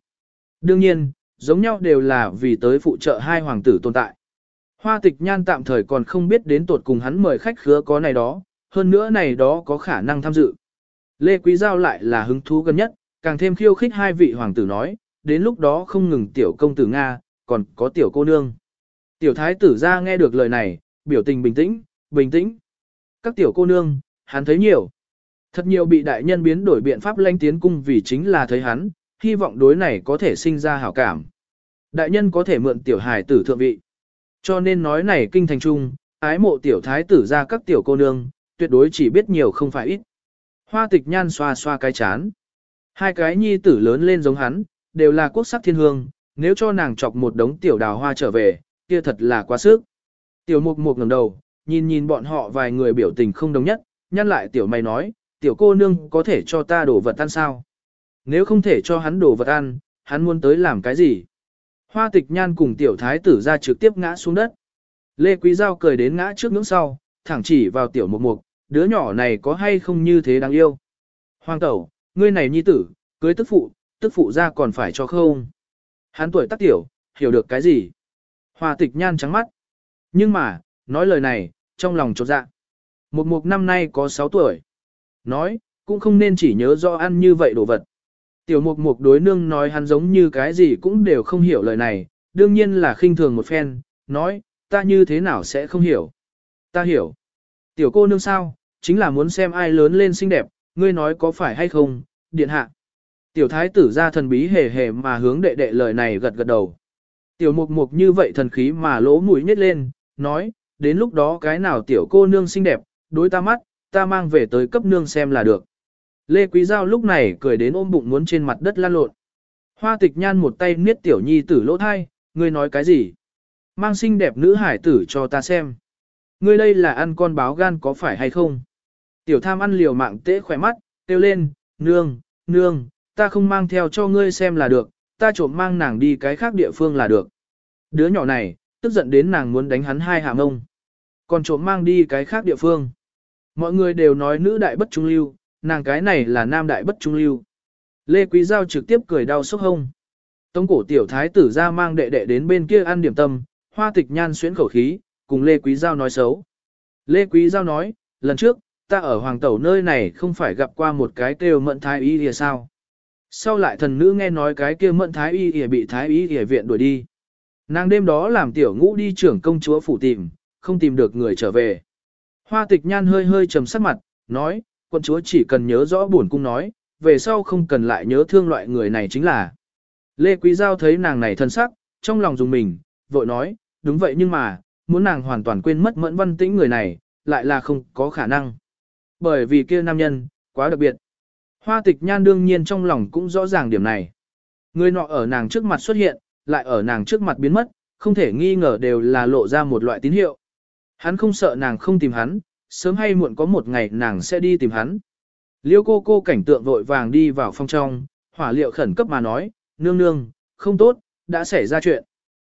Speaker 1: Đương nhiên, giống nhau đều là vì tới phụ trợ hai hoàng tử tồn tại. Hoa tịch nhan tạm thời còn không biết đến tột cùng hắn mời khách khứa có này đó, hơn nữa này đó có khả năng tham dự. Lê Quý Giao lại là hứng thú gần nhất, càng thêm khiêu khích hai vị hoàng tử nói, đến lúc đó không ngừng tiểu công tử Nga, còn có tiểu cô nương. Tiểu thái tử ra nghe được lời này, biểu tình bình tĩnh, bình tĩnh. Các tiểu cô nương, hắn thấy nhiều. Thật nhiều bị đại nhân biến đổi biện pháp lanh tiến cung vì chính là thấy hắn, hy vọng đối này có thể sinh ra hảo cảm. Đại nhân có thể mượn tiểu hài tử thượng vị. Cho nên nói này kinh thành trung, ái mộ tiểu thái tử ra các tiểu cô nương, tuyệt đối chỉ biết nhiều không phải ít. Hoa tịch nhan xoa xoa cái chán. Hai cái nhi tử lớn lên giống hắn, đều là quốc sắc thiên hương, nếu cho nàng chọc một đống tiểu đào hoa trở về, kia thật là quá sức. Tiểu mục mục ngẩng đầu, nhìn nhìn bọn họ vài người biểu tình không đồng nhất, nhăn lại tiểu mày nói, tiểu cô nương có thể cho ta đổ vật tan sao? Nếu không thể cho hắn đổ vật ăn, hắn muốn tới làm cái gì? Hoa tịch nhan cùng tiểu thái tử ra trực tiếp ngã xuống đất. Lê Quý Giao cười đến ngã trước ngưỡng sau, thẳng chỉ vào tiểu mục mục, đứa nhỏ này có hay không như thế đáng yêu. Hoàng tẩu, ngươi này nhi tử, cưới tức phụ, tức phụ ra còn phải cho không. Hắn tuổi tác tiểu, hiểu được cái gì? Hoa tịch nhan trắng mắt. Nhưng mà, nói lời này, trong lòng chột dạ. Một mục năm nay có 6 tuổi. Nói, cũng không nên chỉ nhớ do ăn như vậy đồ vật. Tiểu mục mục đối nương nói hắn giống như cái gì cũng đều không hiểu lời này, đương nhiên là khinh thường một phen, nói, ta như thế nào sẽ không hiểu. Ta hiểu. Tiểu cô nương sao, chính là muốn xem ai lớn lên xinh đẹp, ngươi nói có phải hay không, điện hạ. Tiểu thái tử ra thần bí hề hề mà hướng đệ đệ lời này gật gật đầu. Tiểu mục mục như vậy thần khí mà lỗ mũi nhét lên, nói, đến lúc đó cái nào tiểu cô nương xinh đẹp, đối ta mắt, ta mang về tới cấp nương xem là được. Lê Quý Giao lúc này cười đến ôm bụng muốn trên mặt đất lan lộn. Hoa tịch nhan một tay niết tiểu nhi tử lỗ thai, ngươi nói cái gì? Mang xinh đẹp nữ hải tử cho ta xem. Ngươi đây là ăn con báo gan có phải hay không? Tiểu tham ăn liều mạng tễ khỏe mắt, kêu lên, nương, nương, ta không mang theo cho ngươi xem là được, ta trộm mang nàng đi cái khác địa phương là được. Đứa nhỏ này, tức giận đến nàng muốn đánh hắn hai hạ ông. Còn trộm mang đi cái khác địa phương. Mọi người đều nói nữ đại bất trung lưu, nàng cái này là nam đại bất trung lưu. Lê Quý Giao trực tiếp cười đau sốc hông. Tống cổ tiểu thái tử ra mang đệ đệ đến bên kia ăn điểm tâm, hoa tịch nhan xuyến khẩu khí, cùng Lê Quý Giao nói xấu. Lê Quý Giao nói, lần trước, ta ở Hoàng Tẩu nơi này không phải gặp qua một cái kêu mận thái y thì sao. Sau lại thần nữ nghe nói cái kia mận thái y thì bị thái y thì viện đuổi đi. Nàng đêm đó làm tiểu ngũ đi trưởng công chúa phủ tìm, không tìm được người trở về. Hoa tịch nhan hơi hơi trầm sắc mặt, nói, quân chúa chỉ cần nhớ rõ buồn cung nói, về sau không cần lại nhớ thương loại người này chính là. Lê Quý Giao thấy nàng này thân sắc, trong lòng dùng mình, vội nói, đúng vậy nhưng mà, muốn nàng hoàn toàn quên mất mẫn văn tĩnh người này, lại là không có khả năng. Bởi vì kia nam nhân, quá đặc biệt. Hoa tịch nhan đương nhiên trong lòng cũng rõ ràng điểm này. Người nọ ở nàng trước mặt xuất hiện, lại ở nàng trước mặt biến mất, không thể nghi ngờ đều là lộ ra một loại tín hiệu. Hắn không sợ nàng không tìm hắn, sớm hay muộn có một ngày nàng sẽ đi tìm hắn. Liêu cô cô cảnh tượng vội vàng đi vào phòng trong, hỏa liệu khẩn cấp mà nói, nương nương, không tốt, đã xảy ra chuyện.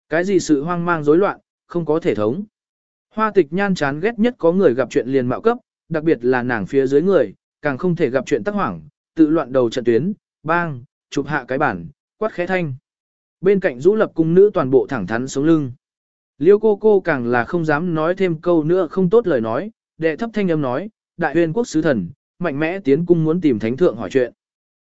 Speaker 1: Cái gì sự hoang mang rối loạn, không có thể thống. Hoa tịch nhan chán ghét nhất có người gặp chuyện liền mạo cấp, đặc biệt là nàng phía dưới người, càng không thể gặp chuyện tắc hoảng, tự loạn đầu trận tuyến, bang, chụp hạ cái bản, quát khẽ thanh. Bên cạnh rũ lập cung nữ toàn bộ thẳng thắn sống lưng. Liêu cô cô càng là không dám nói thêm câu nữa không tốt lời nói, đệ thấp thanh âm nói, đại huyên quốc sứ thần, mạnh mẽ tiến cung muốn tìm thánh thượng hỏi chuyện.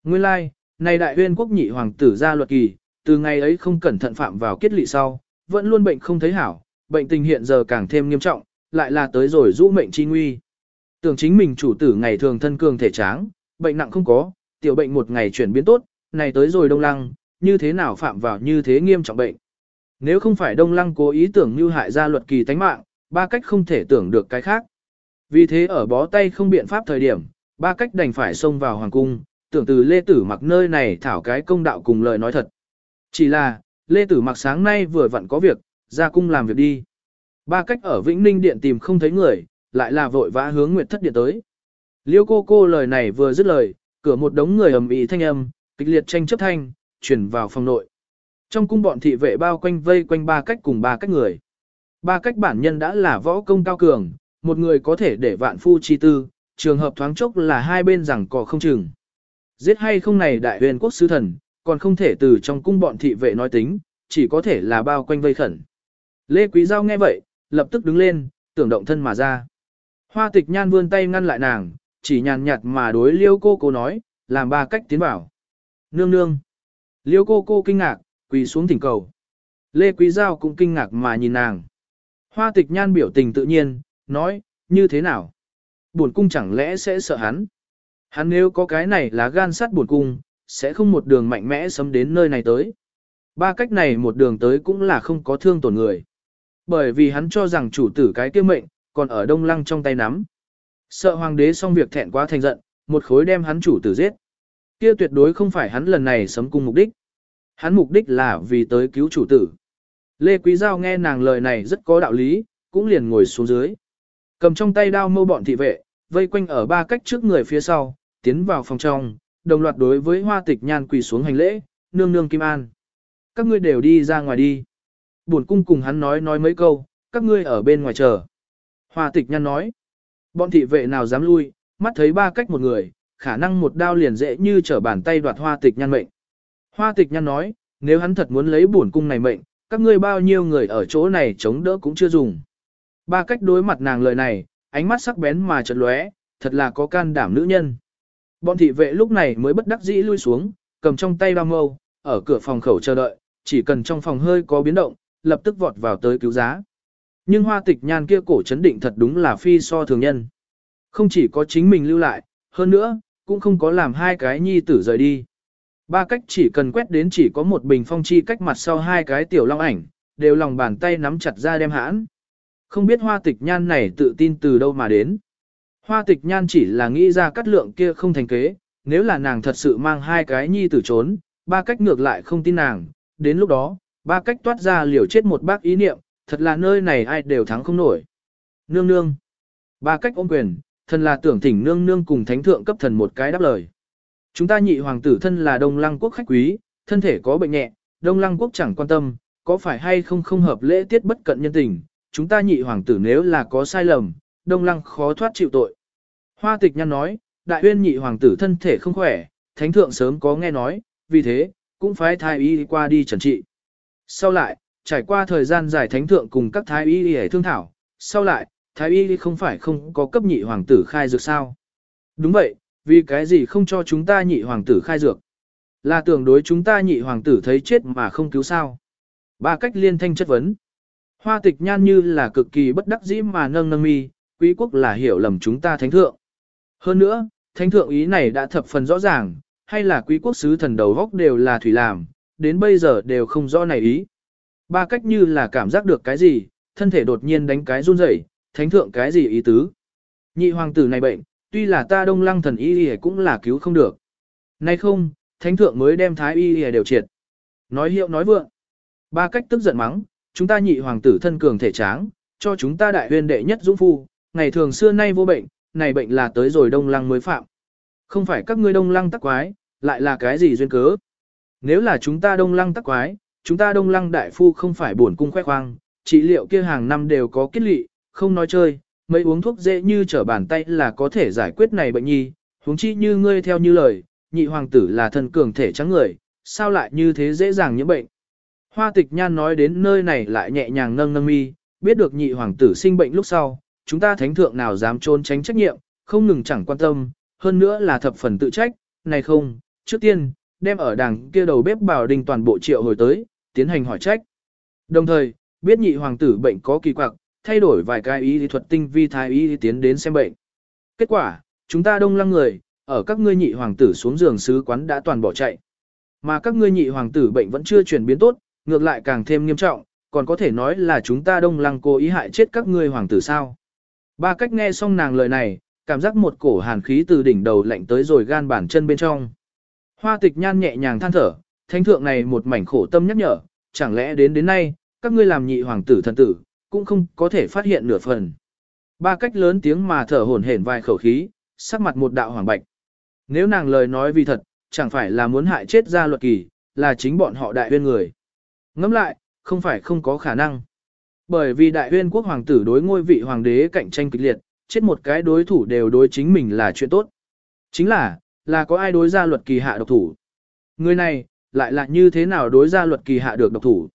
Speaker 1: Nguyên lai, like, này đại huyên quốc nhị hoàng tử ra luật kỳ, từ ngày ấy không cẩn thận phạm vào kết lị sau, vẫn luôn bệnh không thấy hảo, bệnh tình hiện giờ càng thêm nghiêm trọng, lại là tới rồi rũ mệnh chi nguy. Tưởng chính mình chủ tử ngày thường thân cường thể tráng, bệnh nặng không có, tiểu bệnh một ngày chuyển biến tốt, này tới rồi đông lăng, như thế nào phạm vào như thế nghiêm trọng bệnh. Nếu không phải đông lăng cố ý tưởng như hại ra luật kỳ tánh mạng, ba cách không thể tưởng được cái khác. Vì thế ở bó tay không biện pháp thời điểm, ba cách đành phải xông vào hoàng cung, tưởng từ Lê Tử mặc nơi này thảo cái công đạo cùng lời nói thật. Chỉ là, Lê Tử mặc sáng nay vừa vặn có việc, ra cung làm việc đi. Ba cách ở Vĩnh Ninh Điện tìm không thấy người, lại là vội vã hướng Nguyệt Thất Điện tới. Liêu cô cô lời này vừa dứt lời, cửa một đống người ầm ĩ thanh âm, kịch liệt tranh chấp thanh, chuyển vào phòng nội. Trong cung bọn thị vệ bao quanh vây quanh ba cách cùng ba cách người. Ba cách bản nhân đã là võ công cao cường, một người có thể để vạn phu chi tư, trường hợp thoáng chốc là hai bên rằng cò không chừng. Giết hay không này đại huyền quốc sứ thần, còn không thể từ trong cung bọn thị vệ nói tính, chỉ có thể là bao quanh vây khẩn. Lê Quý Giao nghe vậy, lập tức đứng lên, tưởng động thân mà ra. Hoa tịch nhan vươn tay ngăn lại nàng, chỉ nhàn nhạt mà đối liêu cô cô nói, làm ba cách tiến vào. Nương nương. Liêu cô cô kinh ngạc, quỳ xuống thỉnh cầu. Lê Quý Giao cũng kinh ngạc mà nhìn nàng. Hoa tịch nhan biểu tình tự nhiên, nói, như thế nào? Buồn cung chẳng lẽ sẽ sợ hắn? Hắn nếu có cái này là gan sát buồn cung, sẽ không một đường mạnh mẽ sấm đến nơi này tới. Ba cách này một đường tới cũng là không có thương tổn người. Bởi vì hắn cho rằng chủ tử cái kia mệnh, còn ở đông lăng trong tay nắm. Sợ hoàng đế xong việc thẹn quá thành giận, một khối đem hắn chủ tử giết. Kia tuyệt đối không phải hắn lần này sấm cung mục đích. Hắn mục đích là vì tới cứu chủ tử. Lê Quý Giao nghe nàng lời này rất có đạo lý, cũng liền ngồi xuống dưới. Cầm trong tay đao mâu bọn thị vệ, vây quanh ở ba cách trước người phía sau, tiến vào phòng trong, đồng loạt đối với hoa tịch nhan quỳ xuống hành lễ, nương nương kim an. Các ngươi đều đi ra ngoài đi. Buồn cung cùng hắn nói nói mấy câu, các ngươi ở bên ngoài chờ. Hoa tịch nhan nói, bọn thị vệ nào dám lui, mắt thấy ba cách một người, khả năng một đao liền dễ như trở bàn tay đoạt hoa tịch nhan mệnh. Hoa tịch nhan nói, nếu hắn thật muốn lấy bổn cung này mệnh, các ngươi bao nhiêu người ở chỗ này chống đỡ cũng chưa dùng. Ba cách đối mặt nàng lời này, ánh mắt sắc bén mà chợt lóe, thật là có can đảm nữ nhân. Bọn thị vệ lúc này mới bất đắc dĩ lui xuống, cầm trong tay ba mâu, ở cửa phòng khẩu chờ đợi, chỉ cần trong phòng hơi có biến động, lập tức vọt vào tới cứu giá. Nhưng hoa tịch nhan kia cổ chấn định thật đúng là phi so thường nhân. Không chỉ có chính mình lưu lại, hơn nữa, cũng không có làm hai cái nhi tử rời đi. Ba cách chỉ cần quét đến chỉ có một bình phong chi cách mặt sau hai cái tiểu long ảnh, đều lòng bàn tay nắm chặt ra đem hãn. Không biết hoa tịch nhan này tự tin từ đâu mà đến. Hoa tịch nhan chỉ là nghĩ ra cắt lượng kia không thành kế, nếu là nàng thật sự mang hai cái nhi tử trốn, ba cách ngược lại không tin nàng, đến lúc đó, ba cách toát ra liều chết một bác ý niệm, thật là nơi này ai đều thắng không nổi. Nương nương. Ba cách ôm quyền, thần là tưởng thỉnh nương nương cùng thánh thượng cấp thần một cái đáp lời. Chúng ta nhị hoàng tử thân là đông lăng quốc khách quý, thân thể có bệnh nhẹ, đông lăng quốc chẳng quan tâm, có phải hay không không hợp lễ tiết bất cận nhân tình, chúng ta nhị hoàng tử nếu là có sai lầm, đông lăng khó thoát chịu tội. Hoa tịch nhăn nói, đại huyên nhị hoàng tử thân thể không khỏe, thánh thượng sớm có nghe nói, vì thế, cũng phải thái y qua đi trần trị. Sau lại, trải qua thời gian dài thánh thượng cùng các thái y để thương thảo, sau lại, thái y không phải không có cấp nhị hoàng tử khai dược sao. Đúng vậy, vì cái gì không cho chúng ta nhị hoàng tử khai dược? Là tưởng đối chúng ta nhị hoàng tử thấy chết mà không cứu sao? Ba cách liên thanh chất vấn. Hoa tịch nhan như là cực kỳ bất đắc dĩ mà nâng nâng mi, quý quốc là hiểu lầm chúng ta thánh thượng. Hơn nữa, thánh thượng ý này đã thập phần rõ ràng, hay là quý quốc sứ thần đầu góc đều là thủy làm, đến bây giờ đều không rõ này ý. Ba cách như là cảm giác được cái gì, thân thể đột nhiên đánh cái run rẩy, thánh thượng cái gì ý tứ. Nhị hoàng tử này bệnh, tuy là ta đông lăng thần y y cũng là cứu không được. Nay không, thánh thượng mới đem thái y y đều triệt. Nói hiệu nói vượng. Ba cách tức giận mắng, chúng ta nhị hoàng tử thân cường thể tráng, cho chúng ta đại huyền đệ nhất dũng phu, ngày thường xưa nay vô bệnh, này bệnh là tới rồi đông lăng mới phạm. Không phải các ngươi đông lăng tắc quái, lại là cái gì duyên cớ. Nếu là chúng ta đông lăng tắc quái, chúng ta đông lăng đại phu không phải buồn cung khoe khoang, trị liệu kia hàng năm đều có kết lị, không nói chơi, mấy uống thuốc dễ như trở bàn tay là có thể giải quyết này bệnh nhi, huống chi như ngươi theo như lời, nhị hoàng tử là thân cường thể trắng người, sao lại như thế dễ dàng nhiễm bệnh. Hoa tịch nhan nói đến nơi này lại nhẹ nhàng nâng nâng mi, biết được nhị hoàng tử sinh bệnh lúc sau, chúng ta thánh thượng nào dám trốn tránh trách nhiệm, không ngừng chẳng quan tâm, hơn nữa là thập phần tự trách, này không, trước tiên, đem ở đằng kia đầu bếp bảo đình toàn bộ triệu hồi tới, tiến hành hỏi trách. Đồng thời, biết nhị hoàng tử bệnh có kỳ quặc, thay đổi vài cái ý lý thuật tinh vi thái y tiến đến xem bệnh. Kết quả, chúng ta đông lăng người, ở các ngươi nhị hoàng tử xuống giường sứ quán đã toàn bỏ chạy. Mà các ngươi nhị hoàng tử bệnh vẫn chưa chuyển biến tốt, ngược lại càng thêm nghiêm trọng, còn có thể nói là chúng ta đông lăng cố ý hại chết các ngươi hoàng tử sao. Ba cách nghe xong nàng lời này, cảm giác một cổ hàn khí từ đỉnh đầu lạnh tới rồi gan bản chân bên trong. Hoa tịch nhan nhẹ nhàng than thở, thánh thượng này một mảnh khổ tâm nhắc nhở, chẳng lẽ đến đến nay, các ngươi làm nhị hoàng tử thần tử, cũng không có thể phát hiện nửa phần. Ba cách lớn tiếng mà thở hổn hển vài khẩu khí, sắc mặt một đạo hoàng bạch. Nếu nàng lời nói vì thật, chẳng phải là muốn hại chết gia luật kỳ, là chính bọn họ đại huyên người. Ngẫm lại, không phải không có khả năng. Bởi vì đại huyên quốc hoàng tử đối ngôi vị hoàng đế cạnh tranh kịch liệt, chết một cái đối thủ đều đối chính mình là chuyện tốt. Chính là, là có ai đối ra luật kỳ hạ độc thủ. Người này, lại là như thế nào đối ra luật kỳ hạ được độc thủ.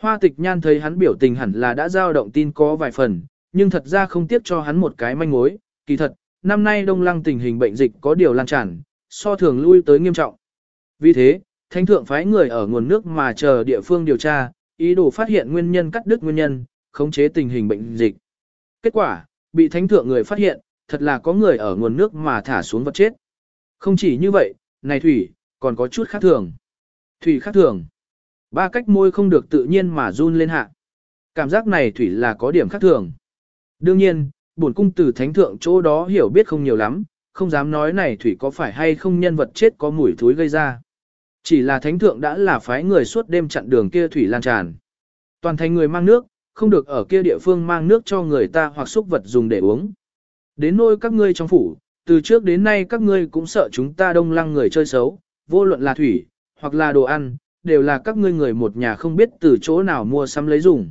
Speaker 1: Hoa tịch nhan thấy hắn biểu tình hẳn là đã giao động tin có vài phần, nhưng thật ra không tiếc cho hắn một cái manh mối, kỳ thật, năm nay đông lăng tình hình bệnh dịch có điều lan tràn, so thường lui tới nghiêm trọng. Vì thế, thánh thượng phái người ở nguồn nước mà chờ địa phương điều tra, ý đồ phát hiện nguyên nhân cắt đứt nguyên nhân, khống chế tình hình bệnh dịch. Kết quả, bị thánh thượng người phát hiện, thật là có người ở nguồn nước mà thả xuống vật chết. Không chỉ như vậy, này thủy, còn có chút khác thường. Thủy khác thường. Ba cách môi không được tự nhiên mà run lên hạ. Cảm giác này thủy là có điểm khác thường. Đương nhiên, bổn cung từ thánh thượng chỗ đó hiểu biết không nhiều lắm, không dám nói này thủy có phải hay không nhân vật chết có mùi thối gây ra. Chỉ là thánh thượng đã là phái người suốt đêm chặn đường kia thủy lan tràn. Toàn thành người mang nước, không được ở kia địa phương mang nước cho người ta hoặc xúc vật dùng để uống. Đến nôi các ngươi trong phủ, từ trước đến nay các ngươi cũng sợ chúng ta đông lăng người chơi xấu, vô luận là thủy, hoặc là đồ ăn, đều là các ngươi người một nhà không biết từ chỗ nào mua sắm lấy dùng.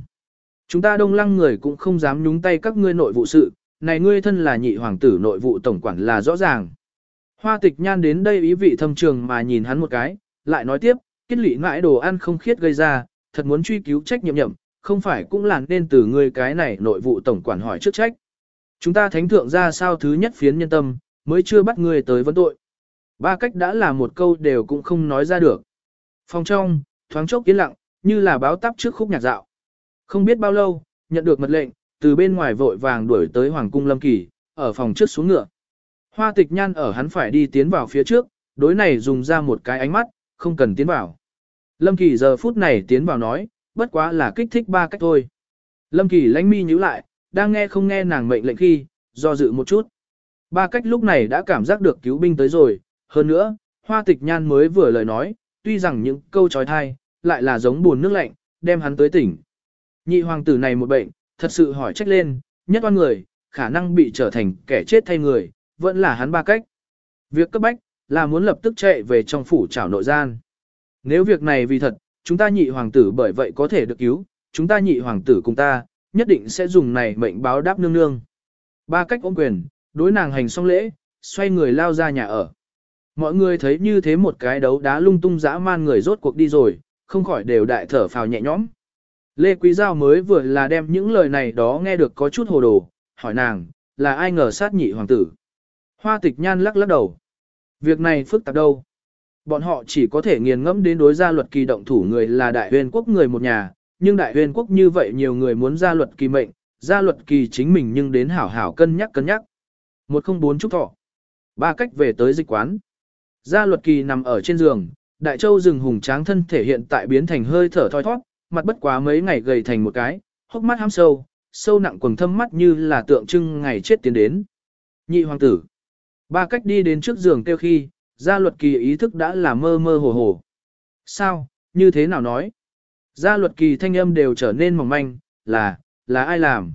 Speaker 1: Chúng ta đông lăng người cũng không dám nhúng tay các ngươi nội vụ sự, này ngươi thân là nhị hoàng tử nội vụ tổng quản là rõ ràng. Hoa tịch nhan đến đây ý vị thâm trường mà nhìn hắn một cái, lại nói tiếp, kết lị mãi đồ ăn không khiết gây ra, thật muốn truy cứu trách nhiệm nhậm, không phải cũng là nên từ ngươi cái này nội vụ tổng quản hỏi trước trách. Chúng ta thánh thượng ra sao thứ nhất phiến nhân tâm, mới chưa bắt ngươi tới vấn tội. Ba cách đã là một câu đều cũng không nói ra được. Phòng trong, thoáng chốc yên lặng, như là báo tắp trước khúc nhạc dạo. Không biết bao lâu, nhận được mật lệnh, từ bên ngoài vội vàng đuổi tới Hoàng cung Lâm Kỳ, ở phòng trước xuống ngựa. Hoa tịch nhan ở hắn phải đi tiến vào phía trước, đối này dùng ra một cái ánh mắt, không cần tiến vào. Lâm Kỳ giờ phút này tiến vào nói, bất quá là kích thích ba cách thôi. Lâm Kỳ lánh mi nhíu lại, đang nghe không nghe nàng mệnh lệnh khi, do dự một chút. Ba cách lúc này đã cảm giác được cứu binh tới rồi, hơn nữa, hoa tịch nhan mới vừa lời nói, tuy rằng những câu trói thai, lại là giống buồn nước lạnh, đem hắn tới tỉnh. Nhị hoàng tử này một bệnh, thật sự hỏi trách lên, nhất oan người, khả năng bị trở thành kẻ chết thay người, vẫn là hắn ba cách. Việc cấp bách, là muốn lập tức chạy về trong phủ trảo nội gian. Nếu việc này vì thật, chúng ta nhị hoàng tử bởi vậy có thể được cứu, chúng ta nhị hoàng tử cùng ta, nhất định sẽ dùng này mệnh báo đáp nương nương. Ba cách ôm quyền, đối nàng hành xong lễ, xoay người lao ra nhà ở. Mọi người thấy như thế một cái đấu đá lung tung dã man người rốt cuộc đi rồi, không khỏi đều đại thở phào nhẹ nhõm. Lê Quý Giao mới vừa là đem những lời này đó nghe được có chút hồ đồ, hỏi nàng, là ai ngờ sát nhị hoàng tử. Hoa tịch nhan lắc lắc đầu. Việc này phức tạp đâu. Bọn họ chỉ có thể nghiền ngẫm đến đối gia luật kỳ động thủ người là đại huyền quốc người một nhà, nhưng đại huyền quốc như vậy nhiều người muốn gia luật kỳ mệnh, gia luật kỳ chính mình nhưng đến hảo hảo cân nhắc cân nhắc. 104 Trúc Thọ. Ba cách về tới dịch quán. Gia luật kỳ nằm ở trên giường, đại châu rừng hùng tráng thân thể hiện tại biến thành hơi thở thoi thoát, mặt bất quá mấy ngày gầy thành một cái, hốc mắt hăm sâu, sâu nặng quầng thâm mắt như là tượng trưng ngày chết tiến đến. Nhị hoàng tử. Ba cách đi đến trước giường kêu khi, gia luật kỳ ý thức đã là mơ mơ hồ hồ. Sao, như thế nào nói? Gia luật kỳ thanh âm đều trở nên mỏng manh, là, là ai làm?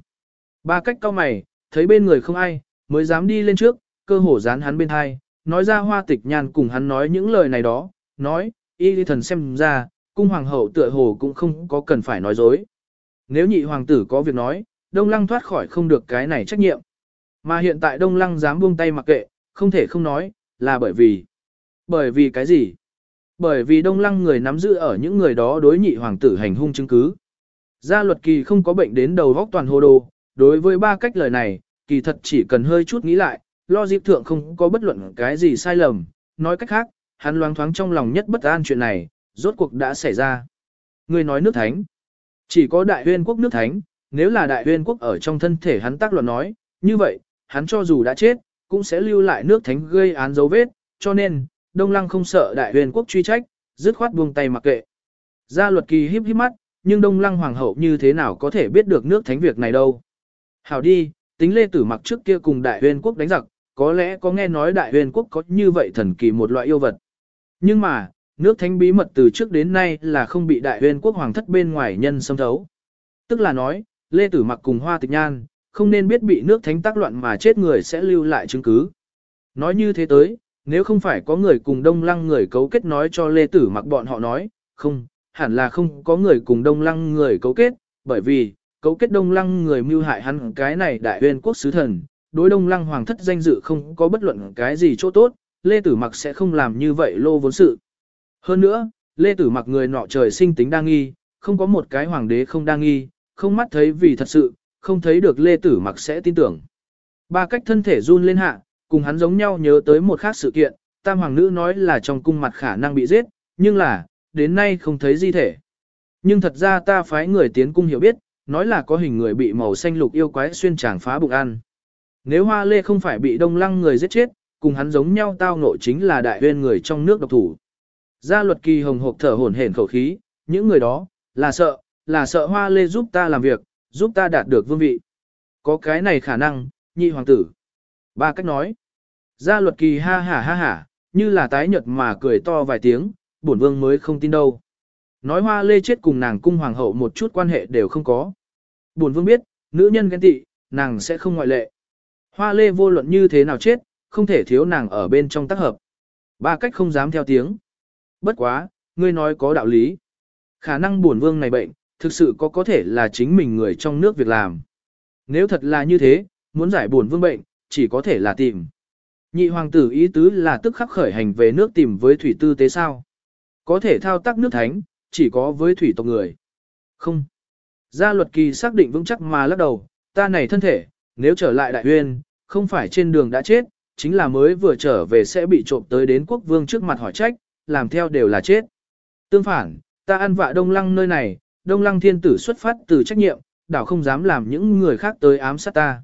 Speaker 1: Ba cách cao mày, thấy bên người không ai, mới dám đi lên trước, cơ hồ dán hắn bên hai, nói ra hoa tịch nhàn cùng hắn nói những lời này đó, nói, y thần xem ra, cung hoàng hậu tựa hồ cũng không có cần phải nói dối. Nếu nhị hoàng tử có việc nói, đông lăng thoát khỏi không được cái này trách nhiệm. Mà hiện tại đông lăng dám buông tay mặc kệ, không thể không nói, là bởi vì. Bởi vì cái gì? Bởi vì đông lăng người nắm giữ ở những người đó đối nhị hoàng tử hành hung chứng cứ. Gia luật kỳ không có bệnh đến đầu vóc toàn hồ đồ, đối với ba cách lời này, kỳ thật chỉ cần hơi chút nghĩ lại, lo dịp thượng không có bất luận cái gì sai lầm, nói cách khác, hắn loáng thoáng trong lòng nhất bất an chuyện này, rốt cuộc đã xảy ra. Người nói nước thánh, chỉ có đại huyên quốc nước thánh, nếu là đại huyên quốc ở trong thân thể hắn tác luận nói, như vậy, hắn cho dù đã chết, cũng sẽ lưu lại nước thánh gây án dấu vết, cho nên, Đông Lăng không sợ đại huyền quốc truy trách, dứt khoát buông tay mặc kệ. Gia luật kỳ híp híp mắt, nhưng Đông Lăng hoàng hậu như thế nào có thể biết được nước thánh việc này đâu. Hảo đi, tính lê tử mặc trước kia cùng đại huyền quốc đánh giặc, có lẽ có nghe nói đại huyền quốc có như vậy thần kỳ một loại yêu vật. Nhưng mà, nước thánh bí mật từ trước đến nay là không bị đại huyền quốc hoàng thất bên ngoài nhân xâm thấu. Tức là nói, lê tử mặc cùng hoa tịch nhan, không nên biết bị nước thánh tác loạn mà chết người sẽ lưu lại chứng cứ. Nói như thế tới, nếu không phải có người cùng đông lăng người cấu kết nói cho Lê Tử mặc bọn họ nói, không, hẳn là không có người cùng đông lăng người cấu kết, bởi vì, cấu kết đông lăng người mưu hại hắn cái này đại huyền quốc sứ thần, đối đông lăng hoàng thất danh dự không có bất luận cái gì chỗ tốt, Lê Tử mặc sẽ không làm như vậy lô vốn sự. Hơn nữa, Lê Tử mặc người nọ trời sinh tính đa nghi, không có một cái hoàng đế không đa nghi, không mắt thấy vì thật sự, không thấy được Lê Tử mặc sẽ tin tưởng. Ba cách thân thể run lên hạ, cùng hắn giống nhau nhớ tới một khác sự kiện, tam hoàng nữ nói là trong cung mặt khả năng bị giết, nhưng là, đến nay không thấy di thể. Nhưng thật ra ta phái người tiến cung hiểu biết, nói là có hình người bị màu xanh lục yêu quái xuyên tràng phá bụng ăn. Nếu hoa lê không phải bị đông lăng người giết chết, cùng hắn giống nhau tao ngộ chính là đại huyên người trong nước độc thủ. Gia luật kỳ hồng hộp thở hổn hển khẩu khí, những người đó, là sợ, là sợ hoa lê giúp ta làm việc, giúp ta đạt được vương vị. Có cái này khả năng, nhị hoàng tử. Ba cách nói. Gia luật kỳ ha hả ha hả, như là tái nhật mà cười to vài tiếng, bổn vương mới không tin đâu. Nói hoa lê chết cùng nàng cung hoàng hậu một chút quan hệ đều không có. Bổn vương biết, nữ nhân ghen tị, nàng sẽ không ngoại lệ. Hoa lê vô luận như thế nào chết, không thể thiếu nàng ở bên trong tác hợp. Ba cách không dám theo tiếng. Bất quá, ngươi nói có đạo lý. Khả năng bổn vương này bệnh, thực sự có có thể là chính mình người trong nước việc làm. Nếu thật là như thế, muốn giải buồn vương bệnh, chỉ có thể là tìm. Nhị hoàng tử ý tứ là tức khắc khởi hành về nước tìm với thủy tư tế sao. Có thể thao tác nước thánh, chỉ có với thủy tộc người. Không. Gia luật kỳ xác định vững chắc mà lắc đầu, ta này thân thể, nếu trở lại đại huyên, không phải trên đường đã chết, chính là mới vừa trở về sẽ bị trộm tới đến quốc vương trước mặt hỏi trách, làm theo đều là chết. Tương phản, ta ăn vạ đông lăng nơi này, đông lăng thiên tử xuất phát từ trách nhiệm, đảo không dám làm những người khác tới ám sát ta.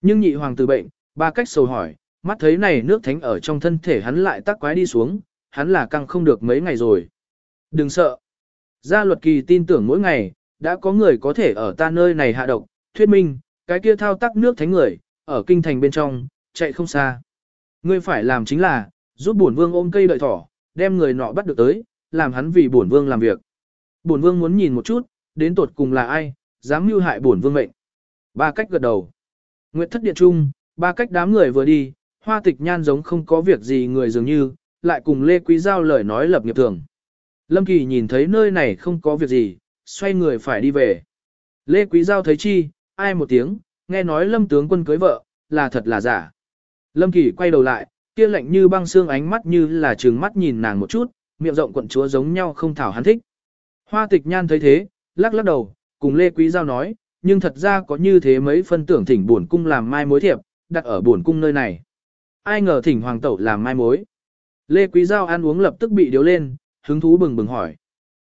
Speaker 1: Nhưng nhị hoàng tử bệnh, ba cách sầu hỏi, mắt thấy này nước thánh ở trong thân thể hắn lại tắc quái đi xuống, hắn là căng không được mấy ngày rồi. Đừng sợ. Gia luật kỳ tin tưởng mỗi ngày, đã có người có thể ở ta nơi này hạ độc, thuyết minh, cái kia thao tác nước thánh người, ở kinh thành bên trong, chạy không xa. Ngươi phải làm chính là, giúp bổn vương ôm cây đợi thỏ, đem người nọ bắt được tới, làm hắn vì bổn vương làm việc. Bổn vương muốn nhìn một chút, đến tột cùng là ai, dám mưu hại bổn vương mệnh. Ba cách gật đầu. Nguyệt thất điện trung, ba cách đám người vừa đi, hoa tịch nhan giống không có việc gì người dường như, lại cùng Lê Quý Giao lời nói lập nghiệp thường. Lâm Kỳ nhìn thấy nơi này không có việc gì, xoay người phải đi về. Lê Quý Giao thấy chi, ai một tiếng, nghe nói Lâm tướng quân cưới vợ, là thật là giả. Lâm Kỳ quay đầu lại, kia lạnh như băng xương ánh mắt như là trừng mắt nhìn nàng một chút, miệng rộng quận chúa giống nhau không thảo hắn thích. Hoa tịch nhan thấy thế, lắc lắc đầu, cùng Lê Quý Giao nói, nhưng thật ra có như thế mấy phân tưởng thỉnh buồn cung làm mai mối thiệp, đặt ở buồn cung nơi này. Ai ngờ thỉnh hoàng tẩu làm mai mối. Lê Quý Giao ăn uống lập tức bị điếu lên, hứng thú bừng bừng hỏi.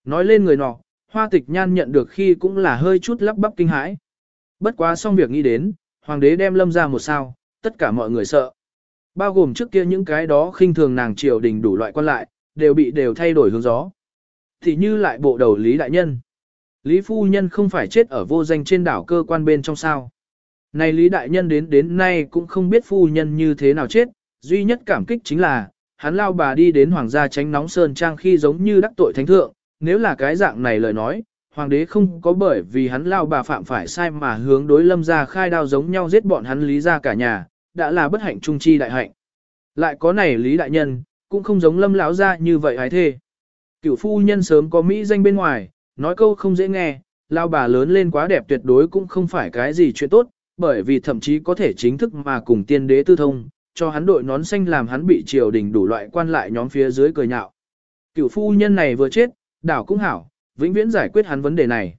Speaker 1: Nói lên người nọ, hoa tịch nhan nhận được khi cũng là hơi chút lắp bắp kinh hãi. Bất quá xong việc nghĩ đến, hoàng đế đem lâm ra một sao, tất cả mọi người sợ. Bao gồm trước kia những cái đó khinh thường nàng triều đình đủ loại quan lại, đều bị đều thay đổi hướng gió. Thì như lại bộ đầu Lý Đại Nhân. Lý Phu Nhân không phải chết ở vô danh trên đảo cơ quan bên trong sao. Này Lý Đại Nhân đến đến nay cũng không biết Phu Nhân như thế nào chết, duy nhất cảm kích chính là, hắn lao bà đi đến Hoàng gia tránh nóng sơn trang khi giống như đắc tội thánh thượng, nếu là cái dạng này lời nói, Hoàng đế không có bởi vì hắn lao bà phạm phải sai mà hướng đối lâm gia khai đao giống nhau giết bọn hắn lý ra cả nhà, đã là bất hạnh trung chi đại hạnh. Lại có này Lý Đại Nhân, cũng không giống lâm lão ra như vậy hái thê. Cựu phu nhân sớm có Mỹ danh bên ngoài, nói câu không dễ nghe, lao bà lớn lên quá đẹp tuyệt đối cũng không phải cái gì chuyện tốt, bởi vì thậm chí có thể chính thức mà cùng tiên đế tư thông, cho hắn đội nón xanh làm hắn bị triều đình đủ loại quan lại nhóm phía dưới cười nhạo. Cựu phu nhân này vừa chết, đảo cũng hảo, vĩnh viễn giải quyết hắn vấn đề này.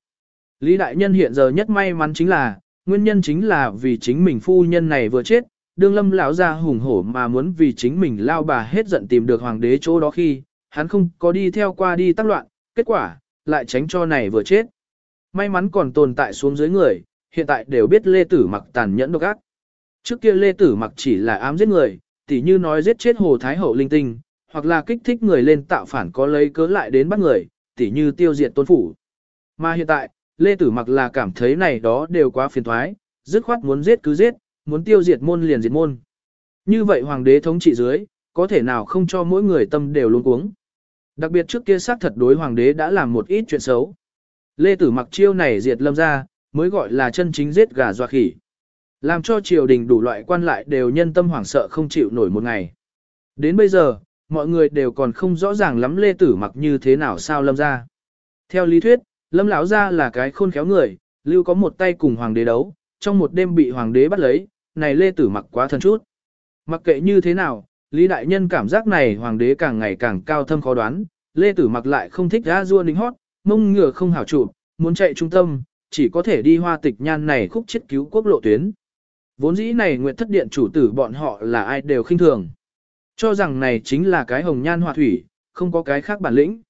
Speaker 1: Lý đại nhân hiện giờ nhất may mắn chính là, nguyên nhân chính là vì chính mình phu nhân này vừa chết, đương lâm lão ra hùng hổ mà muốn vì chính mình lao bà hết giận tìm được hoàng đế chỗ đó khi, hắn không có đi theo qua đi tác loạn, kết quả, lại tránh cho này vừa chết. May mắn còn tồn tại xuống dưới người, hiện tại đều biết Lê Tử mặc tàn nhẫn độc ác. Trước kia Lê Tử mặc chỉ là ám giết người, tỉ như nói giết chết Hồ Thái Hậu linh tinh, hoặc là kích thích người lên tạo phản có lấy cớ lại đến bắt người, tỉ như tiêu diệt tôn phủ. Mà hiện tại, Lê Tử mặc là cảm thấy này đó đều quá phiền thoái, dứt khoát muốn giết cứ giết, muốn tiêu diệt môn liền diệt môn. Như vậy hoàng đế thống trị dưới, có thể nào không cho mỗi người tâm đều luôn cuống. Đặc biệt trước kia xác thật đối hoàng đế đã làm một ít chuyện xấu. Lê Tử mặc chiêu này diệt lâm ra, mới gọi là chân chính giết gà dọa khỉ. Làm cho triều đình đủ loại quan lại đều nhân tâm hoảng sợ không chịu nổi một ngày. Đến bây giờ, mọi người đều còn không rõ ràng lắm lê tử mặc như thế nào sao lâm ra. Theo lý thuyết, lâm lão ra là cái khôn khéo người, lưu có một tay cùng hoàng đế đấu, trong một đêm bị hoàng đế bắt lấy, này lê tử mặc quá thân chút. Mặc kệ như thế nào, Lý Đại Nhân cảm giác này hoàng đế càng ngày càng cao thâm khó đoán, lê tử mặc lại không thích ra rua đính hót, mông ngựa không hảo trụ, muốn chạy trung tâm, chỉ có thể đi hoa tịch nhan này khúc chết cứu quốc lộ tuyến. Vốn dĩ này nguyện thất điện chủ tử bọn họ là ai đều khinh thường. Cho rằng này chính là cái hồng nhan họa thủy, không có cái khác bản lĩnh.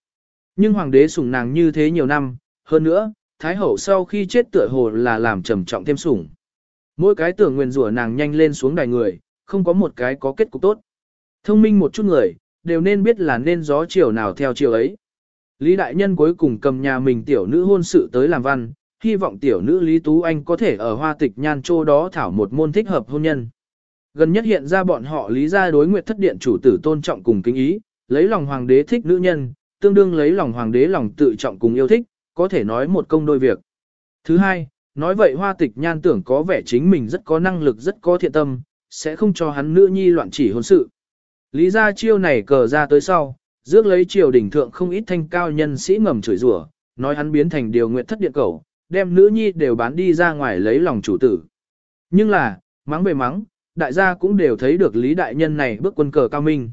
Speaker 1: Nhưng hoàng đế sủng nàng như thế nhiều năm, hơn nữa, thái hậu sau khi chết tựa hồ là làm trầm trọng thêm sủng. Mỗi cái tưởng nguyên rủa nàng nhanh lên xuống đài người, không có một cái có kết cục tốt. Thông minh một chút người, đều nên biết là nên gió chiều nào theo chiều ấy. Lý đại nhân cuối cùng cầm nhà mình tiểu nữ hôn sự tới làm văn, hy vọng tiểu nữ Lý Tú Anh có thể ở hoa tịch nhan châu đó thảo một môn thích hợp hôn nhân. Gần nhất hiện ra bọn họ lý ra đối nguyệt thất điện chủ tử tôn trọng cùng kính ý, lấy lòng hoàng đế thích nữ nhân, tương đương lấy lòng hoàng đế lòng tự trọng cùng yêu thích, có thể nói một công đôi việc. Thứ hai, nói vậy hoa tịch nhan tưởng có vẻ chính mình rất có năng lực rất có thiện tâm, sẽ không cho hắn nữ nhi loạn chỉ hôn sự. Lý ra chiêu này cờ ra tới sau, rước lấy triều đỉnh thượng không ít thanh cao nhân sĩ ngầm chửi rủa, nói hắn biến thành điều nguyện thất điện cầu, đem nữ nhi đều bán đi ra ngoài lấy lòng chủ tử. Nhưng là, mắng về mắng, đại gia cũng đều thấy được lý đại nhân này bước quân cờ cao minh.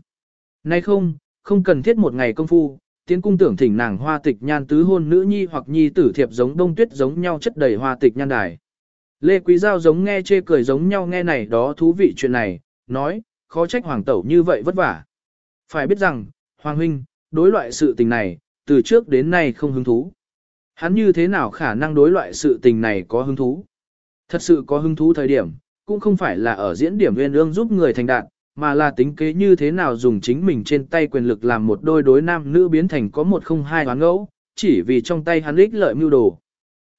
Speaker 1: Nay không, không cần thiết một ngày công phu, tiến cung tưởng thỉnh nàng hoa tịch nhan tứ hôn nữ nhi hoặc nhi tử thiệp giống đông tuyết giống nhau chất đầy hoa tịch nhan đài. Lê Quý Giao giống nghe chê cười giống nhau nghe này đó thú vị chuyện này, nói, khó trách hoàng tẩu như vậy vất vả. Phải biết rằng, hoàng huynh, đối loại sự tình này, từ trước đến nay không hứng thú. Hắn như thế nào khả năng đối loại sự tình này có hứng thú? Thật sự có hứng thú thời điểm, cũng không phải là ở diễn điểm viên ương giúp người thành đạt, mà là tính kế như thế nào dùng chính mình trên tay quyền lực làm một đôi đối nam nữ biến thành có một không hai hoán ngẫu, chỉ vì trong tay hắn ích lợi mưu đồ.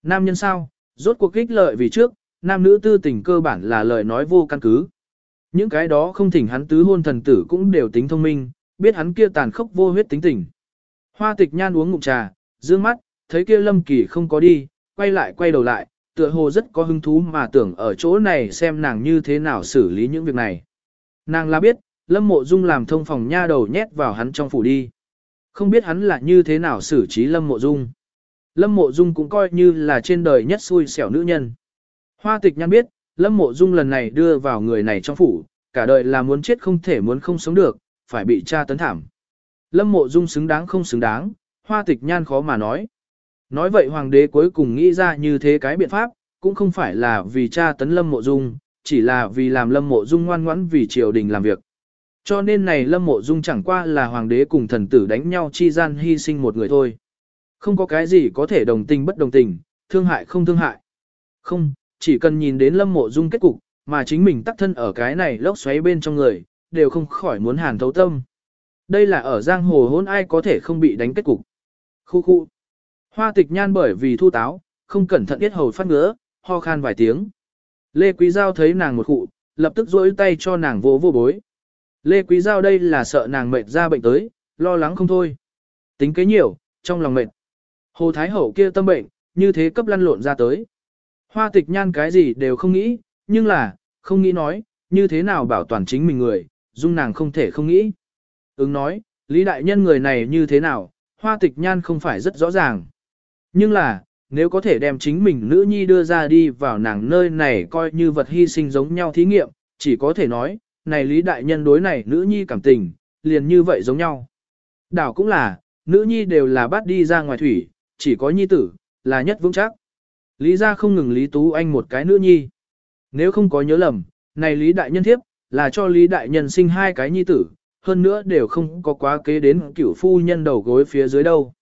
Speaker 1: Nam nhân sao, rốt cuộc ích lợi vì trước, nam nữ tư tình cơ bản là lời nói vô căn cứ. Những cái đó không thỉnh hắn tứ hôn thần tử cũng đều tính thông minh, biết hắn kia tàn khốc vô huyết tính tình. Hoa tịch nhan uống ngụm trà, dương mắt, thấy kia lâm kỳ không có đi, quay lại quay đầu lại, tựa hồ rất có hứng thú mà tưởng ở chỗ này xem nàng như thế nào xử lý những việc này. Nàng là biết, lâm mộ dung làm thông phòng nha đầu nhét vào hắn trong phủ đi. Không biết hắn là như thế nào xử trí lâm mộ dung. Lâm mộ dung cũng coi như là trên đời nhất xui xẻo nữ nhân. Hoa tịch nhan biết, lâm mộ dung lần này đưa vào người này trong phủ, cả đời là muốn chết không thể muốn không sống được, phải bị tra tấn thảm. Lâm mộ dung xứng đáng không xứng đáng, hoa tịch nhan khó mà nói. Nói vậy hoàng đế cuối cùng nghĩ ra như thế cái biện pháp, cũng không phải là vì cha tấn lâm mộ dung, chỉ là vì làm lâm mộ dung ngoan ngoãn vì triều đình làm việc. Cho nên này lâm mộ dung chẳng qua là hoàng đế cùng thần tử đánh nhau chi gian hy sinh một người thôi. Không có cái gì có thể đồng tình bất đồng tình, thương hại không thương hại. Không, chỉ cần nhìn đến lâm mộ dung kết cục, mà chính mình tắc thân ở cái này lốc xoáy bên trong người, đều không khỏi muốn hàn thấu tâm. Đây là ở giang hồ hôn ai có thể không bị đánh kết cục. Khu khu. Hoa tịch nhan bởi vì thu táo, không cẩn thận tiết hầu phát ngứa, ho khan vài tiếng. Lê Quý Giao thấy nàng một khụ, lập tức rỗi tay cho nàng vô vô bối. Lê Quý Giao đây là sợ nàng mệt ra bệnh tới, lo lắng không thôi. Tính kế nhiều, trong lòng mệt. Hồ Thái Hậu kia tâm bệnh, như thế cấp lăn lộn ra tới. Hoa tịch nhan cái gì đều không nghĩ, nhưng là, không nghĩ nói, như thế nào bảo toàn chính mình người, dung nàng không thể không nghĩ. Ứng nói, Lý Đại Nhân người này như thế nào, hoa tịch nhan không phải rất rõ ràng. Nhưng là, nếu có thể đem chính mình nữ nhi đưa ra đi vào nàng nơi này coi như vật hy sinh giống nhau thí nghiệm, chỉ có thể nói, này Lý Đại Nhân đối này nữ nhi cảm tình, liền như vậy giống nhau. Đảo cũng là, nữ nhi đều là bắt đi ra ngoài thủy, chỉ có nhi tử, là nhất vững chắc. Lý ra không ngừng Lý Tú Anh một cái nữ nhi. Nếu không có nhớ lầm, này Lý Đại Nhân thiếp, là cho Lý Đại Nhân sinh hai cái nhi tử, hơn nữa đều không có quá kế đến cửu phu nhân đầu gối phía dưới đâu.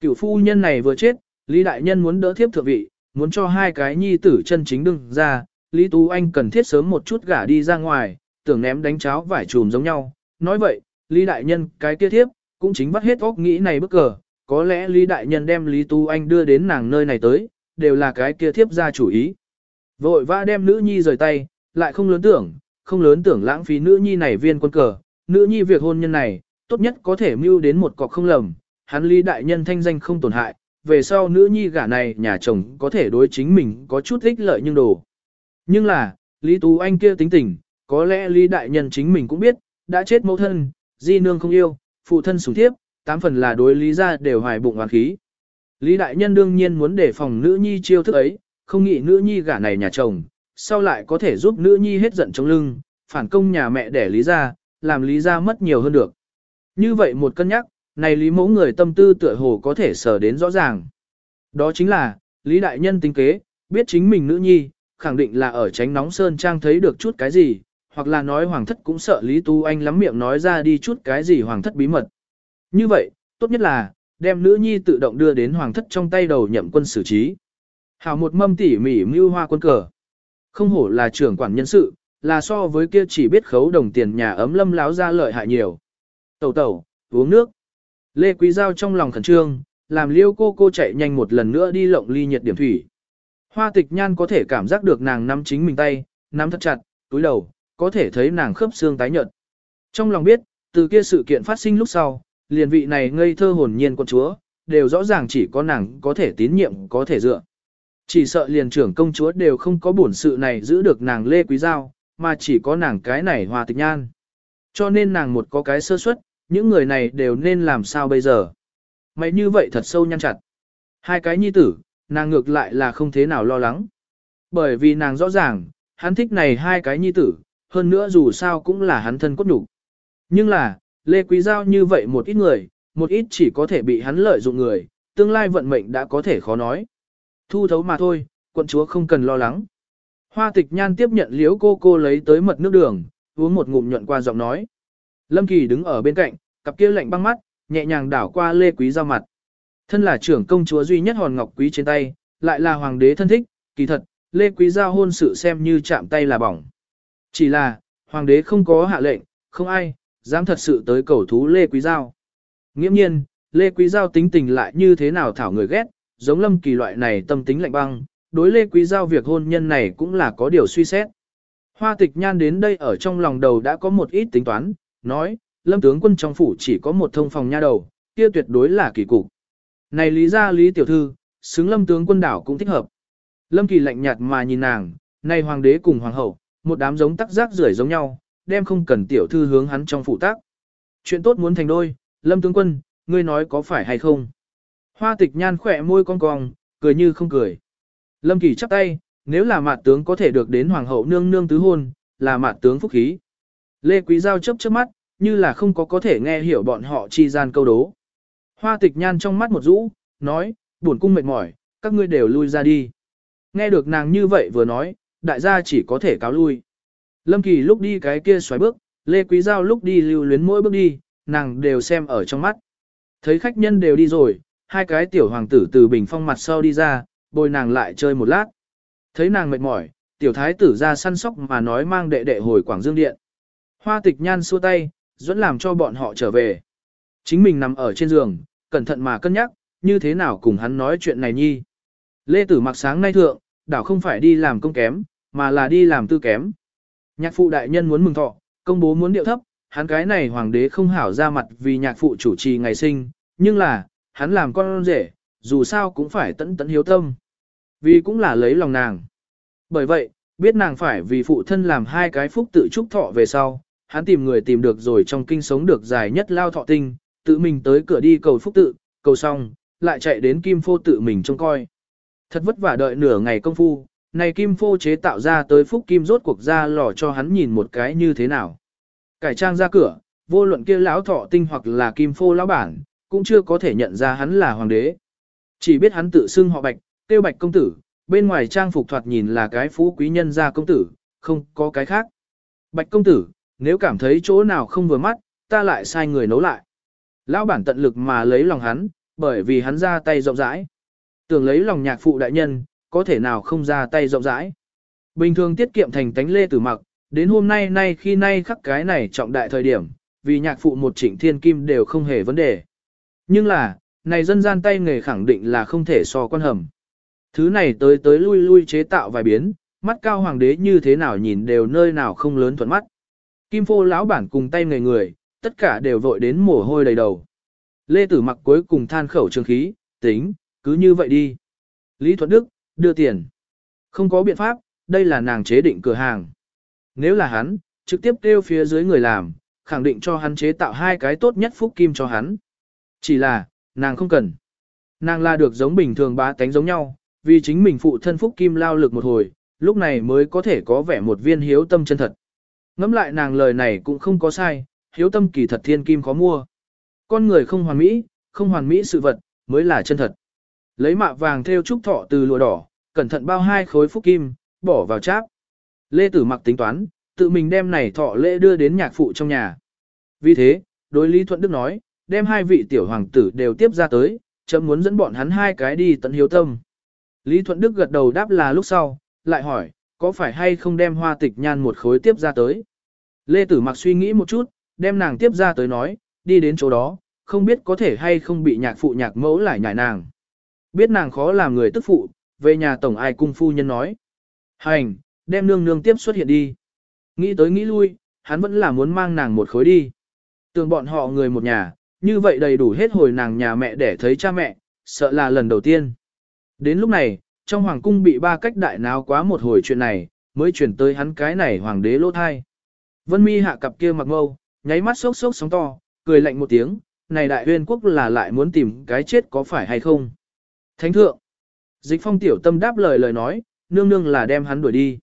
Speaker 1: Cửu phu nhân này vừa chết, Lý Đại Nhân muốn đỡ thiếp thượng vị, muốn cho hai cái nhi tử chân chính đừng ra, Lý Tú Anh cần thiết sớm một chút gả đi ra ngoài, tưởng ném đánh cháo vải trùm giống nhau. Nói vậy, Lý Đại Nhân cái kia thiếp, cũng chính bắt hết óc nghĩ này bức cờ, có lẽ Lý Đại Nhân đem Lý Tú Anh đưa đến nàng nơi này tới, đều là cái kia thiếp ra chủ ý. Vội vã đem nữ nhi rời tay, lại không lớn tưởng, không lớn tưởng lãng phí nữ nhi này viên quân cờ, nữ nhi việc hôn nhân này, tốt nhất có thể mưu đến một cọc không lầm, hắn Lý Đại Nhân thanh danh không tổn hại, về sau nữ nhi gả này nhà chồng có thể đối chính mình có chút ích lợi nhưng đồ. Nhưng là, Lý Tú Anh kia tính tình, có lẽ Lý Đại Nhân chính mình cũng biết, đã chết mẫu thân, di nương không yêu, phụ thân sủng thiếp, tám phần là đối Lý ra đều hoài bụng hoàn khí. Lý Đại Nhân đương nhiên muốn đề phòng nữ nhi chiêu thức ấy, không nghĩ nữ nhi gả này nhà chồng, sau lại có thể giúp nữ nhi hết giận trong lưng, phản công nhà mẹ để Lý ra, làm Lý ra mất nhiều hơn được. Như vậy một cân nhắc, này Lý mẫu người tâm tư tựa hồ có thể sở đến rõ ràng. Đó chính là, Lý Đại Nhân tính kế, biết chính mình nữ nhi, khẳng định là ở tránh nóng sơn trang thấy được chút cái gì, hoặc là nói hoàng thất cũng sợ Lý Tu Anh lắm miệng nói ra đi chút cái gì hoàng thất bí mật. Như vậy, tốt nhất là, đem nữ nhi tự động đưa đến hoàng thất trong tay đầu nhậm quân xử trí. Hảo một mâm tỉ mỉ mưu hoa quân cờ. Không hổ là trưởng quản nhân sự, là so với kia chỉ biết khấu đồng tiền nhà ấm lâm láo ra lợi hại nhiều. Tẩu tẩu, uống nước. Lê Quý Giao trong lòng khẩn trương, làm liêu cô cô chạy nhanh một lần nữa đi lộng ly nhiệt điểm thủy. Hoa tịch nhan có thể cảm giác được nàng nắm chính mình tay, nắm thật chặt, túi đầu, có thể thấy nàng khớp xương tái nhợt. Trong lòng biết, từ kia sự kiện phát sinh lúc sau, liền vị này ngây thơ hồn nhiên quân chúa, đều rõ ràng chỉ có nàng có thể tín nhiệm, có thể dựa. Chỉ sợ liền trưởng công chúa đều không có bổn sự này giữ được nàng Lê Quý Giao, mà chỉ có nàng cái này hòa tịch nhan. Cho nên nàng một có cái sơ suất, những người này đều nên làm sao bây giờ. Mày như vậy thật sâu nhăn chặt. Hai cái nhi tử, nàng ngược lại là không thế nào lo lắng. Bởi vì nàng rõ ràng, hắn thích này hai cái nhi tử, hơn nữa dù sao cũng là hắn thân cốt nhục. Nhưng là, Lê Quý Giao như vậy một ít người, một ít chỉ có thể bị hắn lợi dụng người, tương lai vận mệnh đã có thể khó nói. Thu thấu mà thôi, quận chúa không cần lo lắng. Hoa tịch nhan tiếp nhận liếu cô cô lấy tới mật nước đường, uống một ngụm nhuận qua giọng nói. Lâm Kỳ đứng ở bên cạnh, cặp kia lạnh băng mắt, nhẹ nhàng đảo qua Lê Quý Giao mặt. Thân là trưởng công chúa duy nhất hòn ngọc quý trên tay, lại là hoàng đế thân thích, kỳ thật, Lê Quý Giao hôn sự xem như chạm tay là bỏng. Chỉ là, hoàng đế không có hạ lệnh, không ai, dám thật sự tới cầu thú Lê Quý Giao. Nghiễm nhiên, Lê Quý Giao tính tình lại như thế nào thảo người ghét, giống lâm kỳ loại này tâm tính lạnh băng, đối Lê Quý Giao việc hôn nhân này cũng là có điều suy xét. Hoa tịch nhan đến đây ở trong lòng đầu đã có một ít tính toán, nói, lâm tướng quân trong phủ chỉ có một thông phòng nha đầu, kia tuyệt đối là kỳ cục. Này lý ra lý tiểu thư, xứng lâm tướng quân đảo cũng thích hợp. Lâm kỳ lạnh nhạt mà nhìn nàng, này hoàng đế cùng hoàng hậu, một đám giống tắc giác rưởi giống nhau, đem không cần tiểu thư hướng hắn trong phụ tác. Chuyện tốt muốn thành đôi, lâm tướng quân, ngươi nói có phải hay không? Hoa tịch nhan khỏe môi cong cong, cười như không cười. Lâm kỳ chắp tay, nếu là mạt tướng có thể được đến hoàng hậu nương nương tứ hôn, là mạt tướng phúc khí. Lê Quý Giao chớp chớp mắt, như là không có có thể nghe hiểu bọn họ chi gian câu đố. Hoa tịch nhan trong mắt một rũ, nói, buồn cung mệt mỏi, các ngươi đều lui ra đi. Nghe được nàng như vậy vừa nói, đại gia chỉ có thể cáo lui. Lâm Kỳ lúc đi cái kia xoáy bước, Lê Quý Giao lúc đi lưu luyến mỗi bước đi, nàng đều xem ở trong mắt. Thấy khách nhân đều đi rồi, hai cái tiểu hoàng tử từ bình phong mặt sau đi ra, bồi nàng lại chơi một lát. Thấy nàng mệt mỏi, tiểu thái tử ra săn sóc mà nói mang đệ đệ hồi Quảng Dương Điện. Hoa tịch nhan xua tay, dẫn làm cho bọn họ trở về. Chính mình nằm ở trên giường, cẩn thận mà cân nhắc, như thế nào cùng hắn nói chuyện này nhi. Lê Tử mặc sáng nay thượng, đảo không phải đi làm công kém, mà là đi làm tư kém. Nhạc phụ đại nhân muốn mừng thọ, công bố muốn điệu thấp, hắn cái này hoàng đế không hảo ra mặt vì nhạc phụ chủ trì ngày sinh, nhưng là, hắn làm con rể, dù sao cũng phải tận tận hiếu tâm. Vì cũng là lấy lòng nàng. Bởi vậy, biết nàng phải vì phụ thân làm hai cái phúc tự chúc thọ về sau, hắn tìm người tìm được rồi trong kinh sống được dài nhất lao thọ tinh, tự mình tới cửa đi cầu phúc tự, cầu xong, lại chạy đến kim phô tự mình trông coi. Thật vất vả đợi nửa ngày công phu, này kim phô chế tạo ra tới phúc kim rốt cuộc ra lò cho hắn nhìn một cái như thế nào. Cải trang ra cửa, vô luận kia lão thọ tinh hoặc là kim phô lão bản, cũng chưa có thể nhận ra hắn là hoàng đế. Chỉ biết hắn tự xưng họ bạch, tiêu bạch công tử, bên ngoài trang phục thoạt nhìn là cái phú quý nhân gia công tử, không có cái khác. Bạch công tử, nếu cảm thấy chỗ nào không vừa mắt, ta lại sai người nấu lại. Lão bản tận lực mà lấy lòng hắn, bởi vì hắn ra tay rộng rãi. Tưởng lấy lòng nhạc phụ đại nhân, có thể nào không ra tay rộng rãi. Bình thường tiết kiệm thành tánh lê tử mặc, đến hôm nay nay khi nay khắc cái này trọng đại thời điểm, vì nhạc phụ một trịnh thiên kim đều không hề vấn đề. Nhưng là, này dân gian tay nghề khẳng định là không thể so quan hầm. Thứ này tới tới lui lui chế tạo vài biến, mắt cao hoàng đế như thế nào nhìn đều nơi nào không lớn thuận mắt. Kim phô lão bản cùng tay người người, tất cả đều vội đến mồ hôi đầy đầu. Lê Tử mặc cuối cùng than khẩu trường khí, tính, cứ như vậy đi. Lý Thuận Đức, đưa tiền. Không có biện pháp, đây là nàng chế định cửa hàng. Nếu là hắn, trực tiếp kêu phía dưới người làm, khẳng định cho hắn chế tạo hai cái tốt nhất phúc kim cho hắn. Chỉ là, nàng không cần. Nàng là được giống bình thường bá tánh giống nhau, vì chính mình phụ thân phúc kim lao lực một hồi, lúc này mới có thể có vẻ một viên hiếu tâm chân thật. Ngắm lại nàng lời này cũng không có sai, hiếu tâm kỳ thật thiên kim khó mua. Con người không hoàn mỹ, không hoàn mỹ sự vật, mới là chân thật. Lấy mạ vàng theo trúc thọ từ lụa đỏ, cẩn thận bao hai khối phúc kim, bỏ vào cháp. Lê Tử mặc tính toán, tự mình đem này thọ lễ đưa đến nhạc phụ trong nhà. Vì thế, đối Lý Thuận Đức nói, đem hai vị tiểu hoàng tử đều tiếp ra tới, chấm muốn dẫn bọn hắn hai cái đi tận hiếu tâm. Lý Thuận Đức gật đầu đáp là lúc sau, lại hỏi, có phải hay không đem hoa tịch nhan một khối tiếp ra tới. Lê Tử mặc suy nghĩ một chút, đem nàng tiếp ra tới nói, đi đến chỗ đó, không biết có thể hay không bị nhạc phụ nhạc mẫu lại nhảy nàng. Biết nàng khó làm người tức phụ, về nhà tổng ai cung phu nhân nói. Hành, đem nương nương tiếp xuất hiện đi. Nghĩ tới nghĩ lui, hắn vẫn là muốn mang nàng một khối đi. Tưởng bọn họ người một nhà, như vậy đầy đủ hết hồi nàng nhà mẹ để thấy cha mẹ, sợ là lần đầu tiên. Đến lúc này, trong hoàng cung bị ba cách đại náo quá một hồi chuyện này, mới chuyển tới hắn cái này hoàng đế lỗ thai. Vân mi hạ cặp kia mặc mâu, nháy mắt sốc sốc sóng to, cười lạnh một tiếng, này đại huyên quốc là lại muốn tìm cái chết có phải hay không. Thánh thượng, dịch phong tiểu tâm đáp lời lời nói, nương nương là đem hắn đuổi đi.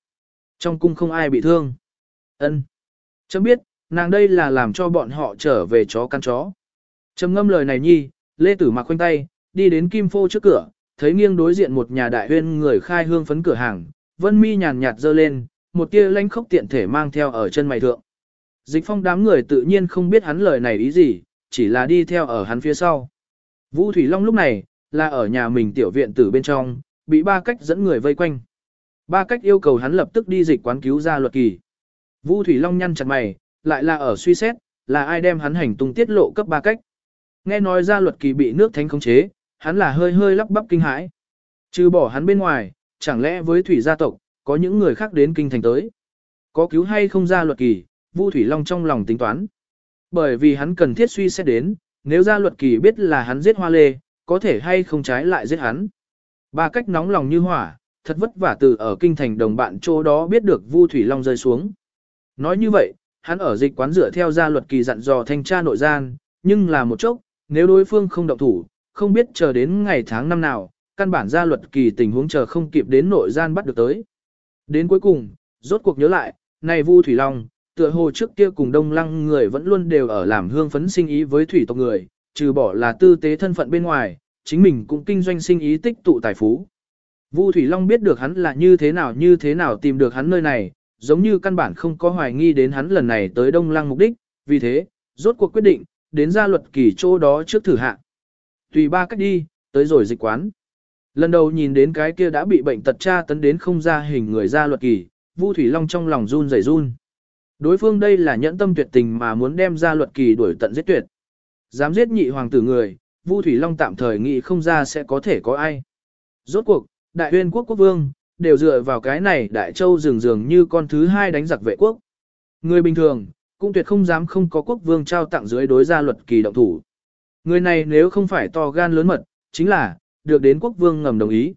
Speaker 1: Trong cung không ai bị thương. ân Chấm biết, nàng đây là làm cho bọn họ trở về chó căn chó. Trầm ngâm lời này nhi, Lê Tử mặc khoanh tay, đi đến Kim Phô trước cửa, thấy nghiêng đối diện một nhà đại huyên người khai hương phấn cửa hàng, Vân Mi nhàn nhạt dơ lên, một tia lanh khốc tiện thể mang theo ở chân mày thượng. Dịch phong đám người tự nhiên không biết hắn lời này ý gì, chỉ là đi theo ở hắn phía sau. Vũ Thủy Long lúc này, là ở nhà mình tiểu viện tử bên trong, bị ba cách dẫn người vây quanh. Ba cách yêu cầu hắn lập tức đi dịch quán cứu ra luật kỳ. vu Thủy Long nhăn chặt mày, lại là ở suy xét, là ai đem hắn hành tung tiết lộ cấp ba cách. Nghe nói ra luật kỳ bị nước thánh khống chế, hắn là hơi hơi lắp bắp kinh hãi. Trừ bỏ hắn bên ngoài, chẳng lẽ với thủy gia tộc, có những người khác đến kinh thành tới. Có cứu hay không ra luật kỳ, Vu Thủy Long trong lòng tính toán. Bởi vì hắn cần thiết suy xét đến, nếu ra luật kỳ biết là hắn giết hoa lê, có thể hay không trái lại giết hắn. Ba cách nóng lòng như hỏa, thật vất vả từ ở kinh thành đồng bạn chỗ đó biết được Vu Thủy Long rơi xuống. Nói như vậy, hắn ở dịch quán dựa theo gia luật kỳ dặn dò thanh tra nội gian, nhưng là một chốc, nếu đối phương không động thủ, không biết chờ đến ngày tháng năm nào, căn bản gia luật kỳ tình huống chờ không kịp đến nội gian bắt được tới. Đến cuối cùng, rốt cuộc nhớ lại, này Vu Thủy Long, tựa hồ trước kia cùng đông lăng người vẫn luôn đều ở làm hương phấn sinh ý với thủy tộc người, trừ bỏ là tư tế thân phận bên ngoài, chính mình cũng kinh doanh sinh ý tích tụ tài phú. Vu Thủy Long biết được hắn là như thế nào như thế nào tìm được hắn nơi này, giống như căn bản không có hoài nghi đến hắn lần này tới Đông Lăng mục đích, vì thế, rốt cuộc quyết định, đến ra luật kỳ chỗ đó trước thử hạ. Tùy ba cách đi, tới rồi dịch quán. Lần đầu nhìn đến cái kia đã bị bệnh tật tra tấn đến không ra hình người ra luật kỳ, Vu Thủy Long trong lòng run rẩy run. Đối phương đây là nhẫn tâm tuyệt tình mà muốn đem ra luật kỳ đuổi tận giết tuyệt. Dám giết nhị hoàng tử người, Vu Thủy Long tạm thời nghĩ không ra sẽ có thể có ai. Rốt cuộc, đại huyên quốc quốc vương, đều dựa vào cái này đại châu dường dường như con thứ hai đánh giặc vệ quốc. Người bình thường, cũng tuyệt không dám không có quốc vương trao tặng dưới đối gia luật kỳ động thủ. Người này nếu không phải to gan lớn mật, chính là, được đến quốc vương ngầm đồng ý.